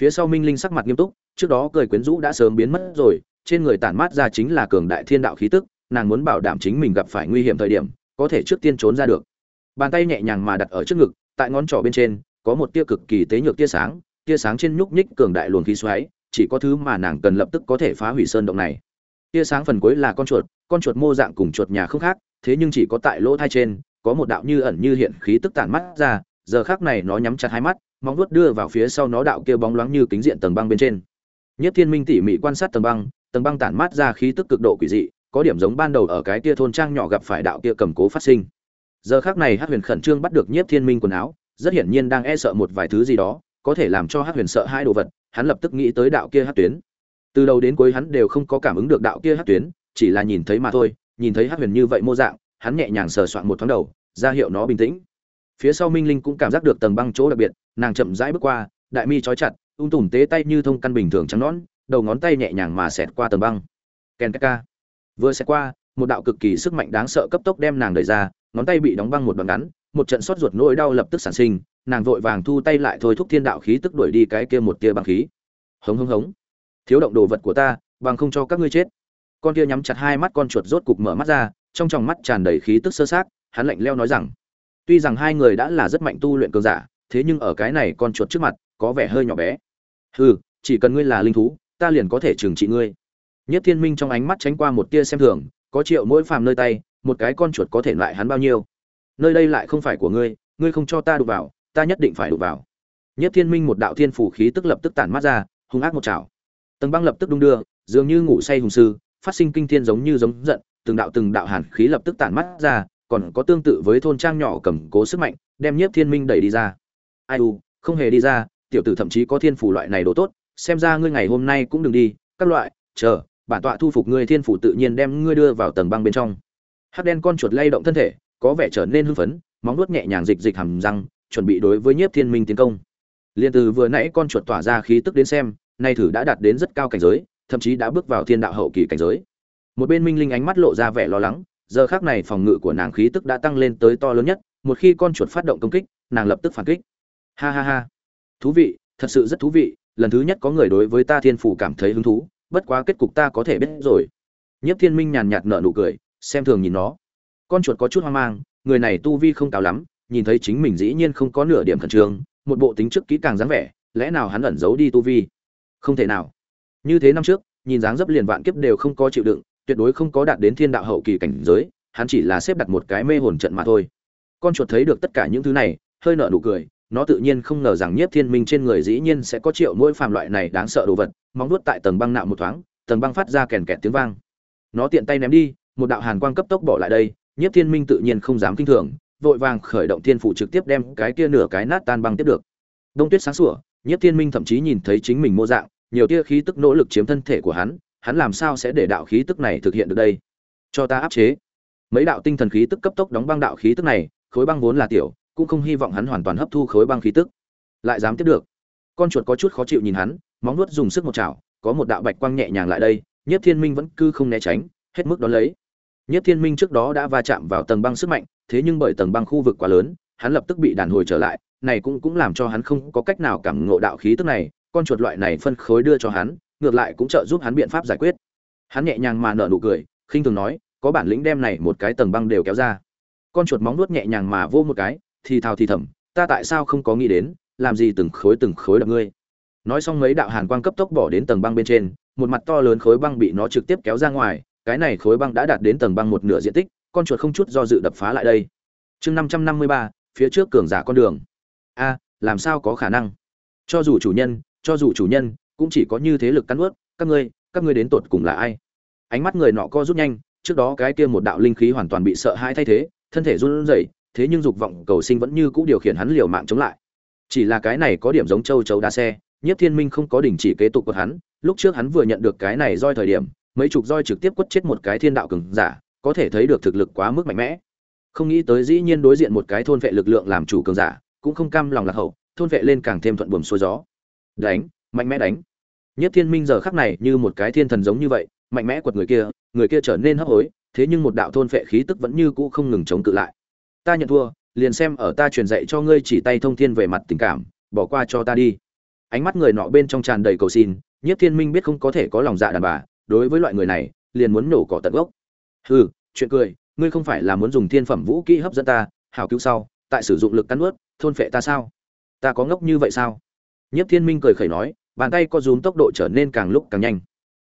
Speaker 1: Phía sau minh linh sắc mặt nghiêm túc, trước đó cười quyến rũ đã sớm biến mất rồi, trên người tản mát ra chính là cường đại thiên đạo khí tức, nàng muốn bảo đảm chính mình gặp phải nguy hiểm thời điểm, có thể trước tiên trốn ra được. Bàn tay nhẹ nhàng mà đặt ở trước ngực, tại ngón trỏ bên trên, có một tia cực kỳ tế nhược tia sáng tia sáng trên nhúc nhích cường đại luồng khí xoáy, chỉ có thứ mà nàng cần lập tức có thể phá hủy sơn động này. Tia sáng phần cuối là con chuột con chuột mô dạng cùng chuột nhà không khác, thế nhưng chỉ có tại lỗ thai trên có một đạo như ẩn như hiện khí tức tản mắt ra, giờ khác này nó nhắm chặt hai mắt, móng vuốt đưa vào phía sau nó đạo kia bóng loáng như kính diện tầng băng bên trên. Nhất thiên minh tỉ mỉ quan sát tầng băng tầng băng tản mát ra khí tức cực độ quỷ dị, có điểm giống ban đầu ở cái kia thôn trang nhỏ gặp phải đạo kia cầm cố phát sinh. Giờ khác này hát huyền khẩn trương bắt được nhiếp thiên minh quần áo, rất hiển nhiên đang e sợ một vài thứ gì đó, có thể làm cho hát huyền sợ hai đồ vật, hắn lập tức nghĩ tới đạo kia hát tuyến. Từ đầu đến cuối hắn đều không có cảm ứng được đạo kia hát tuyến, chỉ là nhìn thấy mà thôi, nhìn thấy hát huyền như vậy mô dạng, hắn nhẹ nhàng sờ soạn một thoáng đầu ra hiệu nó bình tĩnh. Phía sau minh linh cũng cảm giác được tầng băng chỗ đặc biệt, nàng chậm rãi bước qua, đại mi trói chặt, ung tùm tế tay như thông căn bình thường trắng nón đầu ngón tay nhẹ nhàng mà xẹt qua tầng băng. Ken ka vừa xẹt qua, một đạo cực kỳ sức mạnh đáng sợ cấp tốc đem nàng đẩy ra, ngón tay bị đóng băng một đoạn ngắn, một trận sốt ruột nỗi đau lập tức sản sinh, nàng vội vàng thu tay lại thôi thúc thiên đạo khí tức đuổi đi cái kia một tia băng khí. Hống hống hống. Thiếu động đồ vật của ta, bằng không cho các ngươi chết. Con kia nhắm chặt hai mắt con chuột rốt cục mở mắt ra, trong tròng mắt tràn đầy khí tức sơ sát hắn lạnh leo nói rằng, tuy rằng hai người đã là rất mạnh tu luyện cường giả, thế nhưng ở cái này con chuột trước mặt, có vẻ hơi nhỏ bé. Hừ, chỉ cần ngươi là linh thú, ta liền có thể trừng trị ngươi. Nhất thiên minh trong ánh mắt tránh qua một tia xem thường, có triệu mỗi phàm nơi tay, một cái con chuột có thể lại hắn bao nhiêu. Nơi đây lại không phải của ngươi ngươi không cho ta đụng vào, ta nhất định phải đụng vào. Nhất thiên minh một đạo thiên phủ khí tức lập tức tản mắt ra, hung ác một chảo tầng băng lập tức đung đưa, dường như ngủ say hùng sư, phát sinh kinh thiên giống như giống giận, từng đạo từng đạo hàn khí lập tức tản mắt ra còn có tương tự với thôn trang nhỏ cầm cố sức mạnh, đem nhiếp thiên minh đẩy đi ra. Ai u, không hề đi ra, tiểu tử thậm chí có thiên phủ loại này đồ tốt, xem ra ngươi ngày hôm nay cũng đừng đi, các loại, chờ, bản tọa thu phục ngươi thiên phủ tự nhiên đem ngươi đưa vào tầng băng bên trong. Hắc đen con chuột lay động thân thể, có vẻ trở nên hưng phấn, móng vuốt nhẹ nhàng dịch dịch hầm răng, chuẩn bị đối với nhiếp thiên minh tiến công. Liên từ vừa nãy con chuột tỏa ra khí tức đến xem, nay thử đã đạt đến rất cao cảnh giới, thậm chí đã bước vào thiên đạo hậu kỳ cảnh giới. Một bên minh linh ánh mắt lộ ra vẻ lo lắng giờ khác này phòng ngự của nàng khí tức đã tăng lên tới to lớn nhất, một khi con chuột phát động công kích, nàng lập tức phản kích. Ha ha ha. Thú vị, thật sự rất thú vị, lần thứ nhất có người đối với ta thiên phủ cảm thấy hứng thú, bất quá kết cục ta có thể biết rồi. Nhất thiên minh nhàn nhạt nở nụ cười, xem thường nhìn nó. Con chuột có chút hoang mang, người này tu vi không cao lắm, nhìn thấy chính mình dĩ nhiên không có nửa điểm khẩn trương, một bộ tính trước kỹ càng dáng vẻ, lẽ nào hắn ẩn giấu đi tu vi? Không thể nào. Như thế năm trước, nhìn dáng dấp liền vạn kiếp đều không có chịu đựng tuyệt đối không có đạt đến thiên đạo hậu kỳ cảnh giới, hắn chỉ là xếp đặt một cái mê hồn trận mà thôi. Con chuột thấy được tất cả những thứ này, hơi nở nụ cười, nó tự nhiên không ngờ rằng nhiếp thiên minh trên người dĩ nhiên sẽ có triệu mỗi phàm loại này đáng sợ đồ vật, móng nuốt tại tầng băng nạo một thoáng, tầng băng phát ra kèn kẹt tiếng vang. Nó tiện tay ném đi, một đạo hàn quang cấp tốc bỏ lại đây, nhiếp thiên minh tự nhiên không dám kinh thường, vội vàng khởi động thiên phủ trực tiếp đem cái kia nửa cái nát tan băng tiếp được. Đông tuyết sáng sủa, nhiếp thiên minh thậm chí nhìn thấy chính mình mô dạng, nhiều tia khí tức nỗ lực chiếm thân thể của hắn hắn làm sao sẽ để đạo khí tức này thực hiện được đây? Cho ta áp chế. Mấy đạo tinh thần khí tức cấp tốc đóng băng đạo khí tức này, khối băng vốn là tiểu, cũng không hy vọng hắn hoàn toàn hấp thu khối băng khí tức. Lại dám tiếp được. Con chuột có chút khó chịu nhìn hắn, móng nuốt dùng sức một chảo, có một đạo bạch quang nhẹ nhàng lại đây, nhất thiên minh vẫn cứ không né tránh, hết mức đón lấy. Nhất thiên minh trước đó đã va chạm vào tầng băng sức mạnh, thế nhưng bởi tầng băng khu vực quá lớn, hắn lập tức bị đàn hồi trở lại, này cũng cũng làm cho hắn không có cách nào cảm ngộ đạo khí tức này, con chuột loại này phân khối đưa cho hắn ngược lại cũng trợ giúp hắn biện pháp giải quyết. Hắn nhẹ nhàng mà nở nụ cười, khinh thường nói, có bản lĩnh đem này một cái tầng băng đều kéo ra. Con chuột móng nuốt nhẹ nhàng mà vô một cái, thì thào thì thầm, ta tại sao không có nghĩ đến, làm gì từng khối từng khối đập ngươi? Nói xong mấy đạo hàn quang cấp tốc bỏ đến tầng băng bên trên, một mặt to lớn khối băng bị nó trực tiếp kéo ra ngoài, cái này khối băng đã đạt đến tầng băng một nửa diện tích, con chuột không chút do dự đập phá lại đây. Chương năm trăm năm mươi ba, phía trước cường giả con đường. A, làm sao có khả năng? Cho dù chủ nhân, cho dù chủ nhân cũng chỉ có như thế lực cắn ướt các ngươi các ngươi đến tột cùng là ai? Ánh mắt người nọ co rút nhanh, trước đó cái kia một đạo linh khí hoàn toàn bị sợ hãi thay thế, thân thể run rẩy, thế nhưng dục vọng cầu sinh vẫn như cũ điều khiển hắn liều mạng chống lại. Chỉ là cái này có điểm giống châu chấu đa xe nhất thiên minh không có đình chỉ kế tục của hắn, lúc trước hắn vừa nhận được cái này roi thời điểm, mấy chục roi trực tiếp quất chết một cái thiên đạo cường giả, có thể thấy được thực lực quá mức mạnh mẽ. Không nghĩ tới dĩ nhiên đối diện một cái thôn vệ lực lượng làm chủ cường giả, cũng không cam lòng lạc hậu, thôn vệ lên càng thêm thuận buồm xuôi gió. Đánh! Mạnh mẽ đánh. Nhất thiên minh giờ khắc này như một cái thiên thần giống như vậy, mạnh mẽ quật người kia người kia trở nên hấp hối, thế nhưng một đạo thôn phệ khí tức vẫn như cũ không ngừng chống cự lại. Ta nhận thua, liền xem ở ta truyền dạy cho ngươi chỉ tay thông thiên về mặt tình cảm, bỏ qua cho ta đi. Ánh mắt người nọ bên trong tràn đầy cầu xin nhất thiên minh biết không có thể có lòng dạ đàn bà, đối với loại người này, liền muốn nổ cỏ tận gốc. Hừ, chuyện cười, ngươi không phải là muốn dùng thiên phẩm vũ kỹ hấp dẫn ta hào cứu sau, tại sử dụng lực cắn ướt thôn phệ ta sao? Ta có ngốc như vậy sao? Nhiếp thiên minh cười khẩy nói, bàn tay co rúm tốc độ trở nên càng lúc càng nhanh.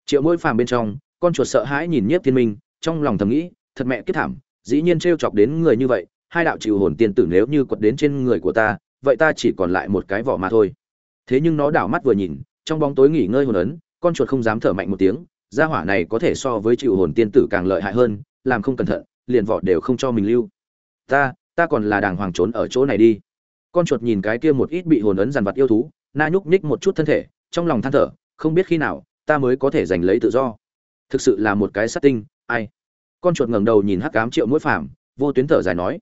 Speaker 1: Triệu mỗi phàm bên trong, con chuột sợ hãi nhìn Nhiếp thiên minh, trong lòng thầm nghĩ, thật mẹ kiếp thảm, dĩ nhiên trêu chọc đến người như vậy, hai đạo chịu hồn tiên tử nếu như quật đến trên người của ta, vậy ta chỉ còn lại một cái vỏ mà thôi. Thế nhưng nó đảo mắt vừa nhìn, trong bóng tối nghỉ ngơi hồn ấn, con chuột không dám thở mạnh một tiếng, gia hỏa này có thể so với chịu hồn tiên tử càng lợi hại hơn, làm không cẩn thận, liền vỏ đều không cho mình lưu. Ta ta còn là đàng hoàng trốn ở chỗ này đi. Con chuột nhìn cái kia một ít bị hồn ấn dằn vặt yêu thú na nhúc nhích một chút thân thể, trong lòng than thở, không biết khi nào, ta mới có thể giành lấy tự do. Thực sự là một cái sát tinh, ai? Con chuột ngẩng đầu nhìn hắc cám triệu mũi phàm, vô tuyến thở dài nói.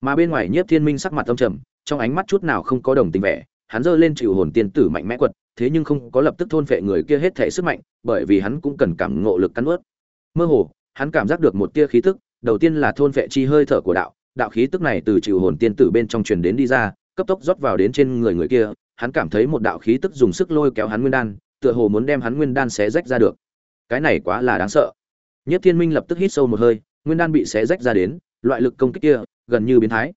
Speaker 1: Mà bên ngoài nhiếp thiên minh sắc mặt âm trầm, trong ánh mắt chút nào không có đồng tình vẻ, hắn giơ lên chịu hồn tiên tử mạnh mẽ quật, thế nhưng không có lập tức thôn phệ người kia hết thể sức mạnh, bởi vì hắn cũng cần cảm ngộ lực cắn ướt mơ hồ, hắn cảm giác được một tia khí tức, đầu tiên là thôn phệ chi hơi thở của đạo đạo khí tức này từ chịu hồn tiên tử bên trong truyền đến đi ra, cấp tốc rót vào đến trên người người kia hắn cảm thấy một đạo khí tức dùng sức lôi kéo hắn nguyên đan, tựa hồ muốn đem hắn nguyên đan xé rách ra được. Cái này quá là đáng sợ. Nhất thiên minh lập tức hít sâu một hơi, nguyên đan bị xé rách ra đến, loại lực công kích kia, gần như biến thái.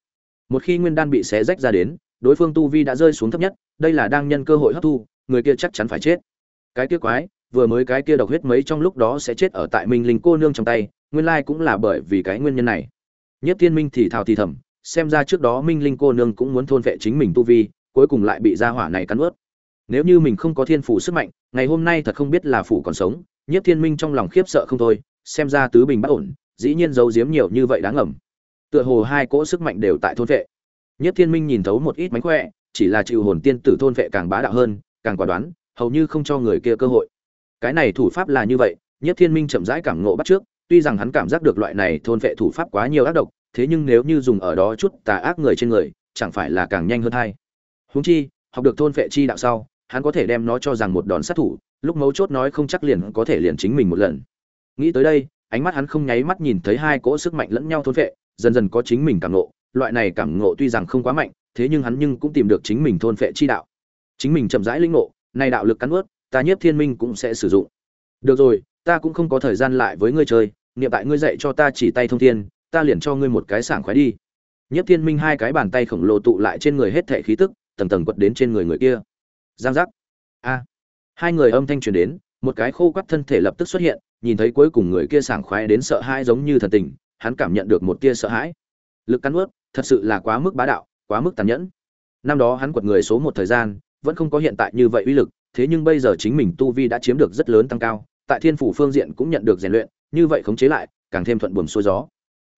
Speaker 1: Một khi nguyên đan bị xé rách ra đến, đối phương tu vi đã rơi xuống thấp nhất, đây là đang nhân cơ hội hấp thu, người kia chắc chắn phải chết. Cái kia quái, vừa mới cái kia độc huyết mấy trong lúc đó sẽ chết ở tại minh linh cô nương trong tay, nguyên lai cũng là bởi vì cái nguyên nhân này. Nhất thiên minh thì thào thì thầm, xem ra trước đó minh linh cô nương cũng muốn thôn vệ chính mình tu vi cuối cùng lại bị gia hỏa này cắn ướt nếu như mình không có thiên phủ sức mạnh, ngày hôm nay thật không biết là phủ còn sống nhất thiên minh trong lòng khiếp sợ không thôi, xem ra tứ bình bất ổn, dĩ nhiên giấu giếm nhiều như vậy đáng ngầm tựa hồ hai cỗ sức mạnh đều tại thôn vệ. Nhất thiên minh nhìn thấu một ít mánh khỏe, chỉ là chịu hồn tiên tử thôn vệ càng bá đạo hơn, càng quả đoán, hầu như không cho người kia cơ hội. Cái này thủ pháp là như vậy nhất thiên minh chậm rãi cảm ngộ bắt trước, tuy rằng hắn cảm giác được loại này thôn vệ thủ pháp quá nhiều ác độc, thế nhưng nếu như dùng ở đó chút tà ác người trên người, chẳng phải là càng nhanh hơn hay? Huống chi, học được thôn vệ chi đạo sau, hắn có thể đem nó cho rằng một đòn sát thủ, lúc mấu chốt nói không chắc liền có thể liền chính mình một lần. Nghĩ tới đây, ánh mắt hắn không nháy mắt nhìn thấy hai cỗ sức mạnh lẫn nhau thôn vệ dần dần có chính mình cảm ngộ. Loại này cảm ngộ tuy rằng không quá mạnh, thế nhưng hắn nhưng cũng tìm được chính mình thôn vệ chi đạo. Chính mình chậm rãi linh ngộ, này đạo lực cắn ướt ta nhiếp thiên minh cũng sẽ sử dụng. Được rồi, ta cũng không có thời gian lại với ngươi chơi, niệm tại ngươi dạy cho ta chỉ tay thông thiên, ta liền cho ngươi một cái sảng khoái đi. Nhiếp thiên minh hai cái bàn tay khổng lồ tụ lại trên người hết thể khí tức tầng tầng quật đến trên người người kia. Giang giác. A. Hai người âm thanh truyền đến, một cái khô quắt thân thể lập tức xuất hiện, nhìn thấy cuối cùng người kia sảng khoái đến sợ hãi giống như thần tình, hắn cảm nhận được một tia sợ hãi. Lực cắn ướt thật sự là quá mức bá đạo, quá mức tàn nhẫn. Năm đó hắn quật người số một thời gian, vẫn không có hiện tại như vậy uy lực, thế nhưng bây giờ chính mình tu vi đã chiếm được rất lớn tăng cao, tại thiên phủ phương diện cũng nhận được rèn luyện, như vậy khống chế lại, càng thêm thuận buồm xuôi gió.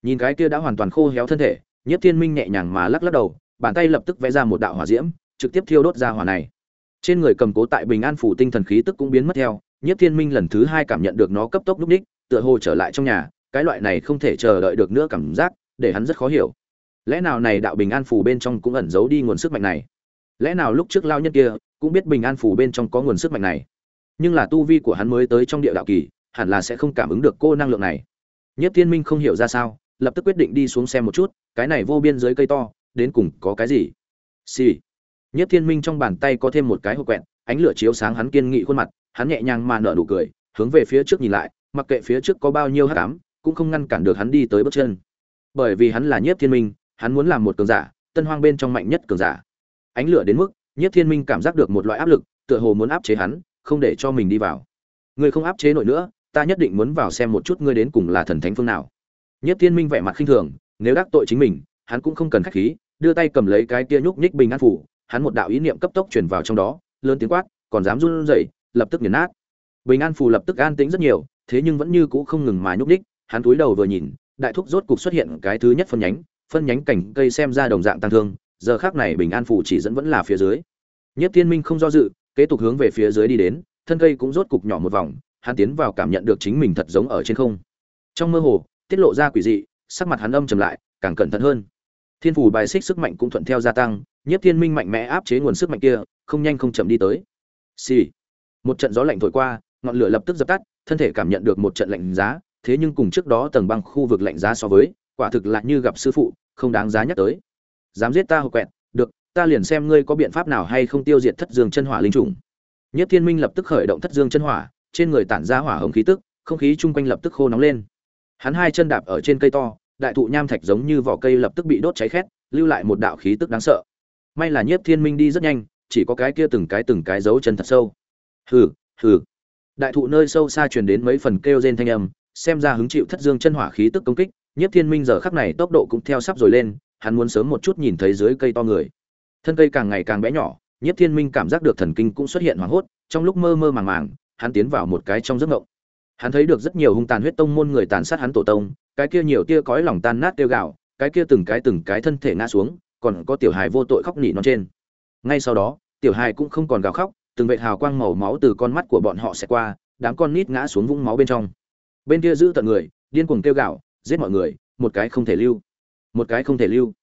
Speaker 1: Nhìn cái kia đã hoàn toàn khô héo thân thể, nhất thiên minh nhẹ nhàng mà lắc lắc đầu bàn tay lập tức vẽ ra một đạo hỏa diễm, trực tiếp thiêu đốt ra hỏa này. Trên người cầm cố tại bình an phủ tinh thần khí tức cũng biến mất theo nhất thiên minh lần thứ hai cảm nhận được nó cấp tốc lúc đích, tựa hồ trở lại trong nhà, cái loại này không thể chờ đợi được nữa cảm giác, để hắn rất khó hiểu. Lẽ nào này đạo bình an phủ bên trong cũng ẩn giấu đi nguồn sức mạnh này? Lẽ nào lúc trước lao nhân kia cũng biết bình an phủ bên trong có nguồn sức mạnh này? Nhưng là tu vi của hắn mới tới trong địa đạo kỳ, hẳn là sẽ không cảm ứng được cô năng lượng này. Nhất thiên minh không hiểu ra sao, lập tức quyết định đi xuống xem một chút, cái này vô biên dưới cây to đến cùng có cái gì? Xì、sì. nhất thiên minh trong bàn tay có thêm một cái hộp quẹt, ánh lửa chiếu sáng hắn kiên nghị khuôn mặt, hắn nhẹ nhàng mà nở nụ cười, hướng về phía trước nhìn lại, mặc kệ phía trước có bao nhiêu hắc ám, cũng không ngăn cản được hắn đi tới bước chân. Bởi vì hắn là nhiếp thiên minh, hắn muốn làm một cường giả, tân hoang bên trong mạnh nhất cường giả. Ánh lửa đến mức, nhiếp thiên minh cảm giác được một loại áp lực, tựa hồ muốn áp chế hắn, không để cho mình đi vào. Ngươi không áp chế nổi nữa, ta nhất định muốn vào xem một chút ngươi đến cùng là thần thánh phương nào. Nhiếp thiên minh vẻ mặt khinh thường, nếu đắc tội chính mình hắn cũng không cần khách khí, đưa tay cầm lấy cái kia nhúc nhích bình an phủ, hắn một đạo ý niệm cấp tốc truyền vào trong đó, lớn tiếng quát, còn dám run rẩy, lập tức nghiền nát. Bình an phủ lập tức an tĩnh rất nhiều, thế nhưng vẫn như cũ không ngừng mà nhúc nhích, hắn cúi đầu vừa nhìn, đại thúc rốt cục xuất hiện cái thứ nhất phân nhánh phân nhánh cảnh cây xem ra đồng dạng tăng thương, giờ khác này bình an phủ chỉ dẫn vẫn là phía dưới. Nhất thiên minh không do dự, kế tục hướng về phía dưới đi đến, thân cây cũng rốt cục nhỏ một vòng, hắn tiến vào cảm nhận được chính mình thật giống ở trên không. Trong mơ hồ, tiết lộ ra quỷ dị, sắc mặt hắn âm trầm lại, càng cẩn thận hơn thiên phủ bài xích sức mạnh cũng thuận theo gia tăng nhất thiên minh mạnh mẽ áp chế nguồn sức mạnh kia, không nhanh không chậm đi tới. Xì、sì. một trận gió lạnh thổi qua, ngọn lửa lập tức dập tắt, thân thể cảm nhận được một trận lạnh giá, thế nhưng cùng trước đó tầng băng khu vực lạnh giá so với, quả thực lại như gặp sư phụ, không đáng giá nhắc tới. Dám giết ta hộp quẹt, được, ta liền xem ngươi có biện pháp nào hay không tiêu diệt thất dương chân hỏa linh trùng. Nhất thiên minh lập tức khởi động thất dương chân hỏa, trên người tản ra hỏa hồng khí tức, không khí chung quanh lập tức khô nóng lên. Hắn hai chân đạp ở trên cây to đại thụ nham thạch giống như vỏ cây lập tức bị đốt cháy khét, lưu lại một đạo khí tức đáng sợ. May là nhiếp thiên minh đi rất nhanh, chỉ có cái kia từng cái từng cái dấu chân thật sâu. Hừ hừ. Đại thụ nơi sâu xa truyền đến mấy phần kêu rên thanh âm, xem ra hứng chịu thất dương chân hỏa khí tức công kích, nhiếp thiên minh giờ khắc này tốc độ cũng theo sắp rồi lên, hắn muốn sớm một chút nhìn thấy dưới cây to người. Thân cây càng ngày càng bé nhỏ, nhiếp thiên minh cảm giác được thần kinh cũng xuất hiện hoảng hốt, trong lúc mơ mơ màng màng, hắn tiến vào một cái trong giấc ngộng hắn thấy được rất nhiều hung tàn huyết tông môn người tàn sát hắn tổ tông cái kia nhiều tia cõi lòng tan nát tiêu gạo, cái kia từng cái từng cái thân thể ngã xuống, còn có tiểu hài vô tội khóc nỉ non trên. Ngay sau đó, tiểu hài cũng không còn gào khóc, từng vệt hào quang màu máu từ con mắt của bọn họ sẽ qua, đám con nít ngã xuống vũng máu bên trong. Bên kia giữ tận người, điên cuồng kêu gạo giết mọi người, một cái không thể lưu. Một cái không thể lưu.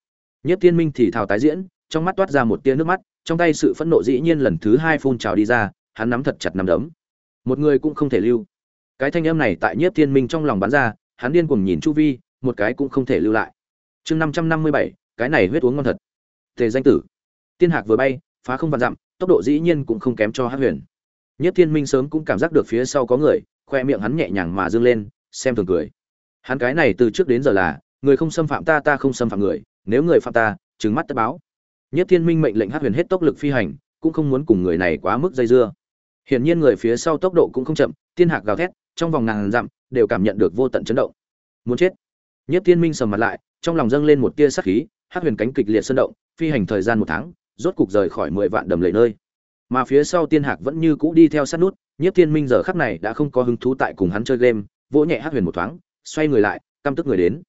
Speaker 1: Nhất thiên minh thì thào tái diễn, trong mắt toát ra một tia nước mắt, trong tay sự phẫn nộ dĩ nhiên lần thứ hai phun trào đi ra, hắn nắm thật chặt nắm đấm. Một người cũng không thể lưu. Cái thanh âm này tại nhiếp thiên minh trong lòng bắn ra hắn điên cuồng nhìn chu vi, một cái cũng không thể lưu lại. Chương năm trăm năm mươi bảy, cái này huyết uống ngon thật. Tề danh tử. Tiên hạc vừa bay, phá không vạn dặm, tốc độ dĩ nhiên cũng không kém cho hát huyền. Nhất thiên minh sớm cũng cảm giác được phía sau có người, khoe miệng hắn nhẹ nhàng mà dương lên, xem thường cười. Hắn cái này từ trước đến giờ là, người không xâm phạm ta ta không xâm phạm người, nếu người phạm ta, trừng mắt tất báo. Nhất thiên minh mệnh lệnh hát huyền hết tốc lực phi hành, cũng không muốn cùng người này quá mức dây dưa. Hiển nhiên người phía sau tốc độ cũng không chậm, tiên hạc gào thét, trong vòng ngàn dặm đều cảm nhận được vô tận chấn động. Muốn chết. Nhất thiên minh sầm mặt lại, trong lòng dâng lên một tia sắc khí hát huyền cánh kịch liệt sơn động, phi hành thời gian một tháng, rốt cục rời khỏi mười vạn đầm lầy nơi. Mà phía sau tiên hạc vẫn như cũ đi theo sát nút nhất thiên minh giờ khắc này đã không có hứng thú tại cùng hắn chơi game, vỗ nhẹ hát huyền một thoáng, xoay người lại, căm tức người đến.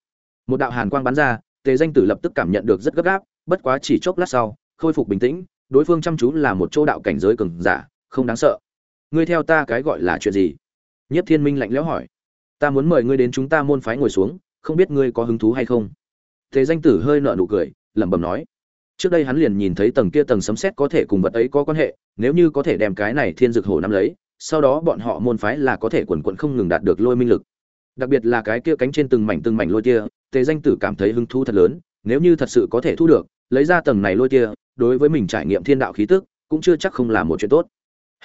Speaker 1: Một đạo hàn quang bắn ra, tề danh tử lập tức cảm nhận được rất gấp gáp, bất quá chỉ chốc lát sau, khôi phục bình tĩnh, đối phương chăm chú là một chỗ đạo cảnh giới cường giả, không đáng sợ. Ngươi theo ta cái gọi là chuyện gì? Nhất thiên minh lạnh lẽo hỏi ta muốn mời ngươi đến chúng ta môn phái ngồi xuống, không biết ngươi có hứng thú hay không? Thế danh tử hơi nợ nụ cười, lẩm bẩm nói. Trước đây hắn liền nhìn thấy tầng kia tầng sấm sét có thể cùng vật ấy có quan hệ, nếu như có thể đem cái này thiên dược hổ nắm lấy, sau đó bọn họ môn phái là có thể quần quận không ngừng đạt được lôi minh lực. Đặc biệt là cái kia cánh trên từng mảnh từng mảnh lôi tia tề danh tử cảm thấy hứng thú thật lớn, nếu như thật sự có thể thu được, lấy ra tầng này lôi tia, đối với mình trải nghiệm thiên đạo khí tức, cũng chưa chắc không là một chuyện tốt.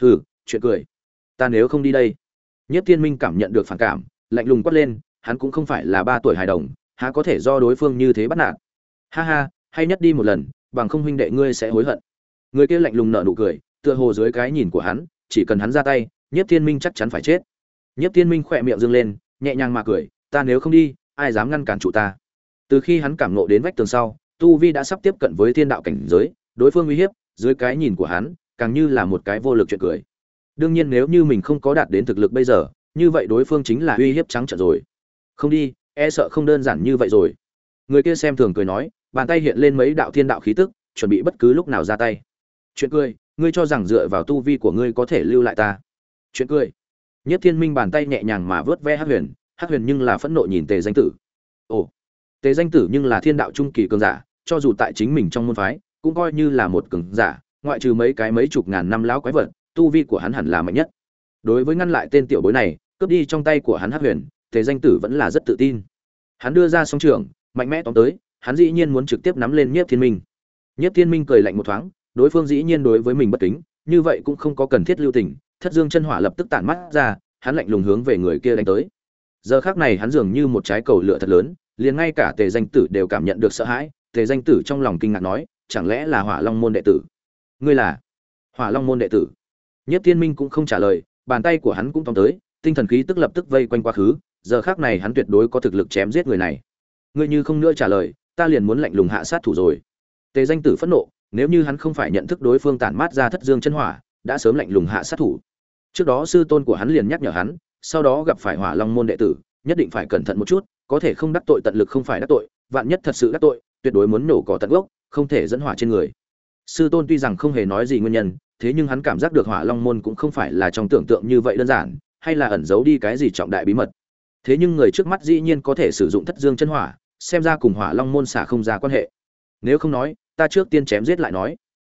Speaker 1: Hừ, chuyện cười. Ta nếu không đi đây, nhất thiên minh cảm nhận được phản cảm lạnh lùng quát lên, hắn cũng không phải là ba tuổi hài đồng, há có thể do đối phương như thế bắt nạt. Ha ha, hay nhất đi một lần, bằng không huynh đệ ngươi sẽ hối hận. Người kia lạnh lùng nở nụ cười, tựa hồ dưới cái nhìn của hắn, chỉ cần hắn ra tay nhất thiên minh chắc chắn phải chết. Nhất thiên minh khỏe miệng dâng lên, nhẹ nhàng mà cười, ta nếu không đi, ai dám ngăn cản chủ ta? Từ khi hắn cảm nộ đến vách tường sau, tu vi đã sắp tiếp cận với thiên đạo cảnh giới, đối phương uy hiếp, dưới cái nhìn của hắn, càng như là một cái vô lực chuyện cười. Đương nhiên nếu như mình không có đạt đến thực lực bây giờ như vậy đối phương chính là uy hiếp trắng trợn rồi. Không đi e sợ không đơn giản như vậy rồi. Người kia xem thường cười nói, bàn tay hiện lên mấy đạo thiên đạo khí tức, chuẩn bị bất cứ lúc nào ra tay. Chuyện cười, ngươi cho rằng dựa vào tu vi của ngươi có thể lưu lại ta. Chuyện cười. Nhất thiên minh bàn tay nhẹ nhàng mà vớt ve hắc huyền hắc huyền nhưng là phẫn nộ nhìn tề danh tử. Ồ, tề danh tử nhưng là thiên đạo trung kỳ cường giả, cho dù tại chính mình trong môn phái, cũng coi như là một cường giả, ngoại trừ mấy cái mấy chục ngàn năm lão quái vật, tu vi của hắn hẳn là mạnh nhất. Đối với ngăn lại tên tiểu bối này cướp đi trong tay của hắn hắc huyền, tề danh tử vẫn là rất tự tin. Hắn đưa ra song trường mạnh mẽ tóm tới, hắn dĩ nhiên muốn trực tiếp nắm lên nhiếp thiên minh. Nhiếp thiên minh cười lạnh một thoáng, đối phương dĩ nhiên đối với mình bất kính, như vậy cũng không có cần thiết lưu tình, thất dương chân hỏa lập tức tản mắt ra, hắn lạnh lùng hướng về người kia đánh tới. Giờ khác này hắn dường như một trái cầu lửa thật lớn, liền ngay cả tề danh tử đều cảm nhận được sợ hãi, tề danh tử trong lòng kinh ngạc nói, chẳng lẽ là hỏa long môn đệ tử? Ngươi là hỏa long môn đệ tử? Nhất thiên minh cũng không trả lời, bàn tay của hắn cũng tóm tới tinh thần khí tức lập tức vây quanh quá khứ, giờ khác này hắn tuyệt đối có thực lực chém giết người này. Ngươi như không nữa trả lời, ta liền muốn lạnh lùng hạ sát thủ rồi. Tề danh tử phẫn nộ, nếu như hắn không phải nhận thức đối phương tản mát ra thất dương chân hỏa, đã sớm lạnh lùng hạ sát thủ. Trước đó sư tôn của hắn liền nhắc nhở hắn, sau đó gặp phải hỏa long môn đệ tử, nhất định phải cẩn thận một chút, có thể không đắc tội tận lực không phải đắc tội, vạn nhất thật sự đắc tội, tuyệt đối muốn nổ cỏ tận gốc, không thể dẫn hỏa trên người. Sư tôn tuy rằng không hề nói gì nguyên nhân, thế nhưng hắn cảm giác được hỏa long môn cũng không phải là trong tưởng tượng như vậy đơn giản hay là ẩn giấu đi cái gì trọng đại bí mật. Thế nhưng người trước mắt dĩ nhiên có thể sử dụng thất dương chân hỏa, xem ra cùng hỏa long môn xả không ra quan hệ. Nếu không nói, ta trước tiên chém giết lại nói.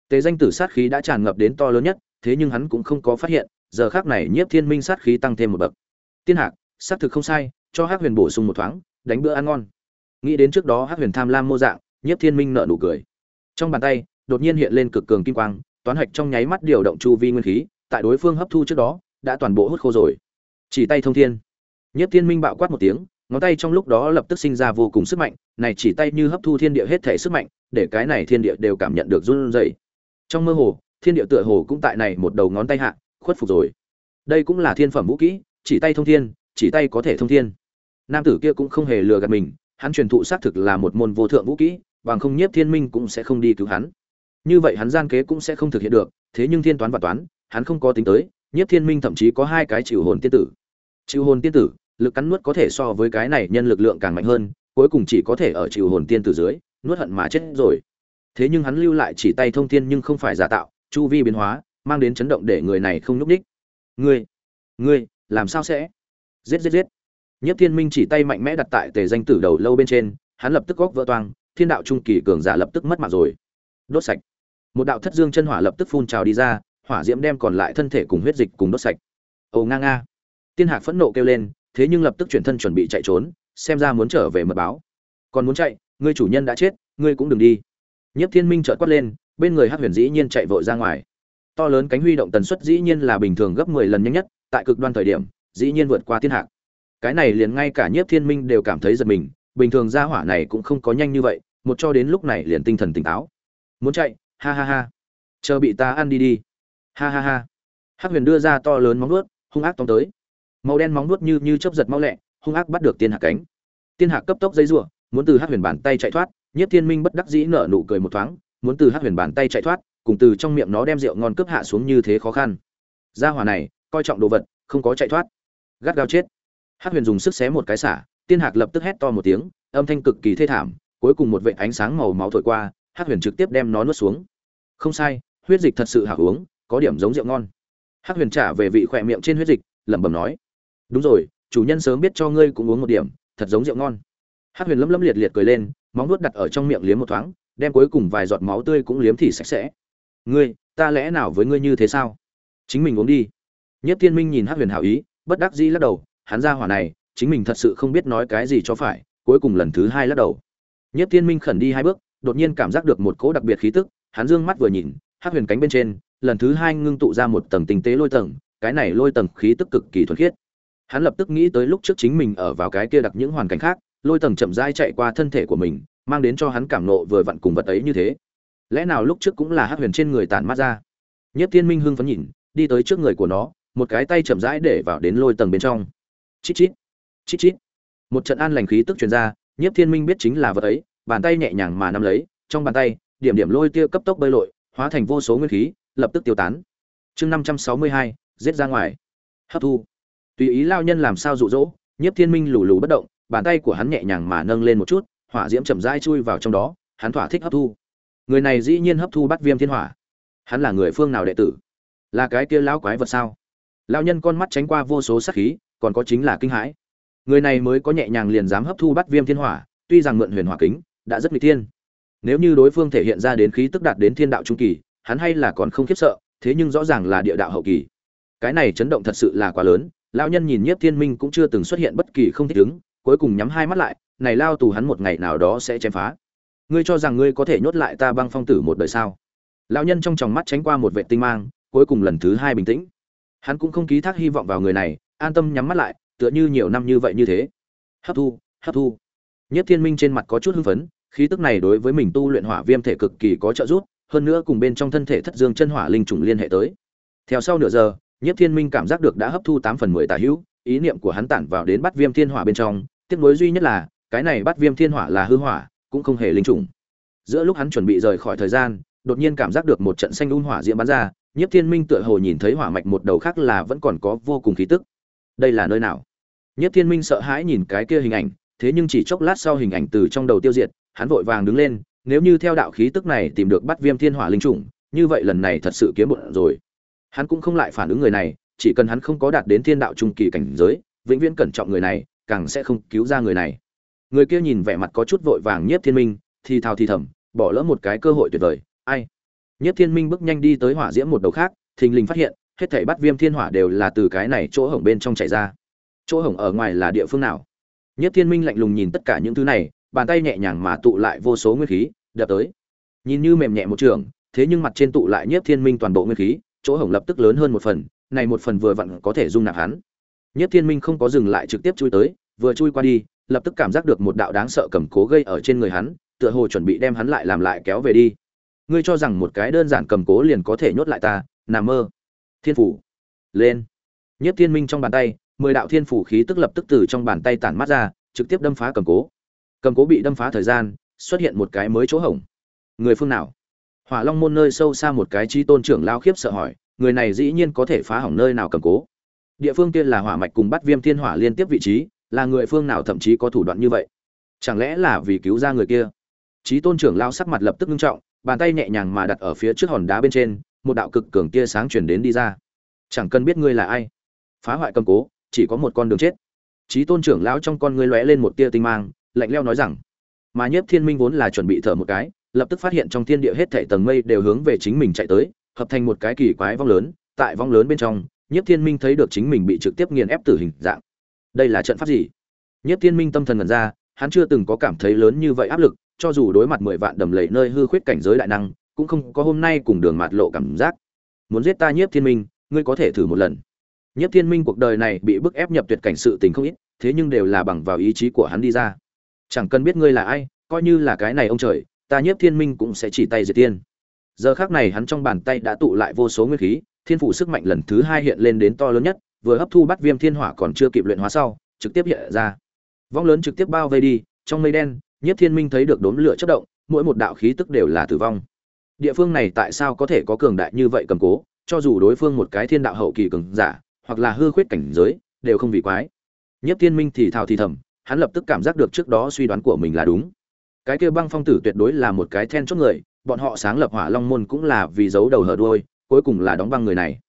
Speaker 1: Tề danh tử sát khí đã tràn ngập đến to lớn nhất, thế nhưng hắn cũng không có phát hiện, giờ khác này nhiếp thiên minh sát khí tăng thêm một bậc. Tiên hạc, xác thực không sai, cho hắc huyền bổ sung một thoáng, đánh bữa ăn ngon. Nghĩ đến trước đó hắc huyền tham lam mô dạng, nhiếp thiên minh nợ nụ cười. Trong bàn tay, đột nhiên hiện lên cực cường kim quang, toán hạch trong nháy mắt điều động chu vi nguyên khí, tại đối phương hấp thu trước đó đã toàn bộ hút khô rồi. Chỉ tay thông thiên. Nhiếp thiên minh bạo quát một tiếng, ngón tay trong lúc đó lập tức sinh ra vô cùng sức mạnh, này chỉ tay như hấp thu thiên địa hết thể sức mạnh, để cái này thiên địa đều cảm nhận được run rẩy. Trong mơ hồ, thiên địa tựa hồ cũng tại này một đầu ngón tay hạ, khuất phục rồi. Đây cũng là thiên phẩm vũ kỹ, chỉ tay thông thiên, chỉ tay có thể thông thiên. Nam tử kia cũng không hề lừa gạt mình, hắn truyền thụ xác thực là một môn vô thượng vũ kỹ, bằng không nhiếp thiên minh cũng sẽ không đi cứu hắn. Như vậy hắn gian kế cũng sẽ không thực hiện được, thế nhưng thiên toán và toán, hắn không có tính tới Nhất thiên minh thậm chí có hai cái chịu hồn tiên tử. Chịu hồn tiên tử, lực cắn nuốt có thể so với cái này nhân lực lượng càng mạnh hơn, cuối cùng chỉ có thể ở chịu hồn tiên tử dưới, nuốt hận mà chết rồi. Thế nhưng hắn lưu lại chỉ tay thông thiên nhưng không phải giả tạo, chu vi biến hóa, mang đến chấn động để người này không nhúc đích ngươi ngươi, làm sao sẽ? Giết giết giết. Nhất thiên minh chỉ tay mạnh mẽ đặt tại tề danh tử đầu lâu bên trên, hắn lập tức góc vỡ toang, thiên đạo trung kỳ cường giả lập tức mất mạng rồi. Đốt sạch. Một đạo thất dương chân hỏa lập tức phun trào đi ra hỏa diễm đem còn lại thân thể cùng huyết dịch cùng đốt sạch. Ồ, nga nga. Tiên hạc phẫn nộ kêu lên, thế nhưng lập tức chuyển thân chuẩn bị chạy trốn, xem ra muốn trở về mật báo. Còn muốn chạy, ngươi chủ nhân đã chết, ngươi cũng đừng đi. Nhiếp thiên minh trợt quát lên, bên người hắc huyền dĩ nhiên chạy vội ra ngoài. To lớn cánh huy động tần suất dĩ nhiên là bình thường gấp mười lần nhanh nhất, tại cực đoan thời điểm, dĩ nhiên vượt qua thiên hạc. Cái này liền ngay cả nhiếp thiên minh đều cảm thấy giật mình, bình thường ra hỏa này cũng không có nhanh như vậy, một cho đến lúc này liền tinh thần tỉnh táo. Muốn chạy, ha ha ha. Chờ bị ta ăn đi đi ha ha ha. Hắc huyền đưa ra to lớn móng nuốt hung ác tóm tới. Màu đen móng nuốt như như chớp giật mau lẹ, hung ác bắt được tiên hạc cánh. Tiên hạc cấp tốc dây rủa, muốn từ hắc huyền bàn tay chạy thoát nhất thiên minh bất đắc dĩ nở nụ cười một thoáng, muốn từ hắc huyền bàn tay chạy thoát, cùng từ trong miệng nó đem rượu ngon cướp hạ xuống như thế khó khăn. Gia hỏa này, coi trọng đồ vật, không có chạy thoát. Gắt gao chết. Hắc huyền dùng sức xé một cái xả, tiên hạc lập tức hét to một tiếng, âm thanh cực kỳ thê thảm, cuối cùng một vệ ánh sáng màu máu thổi qua, hắc huyền trực tiếp đem nó nuốt xuống. Không sai, huyết dịch thật sự hạ uống có điểm giống rượu ngon. Hắc huyền trả về vị khỏe miệng trên huyết dịch, lẩm bẩm nói, đúng rồi, chủ nhân sớm biết cho ngươi cũng uống một điểm, thật giống rượu ngon. Hắc huyền lấm lấm liệt liệt cười lên, móng nuốt đặt ở trong miệng liếm một thoáng, đem cuối cùng vài giọt máu tươi cũng liếm thì sạch sẽ. Ngươi, ta lẽ nào với ngươi như thế sao? Chính mình uống đi. Nhất thiên minh nhìn hắc huyền hảo ý, bất đắc dĩ lắc đầu, hắn ra hỏa này, chính mình thật sự không biết nói cái gì cho phải, cuối cùng lần thứ hai lắc đầu. Nhất thiên minh khẩn đi hai bước, đột nhiên cảm giác được một cỗ đặc biệt khí tức, hắn dương mắt vừa nhìn, hắc huyền cánh bên trên lần thứ hai ngưng tụ ra một tầng tinh tế lôi tầng, cái này lôi tầng khí tức cực kỳ thuần khiết. Hắn lập tức nghĩ tới lúc trước chính mình ở vào cái kia đặc những hoàn cảnh khác, lôi tầng chậm rãi chạy qua thân thể của mình, mang đến cho hắn cảm nộ vừa vặn cùng vật ấy như thế. Lẽ nào lúc trước cũng là hắc huyền trên người tản mát ra? Nhất thiên minh hưng phấn nhìn, đi tới trước người của nó, một cái tay chậm rãi để vào đến lôi tầng bên trong. Chít chít chít chít. Một trận an lành khí tức truyền ra nhất thiên minh biết chính là vật ấy, bàn tay nhẹ nhàng mà nắm lấy, trong bàn tay, điểm điểm lôi tia cấp tốc bơi lội, hóa thành vô số nguyên khí lập tức tiêu tán. Chương năm trăm sáu mươi hai, giết ra ngoài. Hấp thu. Tùy ý lao nhân làm sao dụ dỗ, nhiếp thiên minh lù lù bất động, bàn tay của hắn nhẹ nhàng mà nâng lên một chút, hỏa diễm chậm rãi chui vào trong đó, hắn thỏa thích hấp thu. Người này dĩ nhiên hấp thu bắt viêm thiên hỏa. Hắn là người phương nào đệ tử? Là cái kia lão quái vật sao? Lão nhân con mắt tránh qua vô số sát khí, còn có chính là kinh hãi. Người này mới có nhẹ nhàng liền dám hấp thu bắt viêm thiên hỏa, tuy rằng mượn huyền hỏa kính, đã rất nguy thiên. Nếu như đối phương thể hiện ra đến khí tức đạt đến thiên đạo trung kỳ hắn hay là còn không khiếp sợ, thế nhưng rõ ràng là địa đạo hậu kỳ. Cái này chấn động thật sự là quá lớn, lão nhân nhìn nhiếp thiên minh cũng chưa từng xuất hiện bất kỳ không thích ứng, cuối cùng nhắm hai mắt lại, này lao tù hắn một ngày nào đó sẽ chém phá. Ngươi cho rằng ngươi có thể nhốt lại ta băng phong tử một đời sao? Lão nhân trong tròng mắt tránh qua một vệ tinh mang, cuối cùng lần thứ hai bình tĩnh. Hắn cũng không ký thác hy vọng vào người này, an tâm nhắm mắt lại, tựa như nhiều năm như vậy như thế. Hấp thu hấp thu. Nhất thiên minh trên mặt có chút hưng phấn, khí tức này đối với mình tu luyện hỏa viêm thể cực kỳ có trợ giúp hơn nữa cùng bên trong thân thể thất dương chân hỏa linh trùng liên hệ tới theo sau nửa giờ nhất thiên minh cảm giác được đã hấp thu tám phần mười tả hữu ý niệm của hắn tản vào đến bắt viêm thiên hỏa bên trong tiếc nối duy nhất là cái này bắt viêm thiên hỏa là hư hỏa cũng không hề linh trùng giữa lúc hắn chuẩn bị rời khỏi thời gian đột nhiên cảm giác được một trận xanh un hỏa diễm bắn ra Nhiếp Thiên Minh tựa hồ nhìn thấy hỏa mạch một đầu khác là vẫn còn có vô cùng khí tức. Đây là nơi nào? Nhiếp Thiên Minh sợ hãi nhìn cái kia hình ảnh, thế nhưng chỉ chốc lát sau hình ảnh từ trong đầu tiêu diệt, hắn vội vàng đứng lên, nếu như theo đạo khí tức này tìm được bắt Viêm Thiên Hỏa linh trùng, như vậy lần này thật sự kiếm bụng rồi. Hắn cũng không lại phản ứng người này, chỉ cần hắn không có đạt đến thiên đạo trung kỳ cảnh giới, vĩnh viễn cẩn trọng người này, càng sẽ không cứu ra người này. Người kia nhìn vẻ mặt có chút vội vàng Nhiếp Thiên Minh, thì thào thì thầm, bỏ lỡ một cái cơ hội tuyệt vời, ai? Nhất Thiên Minh bước nhanh đi tới hỏa diễm một đầu khác, thình lình phát hiện, hết thảy bắt viêm thiên hỏa đều là từ cái này chỗ hổng bên trong chảy ra. Chỗ hổng ở ngoài là địa phương nào? Nhất Thiên Minh lạnh lùng nhìn tất cả những thứ này, bàn tay nhẹ nhàng mà tụ lại vô số nguyên khí, đập tới. Nhìn như mềm nhẹ một trường, thế nhưng mặt trên tụ lại Nhất Thiên Minh toàn bộ nguyên khí, chỗ hổng lập tức lớn hơn một phần, này một phần vừa vặn có thể dung nạp hắn. Nhất Thiên Minh không có dừng lại trực tiếp chui tới, vừa chui qua đi, lập tức cảm giác được một đạo đáng sợ cầm cố gây ở trên người hắn, tựa hồ chuẩn bị đem hắn lại làm lại kéo về đi. Ngươi cho rằng một cái đơn giản cầm cố liền có thể nhốt lại ta nằm mơ. Thiên phủ. Lên. Nhất thiên minh trong bàn tay mười đạo thiên phủ khí tức lập tức từ trong bàn tay tản mắt ra trực tiếp đâm phá cầm cố cầm cố bị đâm phá thời gian, xuất hiện một cái mới chỗ hổng. Người phương nào? Hỏa long môn nơi sâu xa một cái chi tôn trưởng lao khiếp sợ hỏi, người này dĩ nhiên có thể phá hỏng nơi nào cầm cố? Địa phương kia là hỏa mạch cùng bắt viêm thiên hỏa liên tiếp vị trí, là người phương nào thậm chí có thủ đoạn như vậy? Chẳng lẽ là vì cứu ra người kia? Trí tôn trưởng lao sắc mặt lập tức nghiêm trọng, bàn tay nhẹ nhàng mà đặt ở phía trước hòn đá bên trên, một đạo cực cường tia sáng chuyển đến đi ra. Chẳng cần biết ngươi là ai. Phá hoại cầm cố, chỉ có một con đường chết. Trí tôn trưởng lão trong con ngươi lóe lên một tia tinh mang lạnh leo nói rằng mà nhiếp thiên minh vốn là chuẩn bị thở một cái lập tức phát hiện trong thiên địa hết thảy tầng mây đều hướng về chính mình chạy tới hợp thành một cái kỳ quái vong lớn tại vong lớn bên trong nhiếp thiên minh thấy được chính mình bị trực tiếp nghiền ép tử hình dạng đây là trận pháp gì nhiếp thiên minh tâm thần ngẩn ra hắn chưa từng có cảm thấy lớn như vậy áp lực cho dù đối mặt mười vạn đầm lầy nơi hư khuyết cảnh giới đại năng, cũng không có hôm nay cùng đường mạt lộ cảm giác. Muốn giết ta Nhiếp Thiên Minh, ngươi có thể thử một lần. Nhiếp Thiên Minh cuộc đời này bị bức ép nhập tuyệt cảnh sự tình không ít, thế nhưng đều là bằng vào ý chí của hắn đi ra. Chẳng cần biết ngươi là ai, coi như là cái này ông trời, ta Nhiếp Thiên Minh cũng sẽ chỉ tay diệt tiên. Giờ khắc này hắn trong bàn tay đã tụ lại vô số nguyên khí, thiên phủ sức mạnh lần thứ hai hiện lên đến to lớn nhất, vừa hấp thu bắt viêm thiên hỏa còn chưa kịp luyện hóa sau, trực tiếp hiện ra. Vong lớn trực tiếp bao vây đi, trong mây đen, Nhiếp Thiên Minh thấy được đốm lửa chất động, mỗi một đạo khí tức đều là tử vong. Địa phương này tại sao có thể có cường đại như vậy cầm cố, cho dù đối phương một cái thiên đạo hậu kỳ cường giả, hoặc là hư khuyết cảnh giới, đều không vì quái. Nhiếp Thiên Minh thì thào thì thầm, hắn lập tức cảm giác được trước đó suy đoán của mình là đúng. Cái kia băng phong tử tuyệt đối là một cái then chốt người, bọn họ sáng lập Hỏa Long môn cũng là vì giấu đầu hở đuôi, cuối cùng là đóng băng người này.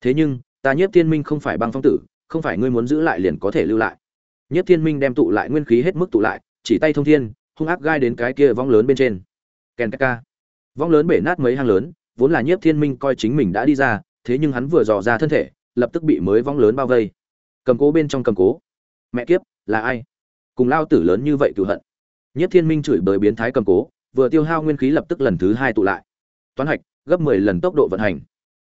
Speaker 1: Thế nhưng, ta Nhiếp Thiên Minh không phải băng phong tử, không phải ngươi muốn giữ lại liền có thể lưu lại. Nhiếp Thiên Minh đem tụ lại nguyên khí hết mức tụ lại, chỉ tay thông thiên, hung ác gai đến cái kia vong lớn bên trên kèn ca vong lớn bể nát mấy hang lớn vốn là nhiếp thiên minh coi chính mình đã đi ra thế nhưng hắn vừa dò ra thân thể lập tức bị mới vong lớn bao vây cầm cố bên trong cầm cố mẹ kiếp là ai cùng lao tử lớn như vậy cựu hận. Nhất thiên minh chửi bới biến thái cầm cố, vừa tiêu hao nguyên khí lập tức lần thứ hai tụ lại. Toán hạch, gấp mười lần tốc độ vận hành.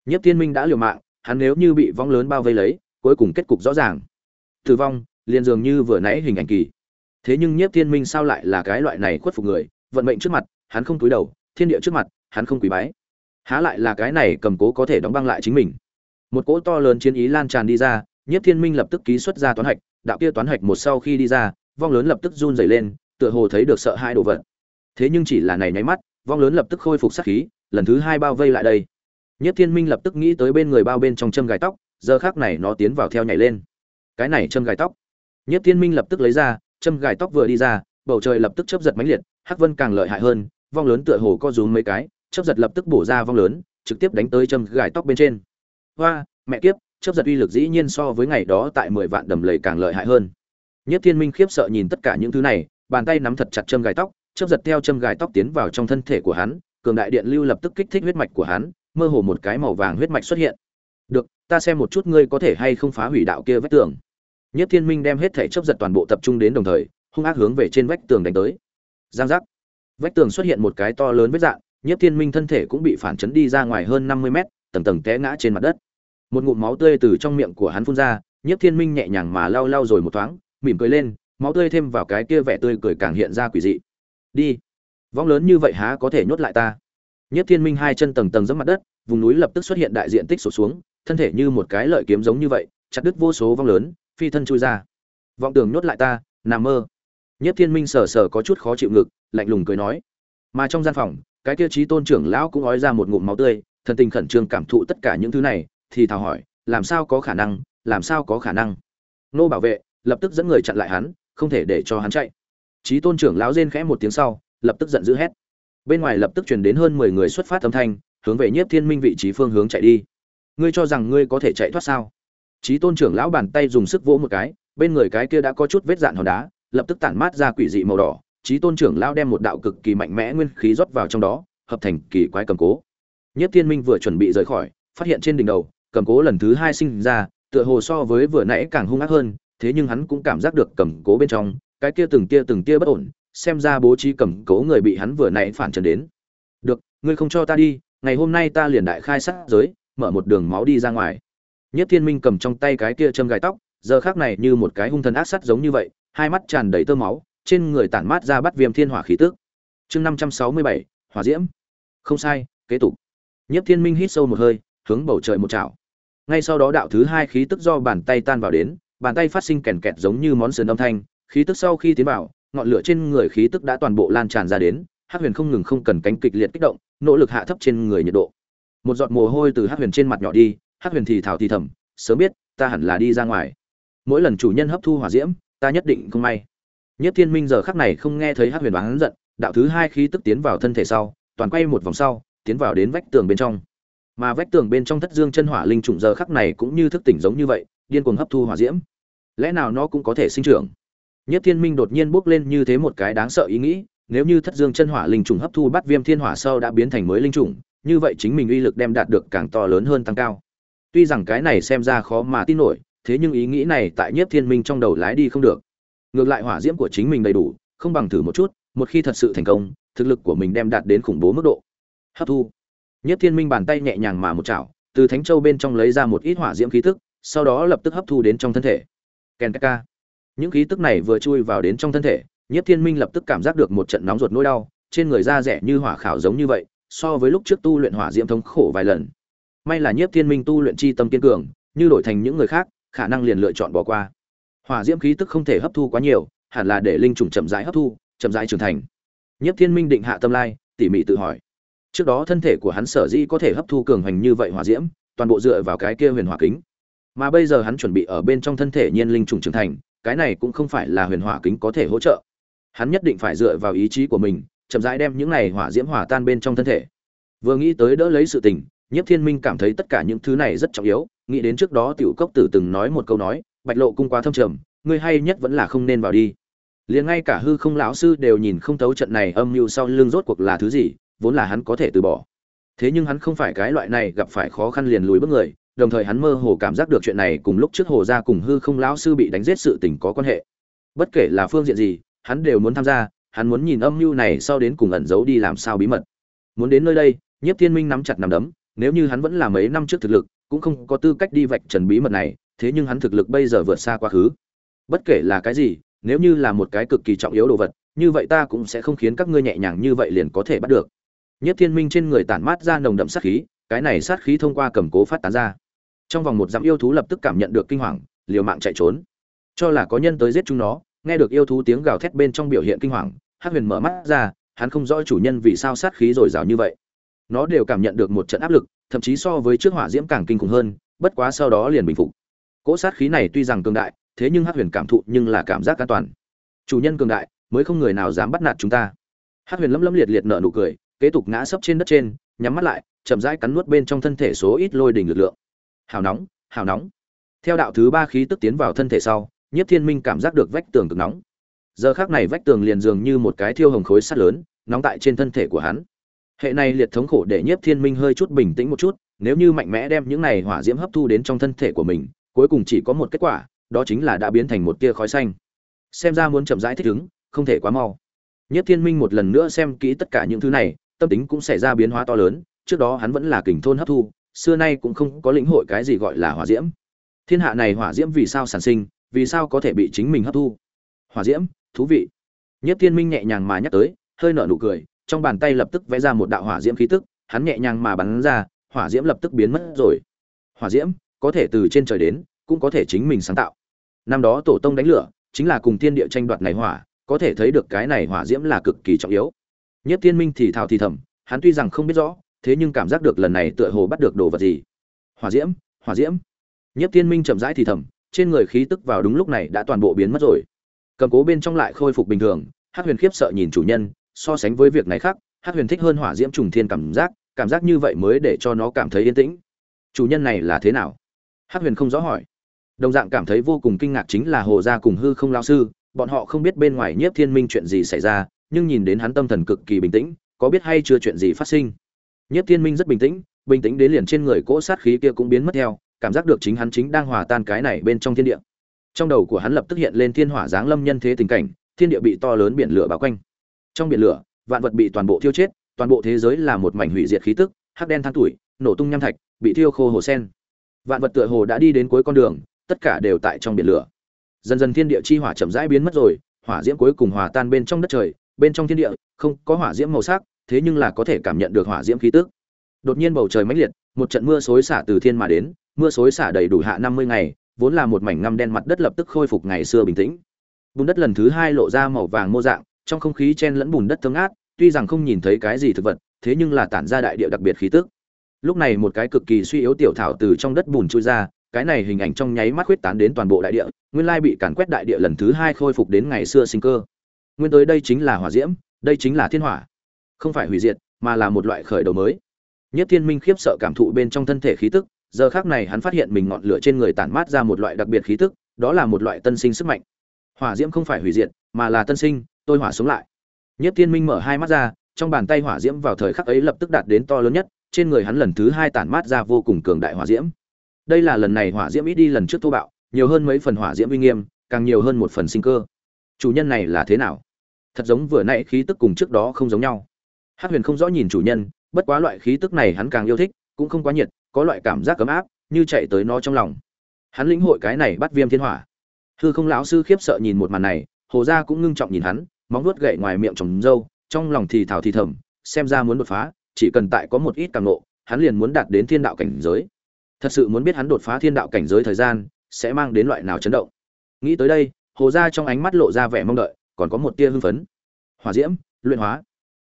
Speaker 1: Nhất thiên minh đã liều mạng, hắn nếu như bị vong lớn bao vây lấy, cuối cùng kết cục rõ ràng. Tử vong, liền dường như vừa nãy hình ảnh kỳ. Thế nhưng nhiếp thiên minh sao lại là cái loại này khuất phục người, vận mệnh trước mặt, hắn không túi đầu, thiên địa trước mặt, hắn không quý bái. Há lại là cái này cầm cố có thể đóng băng lại chính mình. Một cỗ to lớn chiến ý lan tràn đi ra nhiếp thiên minh lập tức ký xuất ra toán hạch, đạo kia toán hạch một sau khi đi ra vong lớn lập tức run rẩy lên, tựa hồ thấy được sợ hai đồ vật. Thế nhưng chỉ là này nháy mắt, vong lớn lập tức khôi phục sát khí, lần thứ hai bao vây lại đây. Nhất thiên minh lập tức nghĩ tới bên người bao bên trong châm gài tóc, giờ khắc này nó tiến vào theo nhảy lên. Cái này châm gài tóc. Nhất thiên minh lập tức lấy ra, châm gài tóc vừa đi ra, bầu trời lập tức chớp giật mãnh liệt, hắc vân càng lợi hại hơn, vong lớn tựa hồ co rúm mấy cái, chớp giật lập tức bổ ra vong lớn, trực tiếp đánh tới châm gài tóc bên trên. Hoa, mẹ kiếp, chớp giật uy lực dĩ nhiên so với ngày đó tại mười vạn đầm lầy càng lợi hại hơn nhất thiên minh khiếp sợ nhìn tất cả những thứ này bàn tay nắm thật chặt châm gài tóc chớp giật theo châm gài tóc tiến vào trong thân thể của hắn cường đại điện lưu lập tức kích thích huyết mạch của hắn mơ hồ một cái màu vàng huyết mạch xuất hiện được ta xem một chút ngươi có thể hay không phá hủy đạo kia vách tường Nhất Thiên Minh đem hết thể chớp giật toàn bộ tập trung đến đồng thời, hung ác hướng về trên vách tường đánh tới. Giang giác. Vách tường xuất hiện một cái to lớn vết dạng, Nhất Thiên Minh thân thể cũng bị phản chấn đi ra ngoài hơn 50 mét, tầng tầng té ngã trên mặt đất một ngụm máu tươi từ trong miệng của hắn phun ra nhiếp thiên minh nhẹ nhàng mà lau lau rồi một thoáng mỉm cười lên, máu tươi thêm vào cái kia vẻ tươi cười càng hiện ra quỷ dị. Đi. Vong lớn như vậy há có thể nhốt lại ta? Nhất thiên minh hai chân tầng tầng dẫm mặt đất, vùng núi lập tức xuất hiện đại diện tích sụt xuống, thân thể như một cái lợi kiếm giống như vậy, chặt đứt vô số vong lớn, phi thân chui ra. Vọng tưởng nhốt lại ta, nằm mơ. Nhất thiên minh sờ sờ có chút khó chịu ngực, lạnh lùng cười nói. Mà trong gian phòng, cái kia trí tôn trưởng lão cũng ói ra một ngụm máu tươi, thần tình khẩn trương cảm thụ tất cả những thứ này, thì thào hỏi, làm sao có khả năng? Làm sao có khả năng? Nô bảo vệ lập tức dẫn người chặn lại hắn, không thể để cho hắn chạy. Trí tôn trưởng lão rên khẽ một tiếng sau, lập tức giận dữ hét. Bên ngoài lập tức truyền đến hơn mười người xuất phát âm thanh, hướng về nhiếp thiên minh vị trí phương hướng chạy đi. Ngươi cho rằng ngươi có thể chạy thoát sao? Trí tôn trưởng lão bàn tay dùng sức vỗ một cái, bên người cái kia đã có chút vết dạn hòn đá, lập tức tản mát ra quỷ dị màu đỏ. Trí tôn trưởng lão đem một đạo cực kỳ mạnh mẽ nguyên khí rót vào trong đó, hợp thành kỳ quái cầm cố. Nhất thiên minh vừa chuẩn bị rời khỏi, phát hiện trên đỉnh đầu, cầm cố lần thứ hai sinh ra, tựa hồ so với vừa nãy càng hung ác hơn thế nhưng hắn cũng cảm giác được cầm cố bên trong, cái kia từng tia từng tia bất ổn, xem ra bố trí cầm cố người bị hắn vừa nãy phản trần đến. Được, ngươi không cho ta đi, ngày hôm nay ta liền đại khai sát giới, mở một đường máu đi ra ngoài. Nhất thiên minh cầm trong tay cái kia châm gai tóc, giờ khác này như một cái hung thần ác sắt giống như vậy, hai mắt tràn đầy tơ máu, trên người tản mát ra bắt viêm thiên hỏa khí tức. Chương năm trăm sáu mươi bảy, hỏa diễm. Không sai, kế tục. Nhất thiên minh hít sâu một hơi, hướng bầu trời một chảo. Ngay sau đó đạo thứ hai khí tức do bàn tay tan vào đến bàn tay phát sinh kèn kẹt giống như món sườn âm thanh, khí tức sau khi tiến vào, ngọn lửa trên người khí tức đã toàn bộ lan tràn ra đến, hắc huyền không ngừng không cần cánh kịch liệt kích động, nỗ lực hạ thấp trên người nhiệt độ. Một giọt mồ hôi từ hắc huyền trên mặt nhỏ đi, hắc huyền thì thào thì thầm, sớm biết, ta hẳn là đi ra ngoài. Mỗi lần chủ nhân hấp thu hỏa diễm, ta nhất định không may. Nhất thiên minh giờ khắc này không nghe thấy hắc huyền bán giận, đạo thứ hai khí tức tiến vào thân thể sau, toàn quay một vòng sau, tiến vào đến vách tường bên trong. Mà vách tường bên trong thất dương chân hỏa linh trùng giờ khắc này cũng như thức tỉnh giống như vậy, điên cuồng hấp thu hỏa diễm lẽ nào nó cũng có thể sinh trưởng? Nhất thiên minh đột nhiên bốc lên như thế một cái đáng sợ ý nghĩ, nếu như thất dương chân hỏa linh trùng hấp thu bắt viêm thiên hỏa sau đã biến thành mới linh trùng, như vậy chính mình uy lực đem đạt được càng to lớn hơn tăng cao. Tuy rằng cái này xem ra khó mà tin nổi, thế nhưng ý nghĩ này tại nhiếp thiên minh trong đầu lái đi không được. Ngược lại hỏa diễm của chính mình đầy đủ, không bằng thử một chút, một khi thật sự thành công, thực lực của mình đem đạt đến khủng bố mức độ. Hấp thu. Nhiếp thiên minh bàn tay nhẹ nhàng mà một chảo, từ thánh châu bên trong lấy ra một ít hỏa diễm khí tức sau đó lập tức hấp thu đến trong thân thể ken ka những khí tức này vừa chui vào đến trong thân thể Nhất thiên minh lập tức cảm giác được một trận nóng ruột nỗi đau, trên người da rẻ như hỏa khảo giống như vậy, so với lúc trước tu luyện hỏa diễm thống khổ vài lần. May là nhiếp thiên minh tu luyện chi tâm kiên cường, như đổi thành những người khác, khả năng liền lựa chọn bỏ qua. Hỏa diễm khí tức không thể hấp thu quá nhiều, hẳn là để linh trùng chậm rãi hấp thu, chậm rãi trưởng thành. Nhiếp thiên minh định hạ tâm lai, tỉ mỉ tự hỏi. Trước đó thân thể của hắn sở dĩ có thể hấp thu cường hành như vậy hỏa diễm, toàn bộ dựa vào cái kia huyền hỏa kính mà bây giờ hắn chuẩn bị ở bên trong thân thể nhiên linh trùng trưởng thành cái này cũng không phải là huyền hỏa kính có thể hỗ trợ hắn nhất định phải dựa vào ý chí của mình chậm rãi đem những này hỏa diễm hỏa tan bên trong thân thể vừa nghĩ tới đỡ lấy sự tình Nhiếp Thiên Minh cảm thấy tất cả những thứ này rất trọng yếu, nghĩ đến trước đó tiểu cốc tử từng nói một câu nói, Bạch Lộ cung quá thâm trầm, người hay nhất vẫn là không nên vào đi. Liền ngay cả hư không lão sư đều nhìn không thấu trận này âm mưu sau lưng rốt cuộc là thứ gì, vốn là hắn có thể từ bỏ. Thế nhưng hắn không phải cái loại này gặp phải khó khăn liền lùi bước người, đồng thời hắn mơ hồ cảm giác được chuyện này cùng lúc trước hồ gia cùng hư không lão sư bị đánh giết sự tình có quan hệ. Bất kể là phương diện gì, hắn đều muốn tham gia, hắn muốn nhìn âm mưu này sau đến cùng ẩn giấu đi làm sao bí mật. Muốn đến nơi đây, Nhiếp Thiên Minh nắm chặt nắm đấm, nếu như hắn vẫn là mấy năm trước thực lực cũng không có tư cách đi vạch trần bí mật này thế nhưng hắn thực lực bây giờ vượt xa quá khứ bất kể là cái gì nếu như là một cái cực kỳ trọng yếu đồ vật như vậy ta cũng sẽ không khiến các ngươi nhẹ nhàng như vậy liền có thể bắt được nhất thiên minh trên người tản mát ra nồng đậm sát khí cái này sát khí thông qua cầm cố phát tán ra trong vòng một dặm yêu thú lập tức cảm nhận được kinh hoàng, liều mạng chạy trốn. Cho là có nhân tới giết chúng nó, nghe được yêu thú tiếng gào thét bên trong biểu hiện kinh hoàng, hắc huyền mở mắt ra, hắn không rõ chủ nhân vì sao sát khí dồi dào như vậy. Nó đều cảm nhận được một trận áp lực, thậm chí so với trước hỏa diễm càng kinh khủng hơn, bất quá sau đó liền bình phục. Cỗ sát khí này tuy rằng cường đại, thế nhưng hắc huyền cảm thụ nhưng là cảm giác an toàn. Chủ nhân cường đại, mới không người nào dám bắt nạt chúng ta. Hắc huyền lấm lấm liệt liệt nở nụ cười, kế tục ngã sấp trên đất trên, nhắm mắt lại, chậm rãi cắn nuốt bên trong thân thể số ít lôi đỉnh lực lượng hào nóng hào nóng. Theo đạo thứ ba khí tức tiến vào thân thể sau, nhiếp thiên minh cảm giác được vách tường cực nóng. Giờ khác này vách tường liền dường như một cái thiêu hồng khối sắt lớn, nóng tại trên thân thể của hắn. Hệ này liệt thống khổ để nhiếp thiên minh hơi chút bình tĩnh một chút, nếu như mạnh mẽ đem những này hỏa diễm hấp thu đến trong thân thể của mình, cuối cùng chỉ có một kết quả, đó chính là đã biến thành một tia khói xanh. Xem ra muốn chậm rãi thích ứng, không thể quá mau. Nhất thiên minh một lần nữa xem kỹ tất cả những thứ này, tâm tính cũng xảy ra biến hóa to lớn, trước đó hắn vẫn là kình thôn hấp thu xưa nay cũng không có lĩnh hội cái gì gọi là hỏa diễm. Thiên hạ này hỏa diễm vì sao sản sinh, vì sao có thể bị chính mình hấp thu? Hỏa diễm, thú vị. Nhất thiên minh nhẹ nhàng mà nhắc tới, hơi nở nụ cười, trong bàn tay lập tức vẽ ra một đạo hỏa diễm khí tức, hắn nhẹ nhàng mà bắn ra, hỏa diễm lập tức biến mất rồi. Hỏa diễm, có thể từ trên trời đến, cũng có thể chính mình sáng tạo. Năm đó tổ tông đánh lửa, chính là cùng thiên địa tranh đoạt này hỏa, có thể thấy được cái này hỏa diễm là cực kỳ trọng yếu. Nhất thiên minh thì thào thì thầm, hắn tuy rằng không biết rõ thế nhưng cảm giác được lần này tựa hồ bắt được đồ vật gì. Hỏa diễm hỏa diễm. Nhất thiên minh chậm rãi thì thầm, trên người khí tức vào đúng lúc này đã toàn bộ biến mất rồi. Cầm cố bên trong lại khôi phục bình thường hát huyền khiếp sợ nhìn chủ nhân, so sánh với việc này khác hát huyền thích hơn hỏa diễm trùng thiên cảm giác cảm giác như vậy mới để cho nó cảm thấy yên tĩnh. Chủ nhân này là thế nào? Hát huyền không rõ hỏi. Đồng dạng cảm thấy vô cùng kinh ngạc chính là hồ gia cùng hư không lao sư, bọn họ không biết bên ngoài nhiếp thiên minh chuyện gì xảy ra, nhưng nhìn đến hắn tâm thần cực kỳ bình tĩnh, có biết hay chưa chuyện gì phát sinh? Nhiếp thiên minh rất bình tĩnh bình tĩnh đến liền trên người cỗ sát khí kia cũng biến mất theo, cảm giác được chính hắn chính đang hòa tan cái này bên trong thiên địa. Trong đầu của hắn lập tức hiện lên thiên hỏa giáng lâm nhân thế tình cảnh, thiên địa bị to lớn biển lửa bao quanh. Trong biển lửa, vạn vật bị toàn bộ thiêu chết, toàn bộ thế giới là một mảnh hủy diệt khí tức, hắc đen than tuổi, nổ tung nham thạch, bị thiêu khô hồ sen. Vạn vật tựa hồ đã đi đến cuối con đường, tất cả đều tại trong biển lửa. Dần dần thiên địa chi hỏa chậm rãi biến mất rồi, hỏa diễm cuối cùng hòa tan bên trong đất trời, bên trong thiên địa, không có hỏa diễm màu sắc thế nhưng là có thể cảm nhận được hỏa diễm khí tức. Đột nhiên bầu trời mãnh liệt, một trận mưa xối xả từ thiên mà đến, mưa xối xả đầy đủ hạ năm mươi ngày, vốn là một mảnh ngăm đen mặt đất lập tức khôi phục ngày xưa bình tĩnh. Bùn đất lần thứ hai lộ ra màu vàng mô dạng, trong không khí chen lẫn bùn đất thơm ngát, tuy rằng không nhìn thấy cái gì thực vật, thế nhưng là tản ra đại địa đặc biệt khí tức. Lúc này một cái cực kỳ suy yếu tiểu thảo từ trong đất bùn chui ra, cái này hình ảnh trong nháy mắt huyết tán đến toàn bộ đại địa, nguyên lai bị càn quét đại địa lần thứ hai khôi phục đến ngày xưa sinh cơ. Nguyên tới đây chính là hỏa diễm, đây chính là thiên hỏa không phải hủy diệt, mà là một loại khởi đầu mới. Nhất thiên minh khiếp sợ cảm thụ bên trong thân thể khí tức, giờ khác này hắn phát hiện mình ngọn lửa trên người tản mát ra một loại đặc biệt khí tức, đó là một loại tân sinh sức mạnh. Hỏa diễm không phải hủy diệt, mà là tân sinh, tôi hỏa sống lại. Nhất thiên minh mở hai mắt ra, trong bàn tay hỏa diễm vào thời khắc ấy lập tức đạt đến to lớn nhất, trên người hắn lần thứ hai tản mát ra vô cùng cường đại hỏa diễm. Đây là lần này hỏa diễm ít đi lần trước thô bạo, nhiều hơn mấy phần hỏa diễm uy nghiêm, càng nhiều hơn một phần sinh cơ. Chủ nhân này là thế nào? Thật giống vừa nãy khí tức cùng trước đó không giống nhau hát huyền không rõ nhìn chủ nhân, bất quá loại khí tức này hắn càng yêu thích, cũng không quá nhiệt, có loại cảm giác ấm áp, như chạy tới nó trong lòng. Hắn lĩnh hội cái này bắt viêm thiên hỏa. Hư không lão sư khiếp sợ nhìn một màn này, hồ gia cũng ngưng trọng nhìn hắn, móng nuốt gậy ngoài miệng trồng râu, trong lòng thì thào thì thầm, xem ra muốn đột phá, chỉ cần tại có một ít càng nộ hắn liền muốn đạt đến thiên đạo cảnh giới. Thật sự muốn biết hắn đột phá thiên đạo cảnh giới thời gian, sẽ mang đến loại nào chấn động. Nghĩ tới đây, hồ gia trong ánh mắt lộ ra vẻ mong đợi, còn có một tia hưng phấn. Hỏa diễm, luyện hóa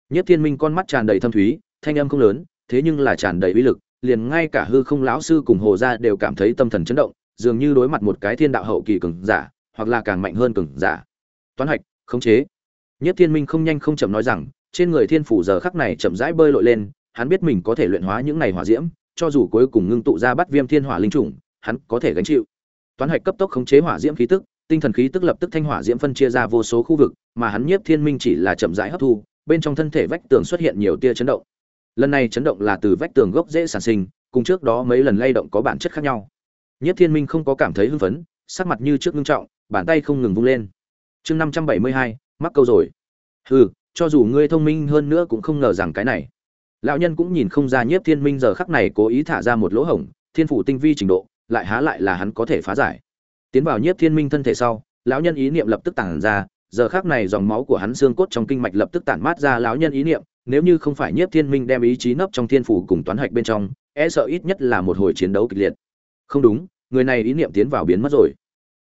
Speaker 1: nhất thiên minh con mắt tràn đầy thâm thúy, thanh âm không lớn, thế nhưng là tràn đầy uy lực, liền ngay cả hư không lão sư cùng hồ gia đều cảm thấy tâm thần chấn động, dường như đối mặt một cái thiên đạo hậu kỳ cường giả, hoặc là càng mạnh hơn cường giả. Toán hạch, khống chế. Nhất thiên minh không nhanh không chậm nói rằng, trên người thiên phủ giờ khắc này chậm rãi bơi lội lên, hắn biết mình có thể luyện hóa những này hỏa diễm, cho dù cuối cùng ngưng tụ ra bắt viêm thiên hỏa linh trùng hắn có thể gánh chịu. Toán hạch cấp tốc khống chế hỏa diễm khí tức, tinh thần khí tức lập tức thanh hỏa diễm phân chia ra vô số khu vực, mà hắn nhiếp thiên minh chỉ là chậm rãi hấp thu bên trong thân thể vách tường xuất hiện nhiều tia chấn động. Lần này chấn động là từ vách tường gốc dễ sản sinh, cùng trước đó mấy lần lay động có bản chất khác nhau. Nhiếp thiên minh không có cảm thấy hưng phấn, sắc mặt như trước ngưng trọng, bàn tay không ngừng vung lên. Chương năm trăm bảy mươi hai, mắc câu rồi. Hừ, cho dù ngươi thông minh hơn nữa cũng không ngờ rằng cái này. Lão nhân cũng nhìn không ra nhiếp thiên minh giờ khắc này cố ý thả ra một lỗ hổng, thiên phủ tinh vi trình độ, lại há lại là hắn có thể phá giải. Tiến vào nhiếp thiên minh thân thể sau, lão nhân ý niệm lập tức tản ra giờ khắc này dòng máu của hắn xương cốt trong kinh mạch lập tức tản mát ra lão nhân ý niệm, nếu như không phải nhiếp thiên minh đem ý chí nấp trong thiên phủ cùng toán hạch bên trong e sợ ít nhất là một hồi chiến đấu kịch liệt. Không đúng, người này ý niệm tiến vào biến mất rồi.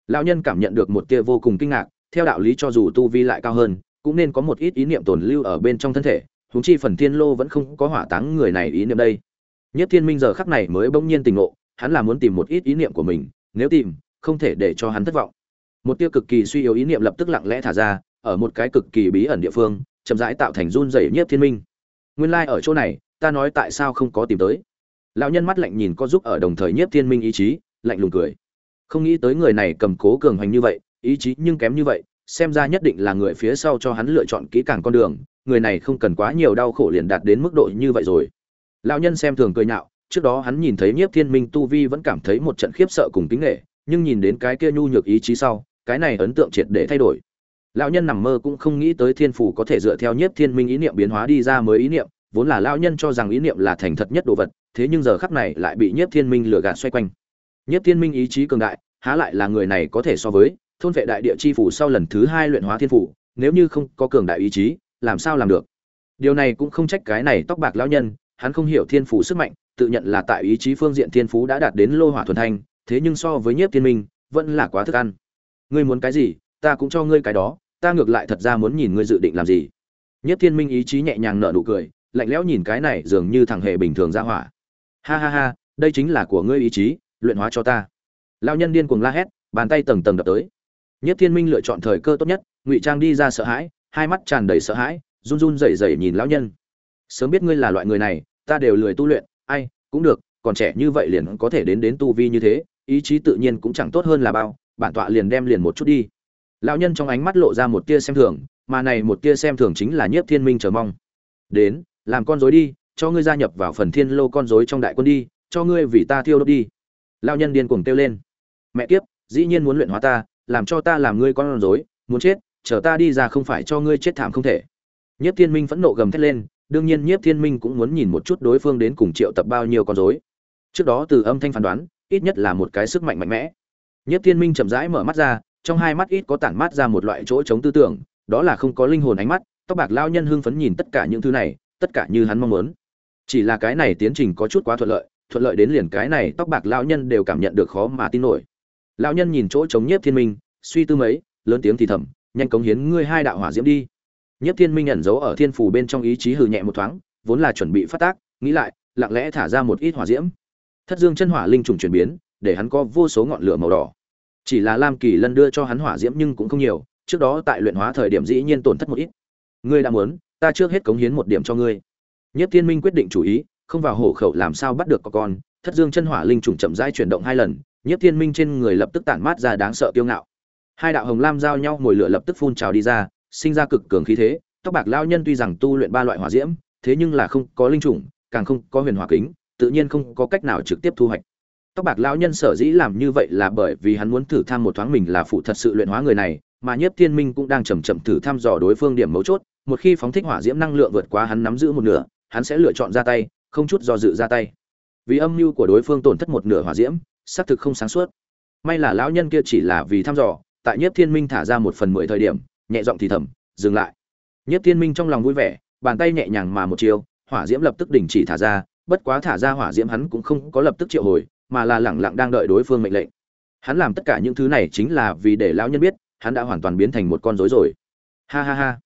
Speaker 1: Lão nhân cảm nhận được một tia vô cùng kinh ngạc, theo đạo lý cho dù tu vi lại cao hơn, cũng nên có một ít ý niệm tồn lưu ở bên trong thân thể húng chi phần thiên lô vẫn không có hỏa táng người này ý niệm đây. Nhất thiên minh giờ khắc này mới bỗng nhiên tình ngộ, hắn là muốn tìm một ít ý niệm của mình, nếu tìm, không thể để cho hắn thất vọng một tia cực kỳ suy yếu ý niệm lập tức lặng lẽ thả ra, ở một cái cực kỳ bí ẩn địa phương, chậm rãi tạo thành run rẩy nhiếp thiên minh. Nguyên lai like ở chỗ này, ta nói tại sao không có tìm tới? Lão nhân mắt lạnh nhìn có giúp ở đồng thời nhiếp thiên minh ý chí, lạnh lùng cười. Không nghĩ tới người này cầm cố cường hành như vậy, ý chí nhưng kém như vậy, xem ra nhất định là người phía sau cho hắn lựa chọn kỹ càng con đường, người này không cần quá nhiều đau khổ liền đạt đến mức độ như vậy rồi. Lão nhân xem thường cười nhạo, trước đó hắn nhìn thấy nhiếp thiên minh tu vi vẫn cảm thấy một trận khiếp sợ cùng kính nghệ nhưng nhìn đến cái kia nhu nhược ý chí sau cái này ấn tượng triệt để thay đổi. Lão nhân nằm mơ cũng không nghĩ tới thiên phủ có thể dựa theo nhiếp thiên minh ý niệm biến hóa đi ra mới ý niệm, vốn là lão nhân cho rằng ý niệm là thành thật nhất đồ vật, thế nhưng giờ khắc này lại bị nhiếp thiên minh lừa gạt xoay quanh. Nhiếp thiên minh ý chí cường đại, há lại là người này có thể so với thôn vệ đại địa chi phủ sau lần thứ hai luyện hóa thiên phủ nếu như không có cường đại ý chí, làm sao làm được? Điều này cũng không trách cái này tóc bạc lão nhân, hắn không hiểu thiên phủ sức mạnh, tự nhận là tại ý chí phương diện thiên phú đã đạt đến lô hỏa thuần thanh, thế nhưng so với nhiếp thiên minh, vẫn là quá thức ăn ngươi muốn cái gì, ta cũng cho ngươi cái đó, ta ngược lại thật ra muốn nhìn ngươi dự định làm gì. Nhất thiên minh ý chí nhẹ nhàng nở nụ cười, lạnh lẽo nhìn cái này dường như thằng hề bình thường ra hỏa. Ha ha ha, đây chính là của ngươi ý chí, luyện hóa cho ta. Lao nhân điên cuồng la hét, bàn tay tầng tầng đập tới. Nhất thiên minh lựa chọn thời cơ tốt nhất, ngụy trang đi ra sợ hãi, hai mắt tràn đầy sợ hãi, run run rẩy rẩy nhìn lão nhân. Sớm biết ngươi là loại người này, ta đều lười tu luyện, ai, cũng được, còn trẻ như vậy liền có thể đến đến tu vi như thế, ý chí tự nhiên cũng chẳng tốt hơn là bao bản tọa liền đem liền một chút đi. Lão nhân trong ánh mắt lộ ra một tia xem thường, mà này một tia xem thường chính là nhiếp thiên minh chờ mong. Đến, làm con rối đi, cho ngươi gia nhập vào phần thiên lô con rối trong đại quân đi, cho ngươi vì ta thiêu đốt đi. Lão nhân điên cuồng kêu lên. Mẹ kiếp, dĩ nhiên muốn luyện hóa ta, làm cho ta làm ngươi con rối, muốn chết, chờ ta đi ra không phải cho ngươi chết thảm không thể. Nhiếp thiên minh phẫn nộ gầm thét lên, đương nhiên nhiếp thiên minh cũng muốn nhìn một chút đối phương đến cùng triệu tập bao nhiêu con rối. Trước đó từ âm thanh phán đoán, ít nhất là một cái sức mạnh mạnh mẽ nhiếp thiên minh chậm rãi mở mắt ra, trong hai mắt ít có tản mát ra một loại chỗ chống tư tưởng, đó là không có linh hồn ánh mắt, tóc bạc lao nhân hưng phấn nhìn tất cả những thứ này, tất cả như hắn mong muốn. Chỉ là cái này tiến trình có chút quá thuận lợi thuận lợi đến liền cái này tóc bạc lao nhân đều cảm nhận được khó mà tin nổi. Lão nhân nhìn chỗ chống nhiếp thiên minh, suy tư mấy, lớn tiếng thì thầm, nhanh cống hiến ngươi hai đạo hỏa diễm đi. Nhiếp thiên minh ẩn giấu ở thiên phủ bên trong ý chí hừ nhẹ một thoáng, vốn là chuẩn bị phát tác, nghĩ lại, lặng lẽ thả ra một ít hỏa diễm. Thất dương chân hỏa linh trùng chuyển biến để hắn có vô số ngọn lửa màu đỏ. Chỉ là lam kỳ lân đưa cho hắn hỏa diễm nhưng cũng không nhiều, trước đó tại luyện hóa thời điểm dĩ nhiên tổn thất một ít. Ngươi đã muốn, ta trước hết cống hiến một điểm cho ngươi. Nhất thiên minh quyết định chủ ý, không vào hổ khẩu làm sao bắt được có con, thất dương chân hỏa linh trùng chậm rãi chuyển động hai lần nhất thiên minh trên người lập tức tản mát ra đáng sợ kiêu ngạo. Hai đạo hồng lam giao nhau ngồi lửa lập tức phun trào đi ra, sinh ra cực cường khí thế, tóc bạc lao nhân tuy rằng tu luyện ba loại hỏa diễm, thế nhưng là không có linh trùng, càng không có huyền hỏa kính, tự nhiên không có cách nào trực tiếp thu hoạch tóc bạc lão nhân sở dĩ làm như vậy là bởi vì hắn muốn thử tham một thoáng mình là phụ thật sự luyện hóa người này, mà nhiếp thiên minh cũng đang chầm chậm thử thăm dò đối phương điểm mấu chốt, một khi phóng thích hỏa diễm năng lượng vượt quá hắn nắm giữ một nửa, hắn sẽ lựa chọn ra tay, không chút do dự ra tay. Vì âm mưu của đối phương tổn thất một nửa hỏa diễm, xác thực không sáng suốt. May là lão nhân kia chỉ là vì thăm dò, tại nhiếp thiên minh thả ra một phần mười thời điểm, nhẹ giọng thì thầm, dừng lại. Nhiếp thiên minh trong lòng vui vẻ, bàn tay nhẹ nhàng mà một chiều hỏa diễm lập tức đình chỉ thả ra, bất quá thả ra hỏa diễm hắn cũng không có lập tức triệu hồi mà là lẳng lặng đang đợi đối phương mệnh lệnh. Hắn làm tất cả những thứ này chính là vì để lão nhân biết, hắn đã hoàn toàn biến thành một con rối rồi. Ha ha ha.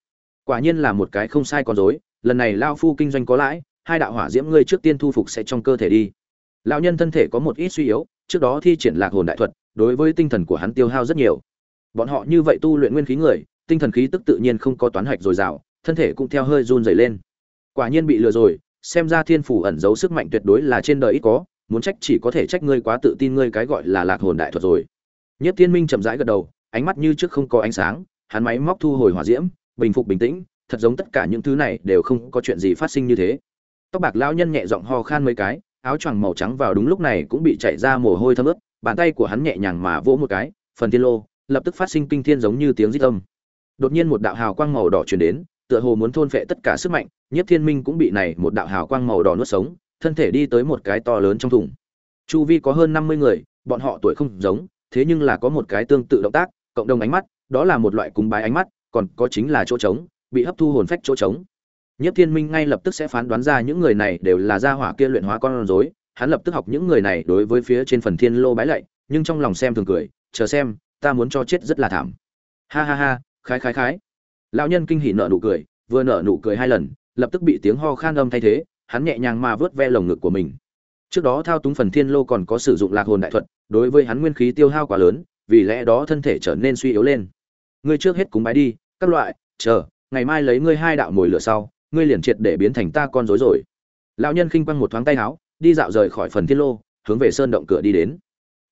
Speaker 1: Quả nhiên là một cái không sai con rối, lần này lao phu kinh doanh có lãi, hai đạo hỏa diễm ngươi trước tiên thu phục sẽ trong cơ thể đi. Lão nhân thân thể có một ít suy yếu, trước đó thi triển lạc hồn đại thuật, đối với tinh thần của hắn tiêu hao rất nhiều. Bọn họ như vậy tu luyện nguyên khí người, tinh thần khí tức tự nhiên không có toán hạch dồi dào, thân thể cũng theo hơi run rẩy lên. Quả nhiên bị lừa rồi, xem ra thiên phủ ẩn giấu sức mạnh tuyệt đối là trên đời ít có muốn trách chỉ có thể trách ngươi quá tự tin ngươi cái gọi là lạc hồn đại thuật rồi. Nhất thiên minh chậm rãi gật đầu, ánh mắt như trước không có ánh sáng, hắn máy móc thu hồi hỏa diễm, bình phục bình tĩnh, thật giống tất cả những thứ này đều không có chuyện gì phát sinh như thế. Tóc bạc lão nhân nhẹ giọng ho khan mấy cái, áo choàng màu trắng vào đúng lúc này cũng bị chảy ra mồ hôi thấm ướt, bàn tay của hắn nhẹ nhàng mà vỗ một cái, phần thiên lô, lập tức phát sinh kinh thiên giống như tiếng rít âm. Đột nhiên một đạo hào quang màu đỏ truyền đến, tựa hồ muốn thôn phệ tất cả sức mạnh nhất thiên minh cũng bị này một đạo hào quang màu đỏ nuốt sống thân thể đi tới một cái to lớn trong thùng. Chu vi có hơn năm mươi người, bọn họ tuổi không giống, thế nhưng là có một cái tương tự động tác, cộng đồng ánh mắt, đó là một loại cúng bái ánh mắt, còn có chính là chỗ trống, bị hấp thu hồn phách chỗ trống. Nhất thiên minh ngay lập tức sẽ phán đoán ra những người này đều là gia hỏa kia luyện hóa con rối, hắn lập tức học những người này đối với phía trên phần thiên lô bái lạy, nhưng trong lòng xem thường cười, chờ xem, ta muốn cho chết rất là thảm. Ha ha ha, khái khái khái. Lão nhân kinh hỉ nở nụ cười, vừa nở nụ cười hai lần, lập tức bị tiếng ho khan âm thay thế hắn nhẹ nhàng mà vớt ve lồng ngực của mình. Trước đó thao túng phần thiên lô còn có sử dụng lạc hồn đại thuật, đối với hắn nguyên khí tiêu hao quá lớn, vì lẽ đó thân thể trở nên suy yếu lên. Ngươi trước hết cúng bái đi, các loại, chờ, ngày mai lấy ngươi hai đạo mồi lửa sau, ngươi liền triệt để biến thành ta con rối rồi. Lão nhân khinh quăng một thoáng tay áo, đi dạo rời khỏi phần thiên lô, hướng về sơn động cửa đi đến.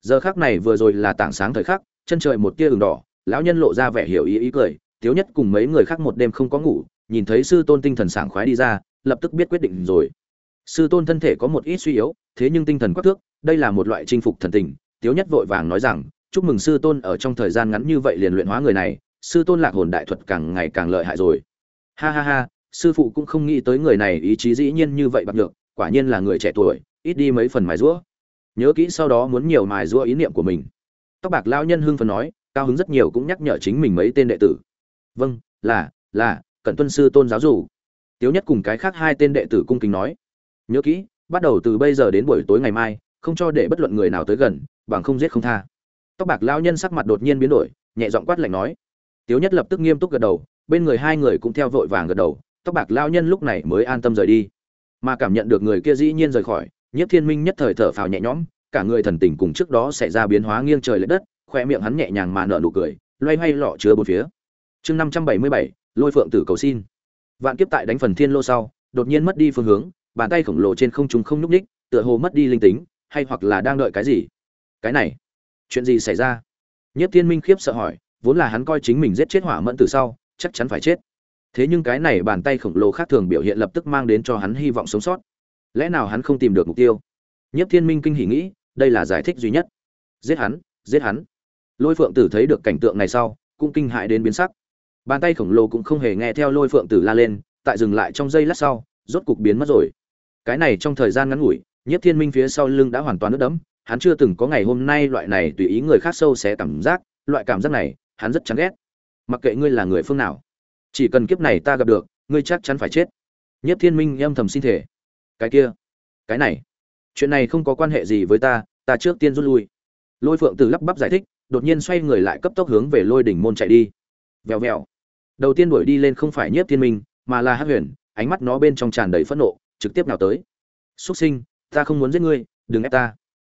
Speaker 1: Giờ khắc này vừa rồi là tảng sáng thời khắc, chân trời một tia ửng đỏ, lão nhân lộ ra vẻ hiểu ý ý cười, tiếu nhất cùng mấy người khác một đêm không có ngủ, nhìn thấy sư tôn tinh thần sảng khoái đi ra lập tức biết quyết định rồi. Sư tôn thân thể có một ít suy yếu, thế nhưng tinh thần quắc thước, đây là một loại chinh phục thần tình. Tiếu nhất vội vàng nói rằng, chúc mừng sư tôn, ở trong thời gian ngắn như vậy liền luyện hóa người này, sư tôn lạc hồn đại thuật càng ngày càng lợi hại rồi. Ha ha ha, sư phụ cũng không nghĩ tới người này ý chí dĩ nhiên như vậy bạc được quả nhiên là người trẻ tuổi, ít đi mấy phần mài rũa nhớ kỹ sau đó muốn nhiều mài rũa ý niệm của mình. Tóc bạc lao nhân hưng phần nói, cao hứng rất nhiều cũng nhắc nhở chính mình mấy tên đệ tử. Vâng là là cần tuân sư tôn giáo dù tiếu nhất cùng cái khác hai tên đệ tử cung kính nói, nhớ kỹ, bắt đầu từ bây giờ đến buổi tối ngày mai, không cho để bất luận người nào tới gần, bằng không giết không tha. Tóc bạc lao nhân sắc mặt đột nhiên biến đổi, nhẹ giọng quát lạnh nói. Tiếu nhất lập tức nghiêm túc gật đầu, bên người hai người cũng theo vội vàng gật đầu, tóc bạc lao nhân lúc này mới an tâm rời đi. Mà cảm nhận được người kia dĩ nhiên rời khỏi, nhiếp thiên minh nhất thời thở phào nhẹ nhõm, cả người thần tình cùng trước đó xảy ra biến hóa nghiêng trời lệch đất, khoe miệng hắn nhẹ nhàng mà nở nụ cười, loay hoay lọ chứa bốn phía. Chương năm trăm bảy mươi bảy, lôi phượng tử cầu xin vạn kiếp tại đánh phần thiên lô sau đột nhiên mất đi phương hướng bàn tay khổng lồ trên không trung không nhúc nhích, tựa hồ mất đi linh tính hay hoặc là đang đợi cái gì? Cái này chuyện gì xảy ra? Nhất thiên minh khiếp sợ hỏi vốn là hắn coi chính mình giết chết hỏa mẫn từ sau chắc chắn phải chết. Thế nhưng cái này bàn tay khổng lồ khác thường biểu hiện lập tức mang đến cho hắn hy vọng sống sót. Lẽ nào hắn không tìm được mục tiêu? Nhất thiên minh kinh hỉ nghĩ đây là giải thích duy nhất. Giết hắn giết hắn. Lôi phượng tử thấy được cảnh tượng này sau cũng kinh hại đến biến sắc bàn tay khổng lồ cũng không hề nghe theo lôi phượng tử la lên, tại dừng lại trong giây lát sau, rốt cục biến mất rồi. Cái này trong thời gian ngắn ngủi nhất thiên minh phía sau lưng đã hoàn toàn nước đẫm, hắn chưa từng có ngày hôm nay loại này tùy ý người khác sâu xé cảm giác, loại cảm giác này, hắn rất chán ghét. Mặc kệ ngươi là người phương nào, chỉ cần kiếp này ta gặp được, ngươi chắc chắn phải chết. Nhất thiên minh âm thầm xin thể cái kia, cái này, chuyện này không có quan hệ gì với ta ta trước tiên rút lui. Lôi phượng tử lắp bắp giải thích, đột nhiên xoay người lại cấp tốc hướng về lôi đỉnh môn chạy đi. Vèo vèo đầu tiên đuổi đi lên không phải nhiếp thiên minh, mà là hát huyền, ánh mắt nó bên trong tràn đầy phẫn nộ, trực tiếp nào tới. Xuất sinh, ta không muốn giết ngươi, đừng ép ta.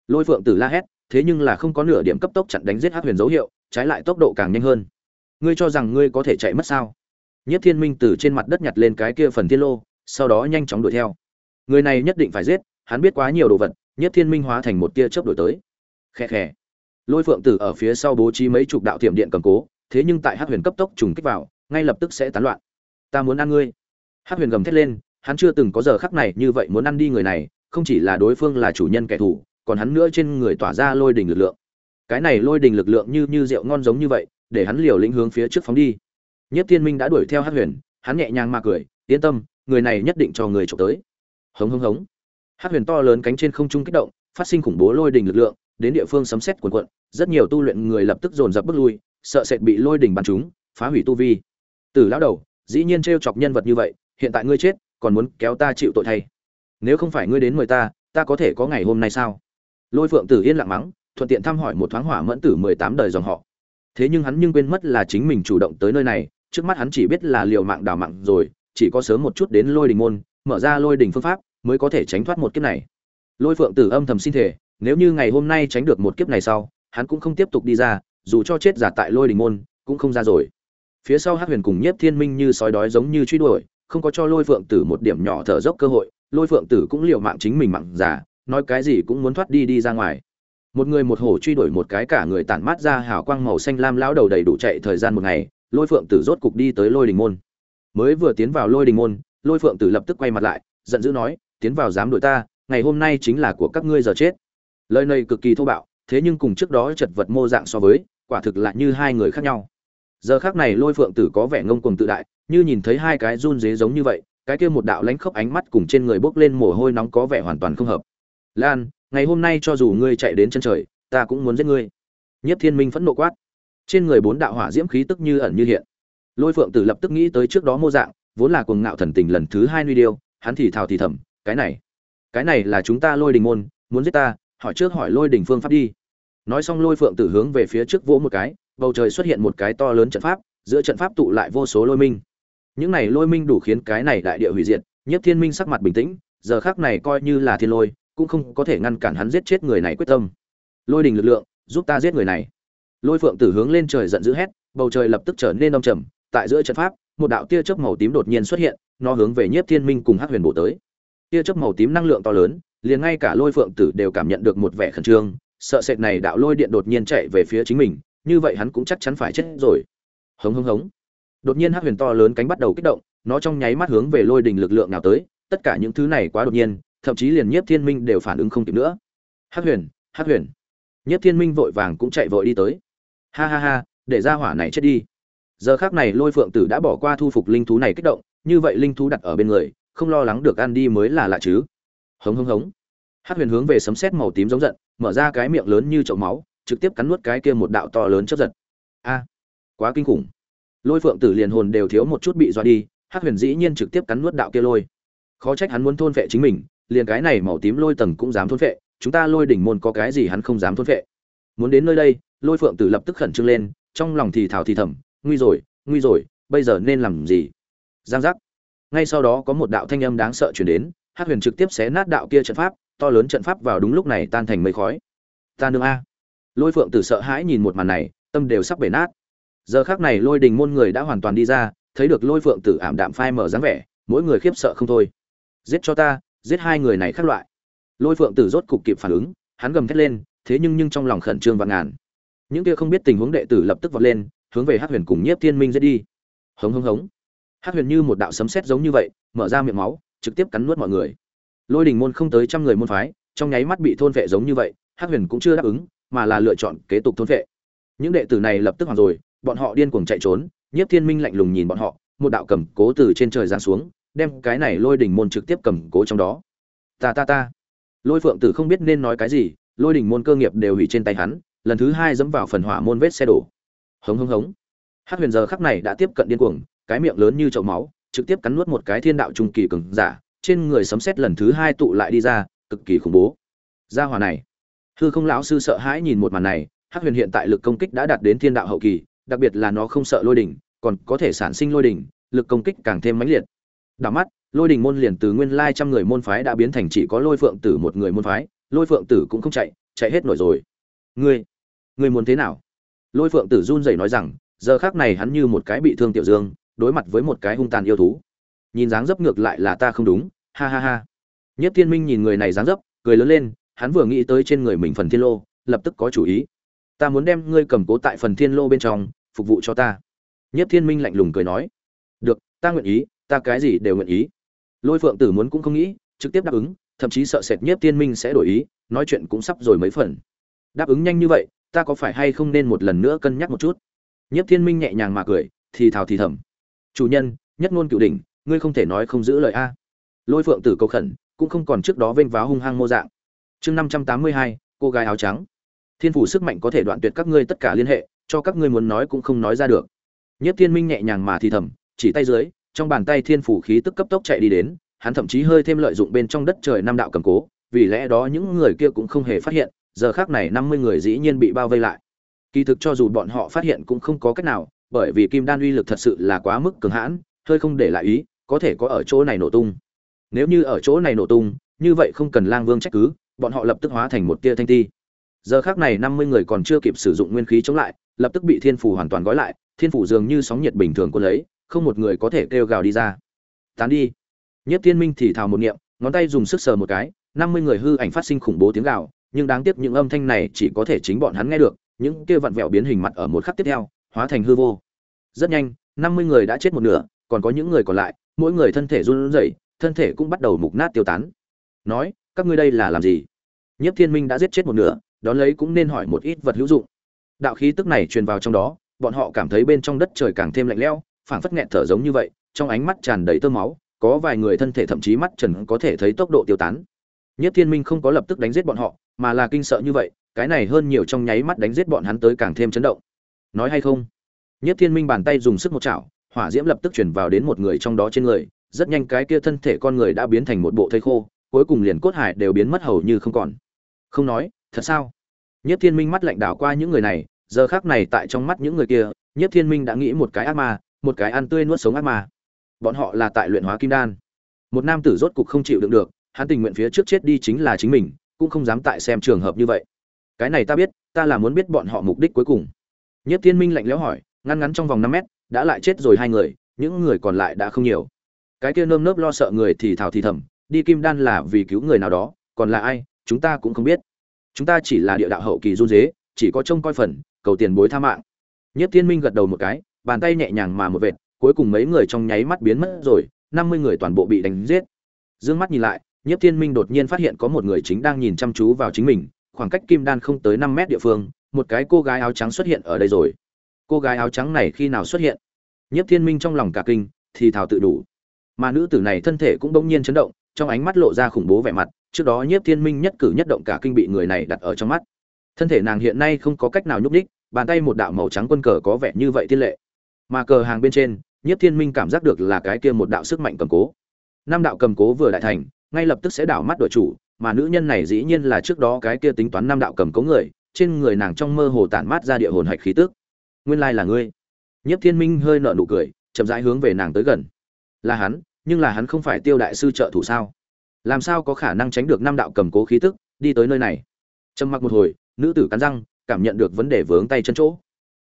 Speaker 1: Lôi phượng tử la hét, thế nhưng là không có nửa điểm cấp tốc chặn đánh giết hát huyền dấu hiệu, trái lại tốc độ càng nhanh hơn. Ngươi cho rằng ngươi có thể chạy mất sao? Nhất thiên minh từ trên mặt đất nhặt lên cái kia phần thiên lô, sau đó nhanh chóng đuổi theo. Người này nhất định phải giết, hắn biết quá nhiều đồ vật nhất thiên minh hóa thành một tia chớp đổi tới. Khe khe. lôi phượng tử ở phía sau bố trí mấy chục đạo tiệm điện cầm cố, thế nhưng tại hát huyền cấp tốc trùng kích vào ngay lập tức sẽ tán loạn. Ta muốn ăn ngươi. Hát huyền gầm thét lên, hắn chưa từng có giờ khắc này như vậy muốn ăn đi người này, không chỉ là đối phương là chủ nhân kẻ thù, còn hắn nữa trên người tỏa ra lôi đình lực lượng. Cái này lôi đình lực lượng như như rượu ngon giống như vậy, để hắn liều lĩnh hướng phía trước phóng đi. Nhất thiên minh đã đuổi theo hát huyền, hắn nhẹ nhàng mà cười, yên tâm, người này nhất định cho người trộm tới. Hống hống hống. Hát huyền to lớn cánh trên không trung kích động, phát sinh khủng bố lôi đình lực lượng, đến địa phương sấm xét quần quận rất nhiều tu luyện người lập tức dồn dập bước lui, sợ sệt bị lôi đình bắn chúng phá hủy tu vi tử lão đầu, dĩ nhiên trêu chọc nhân vật như vậy, hiện tại ngươi chết, còn muốn kéo ta chịu tội thay. Nếu không phải ngươi đến mời ta ta có thể có ngày hôm nay sao? Lôi phượng tử yên lặng mắng, thuận tiện thăm hỏi một thoáng hỏa mẫn tử mười tám đời dòng họ. Thế nhưng hắn nhưng quên mất là chính mình chủ động tới nơi này, trước mắt hắn chỉ biết là liều mạng đào mạng rồi, chỉ có sớm một chút đến lôi đình môn, mở ra lôi đình phương pháp, mới có thể tránh thoát một kiếp này. Lôi phượng tử âm thầm xin thể nếu như ngày hôm nay tránh được một kiếp này sau, hắn cũng không tiếp tục đi ra, dù cho chết giả tại lôi đình môn, cũng không ra rồi phía sau hát huyền cùng nhiếp thiên minh như sói đói giống như truy đuổi, không có cho lôi phượng tử một điểm nhỏ thở dốc cơ hội, lôi phượng tử cũng liều mạng chính mình mặn giả nói cái gì cũng muốn thoát đi đi ra ngoài. Một người một hổ truy đuổi một cái cả người tản mát ra hào quang màu xanh lam lão đầu đầy đủ chạy thời gian một ngày, lôi phượng tử rốt cục đi tới lôi đình môn. Mới vừa tiến vào lôi đình môn, lôi phượng tử lập tức quay mặt lại, giận dữ nói, tiến vào dám đuổi ta, ngày hôm nay chính là của các ngươi giờ chết. Lời này cực kỳ thô bạo, thế nhưng cùng trước đó chật vật mô dạng so với, quả thực lại như hai người khác nhau giờ khác này lôi phượng tử có vẻ ngông cuồng tự đại, như nhìn thấy hai cái run dế giống như vậy, cái kia một đạo lánh khóc ánh mắt cùng trên người bốc lên mồ hôi nóng có vẻ hoàn toàn không hợp. Lan, ngày hôm nay cho dù ngươi chạy đến chân trời, ta cũng muốn giết ngươi. Nhất thiên minh phẫn nộ quát. Trên người bốn đạo hỏa diễm khí tức như ẩn như hiện. Lôi phượng tử lập tức nghĩ tới trước đó mô dạng, vốn là cuồng ngạo thần tình lần thứ hai nuy điêu, hắn thì thào thì thầm, cái này cái này là chúng ta lôi đình môn, muốn giết ta, hỏi trước hỏi lôi đình phương pháp đi. Nói xong lôi phượng tử hướng về phía trước vỗ một cái bầu trời xuất hiện một cái to lớn trận pháp, giữa trận pháp tụ lại vô số lôi minh. Những này lôi minh đủ khiến cái này đại địa hủy diệt nhất thiên minh sắc mặt bình tĩnh, giờ khác này coi như là thiên lôi, cũng không có thể ngăn cản hắn giết chết người này quyết tâm. Lôi đình lực lượng, giúp ta giết người này. Lôi phượng tử hướng lên trời giận dữ hét, bầu trời lập tức trở nên đông trầm, tại giữa trận pháp, một đạo tia chớp màu tím đột nhiên xuất hiện, nó hướng về nhiếp thiên minh cùng hắc huyền bộ tới. Tia chớp màu tím năng lượng to lớn, liền ngay cả lôi phượng tử đều cảm nhận được một vẻ khẩn trương, sợ sệt này đạo lôi điện đột nhiên chạy về phía chính mình như vậy hắn cũng chắc chắn phải chết rồi. Hống hống hống. Đột nhiên hắc huyền to lớn cánh bắt đầu kích động, nó trong nháy mắt hướng về lôi đình lực lượng nào tới, tất cả những thứ này quá đột nhiên, thậm chí liền nhiếp thiên minh đều phản ứng không kịp nữa. Hắc huyền hắc huyền. Nhiếp thiên minh vội vàng cũng chạy vội đi tới. Ha ha ha, để ra hỏa này chết đi. Giờ khác này lôi phượng tử đã bỏ qua thu phục linh thú này kích động, như vậy linh thú đặt ở bên người, không lo lắng được ăn đi mới là lạ chứ. Hống hống hống. Hát huyền hướng về sấm sét màu tím giống giận, mở ra cái miệng lớn như chậu máu trực tiếp cắn nuốt cái kia một đạo to lớn chớp giật. A, quá kinh khủng. Lôi phượng tử liền hồn đều thiếu một chút bị dọa đi, hắc huyền dĩ nhiên trực tiếp cắn nuốt đạo kia lôi. Khó trách hắn muốn thôn phệ chính mình, liền cái này màu tím lôi tầng cũng dám thôn phệ, chúng ta lôi đỉnh môn có cái gì hắn không dám thôn phệ. Muốn đến nơi đây, lôi phượng tử lập tức khẩn trương lên, trong lòng thì thào thì thầm, nguy rồi nguy rồi, bây giờ nên làm gì? Giang giác. Ngay sau đó có một đạo thanh âm đáng sợ truyền đến, hắc huyền trực tiếp xé nát đạo kia trận pháp, to lớn trận pháp vào đúng lúc này tan thành mây khói. Ta nương a lôi phượng tử sợ hãi nhìn một màn này, tâm đều sắp bể nát. Giờ khác này lôi đình môn người đã hoàn toàn đi ra, thấy được lôi phượng tử ảm đạm phai mở dáng vẻ, mỗi người khiếp sợ không thôi. Giết cho ta, giết hai người này khác loại. Lôi phượng tử rốt cục kịp phản ứng, hắn gầm thét lên, thế nhưng nhưng trong lòng khẩn trương và ngàn. Những kia không biết tình huống đệ tử lập tức vọt lên, hướng về hát huyền cùng nhiếp thiên minh giết đi. Hống hống hống. Hát huyền như một đạo sấm sét giống như vậy, mở ra miệng máu, trực tiếp cắn nuốt mọi người. Lôi đình môn không tới trăm người môn phái, trong nháy mắt bị thôn vệ giống như vậy hát huyền cũng chưa đáp ứng mà là lựa chọn kế tục thôn vệ. Những đệ tử này lập tức hoàng rồi, bọn họ điên cuồng chạy trốn, nhiếp thiên minh lạnh lùng nhìn bọn họ, một đạo cầm cố từ trên trời giáng xuống, đem cái này lôi đỉnh môn trực tiếp cầm cố trong đó. Ta ta ta. Lôi phượng tử không biết nên nói cái gì, lôi đỉnh môn cơ nghiệp đều hủy trên tay hắn, lần thứ hai dẫm vào phần hỏa môn vết xe đổ. Hống hống hống. Hát huyền giờ khắc này đã tiếp cận điên cuồng, cái miệng lớn như chậu máu, trực tiếp cắn nuốt một cái thiên đạo trung kỳ cường giả, trên người sấm sét lần thứ hai tụ lại đi ra, cực kỳ khủng bố. Gia hỏa này hư không lão sư sợ hãi nhìn một màn này, hắc huyền hiện tại lực công kích đã đạt đến thiên đạo hậu kỳ, đặc biệt là nó không sợ lôi đỉnh, còn có thể sản sinh lôi đỉnh, lực công kích càng thêm mãnh liệt. Đảo mắt, lôi đỉnh môn liền từ nguyên lai trăm người môn phái đã biến thành chỉ có lôi phượng tử một người môn phái, lôi phượng tử cũng không chạy chạy hết nổi rồi. Ngươi ngươi muốn thế nào? Lôi phượng tử run rẩy nói rằng, giờ khác này hắn như một cái bị thương tiểu dương, đối mặt với một cái hung tàn yêu thú. Nhìn dáng dấp ngược lại là ta không đúng, ha ha ha. Nhất thiên minh nhìn người này dáng dấp, cười lớn lên hắn vừa nghĩ tới trên người mình phần thiên lô, lập tức có chủ ý. Ta muốn đem ngươi cầm cố tại phần thiên lô bên trong, phục vụ cho ta. Nhất thiên minh lạnh lùng cười nói. Được, ta nguyện ý, ta cái gì đều nguyện ý. Lôi phượng tử muốn cũng không nghĩ, trực tiếp đáp ứng, thậm chí sợ sệt nhất thiên minh sẽ đổi ý, nói chuyện cũng sắp rồi mấy phần. Đáp ứng nhanh như vậy, ta có phải hay không nên một lần nữa cân nhắc một chút? Nhất thiên minh nhẹ nhàng mà cười, thì thào thì thầm. Chủ nhân, nhất ngôn cựu đỉnh, ngươi không thể nói không giữ lời a. Lôi phượng tử cầu khẩn, cũng không còn trước đó vênh váo hung hăng mô dạng chương năm trăm tám mươi hai, cô gái áo trắng. Thiên phủ sức mạnh có thể đoạn tuyệt các ngươi tất cả liên hệ, cho các ngươi muốn nói cũng không nói ra được. Nhất thiên minh nhẹ nhàng mà thì thầm, chỉ tay dưới, trong bàn tay thiên phủ khí tức cấp tốc chạy đi đến, hắn thậm chí hơi thêm lợi dụng bên trong đất trời năm đạo cầm cố, vì lẽ đó những người kia cũng không hề phát hiện, giờ khác này năm mươi người dĩ nhiên bị bao vây lại. Kỳ thực cho dù bọn họ phát hiện cũng không có cách nào, bởi vì kim đan uy lực thật sự là quá mức cường hãn, hơi không để lại ý, có thể có ở chỗ này nổ tung. Nếu như ở chỗ này nổ tung, như vậy không cần lang vương trách cứ bọn họ lập tức hóa thành một tia thanh ti. Giờ khác này năm mươi người còn chưa kịp sử dụng nguyên khí chống lại, lập tức bị thiên phủ hoàn toàn gói lại, thiên phủ dường như sóng nhiệt bình thường quân lấy, không một người có thể kêu gào đi ra. Tán đi. Nhất thiên minh thì thào một niệm, ngón tay dùng sức sờ một cái, năm mươi người hư ảnh phát sinh khủng bố tiếng gào, nhưng đáng tiếc những âm thanh này chỉ có thể chính bọn hắn nghe được, những kia vặn vẹo biến hình mặt ở một khắc tiếp theo, hóa thành hư vô. Rất nhanh, năm mươi người đã chết một nửa, còn có những người còn lại, mỗi người thân thể run rẩy, thân thể cũng bắt đầu mục nát tiêu tán. Nói các ngươi đây là làm gì? Nhiếp thiên minh đã giết chết một nửa, đón lấy cũng nên hỏi một ít vật hữu dụng. Đạo khí tức này truyền vào trong đó, bọn họ cảm thấy bên trong đất trời càng thêm lạnh lẽo, phảng phất nghẹn thở giống như vậy, trong ánh mắt tràn đầy tơ máu, có vài người thân thể thậm chí mắt trần có thể thấy tốc độ tiêu tán. Nhất thiên minh không có lập tức đánh giết bọn họ, mà là kinh sợ như vậy, cái này hơn nhiều trong nháy mắt đánh giết bọn hắn tới càng thêm chấn động. Nói hay không? Nhất thiên minh bàn tay dùng sức một chảo, hỏa diễm lập tức chuyển vào đến một người trong đó trên người, rất nhanh cái kia thân thể con người đã biến thành một bộ thây khô cuối cùng liền cốt hải đều biến mất hầu như không còn. Không nói, thật sao? Nhất thiên minh mắt lạnh đảo qua những người này, giờ khác này tại trong mắt những người kia, nhất thiên minh đã nghĩ một cái ác ma, một cái ăn tươi nuốt sống ác ma. Bọn họ là tại luyện hóa kim đan. Một nam tử rốt cục không chịu đựng được, hắn tình nguyện phía trước chết đi chính là chính mình, cũng không dám tại xem trường hợp như vậy. Cái này ta biết, ta là muốn biết bọn họ mục đích cuối cùng. Nhất thiên minh lạnh lẽo hỏi, ngăn ngắn trong vòng năm mét, đã lại chết rồi hai người, những người còn lại đã không nhiều. Cái kia nơm nớp lo sợ người thì thào thì thầm đi kim đan là vì cứu người nào đó, còn là ai, chúng ta cũng không biết. Chúng ta chỉ là địa đạo hậu kỳ run dế, chỉ có trông coi phần, cầu tiền bối tha mạng. Nhất thiên minh gật đầu một cái, bàn tay nhẹ nhàng mà một vệt, cuối cùng mấy người trong nháy mắt biến mất rồi, năm mươi người toàn bộ bị đánh giết. D ư ơ n g mắt nhìn lại nhất thiên minh đột nhiên phát hiện có một người chính đang nhìn chăm chú vào chính mình, khoảng cách kim đan không tới năm mét địa phương, một cái cô gái áo trắng xuất hiện ở đây rồi. Cô gái áo trắng này khi nào xuất hiện? Nhất thiên minh trong lòng cả kinh, thì thào tự đủ. Mà nữ tử này thân thể cũng bỗng nhiên chấn động trong ánh mắt lộ ra khủng bố vẻ mặt, trước đó nhiếp thiên minh nhất cử nhất động cả kinh bị người này đặt ở trong mắt. Thân thể nàng hiện nay không có cách nào nhúc đích bàn tay một đạo màu trắng quân cờ có vẻ như vậy tiên lệ. Mà cờ hàng bên trên, nhiếp thiên minh cảm giác được là cái kia một đạo sức mạnh cầm cố. Năm đạo cầm cố vừa đại thành, ngay lập tức sẽ đảo mắt đội chủ, mà nữ nhân này dĩ nhiên là trước đó cái kia tính toán năm đạo cầm cố người, trên người nàng trong mơ hồ tản mát ra địa hồn hạch khí tức. Nguyên lai là ngươi. Nhiếp thiên minh hơi nở nụ cười, chậm rãi hướng về nàng tới gần. Là hắn nhưng là hắn không phải tiêu đại sư trợ thủ sao? Làm sao có khả năng tránh được năm đạo cầm cố khí tức, đi tới nơi này? Trầm mặc một hồi, nữ tử cắn răng, cảm nhận được vấn đề vướng tay chân chỗ.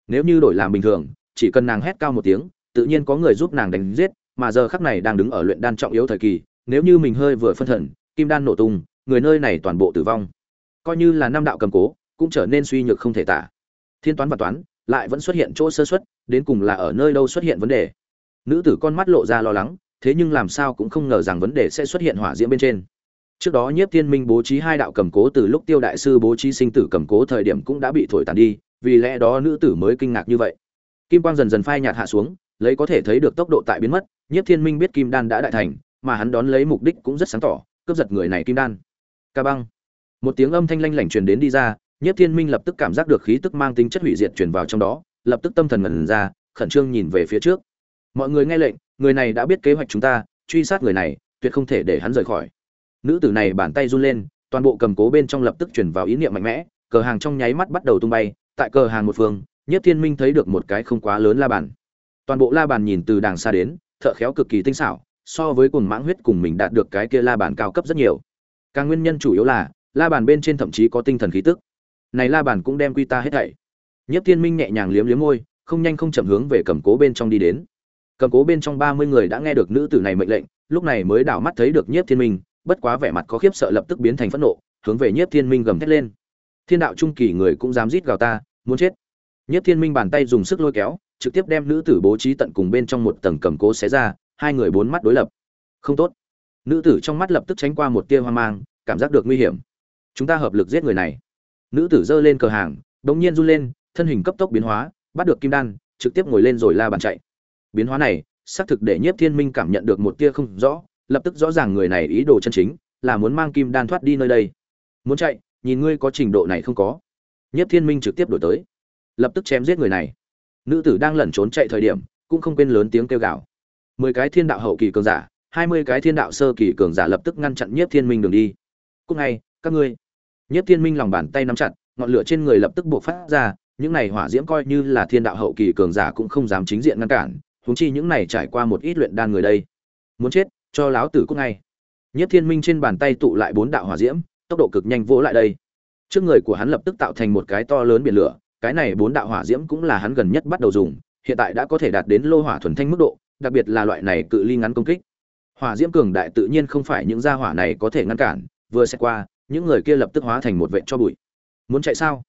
Speaker 1: Nếu như đổi làm bình thường, chỉ cần nàng hét cao một tiếng, tự nhiên có người giúp nàng đánh giết, mà giờ khắc này đang đứng ở luyện đan trọng yếu thời kỳ, nếu như mình hơi vừa phân thần, kim đan nổ tung, người nơi này toàn bộ tử vong. Coi như là năm đạo cầm cố, cũng trở nên suy nhược không thể tả. Thiên toán và toán, lại vẫn xuất hiện chỗ sơ xuất đến cùng là ở nơi đâu xuất hiện vấn đề? Nữ tử con mắt lộ ra lo lắng thế nhưng làm sao cũng không ngờ rằng vấn đề sẽ xuất hiện hỏa diễm bên trên. Trước đó nhiếp thiên minh bố trí hai đạo cầm cố từ lúc tiêu đại sư bố trí sinh tử cầm cố thời điểm cũng đã bị thổi tàn đi, vì lẽ đó nữ tử mới kinh ngạc như vậy. Kim quang dần dần phai nhạt hạ xuống, lấy có thể thấy được tốc độ tại biến mất, nhiếp thiên minh biết kim đan đã đại thành, mà hắn đón lấy mục đích cũng rất sáng tỏ, cướp giật người này kim đan. Ca băng. Một tiếng âm thanh lanh lảnh truyền đến đi ra, nhiếp thiên minh lập tức cảm giác được khí tức mang tính chất hủy diệt truyền vào trong đó, lập tức tâm thần ngẩn ra, khẩn trương nhìn về phía trước. Mọi người nghe lệnh người này đã biết kế hoạch chúng ta, truy sát người này, tuyệt không thể để hắn rời khỏi. Nữ tử này bàn tay run lên, toàn bộ cầm cố bên trong lập tức chuyển vào ý niệm mạnh mẽ, cờ hàng trong nháy mắt bắt đầu tung bay, tại cờ hàng một phương, nhất thiên minh thấy được một cái không quá lớn la bàn. Toàn bộ la bàn nhìn từ đàng xa đến, thợ khéo cực kỳ tinh xảo, so với cùng mãng huyết cùng mình đạt được cái kia la bàn cao cấp rất nhiều. Càng nguyên nhân chủ yếu là, la bàn bên trên thậm chí có tinh thần khí tức. Này la bàn cũng đem quy ta hết thảy. Nhất thiên minh nhẹ nhàng liếm liếm môi, không nhanh không chậm hướng về cầm cố bên trong đi đến cầm cố bên trong ba mươi người đã nghe được nữ tử này mệnh lệnh, lúc này mới đảo mắt thấy được nhiếp thiên minh, bất quá vẻ mặt có khiếp sợ lập tức biến thành phẫn nộ, hướng về nhiếp thiên minh gầm thét lên. Thiên đạo trung kỳ người cũng dám rít gào ta, muốn chết. Nhiếp thiên minh bàn tay dùng sức lôi kéo, trực tiếp đem nữ tử bố trí tận cùng bên trong một tầng cầm cố xé ra, hai người bốn mắt đối lập. Không tốt. Nữ tử trong mắt lập tức tránh qua một tia hoang mang, cảm giác được nguy hiểm. Chúng ta hợp lực giết người này. Nữ tử giơ lên cờ hàng, đột nhiên run lên, thân hình cấp tốc biến hóa, bắt được kim đan, trực tiếp ngồi lên rồi la bàn chạy biến hóa này, xác thực để nhiếp thiên minh cảm nhận được một tia không rõ, lập tức rõ ràng người này ý đồ chân chính, là muốn mang kim đan thoát đi nơi đây. Muốn chạy, nhìn ngươi có trình độ này không có. Nhiếp thiên minh trực tiếp đổi tới. Lập tức chém giết người này. Nữ tử đang lẩn trốn chạy thời điểm, cũng không quên lớn tiếng kêu gào. Mười cái thiên đạo hậu kỳ cường giả, hai mươi cái thiên đạo sơ kỳ cường giả lập tức ngăn chặn nhiếp thiên minh đường đi. Cúc ngay, các ngươi. Nhiếp thiên minh lòng bàn tay nắm chặt, ngọn lửa trên người lập tức buộc phát ra, những này hỏa diễm coi như là thiên đạo hậu kỳ cường giả cũng không dám chính diện ngăn cản huống chi những này trải qua một ít luyện đan người đây. Muốn chết, cho láo tử cũng ngay. Nhất thiên minh trên bàn tay tụ lại bốn đạo hỏa diễm, tốc độ cực nhanh vỗ lại đây. Trước người của hắn lập tức tạo thành một cái to lớn biển lửa, cái này bốn đạo hỏa diễm cũng là hắn gần nhất bắt đầu dùng, hiện tại đã có thể đạt đến lô hỏa thuần thanh mức độ, đặc biệt là loại này cự ly ngắn công kích. Hỏa diễm cường đại tự nhiên không phải những gia hỏa này có thể ngăn cản, vừa xét qua, những người kia lập tức hóa thành một vệt cho bụi. Muốn chạy sao?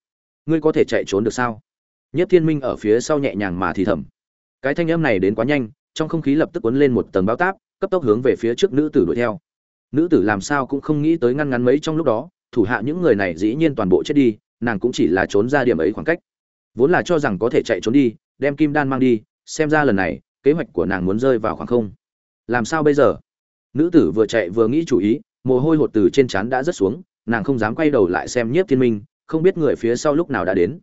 Speaker 1: Ngươi có thể chạy trốn được sao? Nhất thiên minh ở phía sau nhẹ nhàng mà thì thầm cái thanh âm này đến quá nhanh, trong không khí lập tức cuốn lên một tầng bao táp, cấp tốc hướng về phía trước nữ tử đuổi theo. Nữ tử làm sao cũng không nghĩ tới ngăn ngắn mấy trong lúc đó, thủ hạ những người này dĩ nhiên toàn bộ chết đi, nàng cũng chỉ là trốn ra điểm ấy khoảng cách. Vốn là cho rằng có thể chạy trốn đi, đem kim đan mang đi, xem ra lần này, kế hoạch của nàng muốn rơi vào khoảng không. Làm sao bây giờ? Nữ tử vừa chạy vừa nghĩ chủ ý, mồ hôi hột từ trên trán đã rớt xuống, nàng không dám quay đầu lại xem nhiếp thiên minh, không biết người phía sau lúc nào đã đến.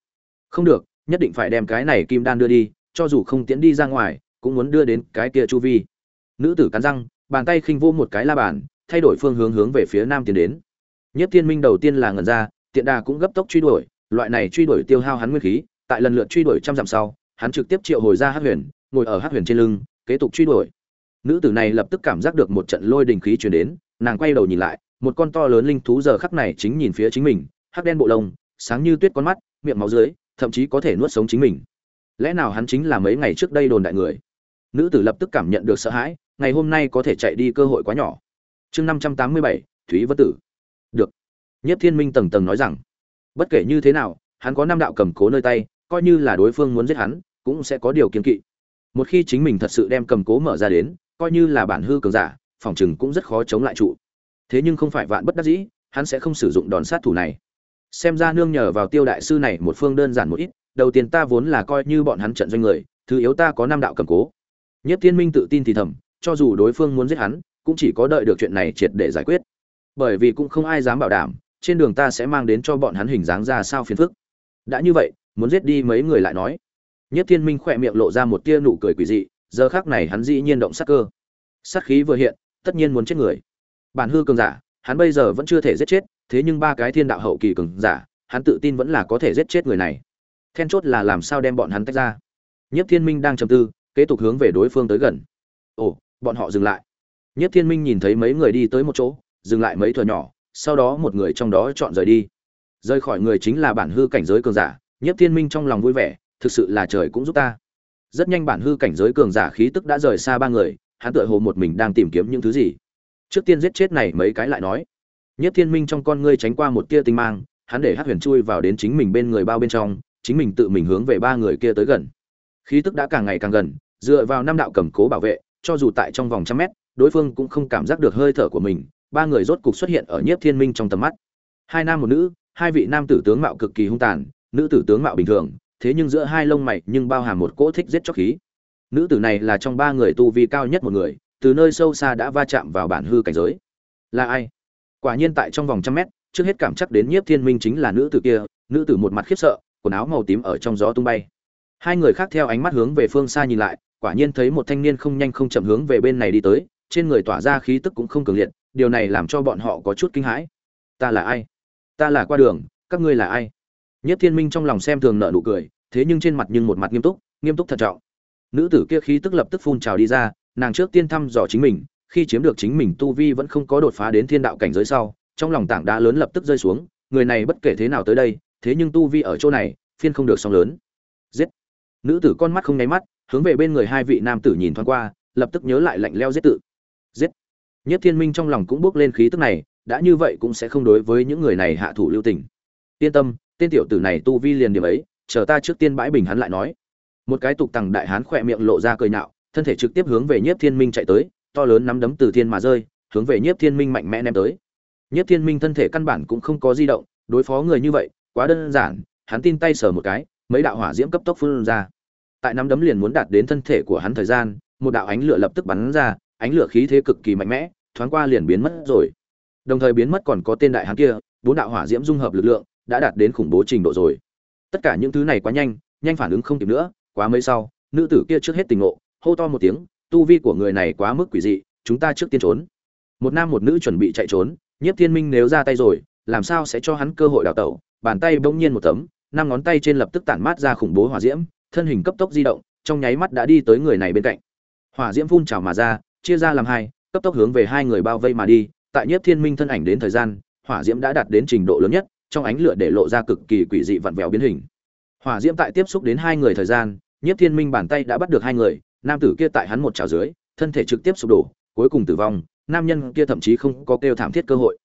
Speaker 1: Không được, nhất định phải đem cái này kim đan đưa đi cho dù không tiến đi ra ngoài, cũng muốn đưa đến cái kia chu vi. Nữ tử cắn răng, bàn tay khinh vô một cái la bàn, thay đổi phương hướng hướng về phía nam tiến đến. Nhất thiên minh đầu tiên là ngẩn ra, tiện đà cũng gấp tốc truy đuổi, loại này truy đuổi tiêu hao hắn nguyên khí, tại lần lượt truy đuổi trăm dặm sau, hắn trực tiếp triệu hồi ra hát huyền, ngồi ở hát huyền trên lưng, kế tục truy đuổi. Nữ tử này lập tức cảm giác được một trận lôi đình khí truyền đến, nàng quay đầu nhìn lại, một con to lớn linh thú giờ khắc này chính nhìn phía chính mình, hắc đen bộ lông, sáng như tuyết con mắt, miệng máu dưới, thậm chí có thể nuốt sống chính mình lẽ nào hắn chính là mấy ngày trước đây đồn đại người? Nữ tử lập tức cảm nhận được sợ hãi, ngày hôm nay có thể chạy đi cơ hội quá nhỏ. Chương năm trăm tám mươi bảy, thúy vân tử. Được. Nhất thiên minh tầng tầng nói rằng, bất kể như thế nào, hắn có năm đạo cầm cố nơi tay, coi như là đối phương muốn giết hắn, cũng sẽ có điều kiên kỵ. Một khi chính mình thật sự đem cầm cố mở ra đến, coi như là bản hư cường giả, phòng chừng cũng rất khó chống lại trụ. Thế nhưng không phải vạn bất đắc dĩ, hắn sẽ không sử dụng đòn sát thủ này. Xem ra nương nhờ vào tiêu đại sư này, một phương đơn giản một ít đầu tiên ta vốn là coi như bọn hắn trận doanh người, thứ yếu ta có năm đạo cầm cố. Nhất thiên minh tự tin thì thầm, cho dù đối phương muốn giết hắn, cũng chỉ có đợi được chuyện này triệt để giải quyết. Bởi vì cũng không ai dám bảo đảm, trên đường ta sẽ mang đến cho bọn hắn hình dáng ra sao phiền phức. Đã như vậy, muốn giết đi mấy người lại nói. Nhất thiên minh khỏe miệng lộ ra một tia nụ cười quỷ dị, giờ khác này hắn dĩ nhiên động sát cơ. Sát khí vừa hiện, tất nhiên muốn chết người. Bản hư cường giả, hắn bây giờ vẫn chưa thể giết chết, thế nhưng ba cái thiên đạo hậu kỳ cường giả, hắn tự tin vẫn là có thể giết chết người này then chốt là làm sao đem bọn hắn tách ra. Nhất thiên minh đang trầm tư, kế tục hướng về đối phương tới gần. Ồ, bọn họ dừng lại. Nhất thiên minh nhìn thấy mấy người đi tới một chỗ, dừng lại mấy thừa nhỏ, sau đó một người trong đó chọn rời đi. Rời khỏi người chính là bản hư cảnh giới cường giả, nhất thiên minh trong lòng vui vẻ, thực sự là trời cũng giúp ta. Rất nhanh bản hư cảnh giới cường giả khí tức đã rời xa ba người, hắn tựa hồ một mình đang tìm kiếm những thứ gì. Trước tiên giết chết này mấy cái lại nói. Nhất thiên minh trong con ngươi tránh qua một tia tinh mang, hắn để hát huyền chui vào đến chính mình bên người bao bên trong chính mình tự mình hướng về ba người kia tới gần. Khí tức đã càng ngày càng gần, dựa vào năm đạo cầm cố bảo vệ, cho dù tại trong vòng trăm mét, đối phương cũng không cảm giác được hơi thở của mình, ba người rốt cục xuất hiện ở nhiếp thiên minh trong tầm mắt. Hai nam một nữ, hai vị nam tử tướng mạo cực kỳ hung tàn, nữ tử tướng mạo bình thường, thế nhưng giữa hai lông mày nhưng bao hàm một cỗ thích giết chóc khí. Nữ tử này là trong ba người tu vi cao nhất một người, từ nơi sâu xa đã va chạm vào bản hư cảnh giới. Là ai? Quả nhiên tại trong vòng trăm mét, trước hết cảm chắc đến nhiếp thiên minh chính là nữ tử kia, nữ tử một mặt khiếp sợ quần áo màu tím ở trong gió tung bay. Hai người khác theo ánh mắt hướng về phương xa nhìn lại, quả nhiên thấy một thanh niên không nhanh không chậm hướng về bên này đi tới, trên người tỏa ra khí tức cũng không cường liệt, điều này làm cho bọn họ có chút kinh hãi. Ta là ai? Ta là qua đường, các ngươi là ai? Nhất thiên minh trong lòng xem thường nợ nụ cười, thế nhưng trên mặt nhưng một mặt nghiêm túc nghiêm túc thận trọng. Nữ tử kia khí tức lập tức phun trào đi ra, nàng trước tiên thăm dò chính mình, khi chiếm được chính mình tu vi vẫn không có đột phá đến thiên đạo cảnh giới sau, trong lòng tảng đá lớn lập tức rơi xuống, người này bất kể thế nào tới đây thế nhưng tu vi ở chỗ này, phiên không được song lớn. Giết! Nữ tử con mắt không nháy mắt, hướng về bên người hai vị nam tử nhìn thoáng qua, lập tức nhớ lại lạnh leo giết tự. Giết! Nhất thiên minh trong lòng cũng bước lên khí tức này, đã như vậy cũng sẽ không đối với những người này hạ thủ lưu tình. Yên tâm, tên tiểu tử này tu vi liền điểm ấy, chờ ta trước tiên bãi bình hắn lại nói. Một cái tục tằng đại hán khỏe miệng lộ ra cười nhạo, thân thể trực tiếp hướng về nhiếp thiên minh chạy tới, to lớn nắm đấm từ thiên mà rơi, hướng về nhiếp thiên minh mạnh mẽ ném tới. Nhiếp thiên minh thân thể căn bản cũng không có di động, đối phó người như vậy quá đơn giản, hắn tin tay sờ một cái, mấy đạo hỏa diễm cấp tốc phun ra. Tại nắm đấm liền muốn đạt đến thân thể của hắn thời gian, một đạo ánh lửa lập tức bắn ra, ánh lửa khí thế cực kỳ mạnh mẽ, thoáng qua liền biến mất rồi. Đồng thời biến mất còn có tên đại hán kia, bốn đạo hỏa diễm dung hợp lực lượng, đã đạt đến khủng bố trình độ rồi. Tất cả những thứ này quá nhanh nhanh phản ứng không kịp nữa, quá mấy sau, nữ tử kia trước hết tình ngộ, hô to một tiếng, tu vi của người này quá mức quỷ dị, chúng ta trước tiên trốn. Một nam một nữ chuẩn bị chạy trốn, nhiếp thiên minh nếu ra tay rồi, làm sao sẽ cho hắn cơ hội đào tẩu? Bàn tay bỗng nhiên một tấm, năm ngón tay trên lập tức tản mát ra khủng bố hỏa diễm, thân hình cấp tốc di động, trong nháy mắt đã đi tới người này bên cạnh. Hỏa diễm phun trào mà ra, chia ra làm hai, cấp tốc hướng về hai người bao vây mà đi, tại nhiếp thiên minh thân ảnh đến thời gian, hỏa diễm đã đạt đến trình độ lớn nhất, trong ánh lửa để lộ ra cực kỳ quỷ dị vặn vẹo biến hình. Hỏa diễm tại tiếp xúc đến hai người thời gian, nhiếp thiên minh bàn tay đã bắt được hai người, nam tử kia tại hắn một trào dưới, thân thể trực tiếp sụp đổ, cuối cùng tử vong, nam nhân kia thậm chí không có kêu thảm thiết cơ hội.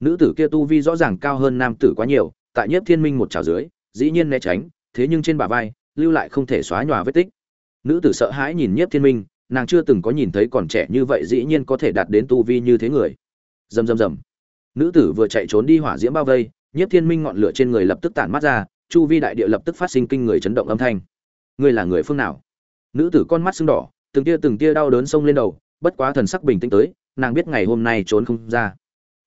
Speaker 1: Nữ tử kia tu vi rõ ràng cao hơn nam tử quá nhiều tại nhiếp thiên minh một trào dưới, dĩ nhiên né tránh, thế nhưng trên bả vai, lưu lại không thể xóa nhòa vết tích. Nữ tử sợ hãi nhìn nhiếp thiên minh, nàng chưa từng có nhìn thấy còn trẻ như vậy dĩ nhiên có thể đạt đến tu vi như thế người. Rầm rầm rầm. Nữ tử vừa chạy trốn đi hỏa diễm bao vây, nhiếp thiên minh ngọn lửa trên người lập tức tản mắt ra, chu vi đại địa lập tức phát sinh kinh người chấn động âm thanh. Ngươi là người phương nào? Nữ tử con mắt sưng đỏ, từng tia từng tia đau đớn xông lên đầu, bất quá thần sắc bình tĩnh tới, nàng biết ngày hôm nay trốn không ra.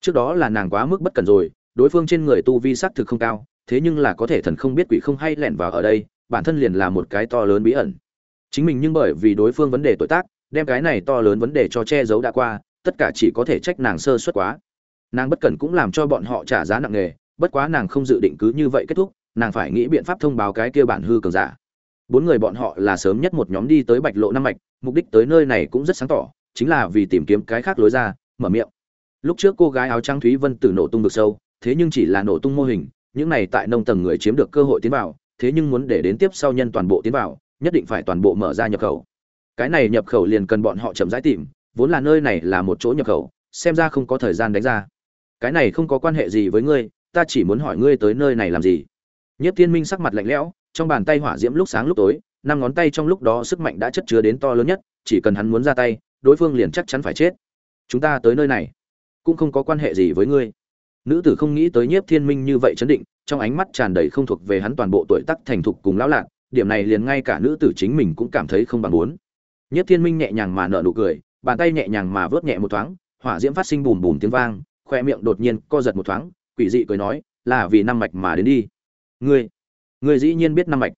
Speaker 1: Trước đó là nàng quá mức bất cẩn rồi đối phương trên người tu vi xác thực không cao, thế nhưng là có thể thần không biết quỷ không hay lẻn vào ở đây, bản thân liền là một cái to lớn bí ẩn. Chính mình nhưng bởi vì đối phương vấn đề tội tác, đem cái này to lớn vấn đề cho che giấu đã qua, tất cả chỉ có thể trách nàng sơ suất quá. Nàng bất cẩn cũng làm cho bọn họ trả giá nặng nề, bất quá nàng không dự định cứ như vậy kết thúc, nàng phải nghĩ biện pháp thông báo cái kia bản hư cường giả. Bốn người bọn họ là sớm nhất một nhóm đi tới bạch lộ năm mạch, mục đích tới nơi này cũng rất sáng tỏ, chính là vì tìm kiếm cái khác lối ra, mở miệng. Lúc trước cô gái áo trắng thúy vân tử nổ tung được sâu thế nhưng chỉ là nổ tung mô hình, những này tại nông tầng người chiếm được cơ hội tiến vào, thế nhưng muốn để đến tiếp sau nhân toàn bộ tiến vào, nhất định phải toàn bộ mở ra nhập khẩu. Cái này nhập khẩu liền cần bọn họ chậm rãi tìm, vốn là nơi này là một chỗ nhập khẩu, xem ra không có thời gian đánh ra. Cái này không có quan hệ gì với ngươi, ta chỉ muốn hỏi ngươi tới nơi này làm gì. Nhất thiên minh sắc mặt lạnh lẽo, trong bàn tay hỏa diễm lúc sáng lúc tối, năm ngón tay trong lúc đó sức mạnh đã chất chứa đến to lớn nhất, chỉ cần hắn muốn ra tay, đối phương liền chắc chắn phải chết. Chúng ta tới nơi này, cũng không có quan hệ gì với ngươi nữ tử không nghĩ tới nhiếp thiên minh như vậy chấn định, trong ánh mắt tràn đầy không thuộc về hắn toàn bộ tuổi tác thành thục cùng lão lạc điểm này liền ngay cả nữ tử chính mình cũng cảm thấy không bằng muốn. Nhiếp thiên minh nhẹ nhàng mà nở nụ cười, bàn tay nhẹ nhàng mà vớt nhẹ một thoáng, hỏa diễm phát sinh bùm bùm tiếng vang, khoe miệng đột nhiên co giật một thoáng, quỷ dị cười nói, là vì năm mạch mà đến đi. Ngươi ngươi dĩ nhiên biết năm mạch.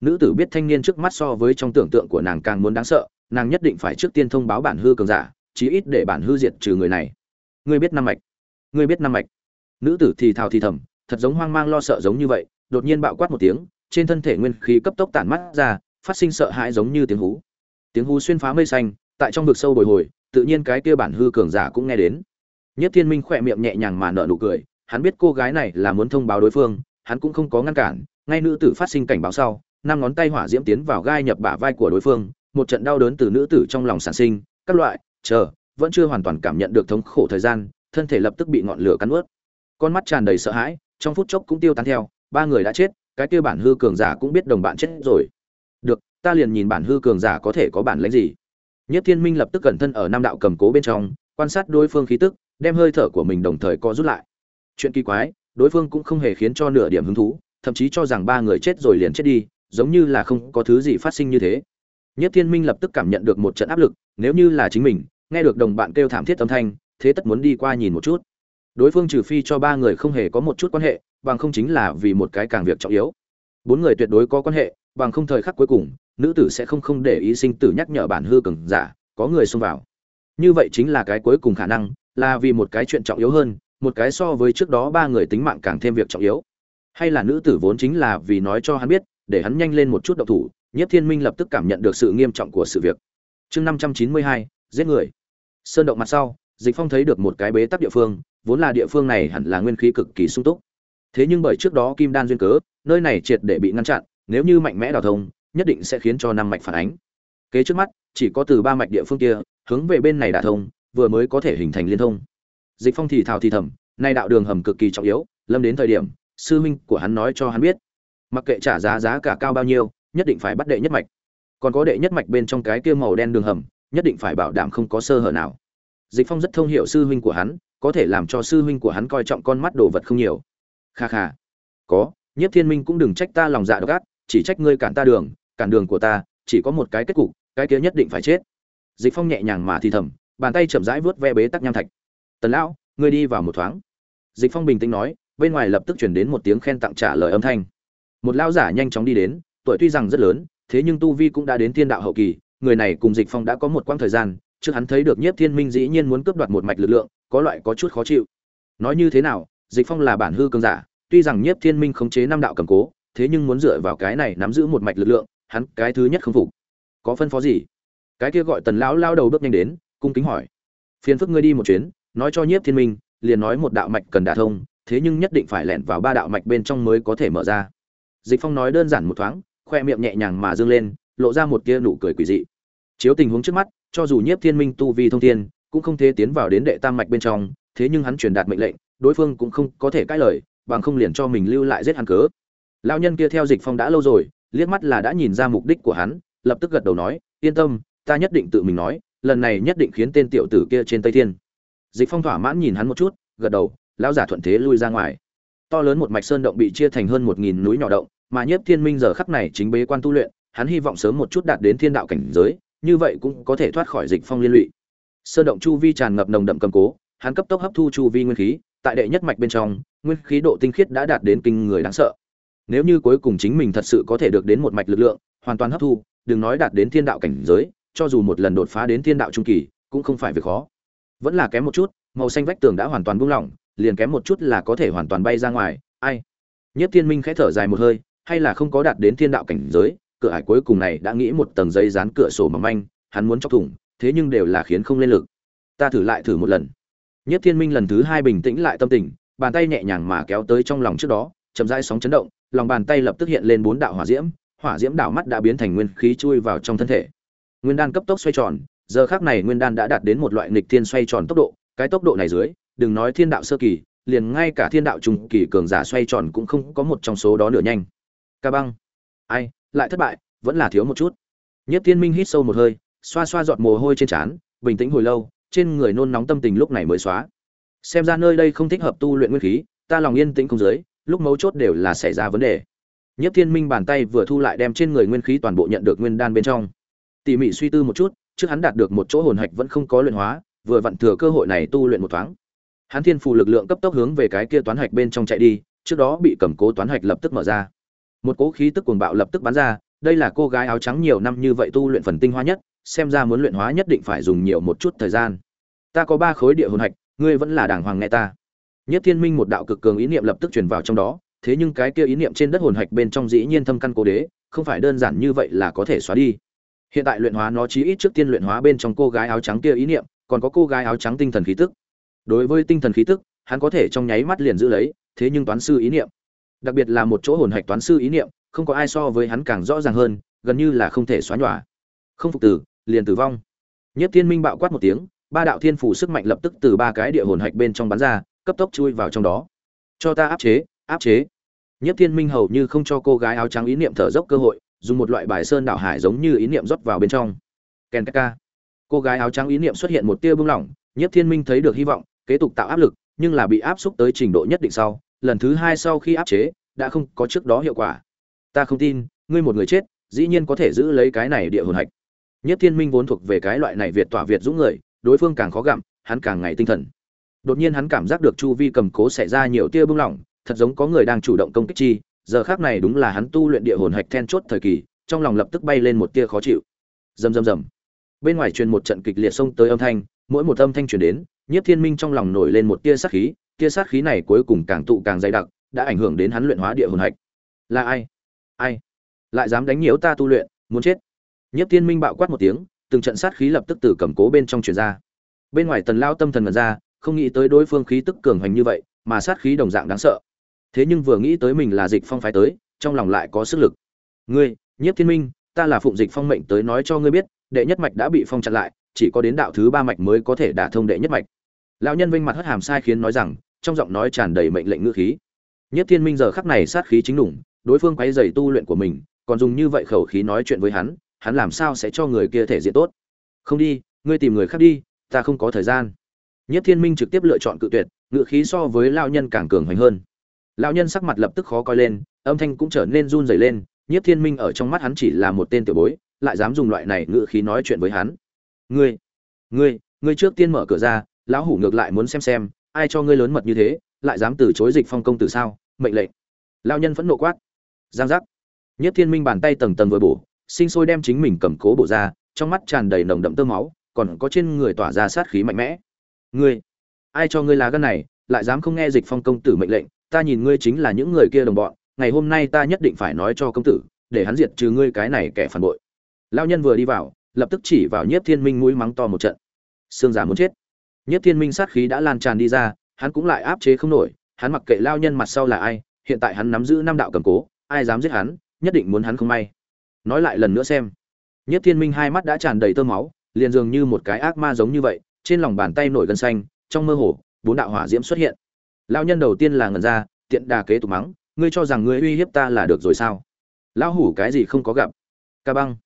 Speaker 1: Nữ tử biết thanh niên trước mắt so với trong tưởng tượng của nàng càng muốn đáng sợ, nàng nhất định phải trước tiên thông báo bản hư cường giả, chí ít để bản hư diệt trừ người này. Ngươi biết năm mạch, ngươi biết năm mạch nữ tử thì thào thì thầm, thật giống hoang mang lo sợ giống như vậy, đột nhiên bạo quát một tiếng, trên thân thể nguyên khí cấp tốc tản mắt ra, phát sinh sợ hãi giống như tiếng hú. Tiếng hú xuyên phá mây xanh, tại trong vực sâu bồi hồi, tự nhiên cái kia bản hư cường giả cũng nghe đến. Nhất thiên minh khỏe miệng nhẹ nhàng mà nở nụ cười, hắn biết cô gái này là muốn thông báo đối phương, hắn cũng không có ngăn cản, ngay nữ tử phát sinh cảnh báo sau, năm ngón tay hỏa diễm tiến vào gai nhập bả vai của đối phương, một trận đau đớn từ nữ tử trong lòng sản sinh, các loại, chờ, vẫn chưa hoàn toàn cảm nhận được thống khổ thời gian, thân thể lập tức bị ngọn lửa cắn ướt con mắt tràn đầy sợ hãi, trong phút chốc cũng tiêu tán theo, ba người đã chết, cái kia bản hư cường giả cũng biết đồng bạn chết rồi. Được, ta liền nhìn bản hư cường giả có thể có bản lãnh gì. Nhất thiên minh lập tức cẩn thân ở nam đạo cầm cố bên trong, quan sát đối phương khí tức, đem hơi thở của mình đồng thời co rút lại. Chuyện kỳ quái, đối phương cũng không hề khiến cho nửa điểm hứng thú, thậm chí cho rằng ba người chết rồi liền chết đi, giống như là không có thứ gì phát sinh như thế. Nhất thiên minh lập tức cảm nhận được một trận áp lực, nếu như là chính mình, nghe được đồng bạn kêu thảm thiết âm thanh, thế tất muốn đi qua nhìn một chút đối phương trừ phi cho ba người không hề có một chút quan hệ, bằng không chính là vì một cái càng việc trọng yếu. Bốn người tuyệt đối có quan hệ, bằng không thời khắc cuối cùng, nữ tử sẽ không không để ý sinh tử nhắc nhở bản hư cường giả, có người xông vào. Như vậy chính là cái cuối cùng khả năng, là vì một cái chuyện trọng yếu hơn, một cái so với trước đó ba người tính mạng càng thêm việc trọng yếu. Hay là nữ tử vốn chính là vì nói cho hắn biết, để hắn nhanh lên một chút độc thủ nhất thiên minh lập tức cảm nhận được sự nghiêm trọng của sự việc. Chương năm trăm chín mươi hai, giết người. Sơn động mặt sau, dịch phong thấy được một cái bế tắc địa phương vốn là địa phương này hẳn là nguyên khí cực kỳ sung túc. Thế nhưng bởi trước đó kim đan duyên cớ, nơi này triệt để bị ngăn chặn, nếu như mạnh mẽ đào thông, nhất định sẽ khiến cho năm mạch phản ánh. Kế trước mắt, chỉ có từ ba mạch địa phương kia, hướng về bên này đả thông, vừa mới có thể hình thành liên thông. Dịch phong thì thào thì thầm, nay đạo đường hầm cực kỳ trọng yếu, lâm đến thời điểm, sư huynh của hắn nói cho hắn biết. Mặc kệ trả giá giá cả cao bao nhiêu, nhất định phải bắt đệ nhất mạch. Còn có đệ nhất mạch bên trong cái kia màu đen đường hầm, nhất định phải bảo đảm không có sơ hở nào. Dịch phong rất thông hiểu sư huynh của hắn có thể làm cho sư huynh của hắn coi trọng con mắt đồ vật không nhiều. Kha kha. Có, nhiếp thiên minh cũng đừng trách ta lòng dạ độc ác, chỉ trách ngươi cản ta đường, cản đường của ta, chỉ có một cái kết cục, cái kia nhất định phải chết. Dịch phong nhẹ nhàng mà thì thầm, bàn tay chậm rãi vuốt ve bế tắc nham thạch. Tần lão, ngươi đi vào một thoáng. Dịch phong bình tĩnh nói, bên ngoài lập tức chuyển đến một tiếng khen tặng trả lời âm thanh. Một lão giả nhanh chóng đi đến, tuổi tuy rằng rất lớn, thế nhưng tu vi cũng đã đến thiên đạo hậu kỳ, người này cùng dịch phong đã có một quãng thời gian, trước hắn thấy được nhiếp thiên minh dĩ nhiên muốn cướp đoạt một mạch lực lượng có loại có chút khó chịu. Nói như thế nào, dịch phong là bản hư cường giả, tuy rằng nhiếp thiên minh khống chế năm đạo cầm cố, thế nhưng muốn dựa vào cái này nắm giữ một mạch lực lượng, hắn cái thứ nhất không phục. Có phân phó gì? Cái kia gọi tần lão lao đầu bước nhanh đến, cung kính hỏi. Phiền phức ngươi đi một chuyến, nói cho nhiếp thiên minh, liền nói một đạo mạch cần đả thông, thế nhưng nhất định phải lẻn vào ba đạo mạch bên trong mới có thể mở ra. Dịch phong nói đơn giản một thoáng, khoe miệng nhẹ nhàng mà dương lên, lộ ra một kia nụ cười quỷ dị. Chiếu tình huống trước mắt, cho dù nhiếp thiên minh tu vi thông thiên cũng không thể tiến vào đến đệ tam mạch bên trong, thế nhưng hắn truyền đạt mệnh lệnh, đối phương cũng không có thể cãi lời, bằng không liền cho mình lưu lại giết hắn cớ. Lão nhân kia theo dịch phong đã lâu rồi, liếc mắt là đã nhìn ra mục đích của hắn, lập tức gật đầu nói, yên tâm, ta nhất định tự mình nói, lần này nhất định khiến tên tiểu tử kia trên tây thiên. Dịch phong thỏa mãn nhìn hắn một chút, gật đầu, lão giả thuận thế lui ra ngoài. To lớn một mạch sơn động bị chia thành hơn một nghìn núi nhỏ động, mà nhiếp thiên minh giờ khắc này chính bế quan tu luyện, hắn hy vọng sớm một chút đạt đến thiên đạo cảnh giới, như vậy cũng có thể thoát khỏi dịch phong liên lụy sơn động chu vi tràn ngập nồng đậm cầm cố, hắn cấp tốc hấp thu chu vi nguyên khí, tại đệ nhất mạch bên trong, nguyên khí độ tinh khiết đã đạt đến kinh người đáng sợ. Nếu như cuối cùng chính mình thật sự có thể được đến một mạch lực lượng, hoàn toàn hấp thu, đừng nói đạt đến thiên đạo cảnh giới, cho dù một lần đột phá đến thiên đạo trung kỳ, cũng không phải việc khó. Vẫn là kém một chút, màu xanh vách tường đã hoàn toàn buông lỏng, liền kém một chút là có thể hoàn toàn bay ra ngoài, ai? Nhất thiên minh khẽ thở dài một hơi, hay là không có đạt đến thiên đạo cảnh giới, cửa ải cuối cùng này đã nghĩ một tầng giấy dán cửa sổ mỏng manh, hắn muốn chọc thủng thế nhưng đều là khiến không lên lực. Ta thử lại thử một lần. Nhất thiên minh lần thứ hai bình tĩnh lại tâm tình, bàn tay nhẹ nhàng mà kéo tới trong lòng trước đó, chậm rãi sóng chấn động, lòng bàn tay lập tức hiện lên bốn đạo hỏa diễm hỏa diễm đảo mắt đã biến thành nguyên khí chui vào trong thân thể. Nguyên đan cấp tốc xoay tròn, giờ khác này nguyên đan đã đạt đến một loại nghịch thiên xoay tròn tốc độ, cái tốc độ này dưới, đừng nói thiên đạo sơ kỳ, liền ngay cả thiên đạo trung kỳ cường giả xoay tròn cũng không có một trong số đó nửa nhanh. Ca băng. Ai, lại thất bại, vẫn là thiếu một chút. Nhất thiên minh hít sâu một hơi xoa xoa giọt mồ hôi trên trán, bình tĩnh hồi lâu, trên người nôn nóng tâm tình lúc này mới xóa. Xem ra nơi đây không thích hợp tu luyện nguyên khí, ta lòng yên tĩnh không dưới, lúc mấu chốt đều là xảy ra vấn đề. Nhất thiên minh bàn tay vừa thu lại đem trên người nguyên khí toàn bộ nhận được nguyên đan bên trong. Tỉ mỉ suy tư một chút, trước hắn đạt được một chỗ hồn hạch vẫn không có luyện hóa, vừa vặn thừa cơ hội này tu luyện một thoáng. Hắn thiên phù lực lượng cấp tốc hướng về cái kia toán hạch bên trong chạy đi, trước đó bị cầm cố toán hạch lập tức mở ra. Một cỗ khí tức cuồng bạo lập tức bắn ra, đây là cô gái áo trắng nhiều năm như vậy tu luyện phần tinh hoa nhất xem ra muốn luyện hóa nhất định phải dùng nhiều một chút thời gian. Ta có ba khối địa hồn hạch, ngươi vẫn là đàng hoàng nghe ta. Nhất thiên minh một đạo cực cường ý niệm lập tức truyền vào trong đó, thế nhưng cái kia ý niệm trên đất hồn hạch bên trong dĩ nhiên thâm căn cố đế, không phải đơn giản như vậy là có thể xóa đi. Hiện tại luyện hóa nó chí ít trước tiên luyện hóa bên trong cô gái áo trắng kia ý niệm, còn có cô gái áo trắng tinh thần khí tức. Đối với tinh thần khí tức, hắn có thể trong nháy mắt liền giữ lấy, thế nhưng toán sư ý niệm, đặc biệt là một chỗ hồn hạch toán sư ý niệm, không có ai so với hắn càng rõ ràng hơn, gần như là không thể xóa nhòa. Không phục tử liền tử vong. Nhất thiên minh bạo quát một tiếng, ba đạo thiên phủ sức mạnh lập tức từ ba cái địa hồn hạch bên trong bắn ra, cấp tốc chui vào trong đó. Cho ta áp chế áp chế. Nhất thiên minh hầu như không cho cô gái áo trắng ý niệm thở dốc cơ hội, dùng một loại bài sơn đảo hải giống như ý niệm rót vào bên trong. Ken ka cô gái áo trắng ý niệm xuất hiện một tia bưng lỏng nhất thiên minh thấy được hy vọng, kế tục tạo áp lực, nhưng là bị áp xúc tới trình độ nhất định sau, lần thứ hai sau khi áp chế, đã không có trước đó hiệu quả. Ta không tin, ngươi một người chết, dĩ nhiên có thể giữ lấy cái này địa hồn hạch nhất thiên minh vốn thuộc về cái loại này việt tỏa việt dũng người, đối phương càng khó gặm, hắn càng ngày tinh thần. Đột nhiên hắn cảm giác được chu vi cầm cố xảy ra nhiều tia bưng lỏng, thật giống có người đang chủ động công kích chi, giờ khác này đúng là hắn tu luyện địa hồn hạch then chốt thời kỳ, trong lòng lập tức bay lên một tia khó chịu. Rầm rầm rầm. Bên ngoài truyền một trận kịch liệt xông tới âm thanh, mỗi một âm thanh truyền đến, nhiếp thiên minh trong lòng nổi lên một tia sát khí, tia sát khí này cuối cùng càng tụ càng dày đặc, đã ảnh hưởng đến hắn luyện hóa địa hồn hạch. Là ai? Ai? Lại dám đánh nhiễu ta tu luyện, muốn chết nhiếp thiên minh bạo quát một tiếng, từng trận sát khí lập tức từ cầm cố bên trong truyền ra. Bên ngoài tần lao tâm thần mật ra, không nghĩ tới đối phương khí tức cường hành như vậy, mà sát khí đồng dạng đáng sợ. Thế nhưng vừa nghĩ tới mình là dịch phong phái tới, trong lòng lại có sức lực. Ngươi, nhiếp thiên minh, ta là phụng dịch phong mệnh tới nói cho ngươi biết, đệ nhất mạch đã bị phong chặn lại, chỉ có đến đạo thứ ba mạch mới có thể đả thông đệ nhất mạch. Lão nhân vinh mặt hất hàm sai khiến nói rằng, trong giọng nói tràn đầy mệnh lệnh ngữ khí. Nhiếp thiên minh giờ khắc này sát khí chính đủng, đối phương quấy rầy tu luyện của mình, còn dùng như vậy khẩu khí nói chuyện với hắn hắn làm sao sẽ cho người kia thể diện tốt? Không đi, ngươi tìm người khác đi, ta không có thời gian. Nhất thiên minh trực tiếp lựa chọn cự tuyệt ngự khí so với lão nhân càng cường hoành hơn. Lão nhân sắc mặt lập tức khó coi lên, âm thanh cũng trở nên run rẩy lên, nhất thiên minh ở trong mắt hắn chỉ là một tên tiểu bối, lại dám dùng loại này ngự khí nói chuyện với hắn. Ngươi ngươi ngươi trước tiên mở cửa ra, lão hủ ngược lại muốn xem xem, ai cho ngươi lớn mật như thế, lại dám từ chối dịch phong công tử sao, mệnh lệnh. Lao nhân phẫn nộ quát. Giang giác. Nhất thiên minh bàn tay tầng tầng vừa bổ sinh sôi đem chính mình cầm cố bổ ra, trong mắt tràn đầy nồng đậm tơ máu, còn có trên người tỏa ra sát khí mạnh mẽ. Ngươi, ai cho ngươi lá gan này, lại dám không nghe dịch phong công tử mệnh lệnh, ta nhìn ngươi chính là những người kia đồng bọn, ngày hôm nay ta nhất định phải nói cho công tử, để hắn diệt trừ ngươi cái này kẻ phản bội. Lao nhân vừa đi vào, lập tức chỉ vào nhiếp thiên minh mũi mắng to một trận. Xương giả muốn chết. Nhiếp thiên minh sát khí đã lan tràn đi ra, hắn cũng lại áp chế không nổi, hắn mặc kệ lao nhân mặt sau là ai, hiện tại hắn nắm giữ năm đạo cầm cố, ai dám giết hắn, nhất định muốn hắn không may nói lại lần nữa xem. Nhất thiên minh hai mắt đã tràn đầy tơ máu, liền dường như một cái ác ma giống như vậy, trên lòng bàn tay nổi gân xanh, trong mơ hồ, bốn đạo hỏa diễm xuất hiện. Lao nhân đầu tiên là ngần ra, tiện đà kế tục mắng, ngươi cho rằng ngươi uy hiếp ta là được rồi sao? Lão hủ cái gì không có gặp. Ca băng.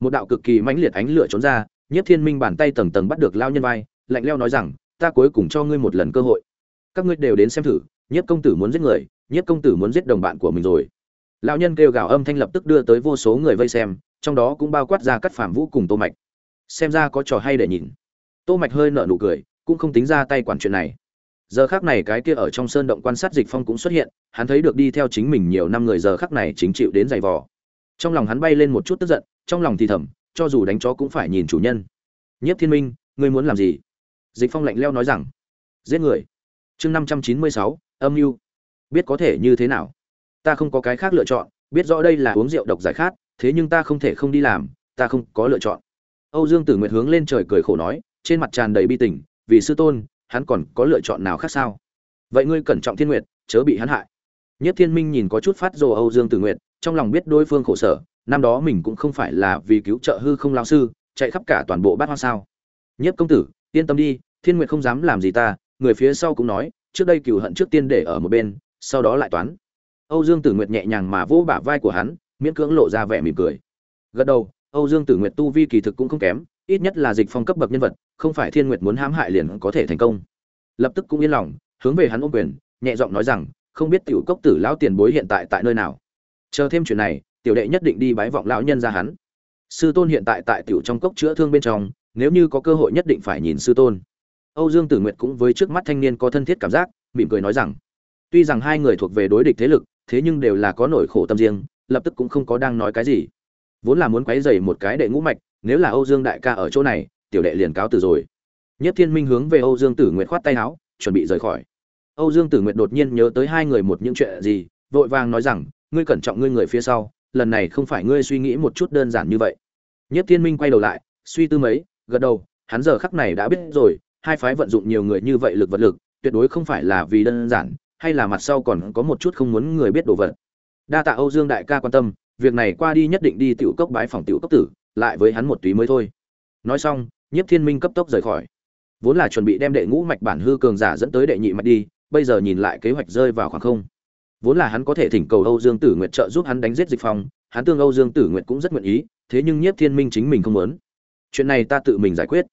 Speaker 1: Một đạo cực kỳ mãnh liệt ánh lửa trốn ra, Nhất thiên minh bàn tay tầng tầng bắt được lao nhân vai, lạnh leo nói rằng, ta cuối cùng cho ngươi một lần cơ hội. Các ngươi đều đến xem thử, Nhất công tử muốn giết người, Nhất công tử muốn giết đồng bạn của mình rồi lão nhân kêu gào âm thanh lập tức đưa tới vô số người vây xem, trong đó cũng bao quát ra cắt phạm vũ cùng tô mạch. Xem ra có trò hay để nhìn. Tô mạch hơi nở nụ cười, cũng không tính ra tay quản chuyện này. Giờ khắc này cái kia ở trong sơn động quan sát dịch phong cũng xuất hiện, hắn thấy được đi theo chính mình nhiều năm người giờ khắc này chính chịu đến giày vò. Trong lòng hắn bay lên một chút tức giận, trong lòng thì thầm, cho dù đánh chó cũng phải nhìn chủ nhân. Nhất thiên minh, ngươi muốn làm gì? Dịch phong lạnh leo nói rằng, giết người. Chương năm trăm chín mươi sáu, âm mưu. Biết có thể như thế nào? Ta không có cái khác lựa chọn, biết rõ đây là uống rượu độc giải khát, thế nhưng ta không thể không đi làm, ta không có lựa chọn. Âu dương tử nguyệt hướng lên trời cười khổ nói, trên mặt tràn đầy bi tình, vì sư tôn, hắn còn có lựa chọn nào khác sao? Vậy ngươi cẩn trọng thiên nguyệt, chớ bị hắn hại. Nhất thiên minh nhìn có chút phát rồ âu dương tử nguyệt, trong lòng biết đối phương khổ sở, năm đó mình cũng không phải là vì cứu trợ hư không lao sư, chạy khắp cả toàn bộ bát hoang sao. Nhất công tử, yên tâm đi, thiên nguyệt không dám làm gì ta, người phía sau cũng nói, trước đây cừu hận trước tiên để ở một bên, sau đó lại toán âu dương tử nguyệt nhẹ nhàng mà vỗ bả vai của hắn, miễn cưỡng lộ ra vẻ mỉm cười. Gật đầu, âu dương tử nguyệt tu vi kỳ thực cũng không kém, ít nhất là dịch phong cấp bậc nhân vật, không phải thiên nguyệt muốn hãm hại liền có thể thành công. Lập tức cũng yên lòng, hướng về hắn ôm quyền, nhẹ giọng nói rằng, không biết tiểu cốc tử lão tiền bối hiện tại tại nơi nào? Chờ thêm chuyện này, tiểu đệ nhất định đi bái vọng lão nhân ra hắn. Sư tôn hiện tại tại tiểu trong cốc chữa thương bên trong, nếu như có cơ hội nhất định phải nhìn sư tôn. Âu dương tử nguyệt cũng với trước mắt thanh niên có thân thiết cảm giác, mỉm cười nói rằng, tuy rằng hai người thuộc về đối địch thế lực thế nhưng đều là có nỗi khổ tâm riêng, lập tức cũng không có đang nói cái gì. Vốn là muốn quấy rầy một cái đệ ngũ mạch, nếu là âu dương đại ca ở chỗ này, tiểu đệ liền cáo từ rồi. Nhất thiên minh hướng về âu dương tử nguyệt khoát tay áo, chuẩn bị rời khỏi. Âu dương tử nguyệt đột nhiên nhớ tới hai người một những chuyện gì, vội vàng nói rằng, ngươi cẩn trọng ngươi người phía sau, lần này không phải ngươi suy nghĩ một chút đơn giản như vậy. Nhất thiên minh quay đầu lại, suy tư mấy, gật đầu, hắn giờ khắc này đã biết rồi, hai phái vận dụng nhiều người như vậy lực vật lực, tuyệt đối không phải là vì đơn giản hay là mặt sau còn có một chút không muốn người biết đồ vật. Đa tạ âu dương đại ca quan tâm, việc này qua đi nhất định đi tiểu cốc bái phòng tiểu cốc tử, lại với hắn một túy mới thôi. Nói xong, nhiếp thiên minh cấp tốc rời khỏi. Vốn là chuẩn bị đem đệ ngũ mạch bản hư cường giả dẫn tới đệ nhị mạch đi, bây giờ nhìn lại kế hoạch rơi vào khoảng không. Vốn là hắn có thể thỉnh cầu âu dương tử nguyệt trợ giúp hắn đánh giết dịch phong, hắn tương âu dương tử nguyệt cũng rất nguyện ý, thế nhưng nhiếp thiên minh chính mình không muốn. Chuyện này ta tự mình giải quyết.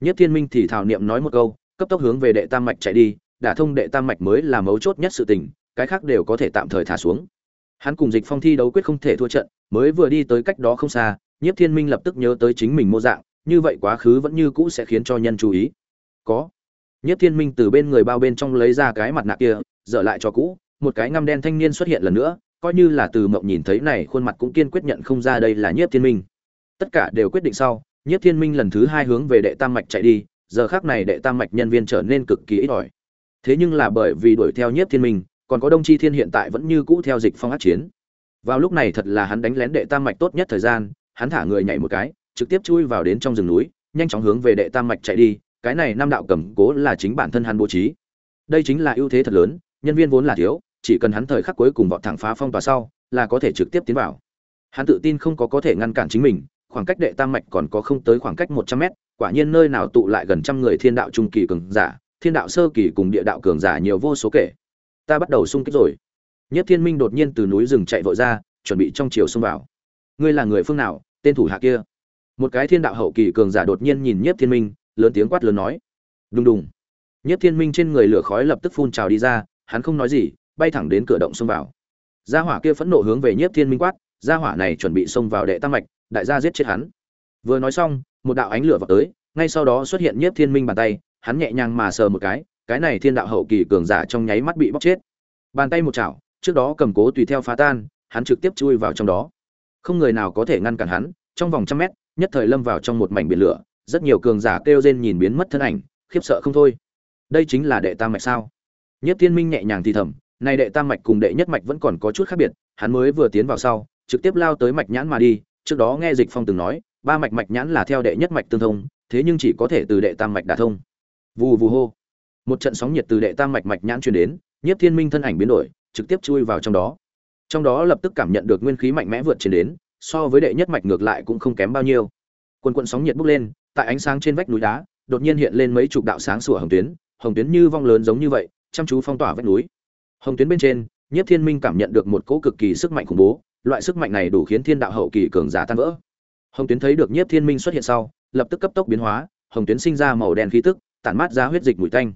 Speaker 1: Nhiếp thiên minh thì thảo niệm nói một câu, cấp tốc hướng về đệ tam mạch chạy đi đả thông đệ tam mạch mới là mấu chốt nhất sự tình, cái khác đều có thể tạm thời thả xuống. Hắn cùng dịch phong thi đấu quyết không thể thua trận, mới vừa đi tới cách đó không xa, nhiếp thiên minh lập tức nhớ tới chính mình mô dạng, như vậy quá khứ vẫn như cũ sẽ khiến cho nhân chú ý. Có. Nhiếp thiên minh từ bên người bao bên trong lấy ra cái mặt nạ kia, dở lại cho cũ, một cái ngăm đen thanh niên xuất hiện lần nữa, coi như là từ mộng nhìn thấy này khuôn mặt cũng kiên quyết nhận không ra đây là nhiếp thiên minh. Tất cả đều quyết định sau, nhiếp thiên minh lần thứ hai hướng về đệ tam mạch chạy đi, giờ khác này đệ tam mạch nhân viên trở nên cực kỳ ít ỏi thế nhưng là bởi vì đuổi theo nhiếp thiên minh, còn có đông chi thiên hiện tại vẫn như cũ theo dịch phong át chiến. Vào lúc này thật là hắn đánh lén đệ tam mạch tốt nhất thời gian, hắn thả người nhảy một cái, trực tiếp chui vào đến trong rừng núi, nhanh chóng hướng về đệ tam mạch chạy đi, cái này năm đạo cầm cố là chính bản thân hắn bố trí. Đây chính là ưu thế thật lớn, nhân viên vốn là thiếu, chỉ cần hắn thời khắc cuối cùng vọt thẳng phá phong tỏa sau, là có thể trực tiếp tiến vào. Hắn tự tin không có có thể ngăn cản chính mình, khoảng cách đệ tam mạch còn có không tới khoảng cách một trăm mét, quả nhiên nơi nào tụ lại gần trăm người thiên đạo trung kỳ cường giả thiên đạo sơ kỳ cùng địa đạo cường giả nhiều vô số kể. Ta bắt đầu xung kích rồi. Nhất thiên minh đột nhiên từ núi rừng chạy vội ra, chuẩn bị trong chiều xông vào. Ngươi là người phương nào, tên thủ hạ kia? Một cái thiên đạo hậu kỳ cường giả đột nhiên nhìn Nhất thiên minh, lớn tiếng quát lớn nói. Đùng đùng. Nhất thiên minh trên người lửa khói lập tức phun trào đi ra, hắn không nói gì, bay thẳng đến cửa động xông vào. Gia hỏa kia phẫn nộ hướng về Nhất thiên minh quát, gia hỏa này chuẩn bị xông vào đệ tam mạch, đại gia giết chết hắn. Vừa nói xong, một đạo ánh lửa vào tới, ngay sau đó xuất hiện Nhất thiên minh bàn tay hắn nhẹ nhàng mà sờ một cái cái này thiên đạo hậu kỳ cường giả trong nháy mắt bị bóc chết. Bàn tay một chảo, trước đó cầm cố tùy theo phá tan, hắn trực tiếp chui vào trong đó. Không người nào có thể ngăn cản hắn, trong vòng trăm mét, nhất thời lâm vào trong một mảnh biển lửa, rất nhiều cường giả kêu rên nhìn biến mất thân ảnh, khiếp sợ không thôi. Đây chính là đệ tam mạch sao? Nhất thiên minh nhẹ nhàng thì thầm, này đệ tam mạch cùng đệ nhất mạch vẫn còn có chút khác biệt, hắn mới vừa tiến vào sau, trực tiếp lao tới mạch nhãn mà đi, trước đó nghe dịch phong từng nói, ba mạch mạch nhãn là theo đệ nhất mạch tương thông, thế nhưng chỉ có thể từ đệ tam mạch đả thông vù vù hô. Một trận sóng nhiệt từ đệ tam mạch mạch nhãn truyền đến, nhiếp thiên minh thân ảnh biến đổi, trực tiếp chui vào trong đó. Trong đó lập tức cảm nhận được nguyên khí mạnh mẽ vượt trên đến, so với đệ nhất mạch ngược lại cũng không kém bao nhiêu. Quần quần sóng nhiệt bốc lên, tại ánh sáng trên vách núi đá, đột nhiên hiện lên mấy chục đạo sáng sủa hồng tuyến hồng tuyến như vong lớn giống như vậy, chăm chú phong tỏa vách núi. Hồng tuyến bên trên, nhiếp thiên minh cảm nhận được một cỗ cực kỳ sức mạnh khủng bố, loại sức mạnh này đủ khiến thiên đạo hậu kỳ cường giả tan vỡ. Hồng tuyến thấy được nhiếp thiên minh xuất hiện sau, lập tức cấp tốc biến hóa, hồng tuyến sinh ra màu đen khí tức tản mát ra huyết dịch mùi tanh.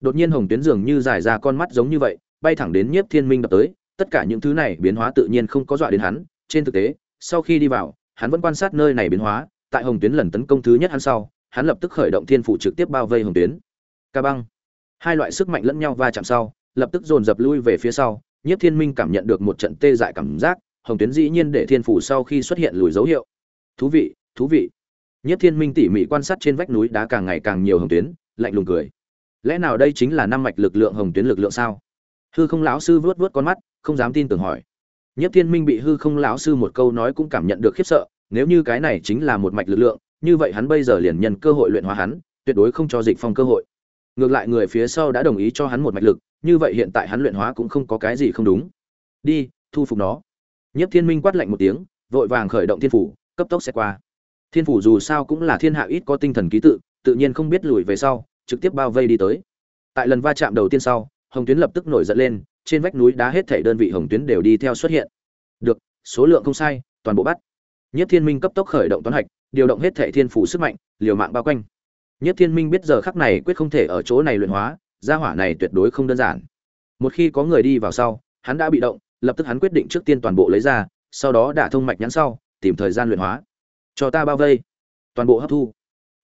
Speaker 1: Đột nhiên hồng tuyến dường như dài ra con mắt giống như vậy, bay thẳng đến nhiếp thiên minh đập tới, tất cả những thứ này biến hóa tự nhiên không có dọa đến hắn, trên thực tế, sau khi đi vào, hắn vẫn quan sát nơi này biến hóa, tại hồng tuyến lần tấn công thứ nhất hắn sau, hắn lập tức khởi động thiên phủ trực tiếp bao vây hồng tuyến. Ca băng. Hai loại sức mạnh lẫn nhau va chạm sau, lập tức dồn dập lui về phía sau, nhiếp thiên minh cảm nhận được một trận tê dại cảm giác, hồng tuyến dĩ nhiên để thiên phủ sau khi xuất hiện lùi dấu hiệu. Thú vị thú vị. Nhiếp thiên minh tỉ mỉ quan sát trên vách núi đá càng ngày càng nhiều hồng tuyến lạnh lùng cười. Lẽ nào đây chính là năm mạch lực lượng hồng tuyến lực lượng sao? Hư không lão sư vuốt vuốt con mắt, không dám tin tưởng hỏi. Nhất thiên minh bị hư không lão sư một câu nói cũng cảm nhận được khiếp sợ, nếu như cái này chính là một mạch lực lượng, như vậy hắn bây giờ liền nhân cơ hội luyện hóa hắn, tuyệt đối không cho dịch phong cơ hội. Ngược lại người phía sau đã đồng ý cho hắn một mạch lực, như vậy hiện tại hắn luyện hóa cũng không có cái gì không đúng. Đi, thu phục nó. Nhất thiên minh quát lạnh một tiếng, vội vàng khởi động thiên phủ, cấp tốc sẽ qua. Thiên phủ dù sao cũng là thiên hạ ít có tinh thần ký tự tự nhiên không biết lùi về sau, trực tiếp bao vây đi tới. Tại lần va chạm đầu tiên sau, hồng tuyến lập tức nổi giận lên, trên vách núi đá hết thảy đơn vị hồng tuyến đều đi theo xuất hiện. Được, số lượng không sai, toàn bộ bắt. Nhất thiên minh cấp tốc khởi động toán hạch, điều động hết thảy thiên phủ sức mạnh, liều mạng bao quanh. Nhất thiên minh biết giờ khắc này quyết không thể ở chỗ này luyện hóa, gia hỏa này tuyệt đối không đơn giản. Một khi có người đi vào sau, hắn đã bị động, lập tức hắn quyết định trước tiên toàn bộ lấy ra, sau đó đả thông mạch nhắn sau, tìm thời gian luyện hóa. Cho ta bao vây. Toàn bộ hấp thu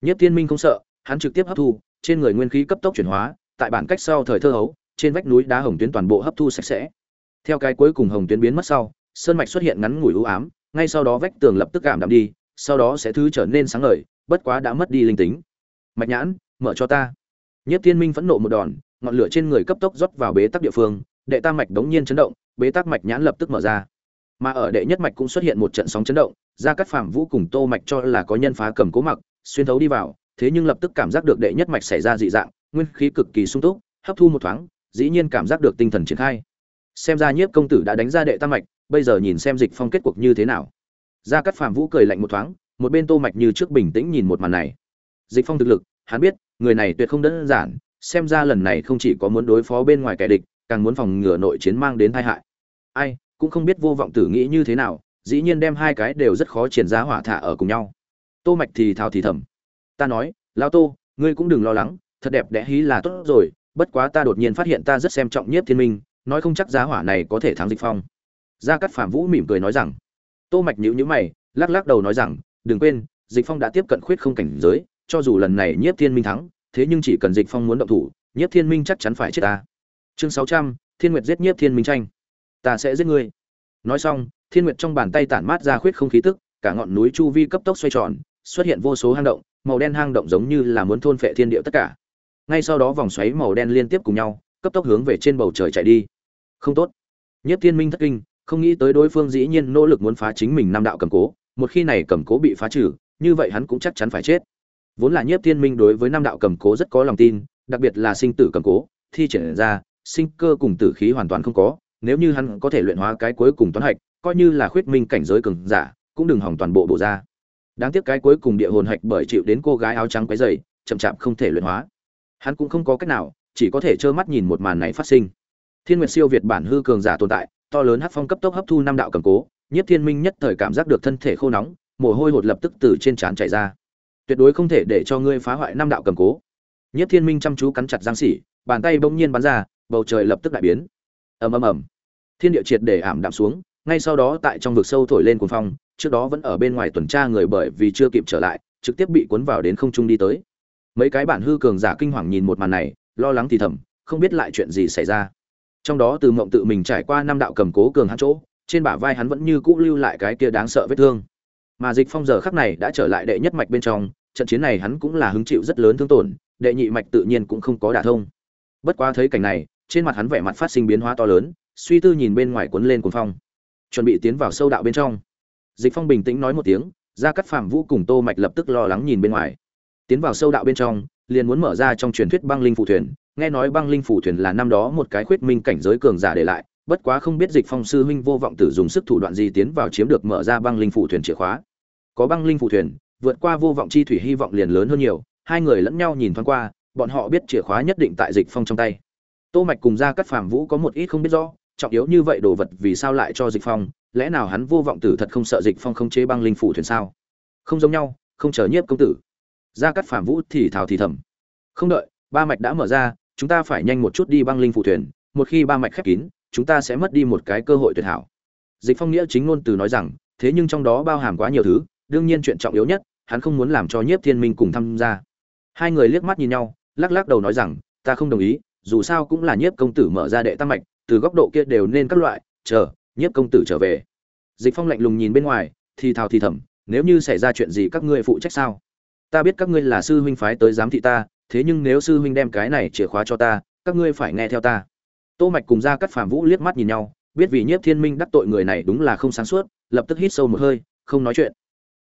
Speaker 1: nhất thiên minh không sợ, hắn trực tiếp hấp thu, trên người nguyên khí cấp tốc chuyển hóa, tại bản cách sau thời thơ hấu, trên vách núi đá hồng tuyến toàn bộ hấp thu sạch sẽ. Theo cái cuối cùng hồng tuyến biến mất sau, sơn mạch xuất hiện ngắn ngủi u ám, ngay sau đó vách tường lập tức cảm đạm đi, sau đó sẽ thứ trở nên sáng ngời, bất quá đã mất đi linh tính. Mạch nhãn, mở cho ta. Nhất thiên minh phẫn nộ một đòn, ngọn lửa trên người cấp tốc rót vào bế tắc địa phương, đệ tam mạch đống nhiên chấn động, bế tắc mạch nhãn lập tức mở ra. Mà ở đệ nhất mạch cũng xuất hiện một trận sóng chấn động ra các phàm vũ cùng tô mạch cho là có nhân phá cầm cố mặc xuyên thấu đi vào, thế nhưng lập tức cảm giác được đệ nhất mạch xảy ra dị dạng, nguyên khí cực kỳ sung túc, hấp thu một thoáng, dĩ nhiên cảm giác được tinh thần triển khai. Xem ra nhiếp công tử đã đánh ra đệ tam mạch, bây giờ nhìn xem dịch phong kết cuộc như thế nào. Gia cắt phàm vũ cười lạnh một thoáng, một bên tô mạch như trước bình tĩnh nhìn một màn này. Dịch phong thực lực, hắn biết, người này tuyệt không đơn giản, xem ra lần này không chỉ có muốn đối phó bên ngoài kẻ địch, càng muốn phòng ngừa nội chiến mang đến tai hại. Ai, cũng không biết vô vọng tử nghĩ như thế nào, dĩ nhiên đem hai cái đều rất khó triển giá hỏa thả ở cùng nhau tô mạch thì thào thì thầm. Ta nói lão tô ngươi cũng đừng lo lắng thật đẹp đẽ hí là tốt rồi bất quá ta đột nhiên phát hiện ta rất xem trọng nhiếp thiên minh nói không chắc giá hỏa này có thể thắng dịch phong. Gia cát phạm vũ mỉm cười nói rằng. Tô mạch nhíu nhíu mày lắc lắc đầu nói rằng đừng quên dịch phong đã tiếp cận khuyết không cảnh giới cho dù lần này nhiếp thiên minh thắng thế nhưng chỉ cần dịch phong muốn động thủ nhiếp thiên minh chắc chắn phải chết ta. Chương 600, thiên nguyệt giết nhiếp thiên minh tranh. Ta sẽ giết ngươi. Nói xong thiên nguyệt trong bàn tay tản mát ra khuyết không khí tức cả ngọn núi chu vi cấp tốc xoay tròn xuất hiện vô số hang động, màu đen hang động giống như là muốn thôn phệ thiên địa tất cả. Ngay sau đó vòng xoáy màu đen liên tiếp cùng nhau, cấp tốc hướng về trên bầu trời chạy đi. Không tốt. Nhất thiên minh thất kinh, không nghĩ tới đối phương dĩ nhiên nỗ lực muốn phá chính mình năm đạo cầm cố, một khi này cầm cố bị phá trừ, như vậy hắn cũng chắc chắn phải chết. Vốn là nhiếp thiên minh đối với năm đạo cầm cố rất có lòng tin, đặc biệt là sinh tử cầm cố, thi triển ra, sinh cơ cùng tử khí hoàn toàn không có, nếu như hắn có thể luyện hóa cái cuối cùng toán hạch, coi như là khuyết minh cảnh giới cường giả, cũng đừng hỏng toàn bộ bộ ra đáng tiếc cái cuối cùng địa hồn hạch bởi chịu đến cô gái áo trắng quấy dày chậm chạp không thể luyện hóa. Hắn cũng không có cách nào, chỉ có thể trơ mắt nhìn một màn này phát sinh. Thiên nguyệt siêu việt bản hư cường giả tồn tại, to lớn hắc phong cấp tốc hấp thu năm đạo cầm cố, nhiếp thiên minh nhất thời cảm giác được thân thể khô nóng, mồ hôi hột lập tức từ trên trán chảy ra. Tuyệt đối không thể để cho ngươi phá hoại năm đạo cầm cố. Nhiếp thiên minh chăm chú cắn chặt giang xỉ, bàn tay bỗng nhiên bắn ra, bầu trời lập tức đại biến. Ầm ầm ầm. Thiên địa triệt để ảm đạm xuống, ngay sau đó tại trong vực sâu thổi lên cuồng phong trước đó vẫn ở bên ngoài tuần tra người bởi vì chưa kịp trở lại, trực tiếp bị cuốn vào đến không trung đi tới. Mấy cái bản hư cường giả kinh hoàng nhìn một màn này, lo lắng thì thầm, không biết lại chuyện gì xảy ra. Trong đó từ mộng tự mình trải qua năm đạo cầm cố cường hắn chỗ, trên bả vai hắn vẫn như cũ lưu lại cái kia đáng sợ vết thương. Mà dịch phong giờ khắc này đã trở lại đệ nhất mạch bên trong, trận chiến này hắn cũng là hứng chịu rất lớn thương tổn, đệ nhị mạch tự nhiên cũng không có đả thông. Bất quá thấy cảnh này, trên mặt hắn vẻ mặt phát sinh biến hóa to lớn, suy tư nhìn bên ngoài cuốn lên cuồng phong. Chuẩn bị tiến vào sâu đạo bên trong dịch phong bình tĩnh nói một tiếng ra cắt phạm vũ cùng tô mạch lập tức lo lắng nhìn bên ngoài. Tiến vào sâu đạo bên trong, liền muốn mở ra trong truyền thuyết băng linh phù thuyền. Nghe nói băng linh phù thuyền là năm đó một cái khuyết minh cảnh giới cường giả để lại, bất quá không biết dịch phong sư huynh vô vọng tử dùng sức thủ đoạn gì tiến vào chiếm được mở ra băng linh phù thuyền chìa khóa. Có băng linh phù thuyền, vượt qua vô vọng chi thủy hy vọng liền lớn hơn nhiều, hai người lẫn nhau nhìn thoáng qua, bọn họ biết chìa khóa nhất định tại dịch phong trong tay. Tô mạch cùng ra cắt phàm vũ có một ít không biết rõ, trọng yếu như vậy đồ vật vì sao lại cho dịch phong lẽ nào hắn vô vọng tử thật không sợ dịch phong không chế băng linh phủ thuyền sao? Không giống nhau, không chờ nhiếp công tử. Ra cắt phàm vũ thì thào thì thầm. Không đợi, ba mạch đã mở ra, chúng ta phải nhanh một chút đi băng linh phủ thuyền, một khi ba mạch khép kín, chúng ta sẽ mất đi một cái cơ hội tuyệt hảo. Dịch phong nghĩa chính ngôn từ nói rằng, thế nhưng trong đó bao hàm quá nhiều thứ, đương nhiên chuyện trọng yếu nhất, hắn không muốn làm cho nhiếp thiên minh cùng tham gia. Hai người liếc mắt nhìn nhau, lắc lắc đầu nói rằng, ta không đồng ý, dù sao cũng là nhiếp công tử mở ra đệ tam mạch, từ góc độ kia đều nên các loại, chờ nhiếp công tử trở về. Dịch phong lạnh lùng nhìn bên ngoài, thì thào thì thầm, nếu như xảy ra chuyện gì các ngươi phụ trách sao? Ta biết các ngươi là sư huynh phái tới giám thị ta, thế nhưng nếu sư huynh đem cái này chìa khóa cho ta, các ngươi phải nghe theo ta. Tô mạch cùng ra cắt phàm vũ liếc mắt nhìn nhau, biết vì nhiếp thiên minh đắc tội người này đúng là không sáng suốt, lập tức hít sâu một hơi, không nói chuyện.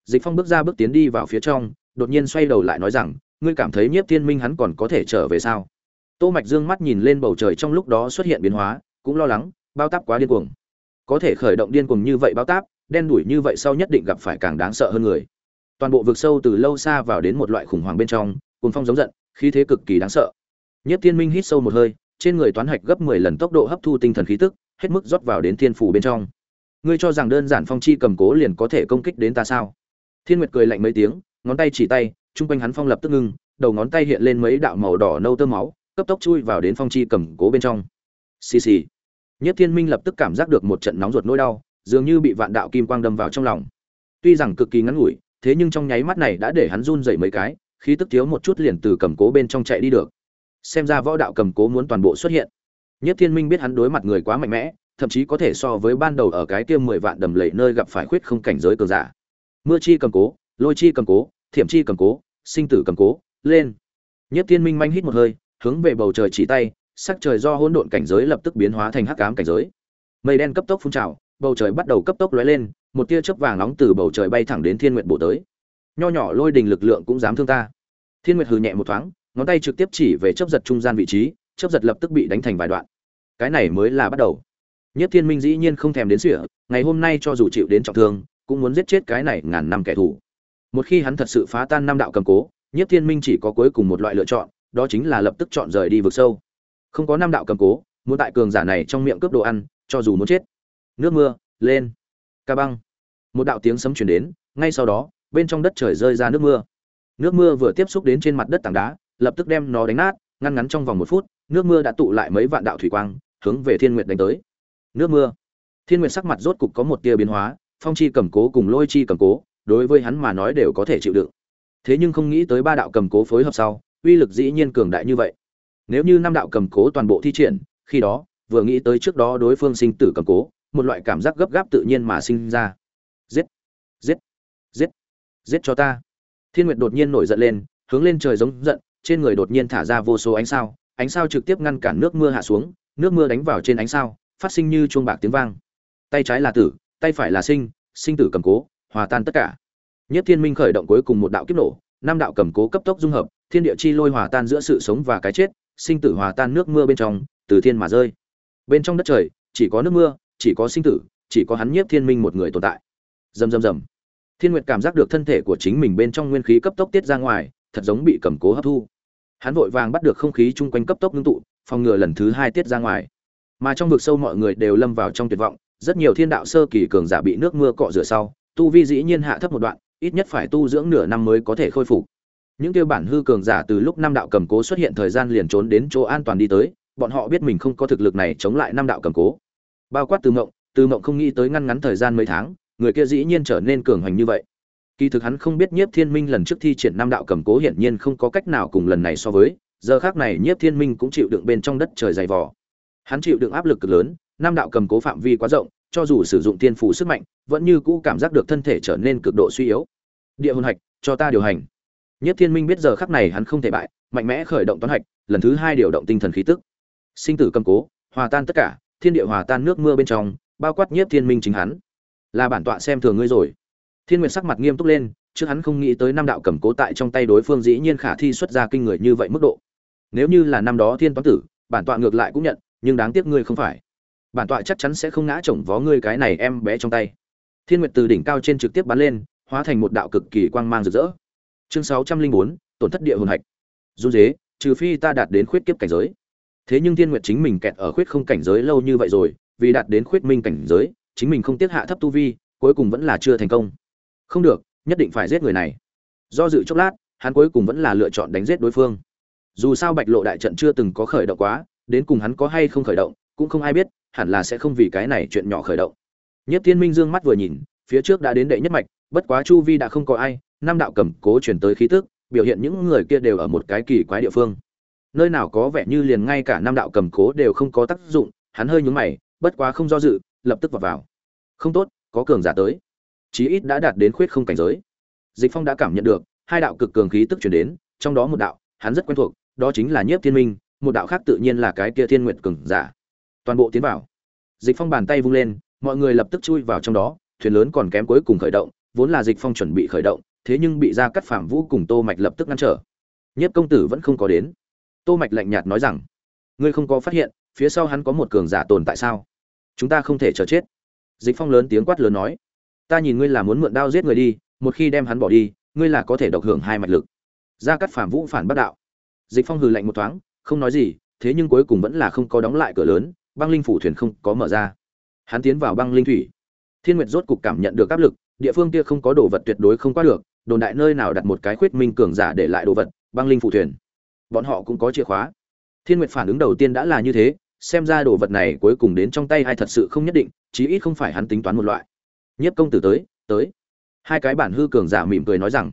Speaker 1: Dịch phong bước ra bước tiến đi vào phía trong, đột nhiên xoay đầu lại nói rằng, ngươi cảm thấy nhiếp thiên minh hắn còn có thể trở về sao? Tô mạch dương mắt nhìn lên bầu trời trong lúc đó xuất hiện biến hóa, cũng lo lắng, bao táp quá điên cuồng có thể khởi động điên cuồng như vậy bao táp, đen đuổi như vậy sau nhất định gặp phải càng đáng sợ hơn người. Toàn bộ vực sâu từ lâu xa vào đến một loại khủng hoảng bên trong, cuồng phong giống giận, khí thế cực kỳ đáng sợ. Nhất thiên minh hít sâu một hơi, trên người toán hạch gấp 10 lần tốc độ hấp thu tinh thần khí tức, hết mức rót vào đến thiên phủ bên trong. Ngươi cho rằng đơn giản phong chi cầm cố liền có thể công kích đến ta sao? Thiên nguyệt cười lạnh mấy tiếng, ngón tay chỉ tay trung quanh hắn phong lập tức ngưng, đầu ngón tay hiện lên mấy đạo màu đỏ nâu tơ máu, cấp tốc chui vào đến phong chi cầm cố bên trong. Xì xì nhất thiên minh lập tức cảm giác được một trận nóng ruột nỗi đau, dường như bị vạn đạo kim quang đâm vào trong lòng. Tuy rằng cực kỳ ngắn ngủi, thế nhưng trong nháy mắt này đã để hắn run rẩy mấy cái, khí tức thiếu một chút liền từ cầm cố bên trong chạy đi được. Xem ra võ đạo cầm cố muốn toàn bộ xuất hiện. Nhất thiên minh biết hắn đối mặt người quá mạnh mẽ, thậm chí có thể so với ban đầu ở cái kia mười vạn đầm lầy nơi gặp phải khuyết không cảnh giới cường giả. Mưa chi cầm cố, lôi chi cầm cố, thiểm chi cầm cố, sinh tử cầm cố, lên. Nhất thiên minh manh hít một hơi, hướng về bầu trời chỉ tay sắc trời do hỗn độn cảnh giới lập tức biến hóa thành hắc ám cảnh giới. Mây đen cấp tốc phun trào bầu trời bắt đầu cấp tốc lóe lên một tia chớp vàng nóng từ bầu trời bay thẳng đến thiên nguyệt bộ tới. Nho nhỏ lôi đình lực lượng cũng dám thương ta. Thiên nguyệt hừ nhẹ một thoáng ngón tay trực tiếp chỉ về chớp giật trung gian vị trí chớp giật lập tức bị đánh thành vài đoạn. Cái này mới là bắt đầu. Nhất thiên minh dĩ nhiên không thèm đến sửa, ngày hôm nay cho dù chịu đến trọng thương cũng muốn giết chết cái này ngàn năm kẻ thù. Một khi hắn thật sự phá tan năm đạo cầm cố nhất thiên minh chỉ có cuối cùng một loại lựa chọn đó chính là lập tức chọn rời đi vực sâu không có năm đạo cầm cố, muốn tại cường giả này trong miệng cướp đồ ăn, cho dù muốn chết. Nước mưa, lên. Ca băng. Một đạo tiếng sấm chuyển đến, ngay sau đó, bên trong đất trời rơi ra nước mưa. Nước mưa vừa tiếp xúc đến trên mặt đất tảng đá, lập tức đem nó đánh nát, ngăn ngắn trong vòng một phút, nước mưa đã tụ lại mấy vạn đạo thủy quang, hướng về thiên nguyệt đánh tới. Nước mưa. Thiên nguyệt sắc mặt rốt cục có một tia biến hóa, phong chi cầm cố cùng lôi chi cầm cố, đối với hắn mà nói đều có thể chịu đựng. Thế nhưng không nghĩ tới ba đạo cầm cố phối hợp sau, uy lực dĩ nhiên cường đại như vậy nếu như năm đạo cầm cố toàn bộ thi triển, khi đó, vừa nghĩ tới trước đó đối phương sinh tử cầm cố, một loại cảm giác gấp gáp tự nhiên mà sinh ra. Giết! Giết! Giết! Giết cho ta! Thiên nguyệt đột nhiên nổi giận lên, hướng lên trời giống giận, trên người đột nhiên thả ra vô số ánh sao ánh sao trực tiếp ngăn cản nước mưa hạ xuống, nước mưa đánh vào trên ánh sao, phát sinh như chuông bạc tiếng vang. Tay trái là tử, tay phải là sinh sinh tử cầm cố, hòa tan tất cả. Nhất thiên minh khởi động cuối cùng một đạo kiếp nổ, năm đạo cầm cố cấp tốc dung hợp, thiên địa chi lôi hòa tan giữa sự sống và cái chết sinh tử hòa tan nước mưa bên trong, từ thiên mà rơi. Bên trong đất trời, chỉ có nước mưa, chỉ có sinh tử, chỉ có hắn nhiếp thiên minh một người tồn tại. Rầm rầm rầm. Thiên nguyệt cảm giác được thân thể của chính mình bên trong nguyên khí cấp tốc tiết ra ngoài, thật giống bị cầm cố hấp thu. Hắn vội vàng bắt được không khí chung quanh cấp tốc ngưng tụ, phòng ngừa lần thứ hai tiết ra ngoài. Mà trong vực sâu mọi người đều lâm vào trong tuyệt vọng, rất nhiều thiên đạo sơ kỳ cường giả bị nước mưa cọ rửa sau, tu vi dĩ nhiên hạ thấp một đoạn, ít nhất phải tu dưỡng nửa năm mới có thể khôi phục những kêu bản hư cường giả từ lúc năm đạo cầm cố xuất hiện thời gian liền trốn đến chỗ an toàn đi tới, bọn họ biết mình không có thực lực này chống lại năm đạo cầm cố. Bao quát từ mộng từ mộng không nghĩ tới ngăn ngắn thời gian mấy tháng, người kia dĩ nhiên trở nên cường hành như vậy. Kỳ thực hắn không biết nhiếp thiên minh lần trước thi triển năm đạo cầm cố hiển nhiên không có cách nào cùng lần này so với, giờ khác này nhiếp thiên minh cũng chịu đựng bên trong đất trời dày vò. Hắn chịu đựng áp lực cực lớn, năm đạo cầm cố phạm vi quá rộng, cho dù sử dụng tiên phủ sức mạnh, vẫn như cũ cảm giác được thân thể trở nên cực độ suy yếu. Địa hồn hạch, cho ta điều hành nhất thiên minh biết giờ khắc này hắn không thể bại, mạnh mẽ khởi động toán hạch, lần thứ hai điều động tinh thần khí tức. Sinh tử cầm cố, hòa tan tất cả, thiên địa hòa tan nước mưa bên trong, bao quát nhiếp thiên minh chính hắn. Là bản tọa xem thường ngươi rồi. Thiên nguyệt sắc mặt nghiêm túc lên, trước hắn không nghĩ tới năm đạo cầm cố tại trong tay đối phương dĩ nhiên khả thi xuất ra kinh người như vậy mức độ. Nếu như là năm đó thiên toán tử, bản tọa ngược lại cũng nhận, nhưng đáng tiếc ngươi không phải. Bản tọa chắc chắn sẽ không ngã chồng vó ngươi cái này em bé trong tay. Thiên nguyệt từ đỉnh cao trên trực tiếp bắn lên, hóa thành một đạo cực kỳ quang mang rực rỡ chương sáu trăm linh bốn, tổn thất địa hồn hạch. Run dế, trừ phi ta đạt đến khuyết kiếp cảnh giới. Thế nhưng thiên nguyệt chính mình kẹt ở khuyết không cảnh giới lâu như vậy rồi, vì đạt đến khuyết minh cảnh giới, chính mình không tiếc hạ thấp tu vi, cuối cùng vẫn là chưa thành công. Không được, nhất định phải giết người này. Do dự chốc lát, hắn cuối cùng vẫn là lựa chọn đánh giết đối phương. Dù sao bạch lộ đại trận chưa từng có khởi động quá, đến cùng hắn có hay không khởi động, cũng không ai biết, hẳn là sẽ không vì cái này chuyện nhỏ khởi động. Nhất thiên minh dương mắt vừa nhìn, phía trước đã đến đệ nhất mạch, bất quá chu vi đã không có ai năm đạo cầm cố truyền tới khí tức, biểu hiện những người kia đều ở một cái kỳ quái địa phương. Nơi nào có vẻ như liền ngay cả năm đạo cầm cố đều không có tác dụng, hắn hơi nhướng mày, bất quá không do dự, lập tức vào vào. Không tốt, có cường giả tới. Chí ít đã đạt đến khuyết không cảnh giới. Dịch phong đã cảm nhận được, hai đạo cực cường khí tức truyền đến, trong đó một đạo, hắn rất quen thuộc, đó chính là nhiếp thiên minh, một đạo khác tự nhiên là cái kia thiên nguyệt cường giả. Toàn bộ tiến vào. Dịch phong bàn tay vung lên, mọi người lập tức chui vào trong đó, thuyền lớn còn kém cuối cùng khởi động, vốn là dịch phong chuẩn bị khởi động thế nhưng bị gia cắt phạm vũ cùng tô mạch lập tức ngăn trở. Nhất công tử vẫn không có đến. Tô mạch lạnh nhạt nói rằng, ngươi không có phát hiện, phía sau hắn có một cường giả tồn tại sao? Chúng ta không thể chờ chết. Dịch phong lớn tiếng quát lớn nói, ta nhìn ngươi là muốn mượn đao giết người đi, một khi đem hắn bỏ đi, ngươi là có thể độc hưởng hai mạch lực. Gia cắt phạm vũ phản bất đạo. Dịch phong hừ lạnh một thoáng, không nói gì, thế nhưng cuối cùng vẫn là không có đóng lại cửa lớn, băng linh phủ thuyền không có mở ra. Hắn tiến vào băng linh thủy. Thiên nguyệt rốt cục cảm nhận được áp lực, địa phương kia không có đồ vật tuyệt đối không qua được đồn đại nơi nào đặt một cái khuyết minh cường giả để lại đồ vật, băng linh phụ thuyền. Bọn họ cũng có chìa khóa. Thiên nguyệt phản ứng đầu tiên đã là như thế, xem ra đồ vật này cuối cùng đến trong tay ai thật sự không nhất định, chí ít không phải hắn tính toán một loại. Nhiếp công tử tới tới. Hai cái bản hư cường giả mỉm cười nói rằng,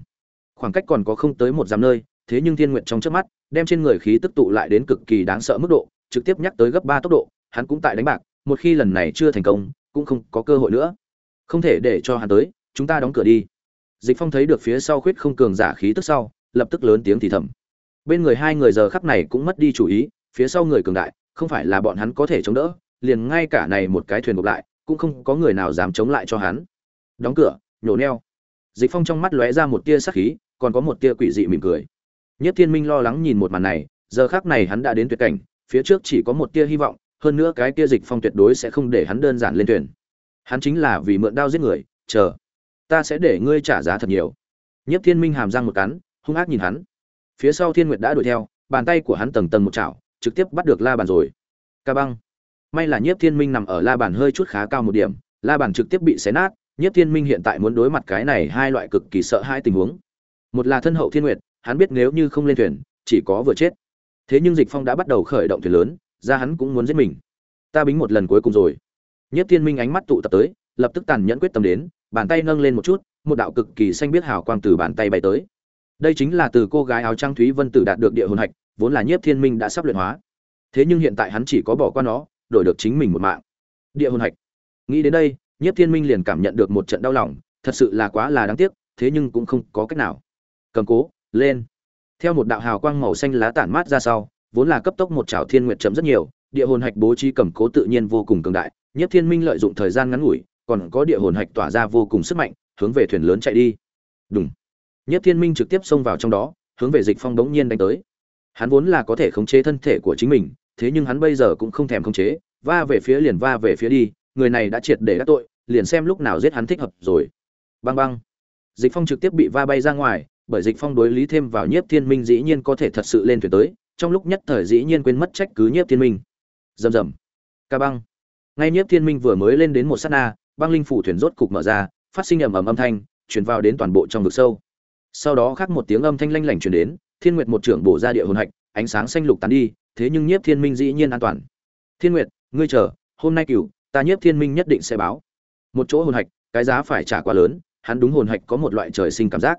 Speaker 1: khoảng cách còn có không tới một dặm nơi, thế nhưng thiên nguyện trong trước mắt, đem trên người khí tức tụ lại đến cực kỳ đáng sợ mức độ, trực tiếp nhắc tới gấp ba tốc độ, hắn cũng tại đánh bạc, một khi lần này chưa thành công, cũng không có cơ hội nữa. Không thể để cho hắn tới, chúng ta đóng cửa đi dịch phong thấy được phía sau khuyết không cường giả khí tức sau, lập tức lớn tiếng thì thầm. Bên người hai người giờ khắc này cũng mất đi chủ ý, phía sau người cường đại, không phải là bọn hắn có thể chống đỡ, liền ngay cả này một cái thuyền ngược lại, cũng không có người nào dám chống lại cho hắn. Đóng cửa, nhổ neo. Dịch phong trong mắt lóe ra một tia sắc khí, còn có một tia quỷ dị mỉm cười. Nhất thiên minh lo lắng nhìn một màn này, giờ khắc này hắn đã đến tuyệt cảnh, phía trước chỉ có một tia hy vọng, hơn nữa cái tia dịch phong tuyệt đối sẽ không để hắn đơn giản lên thuyền. Hắn chính là vì mượn đao giết người, chờ ta sẽ để ngươi trả giá thật nhiều. Nhất thiên minh hàm răng một cắn, hung ác nhìn hắn. Phía sau thiên nguyệt đã đuổi theo, bàn tay của hắn tầng tầng một chảo, trực tiếp bắt được la bàn rồi. Ca băng. May là nhiếp thiên minh nằm ở la bàn hơi chút khá cao một điểm, la bàn trực tiếp bị xé nát, nhiếp thiên minh hiện tại muốn đối mặt cái này hai loại cực kỳ sợ hai tình huống. Một là thân hậu thiên nguyệt, hắn biết nếu như không lên thuyền, chỉ có vừa chết. Thế nhưng dịch phong đã bắt đầu khởi động thuyền lớn, ra hắn cũng muốn giết mình. Ta bính một lần cuối cùng rồi. Nhiếp thiên minh ánh mắt tụ tập tới, lập tức tàn nhẫn quyết tâm đến bàn tay nâng lên một chút, một đạo cực kỳ xanh biết hào quang từ bàn tay bay tới. Đây chính là từ cô gái áo trang thúy vân tử đạt được địa hồn hạch, vốn là nhiếp thiên minh đã sắp luyện hóa. Thế nhưng hiện tại hắn chỉ có bỏ qua nó, đổi được chính mình một mạng. Địa hồn hạch. Nghĩ đến đây, nhiếp thiên minh liền cảm nhận được một trận đau lòng, thật sự là quá là đáng tiếc, thế nhưng cũng không có cách nào. Cầm cố, lên. Theo một đạo hào quang màu xanh lá tản mát ra sau, vốn là cấp tốc một trào thiên nguyệt chấm rất nhiều, địa hồn hạch bố trí cầm cố tự nhiên vô cùng cường đại, nhiếp thiên minh lợi dụng thời gian ngắn ngủi còn có địa hồn hạch tỏa ra vô cùng sức mạnh hướng về thuyền lớn chạy đi Đùng. Nhất Thiên Minh trực tiếp xông vào trong đó, hướng về Dịch Phong bỗng nhiên đánh tới. Hắn vốn là có thể khống chế thân thể của chính mình, thế nhưng hắn bây giờ cũng không thèm khống chế, va về phía liền va về phía đi, người này đã triệt để đắc tội, liền xem lúc nào giết hắn thích hợp rồi. Bang bang. Dịch Phong trực tiếp bị va bay ra ngoài, bởi Dịch Phong đối lý thêm vào Nhiếp Thiên Minh dĩ nhiên có thể thật sự lên thuyền tới, trong lúc nhất thời dĩ nhiên quên mất trách cứ Nhiếp Thiên Minh. Rầm rầm. Ca băng. Ngay Nhiếp Thiên Minh vừa mới lên đến một sát na, băng linh phủ thuyền rốt cục mở ra, phát sinh ầm ầm âm thanh, truyền vào đến toàn bộ trong vực sâu. Sau đó khác một tiếng âm thanh lanh lảnh truyền đến thiên nguyệt một trưởng bổ ra địa hồn hạch ánh sáng xanh lục tán đi thế nhưng nhiếp thiên minh dĩ nhiên an toàn. Thiên nguyệt ngươi chờ hôm nay cửu ta nhiếp thiên minh nhất định sẽ báo. Một chỗ hồn hạch cái giá phải trả quá lớn hắn đúng hồn hạch có một loại trời sinh cảm giác.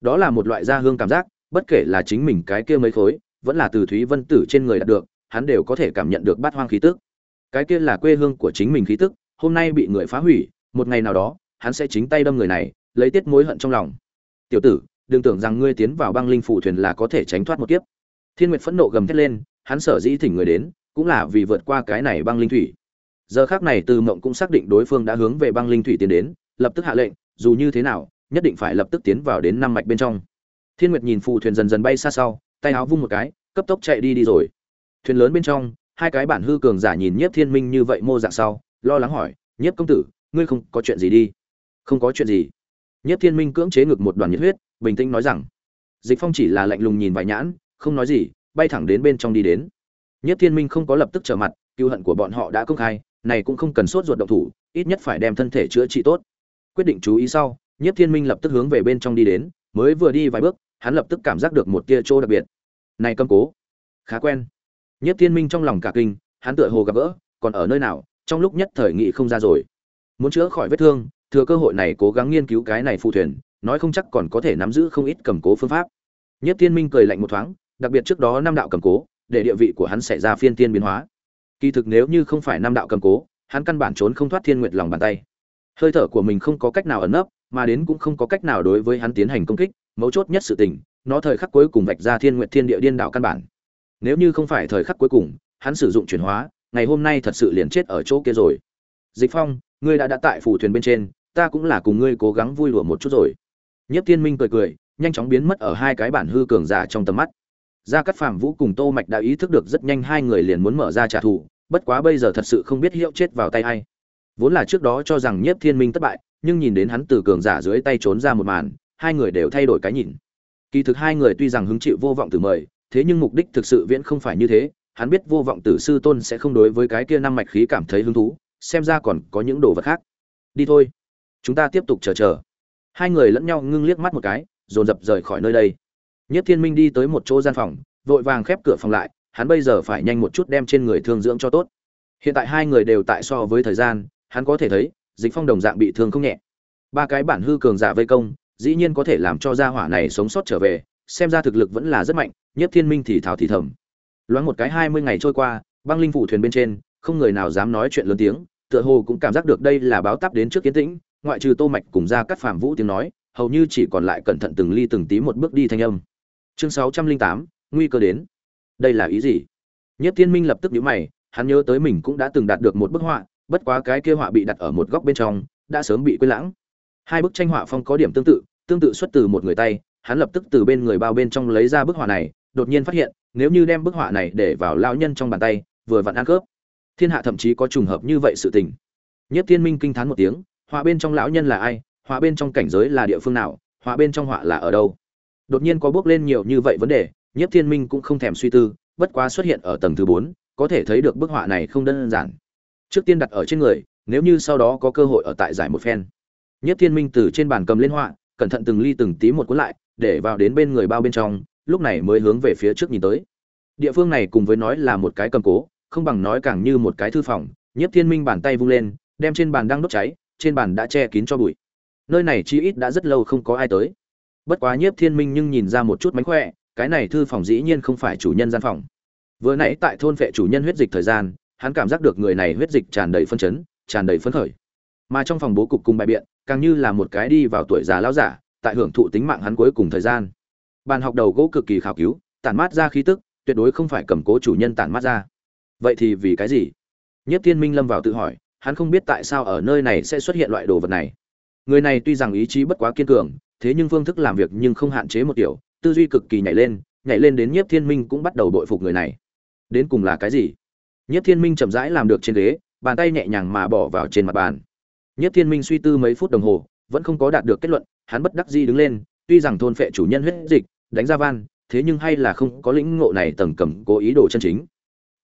Speaker 1: Đó là một loại gia hương cảm giác bất kể là chính mình cái kia mấy khối vẫn là từ thúy vân tử trên người đạt được hắn đều có thể cảm nhận được bát hoang khí tức. Cái kia là quê hương của chính mình khí tức hôm nay bị người phá hủy, một ngày nào đó, hắn sẽ chính tay đâm người này, lấy tiết mối hận trong lòng. Tiểu tử, đừng tưởng rằng ngươi tiến vào băng linh phủ thuyền là có thể tránh thoát một kiếp. Thiên nguyệt phẫn nộ gầm thét lên, hắn sở dĩ thỉnh người đến, cũng là vì vượt qua cái này băng linh thủy. Giờ khác này từ mộng cũng xác định đối phương đã hướng về băng linh thủy tiến đến, lập tức hạ lệnh, dù như thế nào, nhất định phải lập tức tiến vào đến năm mạch bên trong. Thiên nguyệt nhìn phù thuyền dần dần bay xa sau, tay áo vung một cái, cấp tốc chạy đi đi rồi. Thuyền lớn bên trong, hai cái bản hư cường giả nhìn nhiếp thiên minh như vậy mô dạng sau lo lắng hỏi, nhiếp công tử, ngươi không có chuyện gì đi? Không có chuyện gì. Nhiếp thiên minh cưỡng chế ngực một đoàn nhiệt huyết, bình tĩnh nói rằng, dịch phong chỉ là lạnh lùng nhìn vài nhãn, không nói gì, bay thẳng đến bên trong đi đến. Nhất thiên minh không có lập tức trở mặt cựu hận của bọn họ đã công khai, này cũng không cần sốt ruột động thủ, ít nhất phải đem thân thể chữa trị tốt. Quyết định chú ý sau nhất thiên minh lập tức hướng về bên trong đi đến, mới vừa đi vài bước, hắn lập tức cảm giác được một tia chỗ đặc biệt. Này cầm cố. Khá quen. Nhất thiên minh trong lòng cả kinh, hắn tựa hồ gặp gỡ, còn ở nơi nào? Trong lúc nhất thời nghị không ra rồi. Muốn chữa khỏi vết thương, thừa cơ hội này cố gắng nghiên cứu cái này phù thuyền, nói không chắc còn có thể nắm giữ không ít cầm cố phương pháp. Nhất thiên minh cười lạnh một thoáng, đặc biệt trước đó năm đạo cầm cố, để địa vị của hắn xảy ra phiên tiên biến hóa. Kỳ thực nếu như không phải năm đạo cầm cố, hắn căn bản trốn không thoát thiên nguyệt lòng bàn tay. Hơi thở của mình không có cách nào ẩn nấp, mà đến cũng không có cách nào đối với hắn tiến hành công kích, mấu chốt nhất sự tình, nó thời khắc cuối cùng vạch ra thiên nguyệt thiên địa điên đạo căn bản. Nếu như không phải thời khắc cuối cùng, hắn sử dụng chuyển hóa ngày hôm nay thật sự liền chết ở chỗ kia rồi dịch phong ngươi đã đã tại phủ thuyền bên trên ta cũng là cùng ngươi cố gắng vui lùa một chút rồi Nhất Thiên Minh cười cười, nhanh chóng biến mất ở hai cái bản hư cường giả trong tầm mắt. Gia Cát Phàm Vũ cùng Tô Mạch đã ý thức được rất nhanh hai người liền muốn mở ra trả thù, bất quá bây giờ thật sự không biết hiệu chết vào tay ai. Vốn là trước đó cho rằng Nhiếp Thiên Minh thất bại, nhưng nhìn đến hắn từ cường giả dưới tay trốn ra một màn, hai người đều thay đổi cái nhìn. Kỳ thực hai người tuy rằng hứng chịu vô vọng từ mời, thế nhưng mục đích thực sự viễn không phải như thế, hắn biết vô vọng tử sư tôn sẽ không đối với cái kia năm mạch khí cảm thấy hứng thú, xem ra còn có những đồ vật khác. Đi thôi, chúng ta tiếp tục chờ chờ. Hai người lẫn nhau ngưng liếc mắt một cái dồn dập rời khỏi nơi đây. Nhất thiên minh đi tới một chỗ gian phòng vội vàng khép cửa phòng lại hắn bây giờ phải nhanh một chút đem trên người thương dưỡng cho tốt. Hiện tại hai người đều tại so với thời gian hắn có thể thấy dịch phong đồng dạng bị thương không nhẹ. Ba cái bản hư cường giả vây công dĩ nhiên có thể làm cho gia hỏa này sống sót trở về xem ra thực lực vẫn là rất mạnh nhất thiên minh thì thào thì thầm loáng một cái hai mươi ngày trôi qua băng linh phủ thuyền bên trên không người nào dám nói chuyện lớn tiếng tựa hồ cũng cảm giác được đây là báo táp đến trước kiến tĩnh ngoại trừ tô mạch cùng ra cắt phàm vũ tiếng nói hầu như chỉ còn lại cẩn thận từng ly từng tí một bước đi thanh âm. Chương 608, nguy cơ đến. Đây là ý gì? Nhất thiên minh lập tức nhíu mày hắn nhớ tới mình cũng đã từng đạt được một bức họa bất quá cái kia họa bị đặt ở một góc bên trong đã sớm bị quên lãng. Hai bức tranh họa phong có điểm tương tự tương tự xuất từ một người tay hắn lập tức từ bên người bao bên trong lấy ra bức họa này đột nhiên phát hiện nếu như đem bức họa này để vào lao nhân trong bàn tay, vừa vặn ăn cướp thiên hạ thậm chí có trùng hợp như vậy sự tình. Nhất thiên minh kinh thán một tiếng, họa bên trong lão nhân là ai, họa bên trong cảnh giới là địa phương nào, họa bên trong họa là ở đâu? Đột nhiên có bước lên nhiều như vậy vấn đề, nhất thiên minh cũng không thèm suy tư, bất quá xuất hiện ở tầng thứ bốn, có thể thấy được bức họa này không đơn giản. Trước tiên đặt ở trên người, nếu như sau đó có cơ hội ở tại giải một phen. Nhất thiên minh từ trên bàn cầm lên họa, cẩn thận từng ly từng tí một cuốn lại, để vào đến bên người bao bên trong lúc này mới hướng về phía trước nhìn tới. Địa phương này cùng với nói là một cái cầm cố, không bằng nói càng như một cái thư phòng, nhiếp thiên minh bàn tay vung lên, đem trên bàn đang đốt cháy, trên bàn đã che kín cho bụi. Nơi này chi ít đã rất lâu không có ai tới. Bất quá nhiếp thiên minh nhưng nhìn ra một chút mánh khỏe, cái này thư phòng dĩ nhiên không phải chủ nhân gian phòng. Vừa nãy tại thôn vệ chủ nhân huyết dịch thời gian, hắn cảm giác được người này huyết dịch tràn đầy phân chấn, tràn đầy phấn khởi. Mà trong phòng bố cục cùng bài biện, càng như là một cái đi vào tuổi già lão giả, tại hưởng thụ tính mạng hắn cuối cùng thời gian bàn học đầu gỗ cực kỳ khảo cứu, tản mát ra khí tức, tuyệt đối không phải cầm cố chủ nhân tản mát ra. Vậy thì vì cái gì? Nhất thiên minh lâm vào tự hỏi, hắn không biết tại sao ở nơi này sẽ xuất hiện loại đồ vật này. Người này tuy rằng ý chí bất quá kiên cường, thế nhưng phương thức làm việc nhưng không hạn chế một kiểu, tư duy cực kỳ nhảy lên nhảy lên đến nhiếp thiên minh cũng bắt đầu bội phục người này. Đến cùng là cái gì? Nhiếp thiên minh chậm rãi làm được trên ghế, bàn tay nhẹ nhàng mà bỏ vào trên mặt bàn. Nhiếp thiên minh suy tư mấy phút đồng hồ, vẫn không có đạt được kết luận, hắn bất đắc dĩ đứng lên, tuy rằng thôn phệ chủ nhân huyết dịch đánh ra van, thế nhưng hay là không có lĩnh ngộ này tầng cầm cố ý đồ chân chính.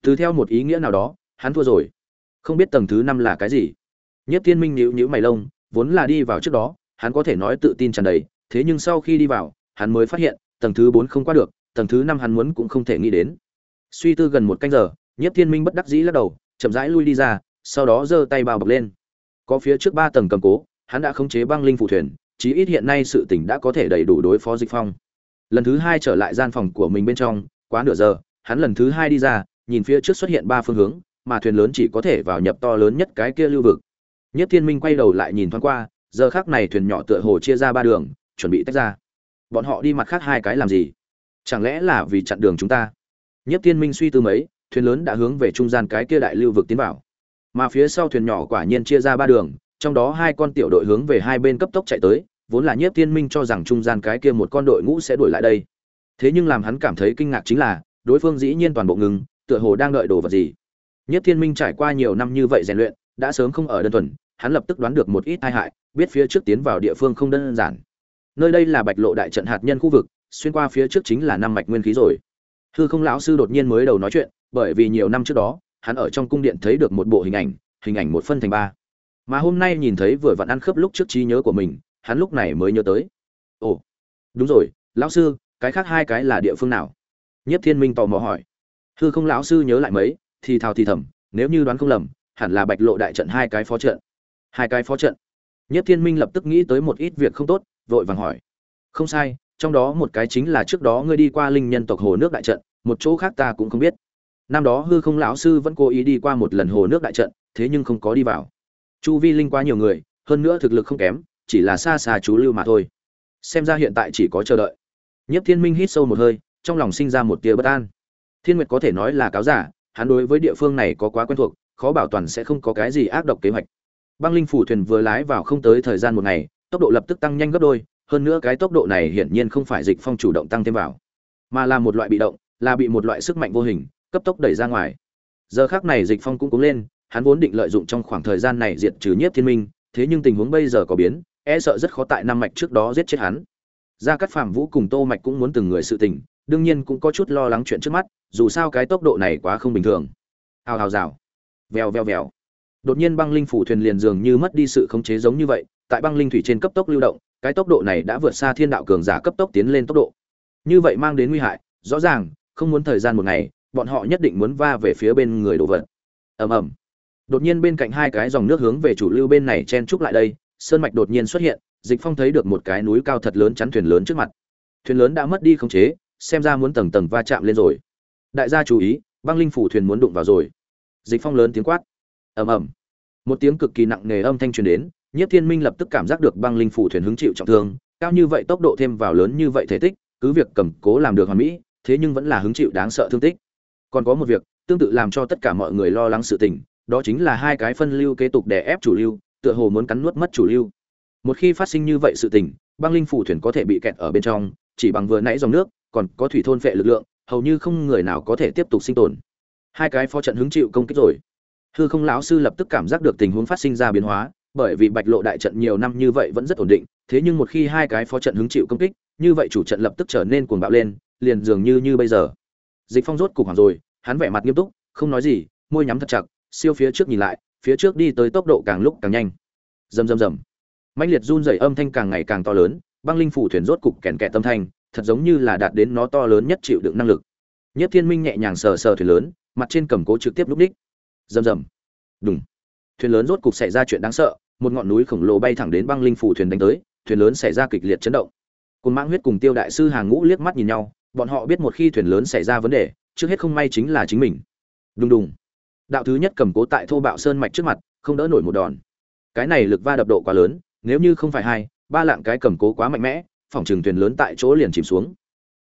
Speaker 1: Từ theo một ý nghĩa nào đó, hắn thua rồi. Không biết tầng thứ năm là cái gì. Nhất thiên minh nhíu nhíu mày lông, vốn là đi vào trước đó, hắn có thể nói tự tin tràn đầy, thế nhưng sau khi đi vào, hắn mới phát hiện, tầng thứ bốn không qua được, tầng thứ năm hắn muốn cũng không thể nghĩ đến. Suy tư gần một canh giờ, nhất thiên minh bất đắc dĩ lắc đầu, chậm rãi lui đi ra, sau đó giơ tay bao bọc lên. Có phía trước ba tầng cầm cố, hắn đã khống chế băng linh phù thuyền, chí ít hiện nay sự tỉnh đã có thể đầy đủ đối phó dịch phong lần thứ hai trở lại gian phòng của mình bên trong, quá nửa giờ, hắn lần thứ hai đi ra, nhìn phía trước xuất hiện ba phương hướng, mà thuyền lớn chỉ có thể vào nhập to lớn nhất cái kia lưu vực. Nhất thiên minh quay đầu lại nhìn thoáng qua, giờ khác này thuyền nhỏ tựa hồ chia ra ba đường, chuẩn bị tách ra. Bọn họ đi mặt khác hai cái làm gì? Chẳng lẽ là vì chặn đường chúng ta? Nhất thiên minh suy tư mấy, thuyền lớn đã hướng về trung gian cái kia đại lưu vực tiến vào. Mà phía sau thuyền nhỏ quả nhiên chia ra ba đường, trong đó hai con tiểu đội hướng về hai bên cấp tốc chạy tới vốn là nhiếp thiên minh cho rằng trung gian cái kia một con đội ngũ sẽ đuổi lại đây thế nhưng làm hắn cảm thấy kinh ngạc chính là đối phương dĩ nhiên toàn bộ ngừng tựa hồ đang đợi đồ vật gì Nhất Thiên Minh trải qua nhiều năm như vậy rèn luyện, đã sớm không ở đơn thuần, hắn lập tức đoán được một ít tai hại, biết phía trước tiến vào địa phương không đơn giản. Nơi đây là Bạch Lộ đại trận hạt nhân khu vực, xuyên qua phía trước chính là năm mạch nguyên khí rồi. Hư Không lão sư đột nhiên mới đầu nói chuyện, bởi vì nhiều năm trước đó, hắn ở trong cung điện thấy được một bộ hình ảnh, hình ảnh một phân thành ba. Mà hôm nay nhìn thấy vừa vặn ăn khớp lúc trước trí nhớ của mình, hắn lúc này mới nhớ tới. Ồ, đúng rồi, lão sư, cái khác hai cái là địa phương nào? Nhất Thiên Minh tò mò hỏi. Hư Không lão sư nhớ lại mấy, thì thào thì thầm nếu như đoán không lầm hẳn là bạch lộ đại trận hai cái phó trận hai cái phó trận nhất thiên minh lập tức nghĩ tới một ít việc không tốt vội vàng hỏi không sai trong đó một cái chính là trước đó ngươi đi qua linh nhân tộc hồ nước đại trận một chỗ khác ta cũng không biết năm đó hư không lão sư vẫn cố ý đi qua một lần hồ nước đại trận thế nhưng không có đi vào chu vi linh quá nhiều người hơn nữa thực lực không kém chỉ là xa xa chú lưu mà thôi. Xem ra hiện tại chỉ có chờ đợi. Nhất thiên minh hít sâu một hơi, trong lòng sinh ra một tia bất an. Thiên nguyệt có thể nói là cáo giả, hắn đối với địa phương này có quá quen thuộc, khó bảo toàn sẽ không có cái gì ác độc kế hoạch. Băng linh phủ thuyền vừa lái vào không tới thời gian một ngày, tốc độ lập tức tăng nhanh gấp đôi, hơn nữa cái tốc độ này hiển nhiên không phải dịch phong chủ động tăng thêm vào, mà là một loại bị động, là bị một loại sức mạnh vô hình, cấp tốc đẩy ra ngoài. Giờ khác này dịch phong cũng cúng lên, hắn vốn định lợi dụng trong khoảng thời gian này diệt trừ nhiếp thiên minh thế nhưng tình huống bây giờ có biến e sợ rất khó tại năm mạch trước đó giết chết hắn. Gia cát phạm vũ cùng tô mạch cũng muốn từng người sự tình, đương nhiên cũng có chút lo lắng chuyện trước mắt, dù sao cái tốc độ này quá không bình thường. Hào hào rào. Vèo vèo vèo. Đột nhiên băng linh phủ thuyền liền dường như mất đi sự khống chế giống như vậy, tại băng linh thủy trên cấp tốc lưu động, cái tốc độ này đã vượt xa thiên đạo cường giả cấp tốc tiến lên tốc độ. Như vậy mang đến nguy hại, rõ ràng, không muốn thời gian một ngày, bọn họ nhất định muốn va về phía bên người đồ vật. Ầm ầm đột nhiên bên cạnh hai cái dòng nước hướng về chủ lưu bên này chen trúc lại đây, sơn mạch đột nhiên xuất hiện, dịch phong thấy được một cái núi cao thật lớn chắn thuyền lớn trước mặt. Thuyền lớn đã mất đi khống chế, xem ra muốn tầng tầng va chạm lên rồi. Đại gia chú ý, băng linh phủ thuyền muốn đụng vào rồi. Dịch phong lớn tiếng quát. Ầm ầm. Một tiếng cực kỳ nặng nề âm thanh truyền đến, nhiếp thiên minh lập tức cảm giác được băng linh phủ thuyền hứng chịu trọng thương, cao như vậy tốc độ thêm vào lớn như vậy thể tích, cứ việc cầm cố làm được hoàn mỹ, thế nhưng vẫn là hứng chịu đáng sợ thương tích. Còn có một việc, tương tự làm cho tất cả mọi người lo lắng sự tình đó chính là hai cái phân lưu kế tục đè ép chủ lưu, tựa hồ muốn cắn nuốt mất chủ lưu. Một khi phát sinh như vậy sự tình, băng linh phủ thuyền có thể bị kẹt ở bên trong, chỉ bằng vừa nãy dòng nước, còn có thủy thôn phệ lực lượng, hầu như không người nào có thể tiếp tục sinh tồn. Hai cái phó trận hứng chịu công kích rồi. Hư không lão sư lập tức cảm giác được tình huống phát sinh ra biến hóa, bởi vì bạch lộ đại trận nhiều năm như vậy vẫn rất ổn định, thế nhưng một khi hai cái phó trận hứng chịu công kích, như vậy chủ trận lập tức trở nên cuồng bạo lên, liền dường như như bây giờ. Dịch phong rốt cục hoàng rồi, hắn vẻ mặt nghiêm túc, không nói gì, môi nhắm thật chặt siêu phía trước nhìn lại, phía trước đi tới tốc độ càng lúc càng nhanh. Rầm rầm rầm. Mãnh liệt run rẩy âm thanh càng ngày càng to lớn, băng linh phủ thuyền rốt cục kèn kẹt tâm thanh, thật giống như là đạt đến nó to lớn nhất chịu đựng năng lực. Nhất thiên minh nhẹ nhàng sờ sờ thuyền lớn, mặt trên cầm cố trực tiếp lúc đích. Rầm rầm. Đùng. Thuyền lớn rốt cục xảy ra chuyện đáng sợ, một ngọn núi khổng lồ bay thẳng đến băng linh phủ thuyền đánh tới, thuyền lớn xảy ra kịch liệt chấn động. Cùng mãng huyết cùng tiêu đại sư hàng ngũ liếc mắt nhìn nhau, bọn họ biết một khi thuyền lớn xảy ra vấn đề, trước hết không may chính là chính mình. Đùng đùng đạo thứ nhất cầm cố tại thô bạo sơn mạch trước mặt, không đỡ nổi một đòn. Cái này lực va đập độ quá lớn, nếu như không phải hai, ba lạng cái cầm cố quá mạnh mẽ, phòng trường thuyền lớn tại chỗ liền chìm xuống.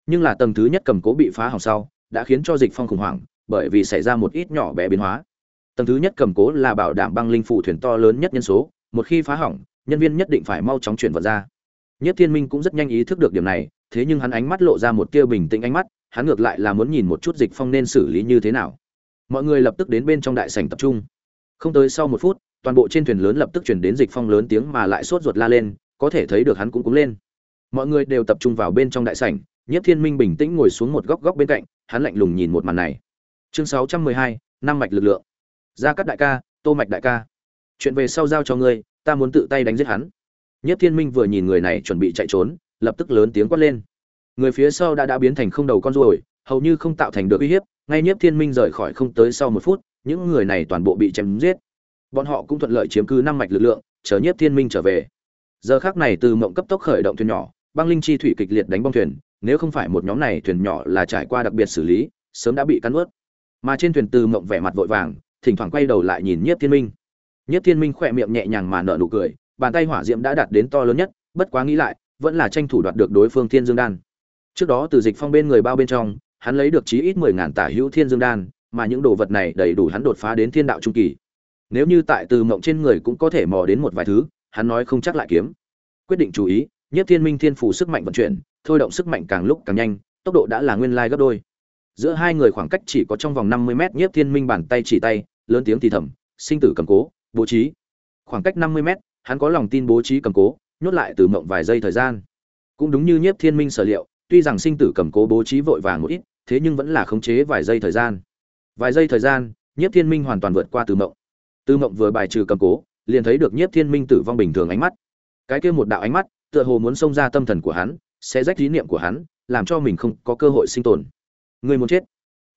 Speaker 1: Nhưng là tầng thứ nhất cầm cố bị phá hỏng sau, đã khiến cho dịch phong khủng hoảng, bởi vì xảy ra một ít nhỏ bé biến hóa. Tầng thứ nhất cầm cố là bảo đảm băng linh phụ thuyền to lớn nhất nhân số, một khi phá hỏng, nhân viên nhất định phải mau chóng chuyển vật ra. Nhất thiên minh cũng rất nhanh ý thức được điểm này, thế nhưng hắn ánh mắt lộ ra một tia bình tĩnh ánh mắt, hắn ngược lại là muốn nhìn một chút dịch phong nên xử lý như thế nào mọi người lập tức đến bên trong đại sảnh tập trung. Không tới sau một phút, toàn bộ trên thuyền lớn lập tức chuyển đến dịch phong lớn tiếng mà lại sốt ruột la lên, có thể thấy được hắn cũng cúng lên. Mọi người đều tập trung vào bên trong đại sảnh nhất thiên minh bình tĩnh ngồi xuống một góc góc bên cạnh, hắn lạnh lùng nhìn một màn này. Chương sáu trăm mười hai, năm mạch lực lượng. Gia cắt đại ca, tô mạch đại ca. Chuyện về sau giao cho ngươi, ta muốn tự tay đánh giết hắn. Nhất thiên minh vừa nhìn người này chuẩn bị chạy trốn, lập tức lớn tiếng quát lên. Người phía sau đã đã biến thành không đầu con ruồi, hầu như không tạo thành được uy hiếp ngay nhiếp thiên minh rời khỏi không tới sau một phút, những người này toàn bộ bị chém giết. Bọn họ cũng thuận lợi chiếm cứ năm mạch lực lượng, chờ nhiếp thiên minh trở về. Giờ khác này từ mộng cấp tốc khởi động thuyền nhỏ, băng linh chi thủy kịch liệt đánh bong thuyền, nếu không phải một nhóm này thuyền nhỏ là trải qua đặc biệt xử lý, sớm đã bị cắn ướt mà trên thuyền từ mộng vẻ mặt vội vàng, thỉnh thoảng quay đầu lại nhìn nhiếp thiên minh. Nhiếp thiên minh khỏe miệng nhẹ nhàng mà nở nụ cười, bàn tay hỏa diễm đã đạt đến to lớn nhất, bất quá nghĩ lại, vẫn là tranh thủ đoạt được đối phương thiên dương đan. Trước đó từ dịch phong bên người bao bên trong hắn lấy được chí ít mười ngàn tả hữu thiên dương đan, mà những đồ vật này đầy đủ hắn đột phá đến thiên đạo trung kỳ. Nếu như tại từ mộng trên người cũng có thể mò đến một vài thứ, hắn nói không chắc lại kiếm. Quyết định chú ý, nhiếp thiên minh thiên phủ sức mạnh vận chuyển, thôi động sức mạnh càng lúc càng nhanh, tốc độ đã là nguyên lai gấp đôi. Giữa hai người khoảng cách chỉ có trong vòng năm mươi mét, nhiếp thiên minh bàn tay chỉ tay, lớn tiếng thì thầm, sinh tử cầm cố, bố trí. Khoảng cách năm mươi mét, hắn có lòng tin bố trí cầm cố, nhốt lại từ mộng vài giây thời gian. Cũng đúng như nhiếp thiên minh sở liệu tuy rằng sinh tử cầm cố bố trí vội vàng một ít, thế nhưng vẫn là khống chế vài giây thời gian. Vài giây thời gian, nhiếp thiên minh hoàn toàn vượt qua từ mộng. Từ mộng vừa bài trừ cầm cố, liền thấy được nhiếp thiên minh tử vong bình thường ánh mắt. Cái kia một đạo ánh mắt, tựa hồ muốn xông ra tâm thần của hắn, sẽ rách lý niệm của hắn, làm cho mình không có cơ hội sinh tồn. Ngươi muốn chết,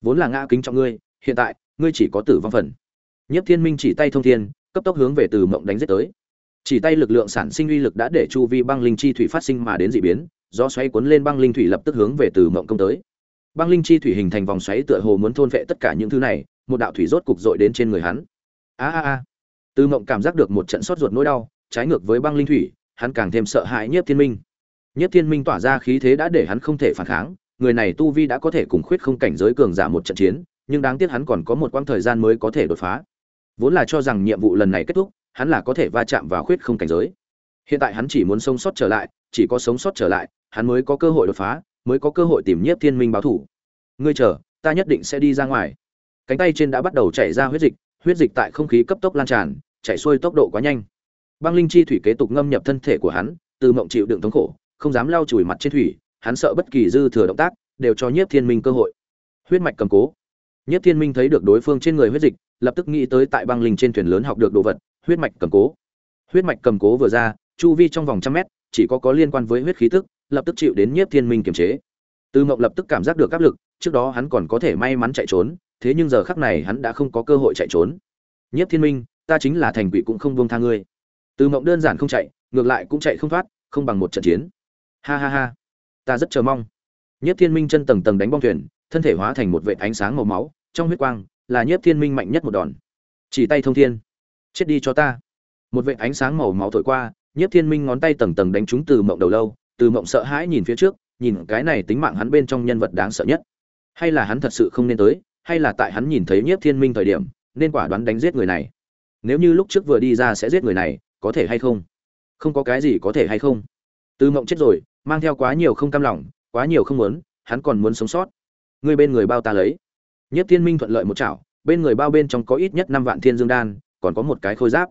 Speaker 1: vốn là ngã kính trọng ngươi, hiện tại, ngươi chỉ có tử vong phần. Nhiếp thiên minh chỉ tay thông thiên, cấp tốc hướng về từ mộng đánh giết tới. Chỉ tay lực lượng sản sinh uy lực đã để chu vi băng linh chi thủy phát sinh mà đến dị biến gió xoáy cuốn lên băng linh thủy lập tức hướng về từ mộng công tới. Băng linh chi thủy hình thành vòng xoáy tựa hồ muốn thôn vệ tất cả những thứ này, một đạo thủy rốt cục dội đến trên người hắn. A a a. Từ mộng cảm giác được một trận sốt ruột nỗi đau, trái ngược với băng linh thủy, hắn càng thêm sợ hãi nhiếp thiên minh. Nhiếp thiên minh tỏa ra khí thế đã để hắn không thể phản kháng, người này tu vi đã có thể cùng khuyết không cảnh giới cường giả một trận chiến, nhưng đáng tiếc hắn còn có một quãng thời gian mới có thể đột phá. Vốn là cho rằng nhiệm vụ lần này kết thúc, hắn là có thể va chạm vào khuyết không cảnh giới. Hiện tại hắn chỉ muốn sống sót trở lại, chỉ có sống sót trở lại hắn mới có cơ hội đột phá, mới có cơ hội tìm nhiếp thiên minh báo thủ. Ngươi chờ, ta nhất định sẽ đi ra ngoài. Cánh tay trên đã bắt đầu chảy ra huyết dịch huyết dịch tại không khí cấp tốc lan tràn, chảy xuôi tốc độ quá nhanh. Băng linh chi thủy kế tục ngâm nhập thân thể của hắn, từ mộng chịu đựng thống khổ, không dám lau chùi mặt trên thủy, hắn sợ bất kỳ dư thừa động tác đều cho nhiếp thiên minh cơ hội. Huyết mạch cầm cố. Nhiếp thiên minh thấy được đối phương trên người huyết dịch, lập tức nghĩ tới tại băng linh trên thuyền lớn học được đồ vật, huyết mạch cầm cố. Huyết mạch cầm cố vừa ra, chu vi trong vòng trăm mét, chỉ có có liên quan với huyết khí tức lập tức chịu đến nhiếp thiên minh kiềm chế. Tư mộng lập tức cảm giác được áp lực, trước đó hắn còn có thể may mắn chạy trốn, thế nhưng giờ khắc này hắn đã không có cơ hội chạy trốn. Nhiếp thiên minh, ta chính là thành quỷ cũng không buông tha ngươi. Tư mộng đơn giản không chạy, ngược lại cũng chạy không thoát, không bằng một trận chiến. Ha ha ha. Ta rất chờ mong. Nhiếp thiên minh chân tầng tầng đánh bong thuyền, thân thể hóa thành một vệt ánh sáng màu máu, trong huyết quang là nhiếp thiên minh mạnh nhất một đòn. Chỉ tay thông thiên. Chết đi cho ta. Một vệt ánh sáng màu máu thổi qua, nhiếp thiên minh ngón tay tầng tầng đánh trúng từ mộng đầu lâu từ mộng sợ hãi nhìn phía trước, nhìn cái này tính mạng hắn bên trong nhân vật đáng sợ nhất. Hay là hắn thật sự không nên tới, hay là tại hắn nhìn thấy nhiếp thiên minh thời điểm, nên quả đoán đánh giết người này. Nếu như lúc trước vừa đi ra sẽ giết người này, có thể hay không? Không có cái gì có thể hay không? Từ mộng chết rồi, mang theo quá nhiều không cam lòng, quá nhiều không muốn, hắn còn muốn sống sót. Người bên người bao ta lấy. Nhất thiên minh thuận lợi một chảo, bên người bao bên trong có ít nhất năm vạn thiên dương đan, còn có một cái khôi giáp.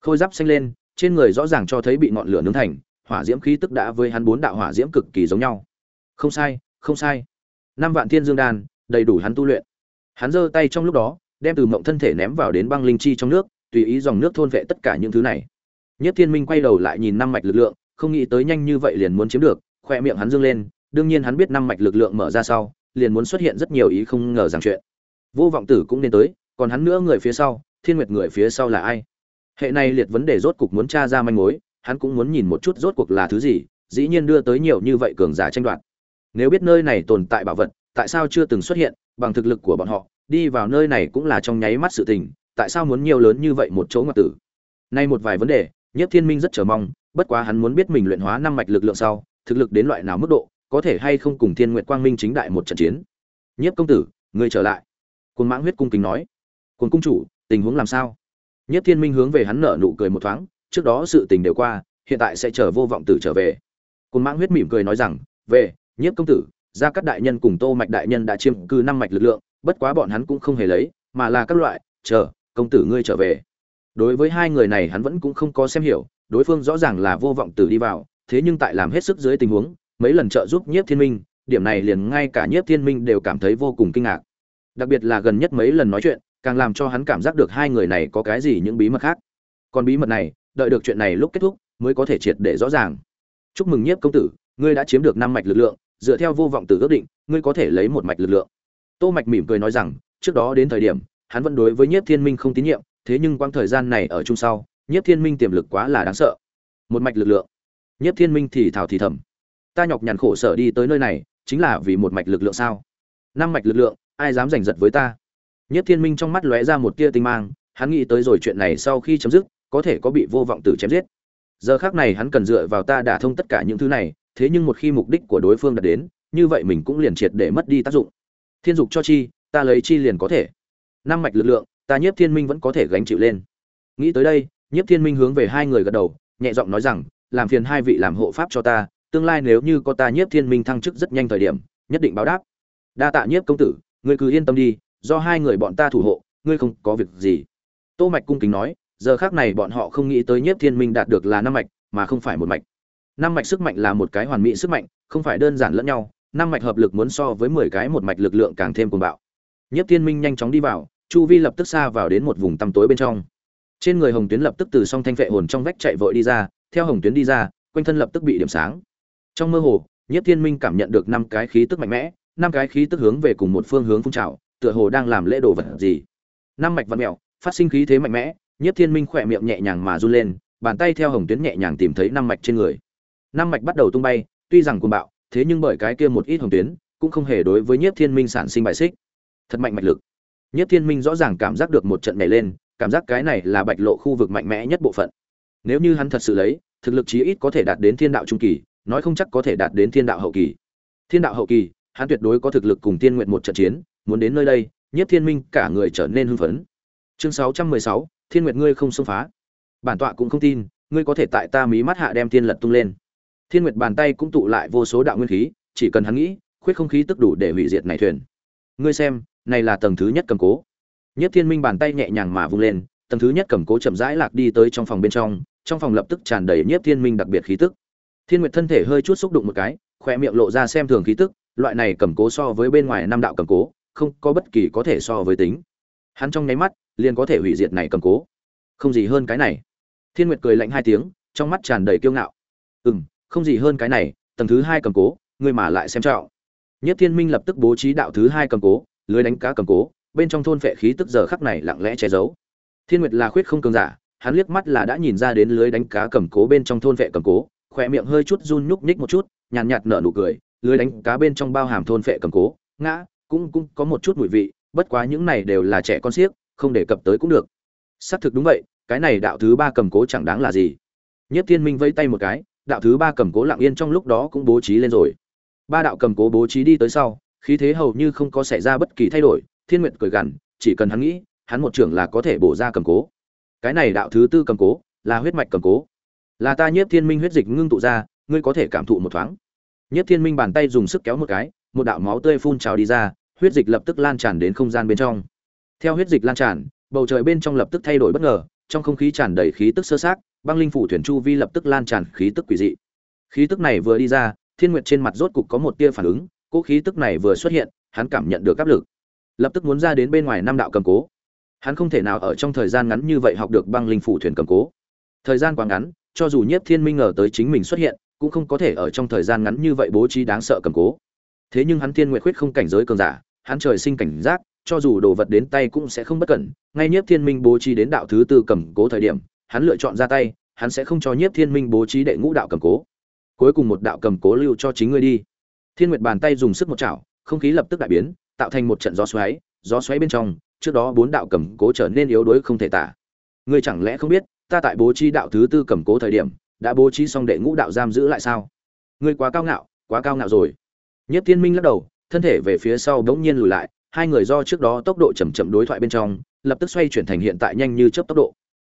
Speaker 1: Khôi giáp xanh lên, trên người rõ ràng cho thấy bị ngọn lửa nướng thành hỏa diễm khí tức đã với hắn bốn đạo hỏa diễm cực kỳ giống nhau. Không sai không sai. Năm vạn thiên dương đan, đầy đủ hắn tu luyện. Hắn giơ tay trong lúc đó, đem từ mộng thân thể ném vào đến băng linh chi trong nước, tùy ý dòng nước thôn vệ tất cả những thứ này. Nhất thiên minh quay đầu lại nhìn năm mạch lực lượng, không nghĩ tới nhanh như vậy liền muốn chiếm được, khoe miệng hắn dương lên, đương nhiên hắn biết năm mạch lực lượng mở ra sau, liền muốn xuất hiện rất nhiều ý không ngờ rằng chuyện. Vô vọng tử cũng nên tới, còn hắn nữa người phía sau, thiên nguyệt người phía sau là ai? Hệ này liệt vấn đề rốt cục muốn tra ra manh mối hắn cũng muốn nhìn một chút rốt cuộc là thứ gì, dĩ nhiên đưa tới nhiều như vậy cường giả tranh đoạt. Nếu biết nơi này tồn tại bảo vật, tại sao chưa từng xuất hiện, bằng thực lực của bọn họ, đi vào nơi này cũng là trong nháy mắt sự tình, tại sao muốn nhiều lớn như vậy một chỗ ngọc tử? Nay một vài vấn đề nhất thiên minh rất chờ mong, bất quá hắn muốn biết mình luyện hóa năm mạch lực lượng sau, thực lực đến loại nào mức độ, có thể hay không cùng thiên nguyện quang minh chính đại một trận chiến. Nhất công tử, người trở lại. Cồn mãng huyết cung kính nói. Cồn cung chủ, tình huống làm sao? Nhất thiên minh hướng về hắn nở nụ cười một thoáng trước đó sự tình đều qua, hiện tại sẽ chờ vô vọng tử trở về. Côn mãng huyết mỉm cười nói rằng, về, nhiếp công tử, gia cát đại nhân cùng tô mạch đại nhân đã chiếm cư năm mạch lực lượng, bất quá bọn hắn cũng không hề lấy, mà là các loại, chờ, công tử ngươi trở về. Đối với hai người này hắn vẫn cũng không có xem hiểu, đối phương rõ ràng là vô vọng tử đi vào, thế nhưng tại làm hết sức dưới tình huống, mấy lần trợ giúp nhiếp thiên minh, điểm này liền ngay cả nhiếp thiên minh đều cảm thấy vô cùng kinh ngạc. Đặc biệt là gần nhất mấy lần nói chuyện, càng làm cho hắn cảm giác được hai người này có cái gì những bí mật khác. Còn bí mật này đợi được chuyện này lúc kết thúc, mới có thể triệt để rõ ràng. Chúc mừng nhiếp công tử, ngươi đã chiếm được năm mạch lực lượng, dựa theo vô vọng tử ước định, ngươi có thể lấy một mạch lực lượng. Tô mạch mỉm cười nói rằng, trước đó đến thời điểm, hắn vẫn đối với nhiếp thiên minh không tín nhiệm, thế nhưng quãng thời gian này ở chung sau, nhiếp thiên minh tiềm lực quá là đáng sợ. Một mạch lực lượng. Nhiếp thiên minh thì thào thì thầm. Ta nhọc nhằn khổ sở đi tới nơi này, chính là vì một mạch lực lượng sao? Năm mạch lực lượng, ai dám giành giật với ta? Nhiếp thiên minh trong mắt lóe ra một tia tinh mang, hắn nghĩ tới rồi chuyện này sau khi chấm dứt có thể có bị vô vọng tử chém giết. Giờ khác này hắn cần dựa vào ta đả thông tất cả những thứ này, thế nhưng một khi mục đích của đối phương đạt đến, như vậy mình cũng liền triệt để mất đi tác dụng. Thiên dục cho chi, ta lấy chi liền có thể. Năm mạch lực lượng, ta nhiếp thiên minh vẫn có thể gánh chịu lên. Nghĩ tới đây, nhiếp thiên minh hướng về hai người gật đầu, nhẹ giọng nói rằng, làm phiền hai vị làm hộ pháp cho ta, tương lai nếu như có ta nhiếp thiên minh thăng chức rất nhanh thời điểm, nhất định báo đáp. Đa tạ nhiếp công tử, ngươi cứ yên tâm đi, do hai người bọn ta thủ hộ, ngươi không có việc gì. Tô mạch cung kính nói giờ khác này bọn họ không nghĩ tới nhiếp thiên minh đạt được là năm mạch, mà không phải một mạch. Năm mạch sức mạnh là một cái hoàn mỹ sức mạnh, không phải đơn giản lẫn nhau, năm mạch hợp lực muốn so với mười cái một mạch lực lượng càng thêm cuồng bạo. Nhiếp thiên minh nhanh chóng đi vào, chu vi lập tức xa vào đến một vùng tăm tối bên trong. Trên người hồng tuyến lập tức từ song thanh vệ hồn trong vách chạy vội đi ra, theo hồng tuyến đi ra, quanh thân lập tức bị điểm sáng. Trong mơ hồ nhất thiên minh cảm nhận được năm cái khí tức mạnh mẽ, năm cái khí tức hướng về cùng một phương hướng phun trào, tựa hồ đang làm lễ đồ vật gì. Năm mạch văn mèo, phát sinh khí thế mạnh mẽ nhất thiên minh khỏe miệng nhẹ nhàng mà run lên, bàn tay theo hồng tuyến nhẹ nhàng tìm thấy năm mạch trên người. Năm mạch bắt đầu tung bay, tuy rằng cuồng bạo, thế nhưng bởi cái kia một ít hồng tuyến, cũng không hề đối với nhất thiên minh sản sinh bài xích. Thật mạnh mạch lực. Nhất thiên minh rõ ràng cảm giác được một trận nhảy lên, cảm giác cái này là bạch lộ khu vực mạnh mẽ nhất bộ phận. Nếu như hắn thật sự lấy, thực lực chí ít có thể đạt đến thiên đạo trung kỳ, nói không chắc có thể đạt đến thiên đạo hậu kỳ. Thiên đạo hậu kỳ, hắn tuyệt đối có thực lực cùng tiên nguyện một trận chiến, muốn đến nơi đây nhất thiên minh cả người trở nên hưng phấn. Chương sáu trăm mười sáu thiên nguyệt ngươi không xông phá. Bản tọa cũng không tin, ngươi có thể tại ta mí mắt hạ đem thiên lật tung lên. Thiên nguyệt bàn tay cũng tụ lại vô số đạo nguyên khí, chỉ cần hắn nghĩ, khuyết không khí tức đủ để hủy diệt này thuyền. Ngươi xem, này là tầng thứ nhất cầm cố. Nhất thiên minh bàn tay nhẹ nhàng mà vung lên, tầng thứ nhất cầm cố chậm rãi lạc đi tới trong phòng bên trong trong phòng lập tức tràn đầy nhất thiên minh đặc biệt khí tức. Thiên nguyệt thân thể hơi chút xúc đụng một cái khoe miệng lộ ra xem thường khí tức, loại này cầm cố so với bên ngoài năm đạo cầm cố, không có bất kỳ có thể so với tính. Hắn trong nháy mắt liền có thể hủy diệt này cầm cố. Không gì hơn cái này. Thiên nguyệt cười lạnh hai tiếng trong mắt tràn đầy kiêu ngạo. Ừ m không gì hơn cái này tầng thứ hai cầm cố ngươi mà lại xem trọng. Nhất thiên minh lập tức bố trí đạo thứ hai cầm cố lưới đánh cá cầm cố bên trong thôn phệ khí tức giờ khắc này lặng lẽ che giấu. Thiên nguyệt là khuyết không cường giả hắn liếc mắt là đã nhìn ra đến lưới đánh cá cầm cố bên trong thôn vệ cầm cố khỏe miệng hơi chút run nhúc nhích một chút nhàn nhạt, nở nụ cười lưới đánh cá bên trong bao hàm thôn vệ cầm cố ngã cũng cũng có một chút mùi vị bất quá những này đều là trẻ con siếc không đề cập tới cũng được. Xác thực đúng vậy, cái này đạo thứ ba cầm cố chẳng đáng là gì. Nhất thiên minh vẫy tay một cái, đạo thứ ba cầm cố lặng yên trong lúc đó cũng bố trí lên rồi. Ba đạo cầm cố bố trí đi tới sau, khí thế hầu như không có xảy ra bất kỳ thay đổi, thiên nguyệt cười gằn, chỉ cần hắn nghĩ, hắn một trưởng là có thể bổ ra cầm cố. Cái này đạo thứ tư cầm cố, là huyết mạch cầm cố. Là ta nhiếp thiên minh huyết dịch ngưng tụ ra, ngươi có thể cảm thụ một thoáng. Nhiếp thiên minh bàn tay dùng sức kéo một cái, một đạo máu tươi phun trào đi ra, huyết dịch lập tức lan tràn đến không gian bên trong theo huyết dịch lan tràn, bầu trời bên trong lập tức thay đổi bất ngờ, trong không khí tràn đầy khí tức sơ sát băng linh phủ thuyền chu vi lập tức lan tràn khí tức quỷ dị. Khí tức này vừa đi ra, thiên nguyệt trên mặt rốt cục có một tia phản ứng, cỗ khí tức này vừa xuất hiện, hắn cảm nhận được áp lực. Lập tức muốn ra đến bên ngoài năm đạo cầm cố. Hắn không thể nào ở trong thời gian ngắn như vậy học được băng linh phủ thuyền cầm cố. Thời gian quá ngắn, cho dù nhiếp thiên minh ngờ tới chính mình xuất hiện, cũng không có thể ở trong thời gian ngắn như vậy bố trí đáng sợ cầm cố. Thế nhưng hắn thiên nguyệt khuyết không cảnh giới cường giả, hắn trời sinh cảnh giác cho dù đồ vật đến tay cũng sẽ không bất cẩn. Ngay nhiếp thiên minh bố trí đến đạo thứ tư cầm cố thời điểm, hắn lựa chọn ra tay, hắn sẽ không cho nhiếp thiên minh bố trí đệ ngũ đạo cầm cố. Cuối cùng một đạo cầm cố lưu cho chính ngươi đi. Thiên nguyệt bàn tay dùng sức một chảo, không khí lập tức đại biến, tạo thành một trận gió xoáy gió xoáy bên trong, trước đó bốn đạo cầm cố trở nên yếu đuối không thể tả. Ngươi chẳng lẽ không biết, ta tại bố trí đạo thứ tư cầm cố thời điểm, đã bố trí xong đệ ngũ đạo giam giữ lại sao? Ngươi quá cao ngạo, quá cao ngạo rồi. Nhất thiên minh lắc đầu, thân thể về phía sau bỗng nhiên lùi lại hai người do trước đó tốc độ chậm chậm đối thoại bên trong, lập tức xoay chuyển thành hiện tại nhanh như chớp tốc độ.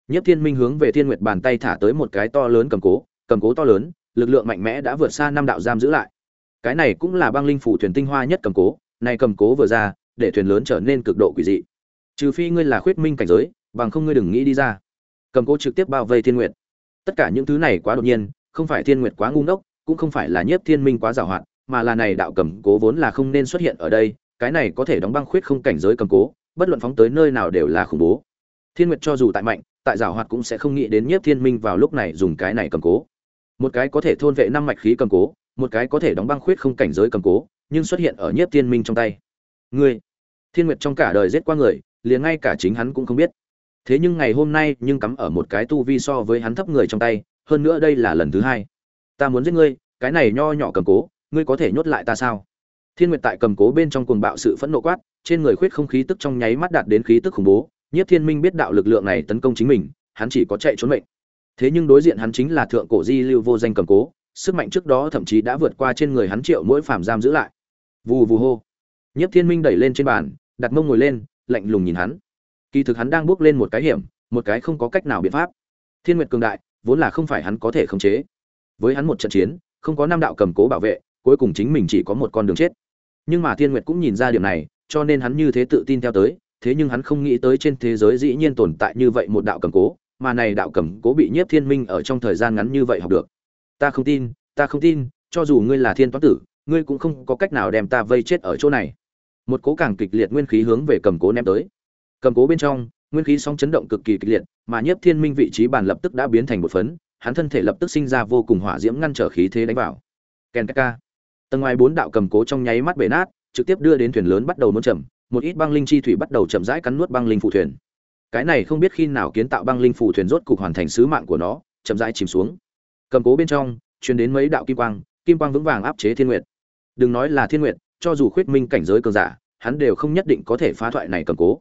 Speaker 1: Nhất thiên minh hướng về thiên nguyệt bàn tay thả tới một cái to lớn cầm cố cầm cố to lớn, lực lượng mạnh mẽ đã vượt xa năm đạo giam giữ lại. Cái này cũng là băng linh phủ thuyền tinh hoa nhất cầm cố, này cầm cố vừa ra, để thuyền lớn trở nên cực độ quỷ dị. Trừ phi ngươi là khuyết minh cảnh giới, bằng không ngươi đừng nghĩ đi ra. Cầm cố trực tiếp bao vây thiên nguyệt. Tất cả những thứ này quá đột nhiên, không phải thiên nguyệt quá ngu ngốc, cũng không phải là nhiếp thiên minh quá giàu hạn, mà là này đạo cầm cố vốn là không nên xuất hiện ở đây cái này có thể đóng băng khuyết không cảnh giới cầm cố, bất luận phóng tới nơi nào đều là khủng bố. Thiên nguyệt cho dù tại mạnh, tại giảo hoạt cũng sẽ không nghĩ đến nhiếp thiên minh vào lúc này dùng cái này cầm cố. Một cái có thể thôn vệ năm mạch khí cầm cố, một cái có thể đóng băng khuyết không cảnh giới cầm cố, nhưng xuất hiện ở nhiếp thiên minh trong tay. Ngươi, thiên nguyệt trong cả đời giết qua người, liền ngay cả chính hắn cũng không biết. Thế nhưng ngày hôm nay nhưng cắm ở một cái tu vi so với hắn thấp người trong tay, hơn nữa đây là lần thứ hai. Ta muốn giết ngươi, cái này nho nhỏ cầm cố, ngươi có thể nhốt lại ta sao? Thiên nguyệt tại cầm cố bên trong cuồng bạo sự phẫn nộ quát, trên người khuyết không khí tức trong nháy mắt đạt đến khí tức khủng bố nhất thiên minh biết đạo lực lượng này tấn công chính mình, hắn chỉ có chạy trốn mệnh. Thế nhưng đối diện hắn chính là thượng cổ di lưu vô danh cầm cố, sức mạnh trước đó thậm chí đã vượt qua trên người hắn triệu mỗi phàm giam giữ lại. Vù vù hô. Nhất thiên minh đẩy lên trên bàn, đặt mông ngồi lên, lạnh lùng nhìn hắn. Kỳ thực hắn đang bước lên một cái hiểm, một cái không có cách nào biện pháp. Thiên nguyệt cường đại, vốn là không phải hắn có thể khống chế. Với hắn một trận chiến, không có năm đạo cầm cố bảo vệ, cuối cùng chính mình chỉ có một con đường chết nhưng mà thiên nguyệt cũng nhìn ra điểm này, cho nên hắn như thế tự tin theo tới, thế nhưng hắn không nghĩ tới trên thế giới dĩ nhiên tồn tại như vậy một đạo cầm cố, mà này đạo cầm cố bị nhiếp thiên minh ở trong thời gian ngắn như vậy học được. Ta không tin, ta không tin, cho dù ngươi là thiên toán tử, ngươi cũng không có cách nào đem ta vây chết ở chỗ này. Một cố càng kịch liệt nguyên khí hướng về cầm cố ném tới. Cầm cố bên trong, nguyên khí sóng chấn động cực kỳ kịch liệt, mà nhiếp thiên minh vị trí bàn lập tức đã biến thành một phấn, hắn thân thể lập tức sinh ra vô cùng hỏa diễm ngăn trở khí thế đánh vào. Kèn ca tầng ngoài bốn đạo cầm cố trong nháy mắt bể nát, trực tiếp đưa đến thuyền lớn bắt đầu muốn chậm, một ít băng linh chi thủy bắt đầu chậm rãi cắn nuốt băng linh phụ thuyền. Cái này không biết khi nào kiến tạo băng linh phụ thuyền rốt cục hoàn thành sứ mạng của nó, chậm rãi chìm xuống. Cầm cố bên trong, truyền đến mấy đạo kim quang kim quang vững vàng áp chế thiên nguyệt. Đừng nói là thiên nguyệt, cho dù khuyết minh cảnh giới cường giả, hắn đều không nhất định có thể phá thoại này cầm cố.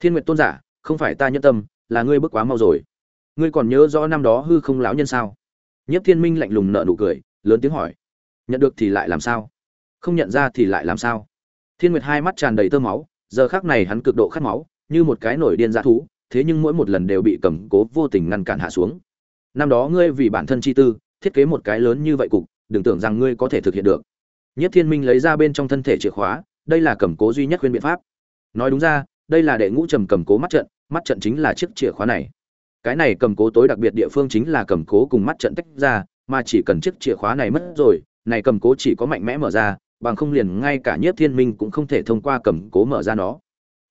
Speaker 1: Thiên nguyệt tôn giả, không phải ta nhân tâm, là ngươi bước quá mau rồi. Ngươi còn nhớ rõ năm đó hư không lão nhân sao? Nhất thiên minh lạnh lùng nợ nụ cười, lớn tiếng hỏi nhận được thì lại làm sao? Không nhận ra thì lại làm sao? Thiên nguyệt hai mắt tràn đầy tơ máu, giờ khác này hắn cực độ khát máu, như một cái nổi điên dã thú, thế nhưng mỗi một lần đều bị cầm cố vô tình ngăn cản hạ xuống. Năm đó ngươi vì bản thân chi tư, thiết kế một cái lớn như vậy cục, đừng tưởng rằng ngươi có thể thực hiện được. Nhất thiên minh lấy ra bên trong thân thể chìa khóa, đây là cầm cố duy nhất khuyên biện pháp. Nói đúng ra, đây là đệ ngũ trầm cầm cố mắt trận mắt trận chính là chiếc chìa khóa này. Cái này cầm cố tối đặc biệt địa phương chính là cầm cố cùng mắt trận tách ra, mà chỉ cần chiếc chìa khóa này mất rồi này cầm cố chỉ có mạnh mẽ mở ra, bằng không liền ngay cả nhiếp thiên minh cũng không thể thông qua cầm cố mở ra nó.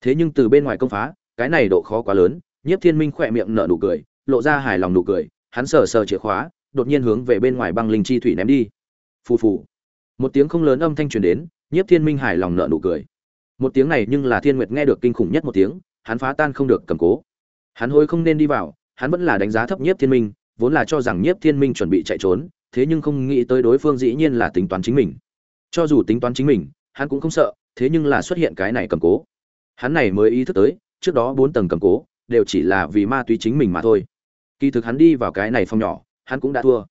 Speaker 1: Thế nhưng từ bên ngoài công phá, cái này độ khó quá lớn, nhiếp thiên minh khỏe miệng nở nụ cười, lộ ra hài lòng nụ cười, hắn sờ sờ chìa khóa, đột nhiên hướng về bên ngoài băng linh chi thủy ném đi. Phù phù. Một tiếng không lớn âm thanh truyền đến, nhiếp thiên minh hài lòng nở nụ cười. Một tiếng này nhưng là thiên nguyệt nghe được kinh khủng nhất một tiếng, hắn phá tan không được cầm cố. Hắn hối không nên đi vào, hắn vẫn là đánh giá thấp nhiếp thiên minh, vốn là cho rằng nhiếp thiên minh chuẩn bị chạy trốn thế nhưng không nghĩ tới đối phương dĩ nhiên là tính toán chính mình. Cho dù tính toán chính mình, hắn cũng không sợ, thế nhưng là xuất hiện cái này cầm cố. Hắn này mới ý thức tới, trước đó bốn tầng cầm cố, đều chỉ là vì ma túy chính mình mà thôi. Kỳ thực hắn đi vào cái này phòng nhỏ, hắn cũng đã thua.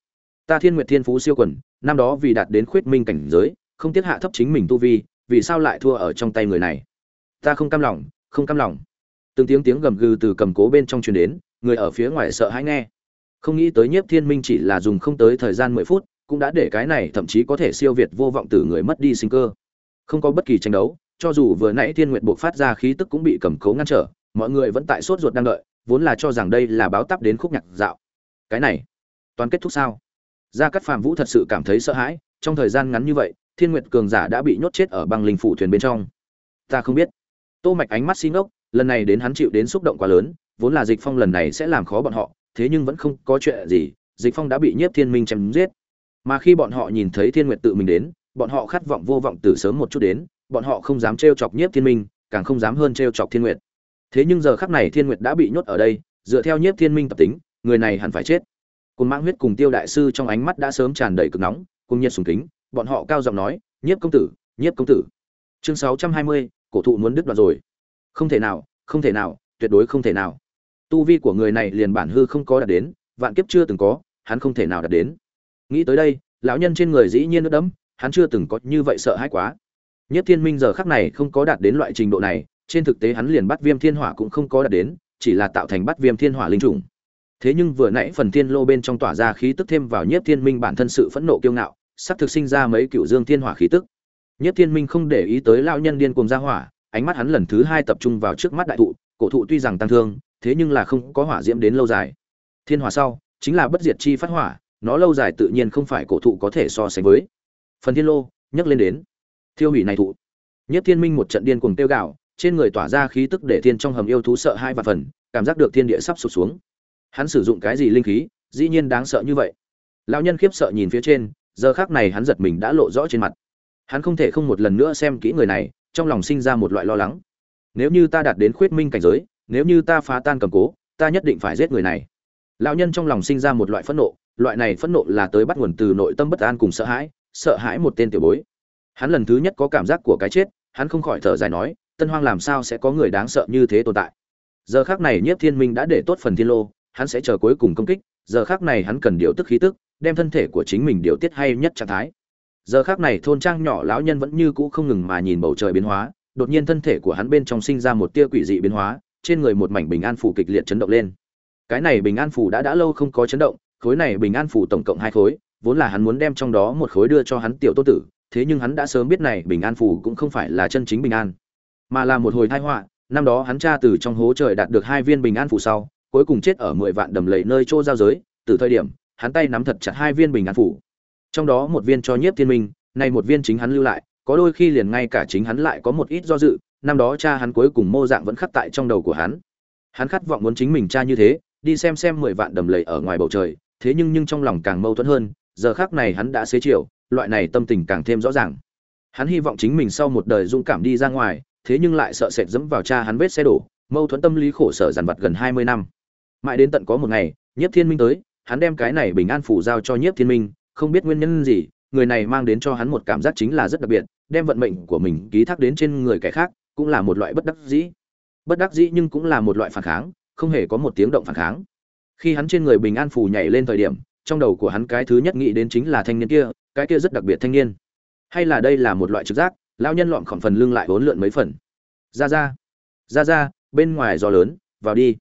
Speaker 1: Ta thiên nguyệt thiên phú siêu quần, năm đó vì đạt đến khuyết minh cảnh giới, không tiếc hạ thấp chính mình tu vi, vì sao lại thua ở trong tay người này? Ta không cam lòng, không cam lòng. Từng tiếng tiếng gầm gừ từ cầm cố bên trong truyền đến, người ở phía ngoài sợ hãi nghe không nghĩ tới nhiếp thiên minh chỉ là dùng không tới thời gian mười phút, cũng đã để cái này thậm chí có thể siêu việt vô vọng tử người mất đi sinh cơ. Không có bất kỳ tranh đấu, cho dù vừa nãy thiên nguyệt buộc phát ra khí tức cũng bị cầm cố ngăn trở, mọi người vẫn tại sốt ruột đang đợi, vốn là cho rằng đây là báo táp đến khúc nhạc dạo. Cái này, toàn kết thúc sao? Gia cát phàm vũ thật sự cảm thấy sợ hãi, trong thời gian ngắn như vậy, thiên nguyệt cường giả đã bị nhốt chết ở băng linh phủ thuyền bên trong. Ta không biết. Tô mạch ánh mắt xin ốc lần này đến hắn chịu đến xúc động quá lớn, vốn là dịch phong lần này sẽ làm khó bọn họ thế nhưng vẫn không có chuyện gì, dịch phong đã bị nhiếp thiên minh chém giết. Mà khi bọn họ nhìn thấy thiên nguyệt tự mình đến, bọn họ khát vọng vô vọng từ sớm một chút đến, bọn họ không dám trêu chọc nhiếp thiên minh, càng không dám hơn trêu chọc thiên nguyệt. Thế nhưng giờ khắc này thiên nguyệt đã bị nhốt ở đây, dựa theo nhiếp thiên minh tập tính, người này hẳn phải chết. Cùng mãng huyết cùng tiêu đại sư trong ánh mắt đã sớm tràn đầy cực nóng, cùng nhiệt sùng kính, bọn họ cao giọng nói, nhiếp công tử, nhiếp công tử. Chương sáu trăm hai mươi, cổ thụ muốn đứt đoạn rồi. Không thể nào, không thể nào, tuyệt đối không thể nào tu vi của người này liền bản hư không có đạt đến, vạn kiếp chưa từng có, hắn không thể nào đạt đến. Nghĩ tới đây, lão nhân trên người dĩ nhiên nước đẫm, hắn chưa từng có như vậy sợ hãi quá. Nhất thiên minh giờ khắc này không có đạt đến loại trình độ này, trên thực tế hắn liền bắt viêm thiên hỏa cũng không có đạt đến, chỉ là tạo thành bắt viêm thiên hỏa linh trùng. Thế nhưng vừa nãy phần thiên lô bên trong tỏa ra khí tức thêm vào nhất thiên minh bản thân sự phẫn nộ kiêu ngạo, sắp thực sinh ra mấy cựu dương thiên hỏa khí tức. Nhất thiên minh không để ý tới lão nhân điên cuồng ra hỏa, ánh mắt hắn lần thứ hai tập trung vào trước mắt đại thụ, cổ thụ tuy rằng tăng thương thế nhưng là không có hỏa diễm đến lâu dài. Thiên hỏa sau, chính là bất diệt chi phát hỏa, nó lâu dài tự nhiên không phải cổ thụ có thể so sánh với. Phần thiên lô nhấc lên đến. Thiêu hủy này thụ. Nhất thiên minh một trận điên cuồng tiêu gạo trên người tỏa ra khí tức để thiên trong hầm yêu thú sợ hai và phần, cảm giác được thiên địa sắp sụp xuống. Hắn sử dụng cái gì linh khí, dĩ nhiên đáng sợ như vậy. Lão nhân khiếp sợ nhìn phía trên, giờ khác này hắn giật mình đã lộ rõ trên mặt. Hắn không thể không một lần nữa xem kỹ người này, trong lòng sinh ra một loại lo lắng. Nếu như ta đạt đến khuyết minh cảnh giới nếu như ta phá tan cầm cố, ta nhất định phải giết người này. Lão nhân trong lòng sinh ra một loại phẫn nộ, loại này phẫn nộ là tới bắt nguồn từ nội tâm bất an cùng sợ hãi sợ hãi một tên tiểu bối. Hắn lần thứ nhất có cảm giác của cái chết, hắn không khỏi thở dài nói, tân hoang làm sao sẽ có người đáng sợ như thế tồn tại? Giờ khác này nhiếp thiên minh đã để tốt phần thiên lô, hắn sẽ chờ cuối cùng công kích, giờ khác này hắn cần điều tức khí tức, đem thân thể của chính mình điều tiết hay nhất trạng thái. Giờ khác này thôn trang nhỏ lão nhân vẫn như cũ không ngừng mà nhìn bầu trời biến hóa, đột nhiên thân thể của hắn bên trong sinh ra một tia quỷ dị biến hóa trên người một mảnh bình an phủ kịch liệt chấn động lên. Cái này bình an phủ đã đã lâu không có chấn động, khối này bình an phủ tổng cộng hai khối, vốn là hắn muốn đem trong đó một khối đưa cho hắn tiểu tô tử, thế nhưng hắn đã sớm biết này bình an phủ cũng không phải là chân chính bình an, mà là một hồi thai họa. Năm đó hắn cha từ trong hố trời đạt được hai viên bình an phủ sau, cuối cùng chết ở mười vạn đầm lầy nơi chỗ giao giới, từ thời điểm, hắn tay nắm thật chặt hai viên bình an phủ. Trong đó một viên cho nhiếp thiên minh này một viên chính hắn lưu lại, có đôi khi liền ngay cả chính hắn lại có một ít do dự năm đó cha hắn cuối cùng mô dạng vẫn khắc tại trong đầu của hắn. Hắn khát vọng muốn chính mình cha như thế, đi xem xem mười vạn đầm lầy ở ngoài bầu trời, thế nhưng nhưng trong lòng càng mâu thuẫn hơn, giờ khác này hắn đã xế chiều, loại này tâm tình càng thêm rõ ràng. Hắn hy vọng chính mình sau một đời dũng cảm đi ra ngoài, thế nhưng lại sợ sệt dẫm vào cha hắn vết xe đổ, mâu thuẫn tâm lý khổ sở dằn vặt gần hai mươi năm. Mãi đến tận có một ngày, nhiếp thiên minh tới, hắn đem cái này bình an phủ giao cho nhiếp thiên minh, không biết nguyên nhân gì, người này mang đến cho hắn một cảm giác chính là rất đặc biệt, đem vận mệnh của mình ký thác đến trên người kẻ khác cũng là một loại bất đắc dĩ. Bất đắc dĩ nhưng cũng là một loại phản kháng, không hề có một tiếng động phản kháng. Khi hắn trên người bình an phù nhảy lên thời điểm, trong đầu của hắn cái thứ nhất nghĩ đến chính là thanh niên kia, cái kia rất đặc biệt thanh niên. Hay là đây là một loại trực giác lao nhân lọn khỏng phần lưng lại bốn lượn mấy phần. Ra ra ra ra, bên ngoài gió lớn, vào đi.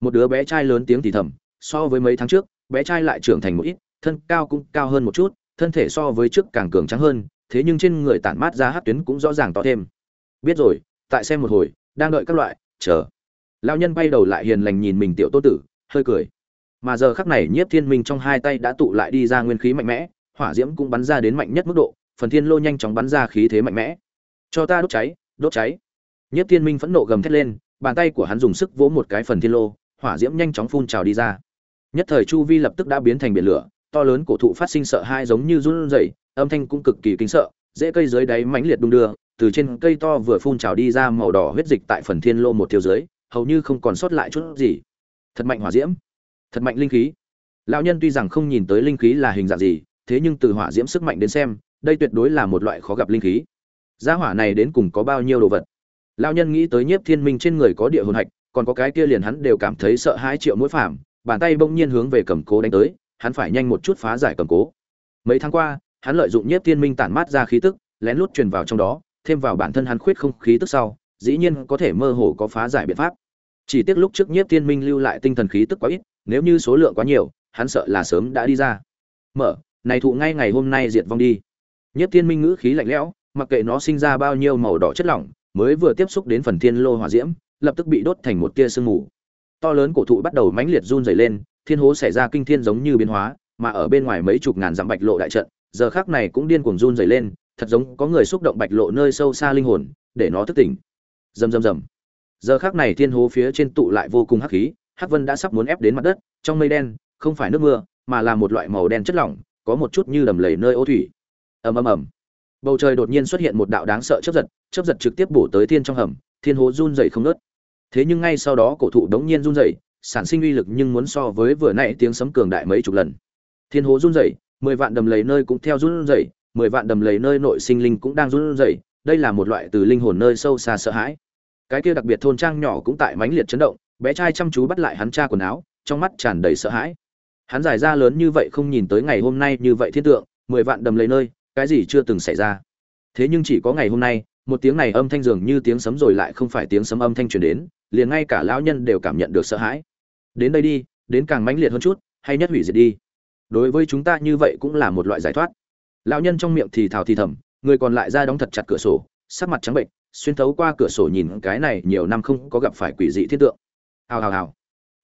Speaker 1: Một đứa bé trai lớn tiếng thì thầm, so với mấy tháng trước, bé trai lại trưởng thành một ít, thân cao cũng cao hơn một chút, thân thể so với trước càng cường trắng hơn, thế nhưng trên người tản mát ra hát tuyến cũng rõ ràng to thêm. Biết rồi tại xem một hồi, đang đợi các loại, chờ. Lao nhân bay đầu lại hiền lành nhìn mình tiểu tô tử, hơi cười. Mà giờ khắc này nhiếp thiên minh trong hai tay đã tụ lại đi ra nguyên khí mạnh mẽ, hỏa diễm cũng bắn ra đến mạnh nhất mức độ, phần thiên lô nhanh chóng bắn ra khí thế mạnh mẽ. Cho ta đốt cháy đốt cháy. Nhiếp thiên minh phẫn nộ gầm thét lên, bàn tay của hắn dùng sức vỗ một cái phần thiên lô, hỏa diễm nhanh chóng phun trào đi ra. Nhất thời chu vi lập tức đã biến thành biển lửa, to lớn cổ thụ phát sinh sợ hai giống như run rẩy, âm thanh cũng cực kỳ kinh sợ, dễ cây dưới đáy mãnh liệt đung đưa từ trên cây to vừa phun trào đi ra màu đỏ huyết dịch tại phần thiên lô một thiếu dưới hầu như không còn sót lại chút gì. Thật mạnh hỏa diễm. Thật mạnh linh khí. Lão nhân tuy rằng không nhìn tới linh khí là hình dạng gì thế nhưng từ hỏa diễm sức mạnh đến xem đây tuyệt đối là một loại khó gặp linh khí. Gia hỏa này đến cùng có bao nhiêu đồ vật? Lão nhân nghĩ tới nhiếp thiên minh trên người có địa hồn hạch còn có cái kia liền hắn đều cảm thấy sợ hãi triệu mỗi phạm, bàn tay bỗng nhiên hướng về cầm cố đánh tới hắn phải nhanh một chút phá giải cầm cố. Mấy tháng qua hắn lợi dụng nhiếp thiên minh tản mát ra khí tức lén lút truyền vào trong đó thêm vào bản thân hắn khuyết không khí tức sau, dĩ nhiên có thể mơ hồ có phá giải biện pháp. Chỉ tiếc lúc trước nhiếp thiên minh lưu lại tinh thần khí tức quá ít, nếu như số lượng quá nhiều, hắn sợ là sớm đã đi ra. Mở, này thụ ngay ngày hôm nay diệt vong đi. Nhiếp thiên minh ngữ khí lạnh lẽo, mặc kệ nó sinh ra bao nhiêu màu đỏ chất lỏng, mới vừa tiếp xúc đến phần thiên lô hỏa diễm, lập tức bị đốt thành một tia sương mù. To lớn cổ thụ bắt đầu mãnh liệt run rẩy lên, thiên hố xảy ra kinh thiên giống như biến hóa, mà ở bên ngoài mấy chục ngàn dặm bạch lộ đại trận, giờ khắc này cũng điên cuồng run rẩy lên thật giống có người xúc động bạch lộ nơi sâu xa linh hồn, để nó thức tỉnh. Rầm rầm rầm. Giờ khắc này thiên hố phía trên tụ lại vô cùng hắc khí, hắc vân đã sắp muốn ép đến mặt đất, trong mây đen, không phải nước mưa, mà là một loại màu đen chất lỏng, có một chút như đầm lầy nơi ô thủy. Ầm ầm ầm. Bầu trời đột nhiên xuất hiện một đạo đáng sợ chớp giật chớp giật trực tiếp bổ tới thiên trong hầm, thiên hố run rẩy không nớt thế nhưng ngay sau đó cổ thụ đống nhiên run rẩy, sản sinh uy lực nhưng muốn so với vừa nãy tiếng sấm cường đại mấy chục lần. Thiên hố run rẩy, mười vạn đầm lầy nơi cũng theo run rẩy mười vạn đầm lầy nơi nội sinh linh cũng đang run rẩy, đây là một loại từ linh hồn nơi sâu xa sợ hãi. Cái kia đặc biệt thôn trang nhỏ cũng tại mãnh liệt chấn động, bé trai chăm chú bắt lại hắn cha quần áo, trong mắt tràn đầy sợ hãi. Hắn giải ra lớn như vậy không nhìn tới ngày hôm nay như vậy thiên tượng, mười vạn đầm lầy nơi, cái gì chưa từng xảy ra. Thế nhưng chỉ có ngày hôm nay, một tiếng này âm thanh dường như tiếng sấm rồi lại không phải tiếng sấm âm thanh truyền đến, liền ngay cả lão nhân đều cảm nhận được sợ hãi. Đến đây đi, đến càng mãnh liệt hơn chút, hay nhất hủy diệt đi. Đối với chúng ta như vậy cũng là một loại giải thoát lão nhân trong miệng thì thào thì thầm, người còn lại ra đóng thật chặt cửa sổ, sắc mặt trắng bệnh, xuyên thấu qua cửa sổ nhìn cái này nhiều năm không có gặp phải quỷ dị thiên tượng. Hào hào hào.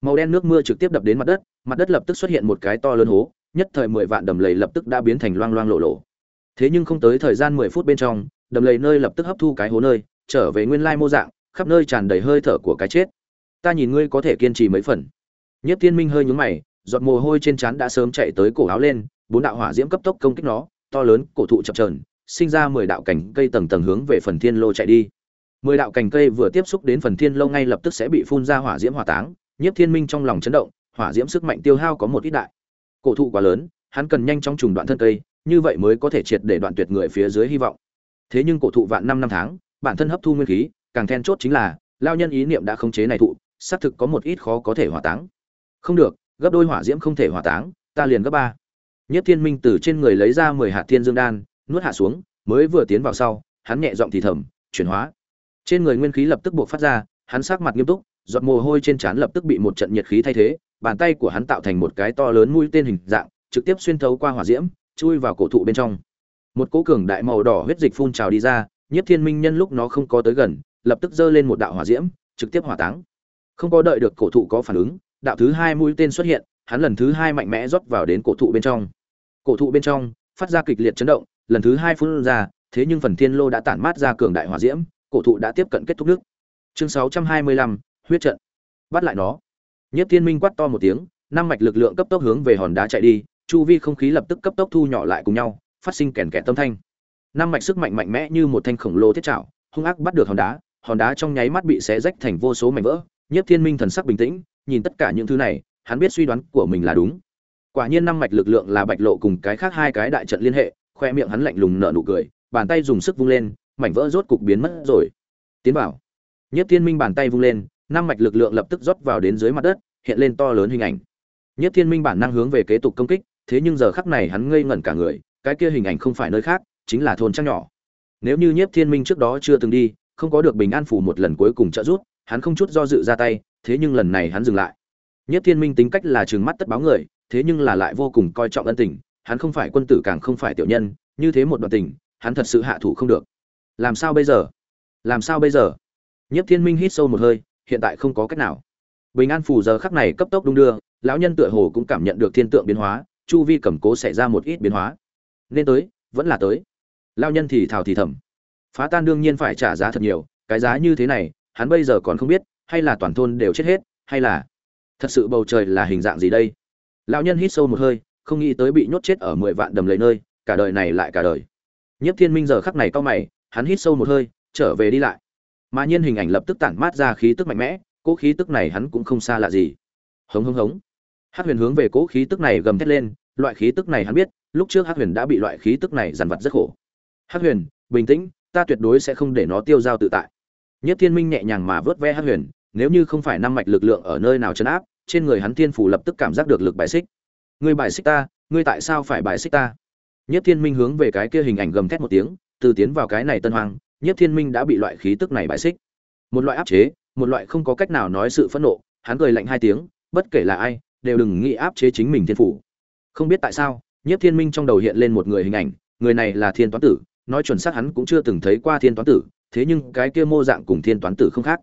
Speaker 1: Màu đen nước mưa trực tiếp đập đến mặt đất mặt đất lập tức xuất hiện một cái to lớn hố, nhất thời mười vạn đầm lầy lập tức đã biến thành loang loang lộ lộ. Thế nhưng không tới thời gian mười phút bên trong, đầm lầy nơi lập tức hấp thu cái hố nơi, trở về nguyên lai mô dạng, khắp nơi tràn đầy hơi thở của cái chết. Ta nhìn ngươi có thể kiên trì mấy phần. Nhất tiên minh hơi nhúng mày, giọt mồ hôi trên trán đã sớm chạy tới cổ áo lên, bốn đạo hỏa diễm cấp tốc công kích nó to lớn cổ thụ chập trờn sinh ra mười đạo cành cây tầng tầng hướng về phần thiên lô chạy đi. Mười đạo cành cây vừa tiếp xúc đến phần thiên lô ngay lập tức sẽ bị phun ra hỏa diễm hỏa táng, nhiếp thiên minh trong lòng chấn động, hỏa diễm sức mạnh tiêu hao có một ít đại. Cổ thụ quá lớn, hắn cần nhanh chóng trùng đoạn thân cây, như vậy mới có thể triệt để đoạn tuyệt người phía dưới hy vọng. Thế nhưng cổ thụ vạn năm năm tháng, bản thân hấp thu nguyên khí, càng then chốt chính là, lao nhân ý niệm đã khống chế này thụ, xác thực có một ít khó có thể hỏa táng. Không được, gấp đôi hỏa diễm không thể hỏa táng, ta liền gấp ba nhất thiên minh từ trên người lấy ra mười hạt thiên dương đan, nuốt hạ xuống, mới vừa tiến vào sau, hắn nhẹ giọng thì thầm, chuyển hóa. Trên người nguyên khí lập tức bộc phát ra, hắn sắc mặt nghiêm túc, giọt mồ hôi trên trán lập tức bị một trận nhiệt khí thay thế, bàn tay của hắn tạo thành một cái to lớn mũi tên hình dạng, trực tiếp xuyên thấu qua hỏa diễm, chui vào cổ thụ bên trong. Một cỗ cường đại màu đỏ huyết dịch phun trào đi ra nhất thiên minh nhân lúc nó không có tới gần, lập tức giơ lên một đạo hỏa diễm, trực tiếp hỏa táng. Không có đợi được cổ thụ có phản ứng, đạo thứ hai mũi tên xuất hiện, hắn lần thứ hai mạnh mẽ rót vào đến cổ thụ bên trong cổ thụ bên trong, phát ra kịch liệt chấn động, lần thứ hai phun ra, thế nhưng phần thiên lô đã tản mát ra cường đại hỏa diễm, cổ thụ đã tiếp cận kết thúc nước. Chương sáu trăm hai mươi lăm, huyết trận. Bắt lại nó. Nhất thiên minh quát to một tiếng, năm mạch lực lượng cấp tốc hướng về hòn đá chạy đi, chu vi không khí lập tức cấp tốc thu nhỏ lại cùng nhau, phát sinh kèn kẹt tâm thanh. Năm mạch sức mạnh mạnh mẽ như một thanh khổng lồ thiết trảo hung ác bắt được hòn đá hòn đá trong nháy mắt bị xé rách thành vô số mảnh vỡ. Nhất thiên minh thần sắc bình tĩnh, nhìn tất cả những thứ này, hắn biết suy đoán của mình là đúng quả nhiên năm mạch lực lượng là bạch lộ cùng cái khác hai cái đại trận liên hệ, khoe miệng hắn lạnh lùng nở nụ cười, bàn tay dùng sức vung lên, mảnh vỡ rốt cục biến mất rồi. Tiến bảo nhất thiên minh bàn tay vung lên, năm mạch lực lượng lập tức rót vào đến dưới mặt đất, hiện lên to lớn hình ảnh. Nhất thiên minh bản năng hướng về kế tục công kích, thế nhưng giờ khắc này hắn ngây ngẩn cả người, cái kia hình ảnh không phải nơi khác, chính là thôn trang nhỏ. Nếu như nhiếp thiên minh trước đó chưa từng đi, không có được bình an phủ một lần cuối cùng trợ giúp, hắn không chút do dự ra tay, thế nhưng lần này hắn dừng lại. Nhiếp thiên minh tính cách là trừng mắt tất báo người thế nhưng là lại vô cùng coi trọng ân tình, hắn không phải quân tử càng không phải tiểu nhân, như thế một đoạn tình, hắn thật sự hạ thủ không được. Làm sao bây giờ? Làm sao bây giờ? Nhiếp thiên minh hít sâu một hơi, hiện tại không có cách nào. Bình an phủ giờ khắc này cấp tốc đung đưa, lão nhân tựa hồ cũng cảm nhận được thiên tượng biến hóa, chu vi cầm cố xảy ra một ít biến hóa. Nên tới, vẫn là tới. Lão nhân thì thào thì thầm. Phá tan đương nhiên phải trả giá thật nhiều, cái giá như thế này, hắn bây giờ còn không biết, hay là toàn thôn đều chết hết, hay là thật sự bầu trời là hình dạng gì đây? Lão nhân hít sâu một hơi không nghĩ tới bị nhốt chết ở mười vạn đầm lầy nơi cả đời này lại cả đời nhất thiên minh giờ khắc này cau mày hắn hít sâu một hơi trở về đi lại mà nhiên hình ảnh lập tức tản mát ra khí tức mạnh mẽ cỗ khí tức này hắn cũng không xa lạ gì hống hống hống Hắc Huyền hướng về cỗ khí tức này gầm thét lên, loại khí tức này hắn biết, lúc trước Hắc Huyền đã bị loại khí tức này dằn vặt rất khổ. Hắc Huyền, bình tĩnh, ta tuyệt đối sẽ không để nó tiêu dao tự tại. Nhất Thiên Minh nhẹ nhàng mà vớt ve Hắc Huyền, nếu như không phải năm mạch lực lượng ở nơi nào chấn áp, trên người hắn thiên phủ lập tức cảm giác được lực bài xích. Ngươi bài xích ta, ngươi tại sao phải bài xích ta? Nhất Thiên Minh hướng về cái kia hình ảnh gầm thét một tiếng, từ tiến vào cái này tân hoang. Nhất Thiên Minh đã bị loại khí tức này bài xích. Một loại áp chế, một loại không có cách nào nói sự phẫn nộ, hắn cười lạnh hai tiếng, bất kể là ai, đều đừng nghĩ áp chế chính mình thiên phủ. Không biết tại sao, Nhất Thiên Minh trong đầu hiện lên một người hình ảnh, người này là Thiên Toán Tử, nói chuẩn xác hắn cũng chưa từng thấy qua Thiên Toán Tử, thế nhưng cái kia mô dạng cùng Thiên Toán Tử không khác.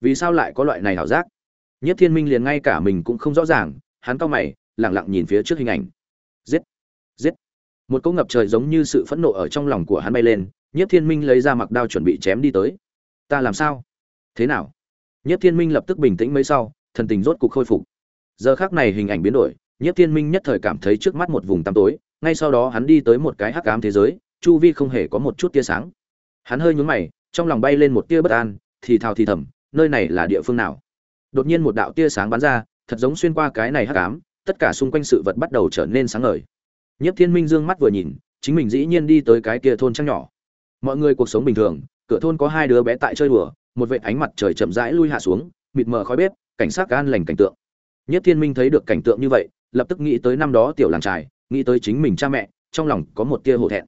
Speaker 1: Vì sao lại có loại này hảo giác? Nhất Thiên Minh liền ngay cả mình cũng không rõ ràng, hắn cau mày, lặng lặng nhìn phía trước hình ảnh. Giết! Giết! Một cỗ ngập trời giống như sự phẫn nộ ở trong lòng của hắn bay lên, Nhất Thiên Minh lấy ra mặc đao chuẩn bị chém đi tới. Ta làm sao? Thế nào? Nhất Thiên Minh lập tức bình tĩnh mấy sau, thần tình rốt cục khôi phục. Giờ khắc này hình ảnh biến đổi, Nhất Thiên Minh nhất thời cảm thấy trước mắt một vùng tăm tối, ngay sau đó hắn đi tới một cái hắc ám thế giới, chu vi không hề có một chút tia sáng. Hắn hơi nhướng mày, trong lòng bay lên một tia bất an, thì thào thì thầm, nơi này là địa phương nào? Đột nhiên một đạo tia sáng bắn ra, thật giống xuyên qua cái này hắc ám, tất cả xung quanh sự vật bắt đầu trở nên sáng ngời. Nhất Thiên Minh dương mắt vừa nhìn, chính mình dĩ nhiên đi tới cái kia thôn trăng nhỏ. Mọi người cuộc sống bình thường, cửa thôn có hai đứa bé tại chơi đùa, một vệt ánh mặt trời chậm rãi lui hạ xuống, mịt mờ khói bếp, cảnh sát an lành cảnh tượng. Nhất Thiên Minh thấy được cảnh tượng như vậy, lập tức nghĩ tới năm đó tiểu làng trài, nghĩ tới chính mình cha mẹ, trong lòng có một tia hổ thẹn.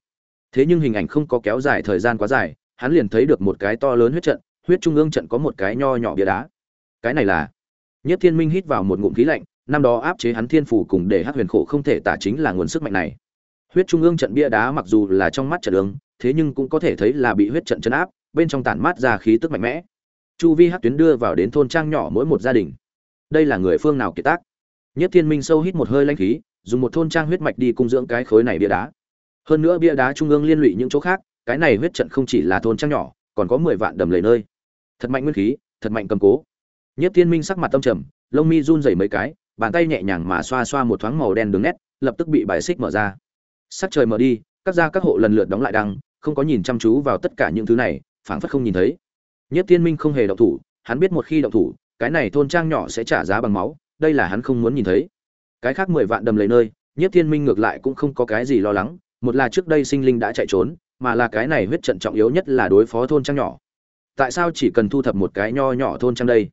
Speaker 1: Thế nhưng hình ảnh không có kéo dài thời gian quá dài, hắn liền thấy được một cái to lớn huyết trận, huyết trung ương trận có một cái nho nhỏ bia đá. Cái này là Nhất Thiên Minh hít vào một ngụm khí lạnh, năm đó áp chế hắn thiên phủ cùng để hắc huyền khổ không thể tả chính là nguồn sức mạnh này. Huyết trung ương trận bia đá mặc dù là trong mắt trận ương, thế nhưng cũng có thể thấy là bị huyết trận chấn áp, bên trong tản mát ra khí tức mạnh mẽ. Chu vi hát tuyến đưa vào đến thôn trang nhỏ mỗi một gia đình. Đây là người phương nào kiệt tác? Nhất Thiên Minh sâu hít một hơi lãnh khí, dùng một thôn trang huyết mạch đi cung dưỡng cái khối này bia đá. Hơn nữa bia đá trung ương liên lụy những chỗ khác, cái này huyết trận không chỉ là thôn trang nhỏ, còn có mười vạn đầm lầy nơi. Thật mạnh nguyên khí, thật mạnh cầm cố. Nhất Thiên Minh sắc mặt tâm trầm, lông mi run rẩy mấy cái, bàn tay nhẹ nhàng mà xoa xoa một thoáng màu đen đường nét, lập tức bị bài xích mở ra. Sắc trời mở đi, các gia các hộ lần lượt đóng lại đăng, không có nhìn chăm chú vào tất cả những thứ này, phảng phất không nhìn thấy. Nhất Thiên Minh không hề động thủ, hắn biết một khi động thủ, cái này thôn trang nhỏ sẽ trả giá bằng máu, đây là hắn không muốn nhìn thấy. Cái khác mười vạn đầm lấy nơi, Nhất Thiên Minh ngược lại cũng không có cái gì lo lắng, một là trước đây sinh linh đã chạy trốn, mà là cái này huyết trận trọng yếu nhất là đối phó thôn trang nhỏ. Tại sao chỉ cần thu thập một cái nho nhỏ thôn trang đây?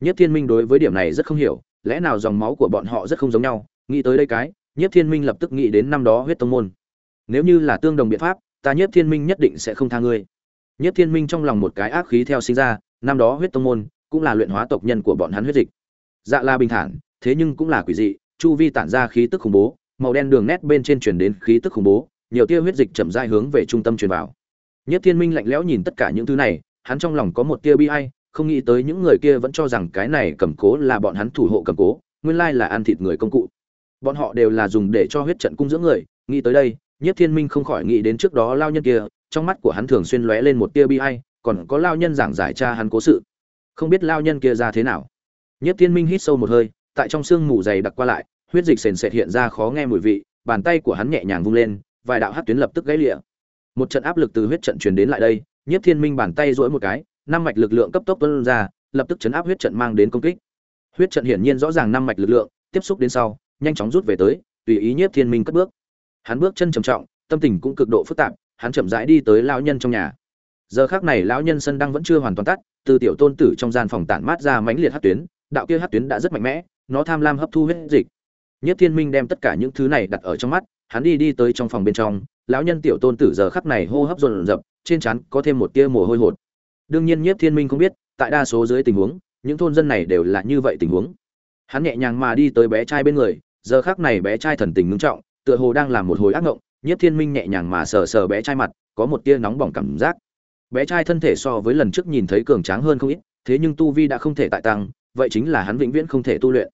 Speaker 1: Nhất Thiên Minh đối với điểm này rất không hiểu, lẽ nào dòng máu của bọn họ rất không giống nhau? Nghĩ tới đây cái, Nhất Thiên Minh lập tức nghĩ đến năm đó huyết tông môn. Nếu như là tương đồng biện pháp, ta Nhất Thiên Minh nhất định sẽ không tha ngươi. Nhất Thiên Minh trong lòng một cái ác khí theo sinh ra, năm đó huyết tông môn cũng là luyện hóa tộc nhân của bọn hắn huyết dịch. Dạ là bình thản, thế nhưng cũng là quỷ dị, chu vi tản ra khí tức khủng bố, màu đen đường nét bên trên truyền đến khí tức khủng bố, nhiều tia huyết dịch chậm rãi hướng về trung tâm truyền vào. Nhất Thiên Minh lạnh lẽo nhìn tất cả những thứ này, hắn trong lòng có một tia bi ai, không nghĩ tới những người kia vẫn cho rằng cái này cầm cố là bọn hắn thủ hộ cầm cố, nguyên lai là ăn thịt người công cụ. Bọn họ đều là dùng để cho huyết trận cung dưỡng người, nghĩ tới đây, Nhất Thiên Minh không khỏi nghĩ đến trước đó lao nhân kia, trong mắt của hắn thường xuyên lóe lên một tia bi ai, còn có lao nhân giảng giải cha hắn cố sự. Không biết lao nhân kia ra thế nào. Nhất Thiên Minh hít sâu một hơi, tại trong xương mù dày đặc qua lại, huyết dịch sền sệt hiện ra khó nghe mùi vị, bàn tay của hắn nhẹ nhàng vung lên, vài đạo hắc tuyến lập tức gãy lịa Một trận áp lực từ huyết trận truyền đến lại đây, Nhất Thiên Minh bàn tay duỗi một cái, năm mạch lực lượng cấp tốc tuôn ra, lập tức chấn áp huyết trận mang đến công kích. Huyết trận hiển nhiên rõ ràng năm mạch lực lượng, tiếp xúc đến sau, nhanh chóng rút về tới, tùy ý Nhiếp Thiên Minh cất bước. Hắn bước chân trầm trọng, tâm tình cũng cực độ phức tạp, hắn chậm rãi đi tới lão nhân trong nhà. Giờ khắc này lão nhân sân đang vẫn chưa hoàn toàn tắt, từ tiểu tôn tử trong gian phòng tản mát ra mãnh liệt hắc tuyến, đạo kia hắc tuyến đã rất mạnh mẽ, nó tham lam hấp thu huyết dịch. Nhất Thiên Minh đem tất cả những thứ này đặt ở trong mắt, hắn đi đi tới trong phòng bên trong, lão nhân tiểu tôn tử giờ khắc này hô hấp dồn dập, trên trán có thêm một tia mồ hôi hột. Đương nhiên Nhiếp Thiên Minh không biết, tại đa số dưới tình huống, những thôn dân này đều là như vậy tình huống. Hắn nhẹ nhàng mà đi tới bé trai bên người, giờ khắc này bé trai thần tình ngưng trọng, tựa hồ đang làm một hồi ác ngộng, Nhiếp Thiên Minh nhẹ nhàng mà sờ sờ bé trai mặt, có một tia nóng bỏng cảm giác. Bé trai thân thể so với lần trước nhìn thấy cường tráng hơn không ít, thế nhưng tu vi đã không thể tại tăng, vậy chính là hắn vĩnh viễn không thể tu luyện.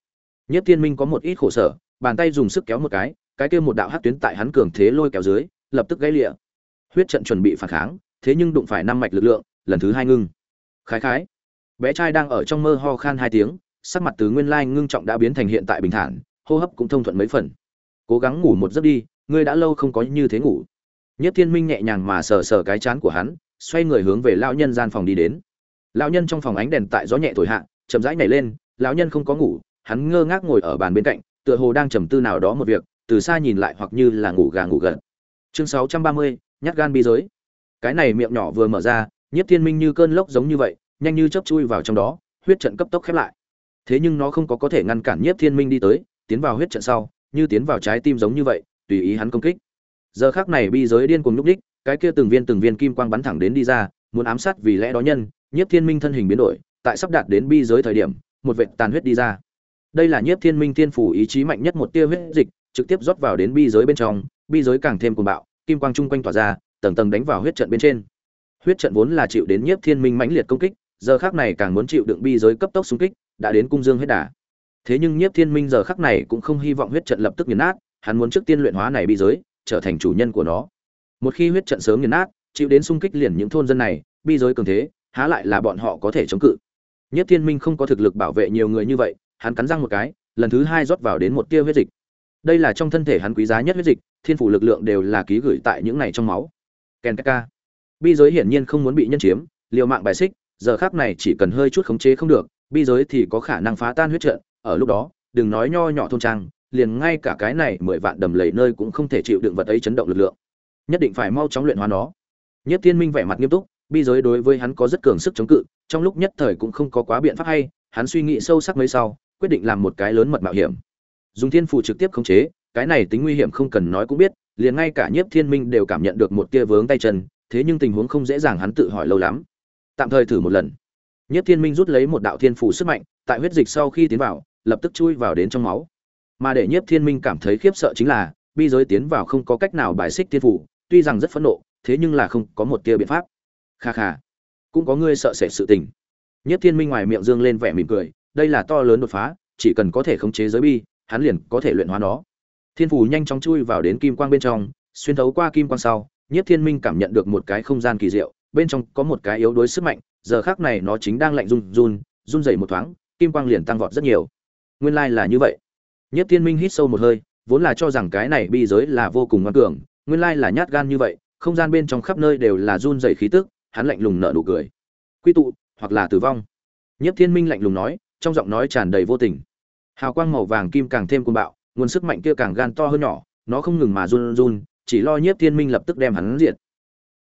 Speaker 1: Nhiếp Thiên Minh có một ít khổ sở, bàn tay dùng sức kéo một cái, cái kia một đạo hắc tuyến tại hắn cường thế lôi kéo dưới, lập tức gãy lịa Huyết trận chuẩn bị phản kháng, thế nhưng đụng phải năm mạch lực lượng, lần thứ hai ngưng. Khái khái. Bé trai đang ở trong mơ ho khan hai tiếng, sắc mặt từ nguyên lai ngưng trọng đã biến thành hiện tại bình thản, hô hấp cũng thông thuận mấy phần. Cố gắng ngủ một giấc đi, ngươi đã lâu không có như thế ngủ. Nhất Thiên Minh nhẹ nhàng mà sờ sờ cái chán của hắn, xoay người hướng về lão nhân gian phòng đi đến. Lão nhân trong phòng ánh đèn tại gió nhẹ thổi hạ, chậm rãi nhảy lên, lão nhân không có ngủ, hắn ngơ ngác ngồi ở bàn bên cạnh, tựa hồ đang trầm tư nào đó một việc từ xa nhìn lại hoặc như là ngủ gà ngủ gật chương sáu trăm ba mươi nhát gan bi giới cái này miệng nhỏ vừa mở ra Nhất thiên minh như cơn lốc giống như vậy, nhanh như chớp chui vào trong đó, huyết trận cấp tốc khép lại. Thế nhưng nó không có có thể ngăn cản Nhất thiên minh đi tới, tiến vào huyết trận sau, như tiến vào trái tim giống như vậy, tùy ý hắn công kích. Giờ khắc này bi giới điên cuồng lúc đích, cái kia từng viên từng viên kim quang bắn thẳng đến đi ra, muốn ám sát vì lẽ đó nhân, nhiếp thiên minh thân hình biến đổi, tại sắp đạt đến bi giới thời điểm, một vệt tàn huyết đi ra. Đây là nhiếp thiên minh thiên phủ ý chí mạnh nhất một tia huyết dịch, trực tiếp rót vào đến bi giới bên trong, bi giới càng thêm cuồng bạo, kim quang chung quanh tỏa ra, tầng tầng đánh vào huyết trận bên trên huyết trận vốn là chịu đến nhiếp thiên minh mãnh liệt công kích, giờ khắc này càng muốn chịu đựng bi giới cấp tốc xung kích, đã đến cung dương hết đà. Thế nhưng nhiếp thiên minh giờ khắc này cũng không hy vọng huyết trận lập tức nghiền nát, hắn muốn trước tiên luyện hóa này bi giới, trở thành chủ nhân của nó. Một khi huyết trận sớm nghiền nát, chịu đến xung kích liền những thôn dân này, bi giới cường thế, há lại là bọn họ có thể chống cự. Nhiếp thiên minh không có thực lực bảo vệ nhiều người như vậy, hắn cắn răng một cái, lần thứ hai rót vào đến một tia huyết dịch. Đây là trong thân thể hắn quý giá nhất huyết dịch, thiên phủ lực lượng đều là ký gửi tại những này trong máu. Ken ka bi giới hiển nhiên không muốn bị nhân chiếm, liều mạng bài xích, giờ khác này chỉ cần hơi chút khống chế không được, bi giới thì có khả năng phá tan huyết trận, ở lúc đó, đừng nói nho nhỏ thôn trang, liền ngay cả cái này mười vạn đầm lầy nơi cũng không thể chịu đựng vật ấy chấn động lực lượng. Nhất định phải mau chóng luyện hóa nó. Nhất thiên minh vẻ mặt nghiêm túc, bi giới đối với hắn có rất cường sức chống cự, trong lúc nhất thời cũng không có quá biện pháp hay, hắn suy nghĩ sâu sắc mấy sau, quyết định làm một cái lớn mật mạo hiểm. Dùng thiên phù trực tiếp khống chế, cái này tính nguy hiểm không cần nói cũng biết, liền ngay cả nhiếp thiên minh đều cảm nhận được một tia vướng tay chân thế nhưng tình huống không dễ dàng hắn tự hỏi lâu lắm. Tạm thời thử một lần. Nhất thiên minh rút lấy một đạo thiên phủ sức mạnh, tại huyết dịch sau khi tiến vào, lập tức chui vào đến trong máu. Mà để nhiếp thiên minh cảm thấy khiếp sợ chính là, bi giới tiến vào không có cách nào bài xích thiên phủ tuy rằng rất phẫn nộ, thế nhưng là không có một tia biện pháp. Kha kha, cũng có ngươi sợ sệt sự tình. Nhiếp thiên minh ngoài miệng dương lên vẻ mỉm cười, đây là to lớn đột phá, chỉ cần có thể khống chế giới bi, hắn liền có thể luyện hóa nó. Thiên phủ nhanh chóng chui vào đến kim quang bên trong, xuyên thấu qua kim quang sau nhiếp thiên minh cảm nhận được một cái không gian kỳ diệu, bên trong có một cái yếu đuối sức mạnh, giờ khác này nó chính đang lạnh run run run dày một thoáng, kim quang liền tăng vọt rất nhiều. Nguyên lai là như vậy. Nhất thiên minh hít sâu một hơi, vốn là cho rằng cái này bi giới là vô cùng ngoan cường, nguyên lai là nhát gan như vậy, không gian bên trong khắp nơi đều là run dày khí tức, hắn lạnh lùng nở nụ cười. Quy tụ, hoặc là tử vong. Nhất thiên minh lạnh lùng nói, trong giọng nói tràn đầy vô tình. Hào quang màu vàng kim càng thêm cuồng bạo, nguồn sức mạnh kia càng gan to hơn nhỏ, nó không ngừng mà run run chỉ lo nhiếp thiên minh lập tức đem hắn diệt.